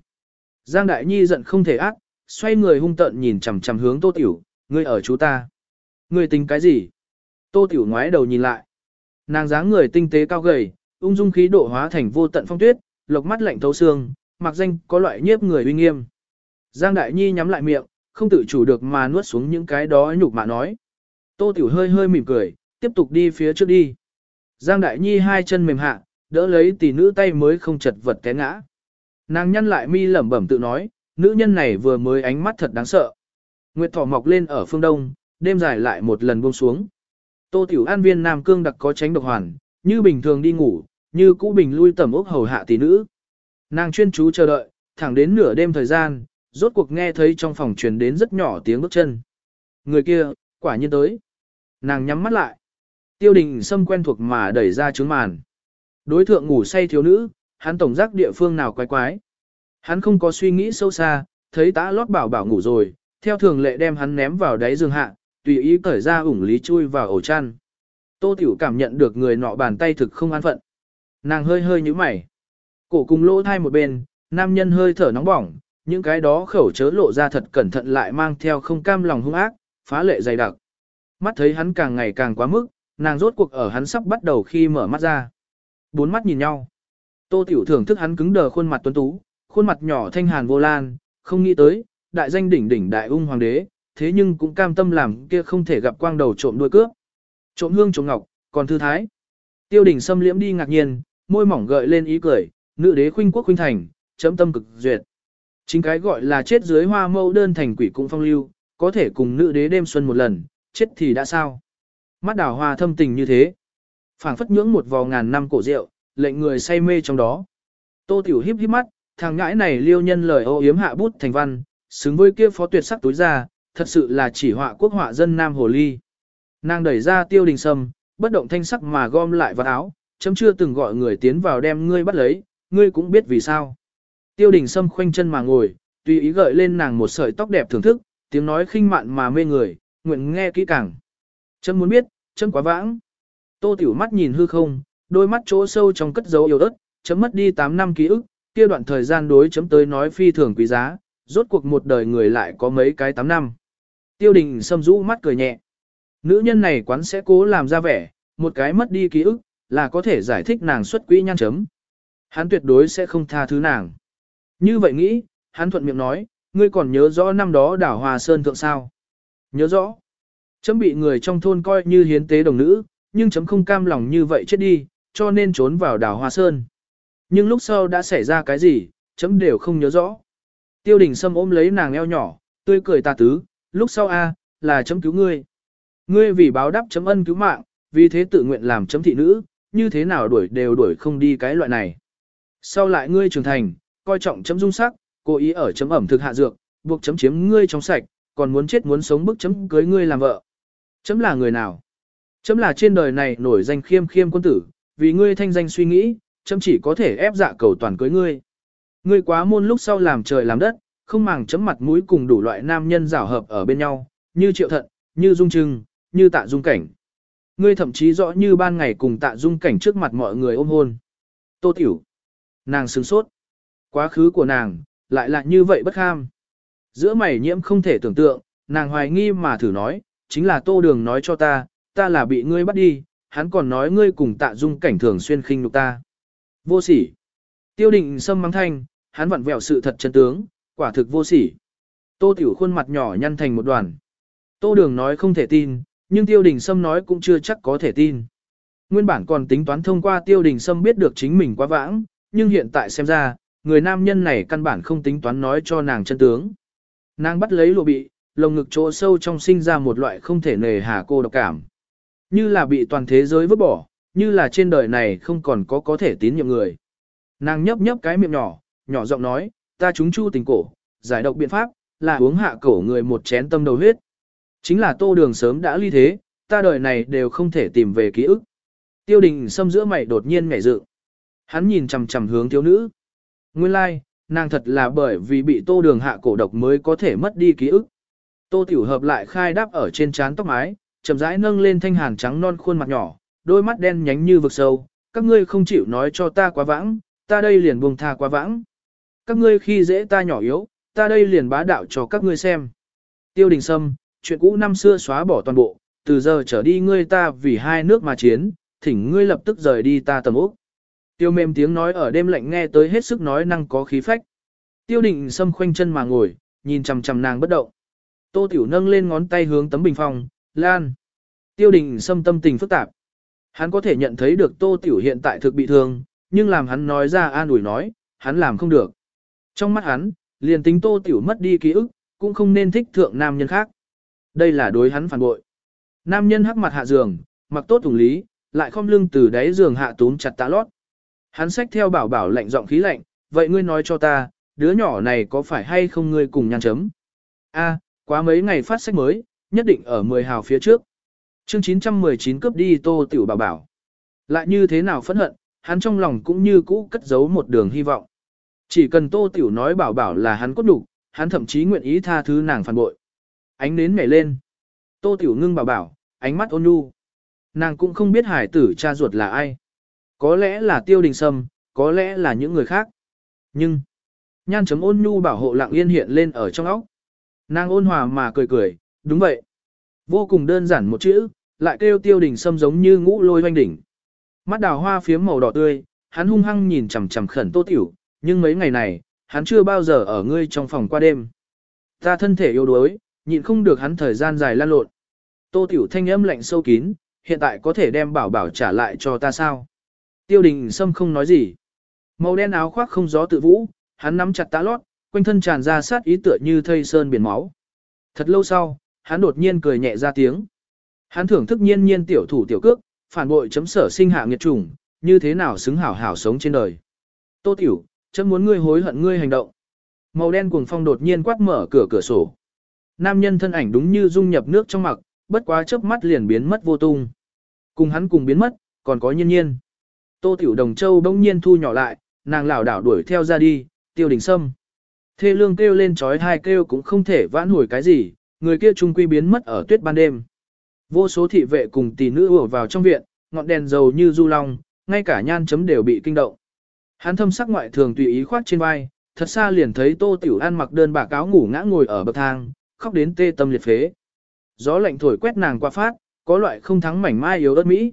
Giang Đại Nhi giận không thể ác, xoay người hung tợn nhìn chằm chằm hướng Tô Tiểu, ngươi ở chú ta. Ngươi tính cái gì? Tô Tiểu ngoái đầu nhìn lại. Nàng dáng người tinh tế cao gầy, ung dung khí độ hóa thành vô tận phong tuyết, lộc mắt lạnh thấu xương, mặc danh có loại nhiếp người uy nghiêm. Giang Đại Nhi nhắm lại miệng, không tự chủ được mà nuốt xuống những cái đó nhục mạ nói. Tô Tiểu hơi hơi mỉm cười, tiếp tục đi phía trước đi. Giang Đại Nhi hai chân mềm hạ, đỡ lấy tỷ nữ tay mới không chật vật té ngã. Nàng nhăn lại mi lẩm bẩm tự nói, nữ nhân này vừa mới ánh mắt thật đáng sợ. Nguyệt thỏ mọc lên ở phương đông, đêm dài lại một lần buông xuống. Tô Tiểu An viên Nam Cương đặc có tránh độc hoàn, như bình thường đi ngủ, như cũ bình lui tầm ốc hầu hạ tỷ nữ. Nàng chuyên chú chờ đợi, thẳng đến nửa đêm thời gian, rốt cuộc nghe thấy trong phòng truyền đến rất nhỏ tiếng bước chân. Người kia, quả nhiên tới. Nàng nhắm mắt lại. Tiêu đình xâm quen thuộc mà đẩy ra trướng màn. Đối thượng ngủ say thiếu nữ, hắn tổng giác địa phương nào quái quái. Hắn không có suy nghĩ sâu xa, thấy tá lót bảo bảo ngủ rồi, theo thường lệ đem hắn ném vào đáy giường hạ, tùy ý cởi ra ủng lý chui vào ổ chăn. Tô Tiểu cảm nhận được người nọ bàn tay thực không an phận. Nàng hơi hơi nhíu mày. Cổ cùng lỗ thai một bên, nam nhân hơi thở nóng bỏng, những cái đó khẩu chớ lộ ra thật cẩn thận lại mang theo không cam lòng hung ác, phá lệ dày đặc. Mắt thấy hắn càng ngày càng quá mức, nàng rốt cuộc ở hắn sắp bắt đầu khi mở mắt ra. Bốn mắt nhìn nhau. Tô Tiểu thưởng thức hắn cứng đờ khuôn mặt tuấn tú, khuôn mặt nhỏ thanh hàn vô lan, không nghĩ tới, đại danh đỉnh đỉnh đại ung hoàng đế, thế nhưng cũng cam tâm làm kia không thể gặp quang đầu trộm đuôi cướp. Trộm hương trộm ngọc, còn thư thái. Tiêu đỉnh xâm liễm đi ngạc nhiên, môi mỏng gợi lên ý cười, nữ đế khuynh quốc khuynh thành, chấm tâm cực duyệt. Chính cái gọi là chết dưới hoa mâu đơn thành quỷ cũng phong lưu, có thể cùng nữ đế đêm xuân một lần, chết thì đã sao. Mắt đào hoa thâm tình như thế. phảng phất nhưỡng một vò ngàn năm cổ rượu, lệnh người say mê trong đó. Tô tiểu híp híp mắt, thằng ngãi này liêu nhân lời ô yếm hạ bút thành văn, xứng với kia phó tuyệt sắc túi ra, thật sự là chỉ họa quốc họa dân Nam Hồ Ly. Nàng đẩy ra tiêu đình sâm, bất động thanh sắc mà gom lại vào áo, chấm chưa từng gọi người tiến vào đem ngươi bắt lấy, ngươi cũng biết vì sao. Tiêu đình sâm khoanh chân mà ngồi, tùy ý gợi lên nàng một sợi tóc đẹp thưởng thức, tiếng nói khinh mạn mà mê người, nguyện nghe kỹ càng. Chấm muốn biết, chấm quá vãng. Tô tiểu mắt nhìn hư không, đôi mắt chỗ sâu trong cất dấu yêu ớt, chấm mất đi 8 năm ký ức, kia đoạn thời gian đối chấm tới nói phi thường quý giá, rốt cuộc một đời người lại có mấy cái 8 năm. Tiêu đình sâm rũ mắt cười nhẹ. Nữ nhân này quán sẽ cố làm ra vẻ, một cái mất đi ký ức, là có thể giải thích nàng xuất quỹ nhan chấm. Hắn tuyệt đối sẽ không tha thứ nàng. Như vậy nghĩ, hắn thuận miệng nói, ngươi còn nhớ rõ năm đó đảo Hòa Sơn thượng sao? Nhớ rõ. Chấm bị người trong thôn coi như hiến tế đồng nữ, nhưng chấm không cam lòng như vậy chết đi, cho nên trốn vào đảo Hòa Sơn. Nhưng lúc sau đã xảy ra cái gì, chấm đều không nhớ rõ. Tiêu đình Sâm ôm lấy nàng eo nhỏ, tươi cười tà tứ, lúc sau a là chấm cứu ngươi. Ngươi vì báo đáp chấm ân cứu mạng, vì thế tự nguyện làm chấm thị nữ, như thế nào đuổi đều đuổi không đi cái loại này. Sau lại ngươi trưởng thành, coi trọng chấm dung sắc, cố ý ở chấm ẩm thực hạ dược, buộc chấm chiếm ngươi trong sạch, còn muốn chết muốn sống bức chấm cưới ngươi làm vợ. Chấm là người nào? Chấm là trên đời này nổi danh khiêm khiêm quân tử, vì ngươi thanh danh suy nghĩ, chấm chỉ có thể ép dạ cầu toàn cưới ngươi. Ngươi quá môn lúc sau làm trời làm đất, không màng chấm mặt mũi cùng đủ loại nam nhân rảo hợp ở bên nhau, như triệu thận, như dung trưng, như tạ dung cảnh. Ngươi thậm chí rõ như ban ngày cùng tạ dung cảnh trước mặt mọi người ôm hôn. Tô tiểu. Nàng sướng sốt. Quá khứ của nàng, lại là như vậy bất ham. Giữa mày nhiễm không thể tưởng tượng, nàng hoài nghi mà thử nói, chính là tô đường nói cho ta, ta là bị ngươi bắt đi, hắn còn nói ngươi cùng tạ dung cảnh thường xuyên khinh nhục ta. Vô sỉ. Tiêu định sâm mắng thanh, hắn vặn vẹo sự thật chân tướng, quả thực vô sỉ. Tô tiểu khuôn mặt nhỏ nhăn thành một đoàn. Tô đường nói không thể tin, nhưng tiêu đình sâm nói cũng chưa chắc có thể tin. Nguyên bản còn tính toán thông qua tiêu đình sâm biết được chính mình quá vãng, nhưng hiện tại xem ra, người nam nhân này căn bản không tính toán nói cho nàng chân tướng. Nàng bắt lấy lụa bị, lồng ngực chỗ sâu trong sinh ra một loại không thể nề hà cô độc cảm. Như là bị toàn thế giới vứt bỏ, như là trên đời này không còn có có thể tín nhiệm người. Nàng nhấp nhấp cái miệng nhỏ, nhỏ giọng nói, ta chúng chu tình cổ, giải độc biện pháp, là uống hạ cổ người một chén tâm đầu huyết. Chính là tô đường sớm đã ly thế, ta đời này đều không thể tìm về ký ức. Tiêu đình xâm giữa mày đột nhiên ngảy dựng. Hắn nhìn chằm chằm hướng thiếu nữ. Nguyên lai, like, nàng thật là bởi vì bị tô đường hạ cổ độc mới có thể mất đi ký ức. Tô tiểu hợp lại khai đáp ở trên trán tóc mái, chậm rãi nâng lên thanh hàn trắng non khuôn mặt nhỏ, đôi mắt đen nhánh như vực sâu. Các ngươi không chịu nói cho ta quá vãng, ta đây liền buông tha quá vãng. Các ngươi khi dễ ta nhỏ yếu, ta đây liền bá đạo cho các ngươi xem. Tiêu đình sâm, chuyện cũ năm xưa xóa bỏ toàn bộ, từ giờ trở đi ngươi ta vì hai nước mà chiến, thỉnh ngươi lập tức rời đi ta tầm úc. Tiêu mềm tiếng nói ở đêm lạnh nghe tới hết sức nói năng có khí phách. Tiêu định xâm khoanh chân mà ngồi, nhìn chằm chằm nàng bất động. Tô Tiểu nâng lên ngón tay hướng tấm bình phòng, lan. Tiêu định xâm tâm tình phức tạp. Hắn có thể nhận thấy được Tô Tiểu hiện tại thực bị thương, nhưng làm hắn nói ra an ủi nói, hắn làm không được. Trong mắt hắn, liền tính Tô Tiểu mất đi ký ức, cũng không nên thích thượng nam nhân khác. Đây là đối hắn phản bội. Nam nhân hắc mặt hạ giường, mặc tốt thùng lý, lại không lưng từ đáy giường hạ túm chặt tá lót. Hắn xách theo bảo bảo lạnh giọng khí lạnh, vậy ngươi nói cho ta, đứa nhỏ này có phải hay không ngươi cùng nhan chấm? A, quá mấy ngày phát sách mới, nhất định ở 10 hào phía trước. Chương 919 cướp đi tô tiểu bảo bảo. Lại như thế nào phẫn hận, hắn trong lòng cũng như cũ cất giấu một đường hy vọng. Chỉ cần tô tiểu nói bảo bảo là hắn cốt đủ, hắn thậm chí nguyện ý tha thứ nàng phản bội. Ánh nến nhảy lên. Tô tiểu ngưng bảo bảo, ánh mắt ôn nhu. Nàng cũng không biết hải tử cha ruột là ai. Có lẽ là tiêu đình sâm, có lẽ là những người khác. Nhưng, nhan chấm ôn nhu bảo hộ lặng yên hiện lên ở trong óc. Nàng ôn hòa mà cười cười, đúng vậy. Vô cùng đơn giản một chữ, lại kêu tiêu đình sâm giống như ngũ lôi hoanh đỉnh. Mắt đào hoa phiếm màu đỏ tươi, hắn hung hăng nhìn chằm chằm khẩn tô tiểu, nhưng mấy ngày này, hắn chưa bao giờ ở ngươi trong phòng qua đêm. Ta thân thể yếu đuối, nhịn không được hắn thời gian dài lan lộn. Tô tiểu thanh âm lạnh sâu kín, hiện tại có thể đem bảo bảo trả lại cho ta sao? Tiêu đình Sâm không nói gì. Màu đen áo khoác không gió tự vũ, hắn nắm chặt tã lót, quanh thân tràn ra sát ý tựa như thây sơn biển máu. Thật lâu sau, hắn đột nhiên cười nhẹ ra tiếng. Hắn thưởng thức nhiên nhiên tiểu thủ tiểu cước, phản bội chấm sở sinh hạ nghiệt chủng, như thế nào xứng hảo hảo sống trên đời. Tô tiểu, chấm muốn ngươi hối hận ngươi hành động. Màu đen cuồng phong đột nhiên quát mở cửa cửa sổ. Nam nhân thân ảnh đúng như dung nhập nước trong mặc, bất quá chớp mắt liền biến mất vô tung. Cùng hắn cùng biến mất, còn có nhiên nhiên. Tô Tiểu Đồng Châu bỗng nhiên thu nhỏ lại, nàng lảo đảo đuổi theo ra đi, tiêu đình sâm. Thê lương kêu lên trói hai kêu cũng không thể vãn hồi cái gì, người kia trung quy biến mất ở tuyết ban đêm. Vô số thị vệ cùng tỷ nữ ùa vào trong viện, ngọn đèn dầu như du long, ngay cả nhan chấm đều bị kinh động. Hắn thâm sắc ngoại thường tùy ý khoác trên vai, thật xa liền thấy Tô Tiểu An mặc đơn bà cáo ngủ ngã ngồi ở bậc thang, khóc đến tê tâm liệt phế. Gió lạnh thổi quét nàng qua phát, có loại không thắng mảnh mai yếu ớt mỹ.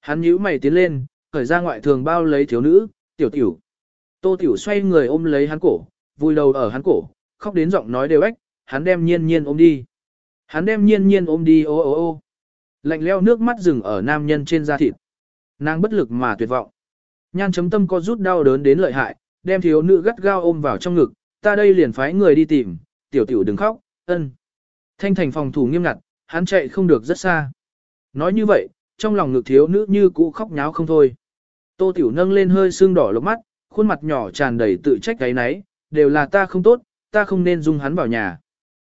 Hắn nhíu mày tiến lên, khởi ra ngoại thường bao lấy thiếu nữ, tiểu tiểu. Tô tiểu xoay người ôm lấy hắn cổ, vui đầu ở hắn cổ, khóc đến giọng nói đều ếch, hắn đem nhiên nhiên ôm đi. Hắn đem nhiên nhiên ôm đi ô ô ô. Lạnh leo nước mắt rừng ở nam nhân trên da thịt. Nàng bất lực mà tuyệt vọng. Nhan chấm tâm có rút đau đớn đến lợi hại, đem thiếu nữ gắt gao ôm vào trong ngực, ta đây liền phái người đi tìm, tiểu tiểu đừng khóc, ân. Thanh thành phòng thủ nghiêm ngặt, hắn chạy không được rất xa. Nói như vậy, trong lòng ngực thiếu nữ như cũ khóc nháo không thôi. Tô Tiểu nâng lên hơi sưng đỏ lốc mắt, khuôn mặt nhỏ tràn đầy tự trách cái nấy, đều là ta không tốt, ta không nên dung hắn vào nhà.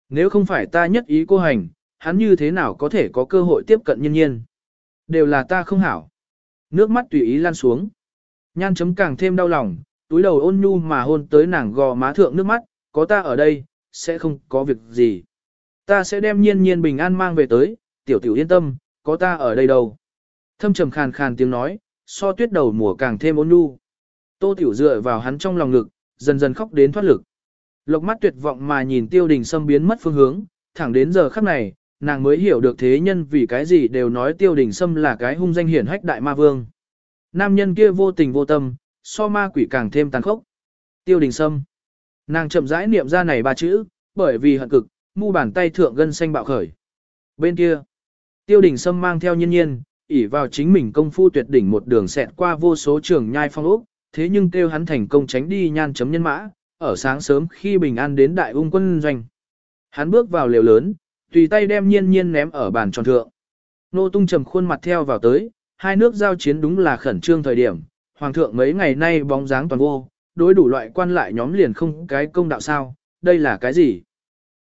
Nếu không phải ta nhất ý cô hành, hắn như thế nào có thể có cơ hội tiếp cận nhân nhiên. Đều là ta không hảo. Nước mắt tùy ý lan xuống. Nhan chấm càng thêm đau lòng, túi đầu ôn nhu mà hôn tới nàng gò má thượng nước mắt, có ta ở đây, sẽ không có việc gì. Ta sẽ đem nhiên nhiên bình an mang về tới, tiểu tiểu yên tâm, có ta ở đây đâu. Thâm trầm khàn khàn tiếng nói, so tuyết đầu mùa càng thêm ôn nhu. Tô Tiểu dựa vào hắn trong lòng ngực, dần dần khóc đến thoát lực. Lộc mắt tuyệt vọng mà nhìn tiêu đình sâm biến mất phương hướng, thẳng đến giờ khắc này, nàng mới hiểu được thế nhân vì cái gì đều nói tiêu đình sâm là cái hung danh hiển hách đại ma vương. Nam nhân kia vô tình vô tâm, so ma quỷ càng thêm tàn khốc. Tiêu đình sâm. Nàng chậm rãi niệm ra này ba chữ, bởi vì hận cực, mu bàn tay thượng gân xanh bạo khởi. Bên kia, tiêu đình sâm mang theo nhiên nhiên, ỷ vào chính mình công phu tuyệt đỉnh một đường xẹt qua vô số trường nhai phong ốc, thế nhưng kêu hắn thành công tránh đi nhan chấm nhân mã, ở sáng sớm khi bình an đến đại ung quân doanh. Hắn bước vào lều lớn, tùy tay đem nhiên nhiên ném ở bàn tròn thượng. Nô tung trầm khuôn mặt theo vào tới, hai nước giao chiến đúng là khẩn trương thời điểm, hoàng thượng mấy ngày nay bóng dáng toàn vô, đối đủ loại quan lại nhóm liền không cái công đạo sao, đây là cái gì?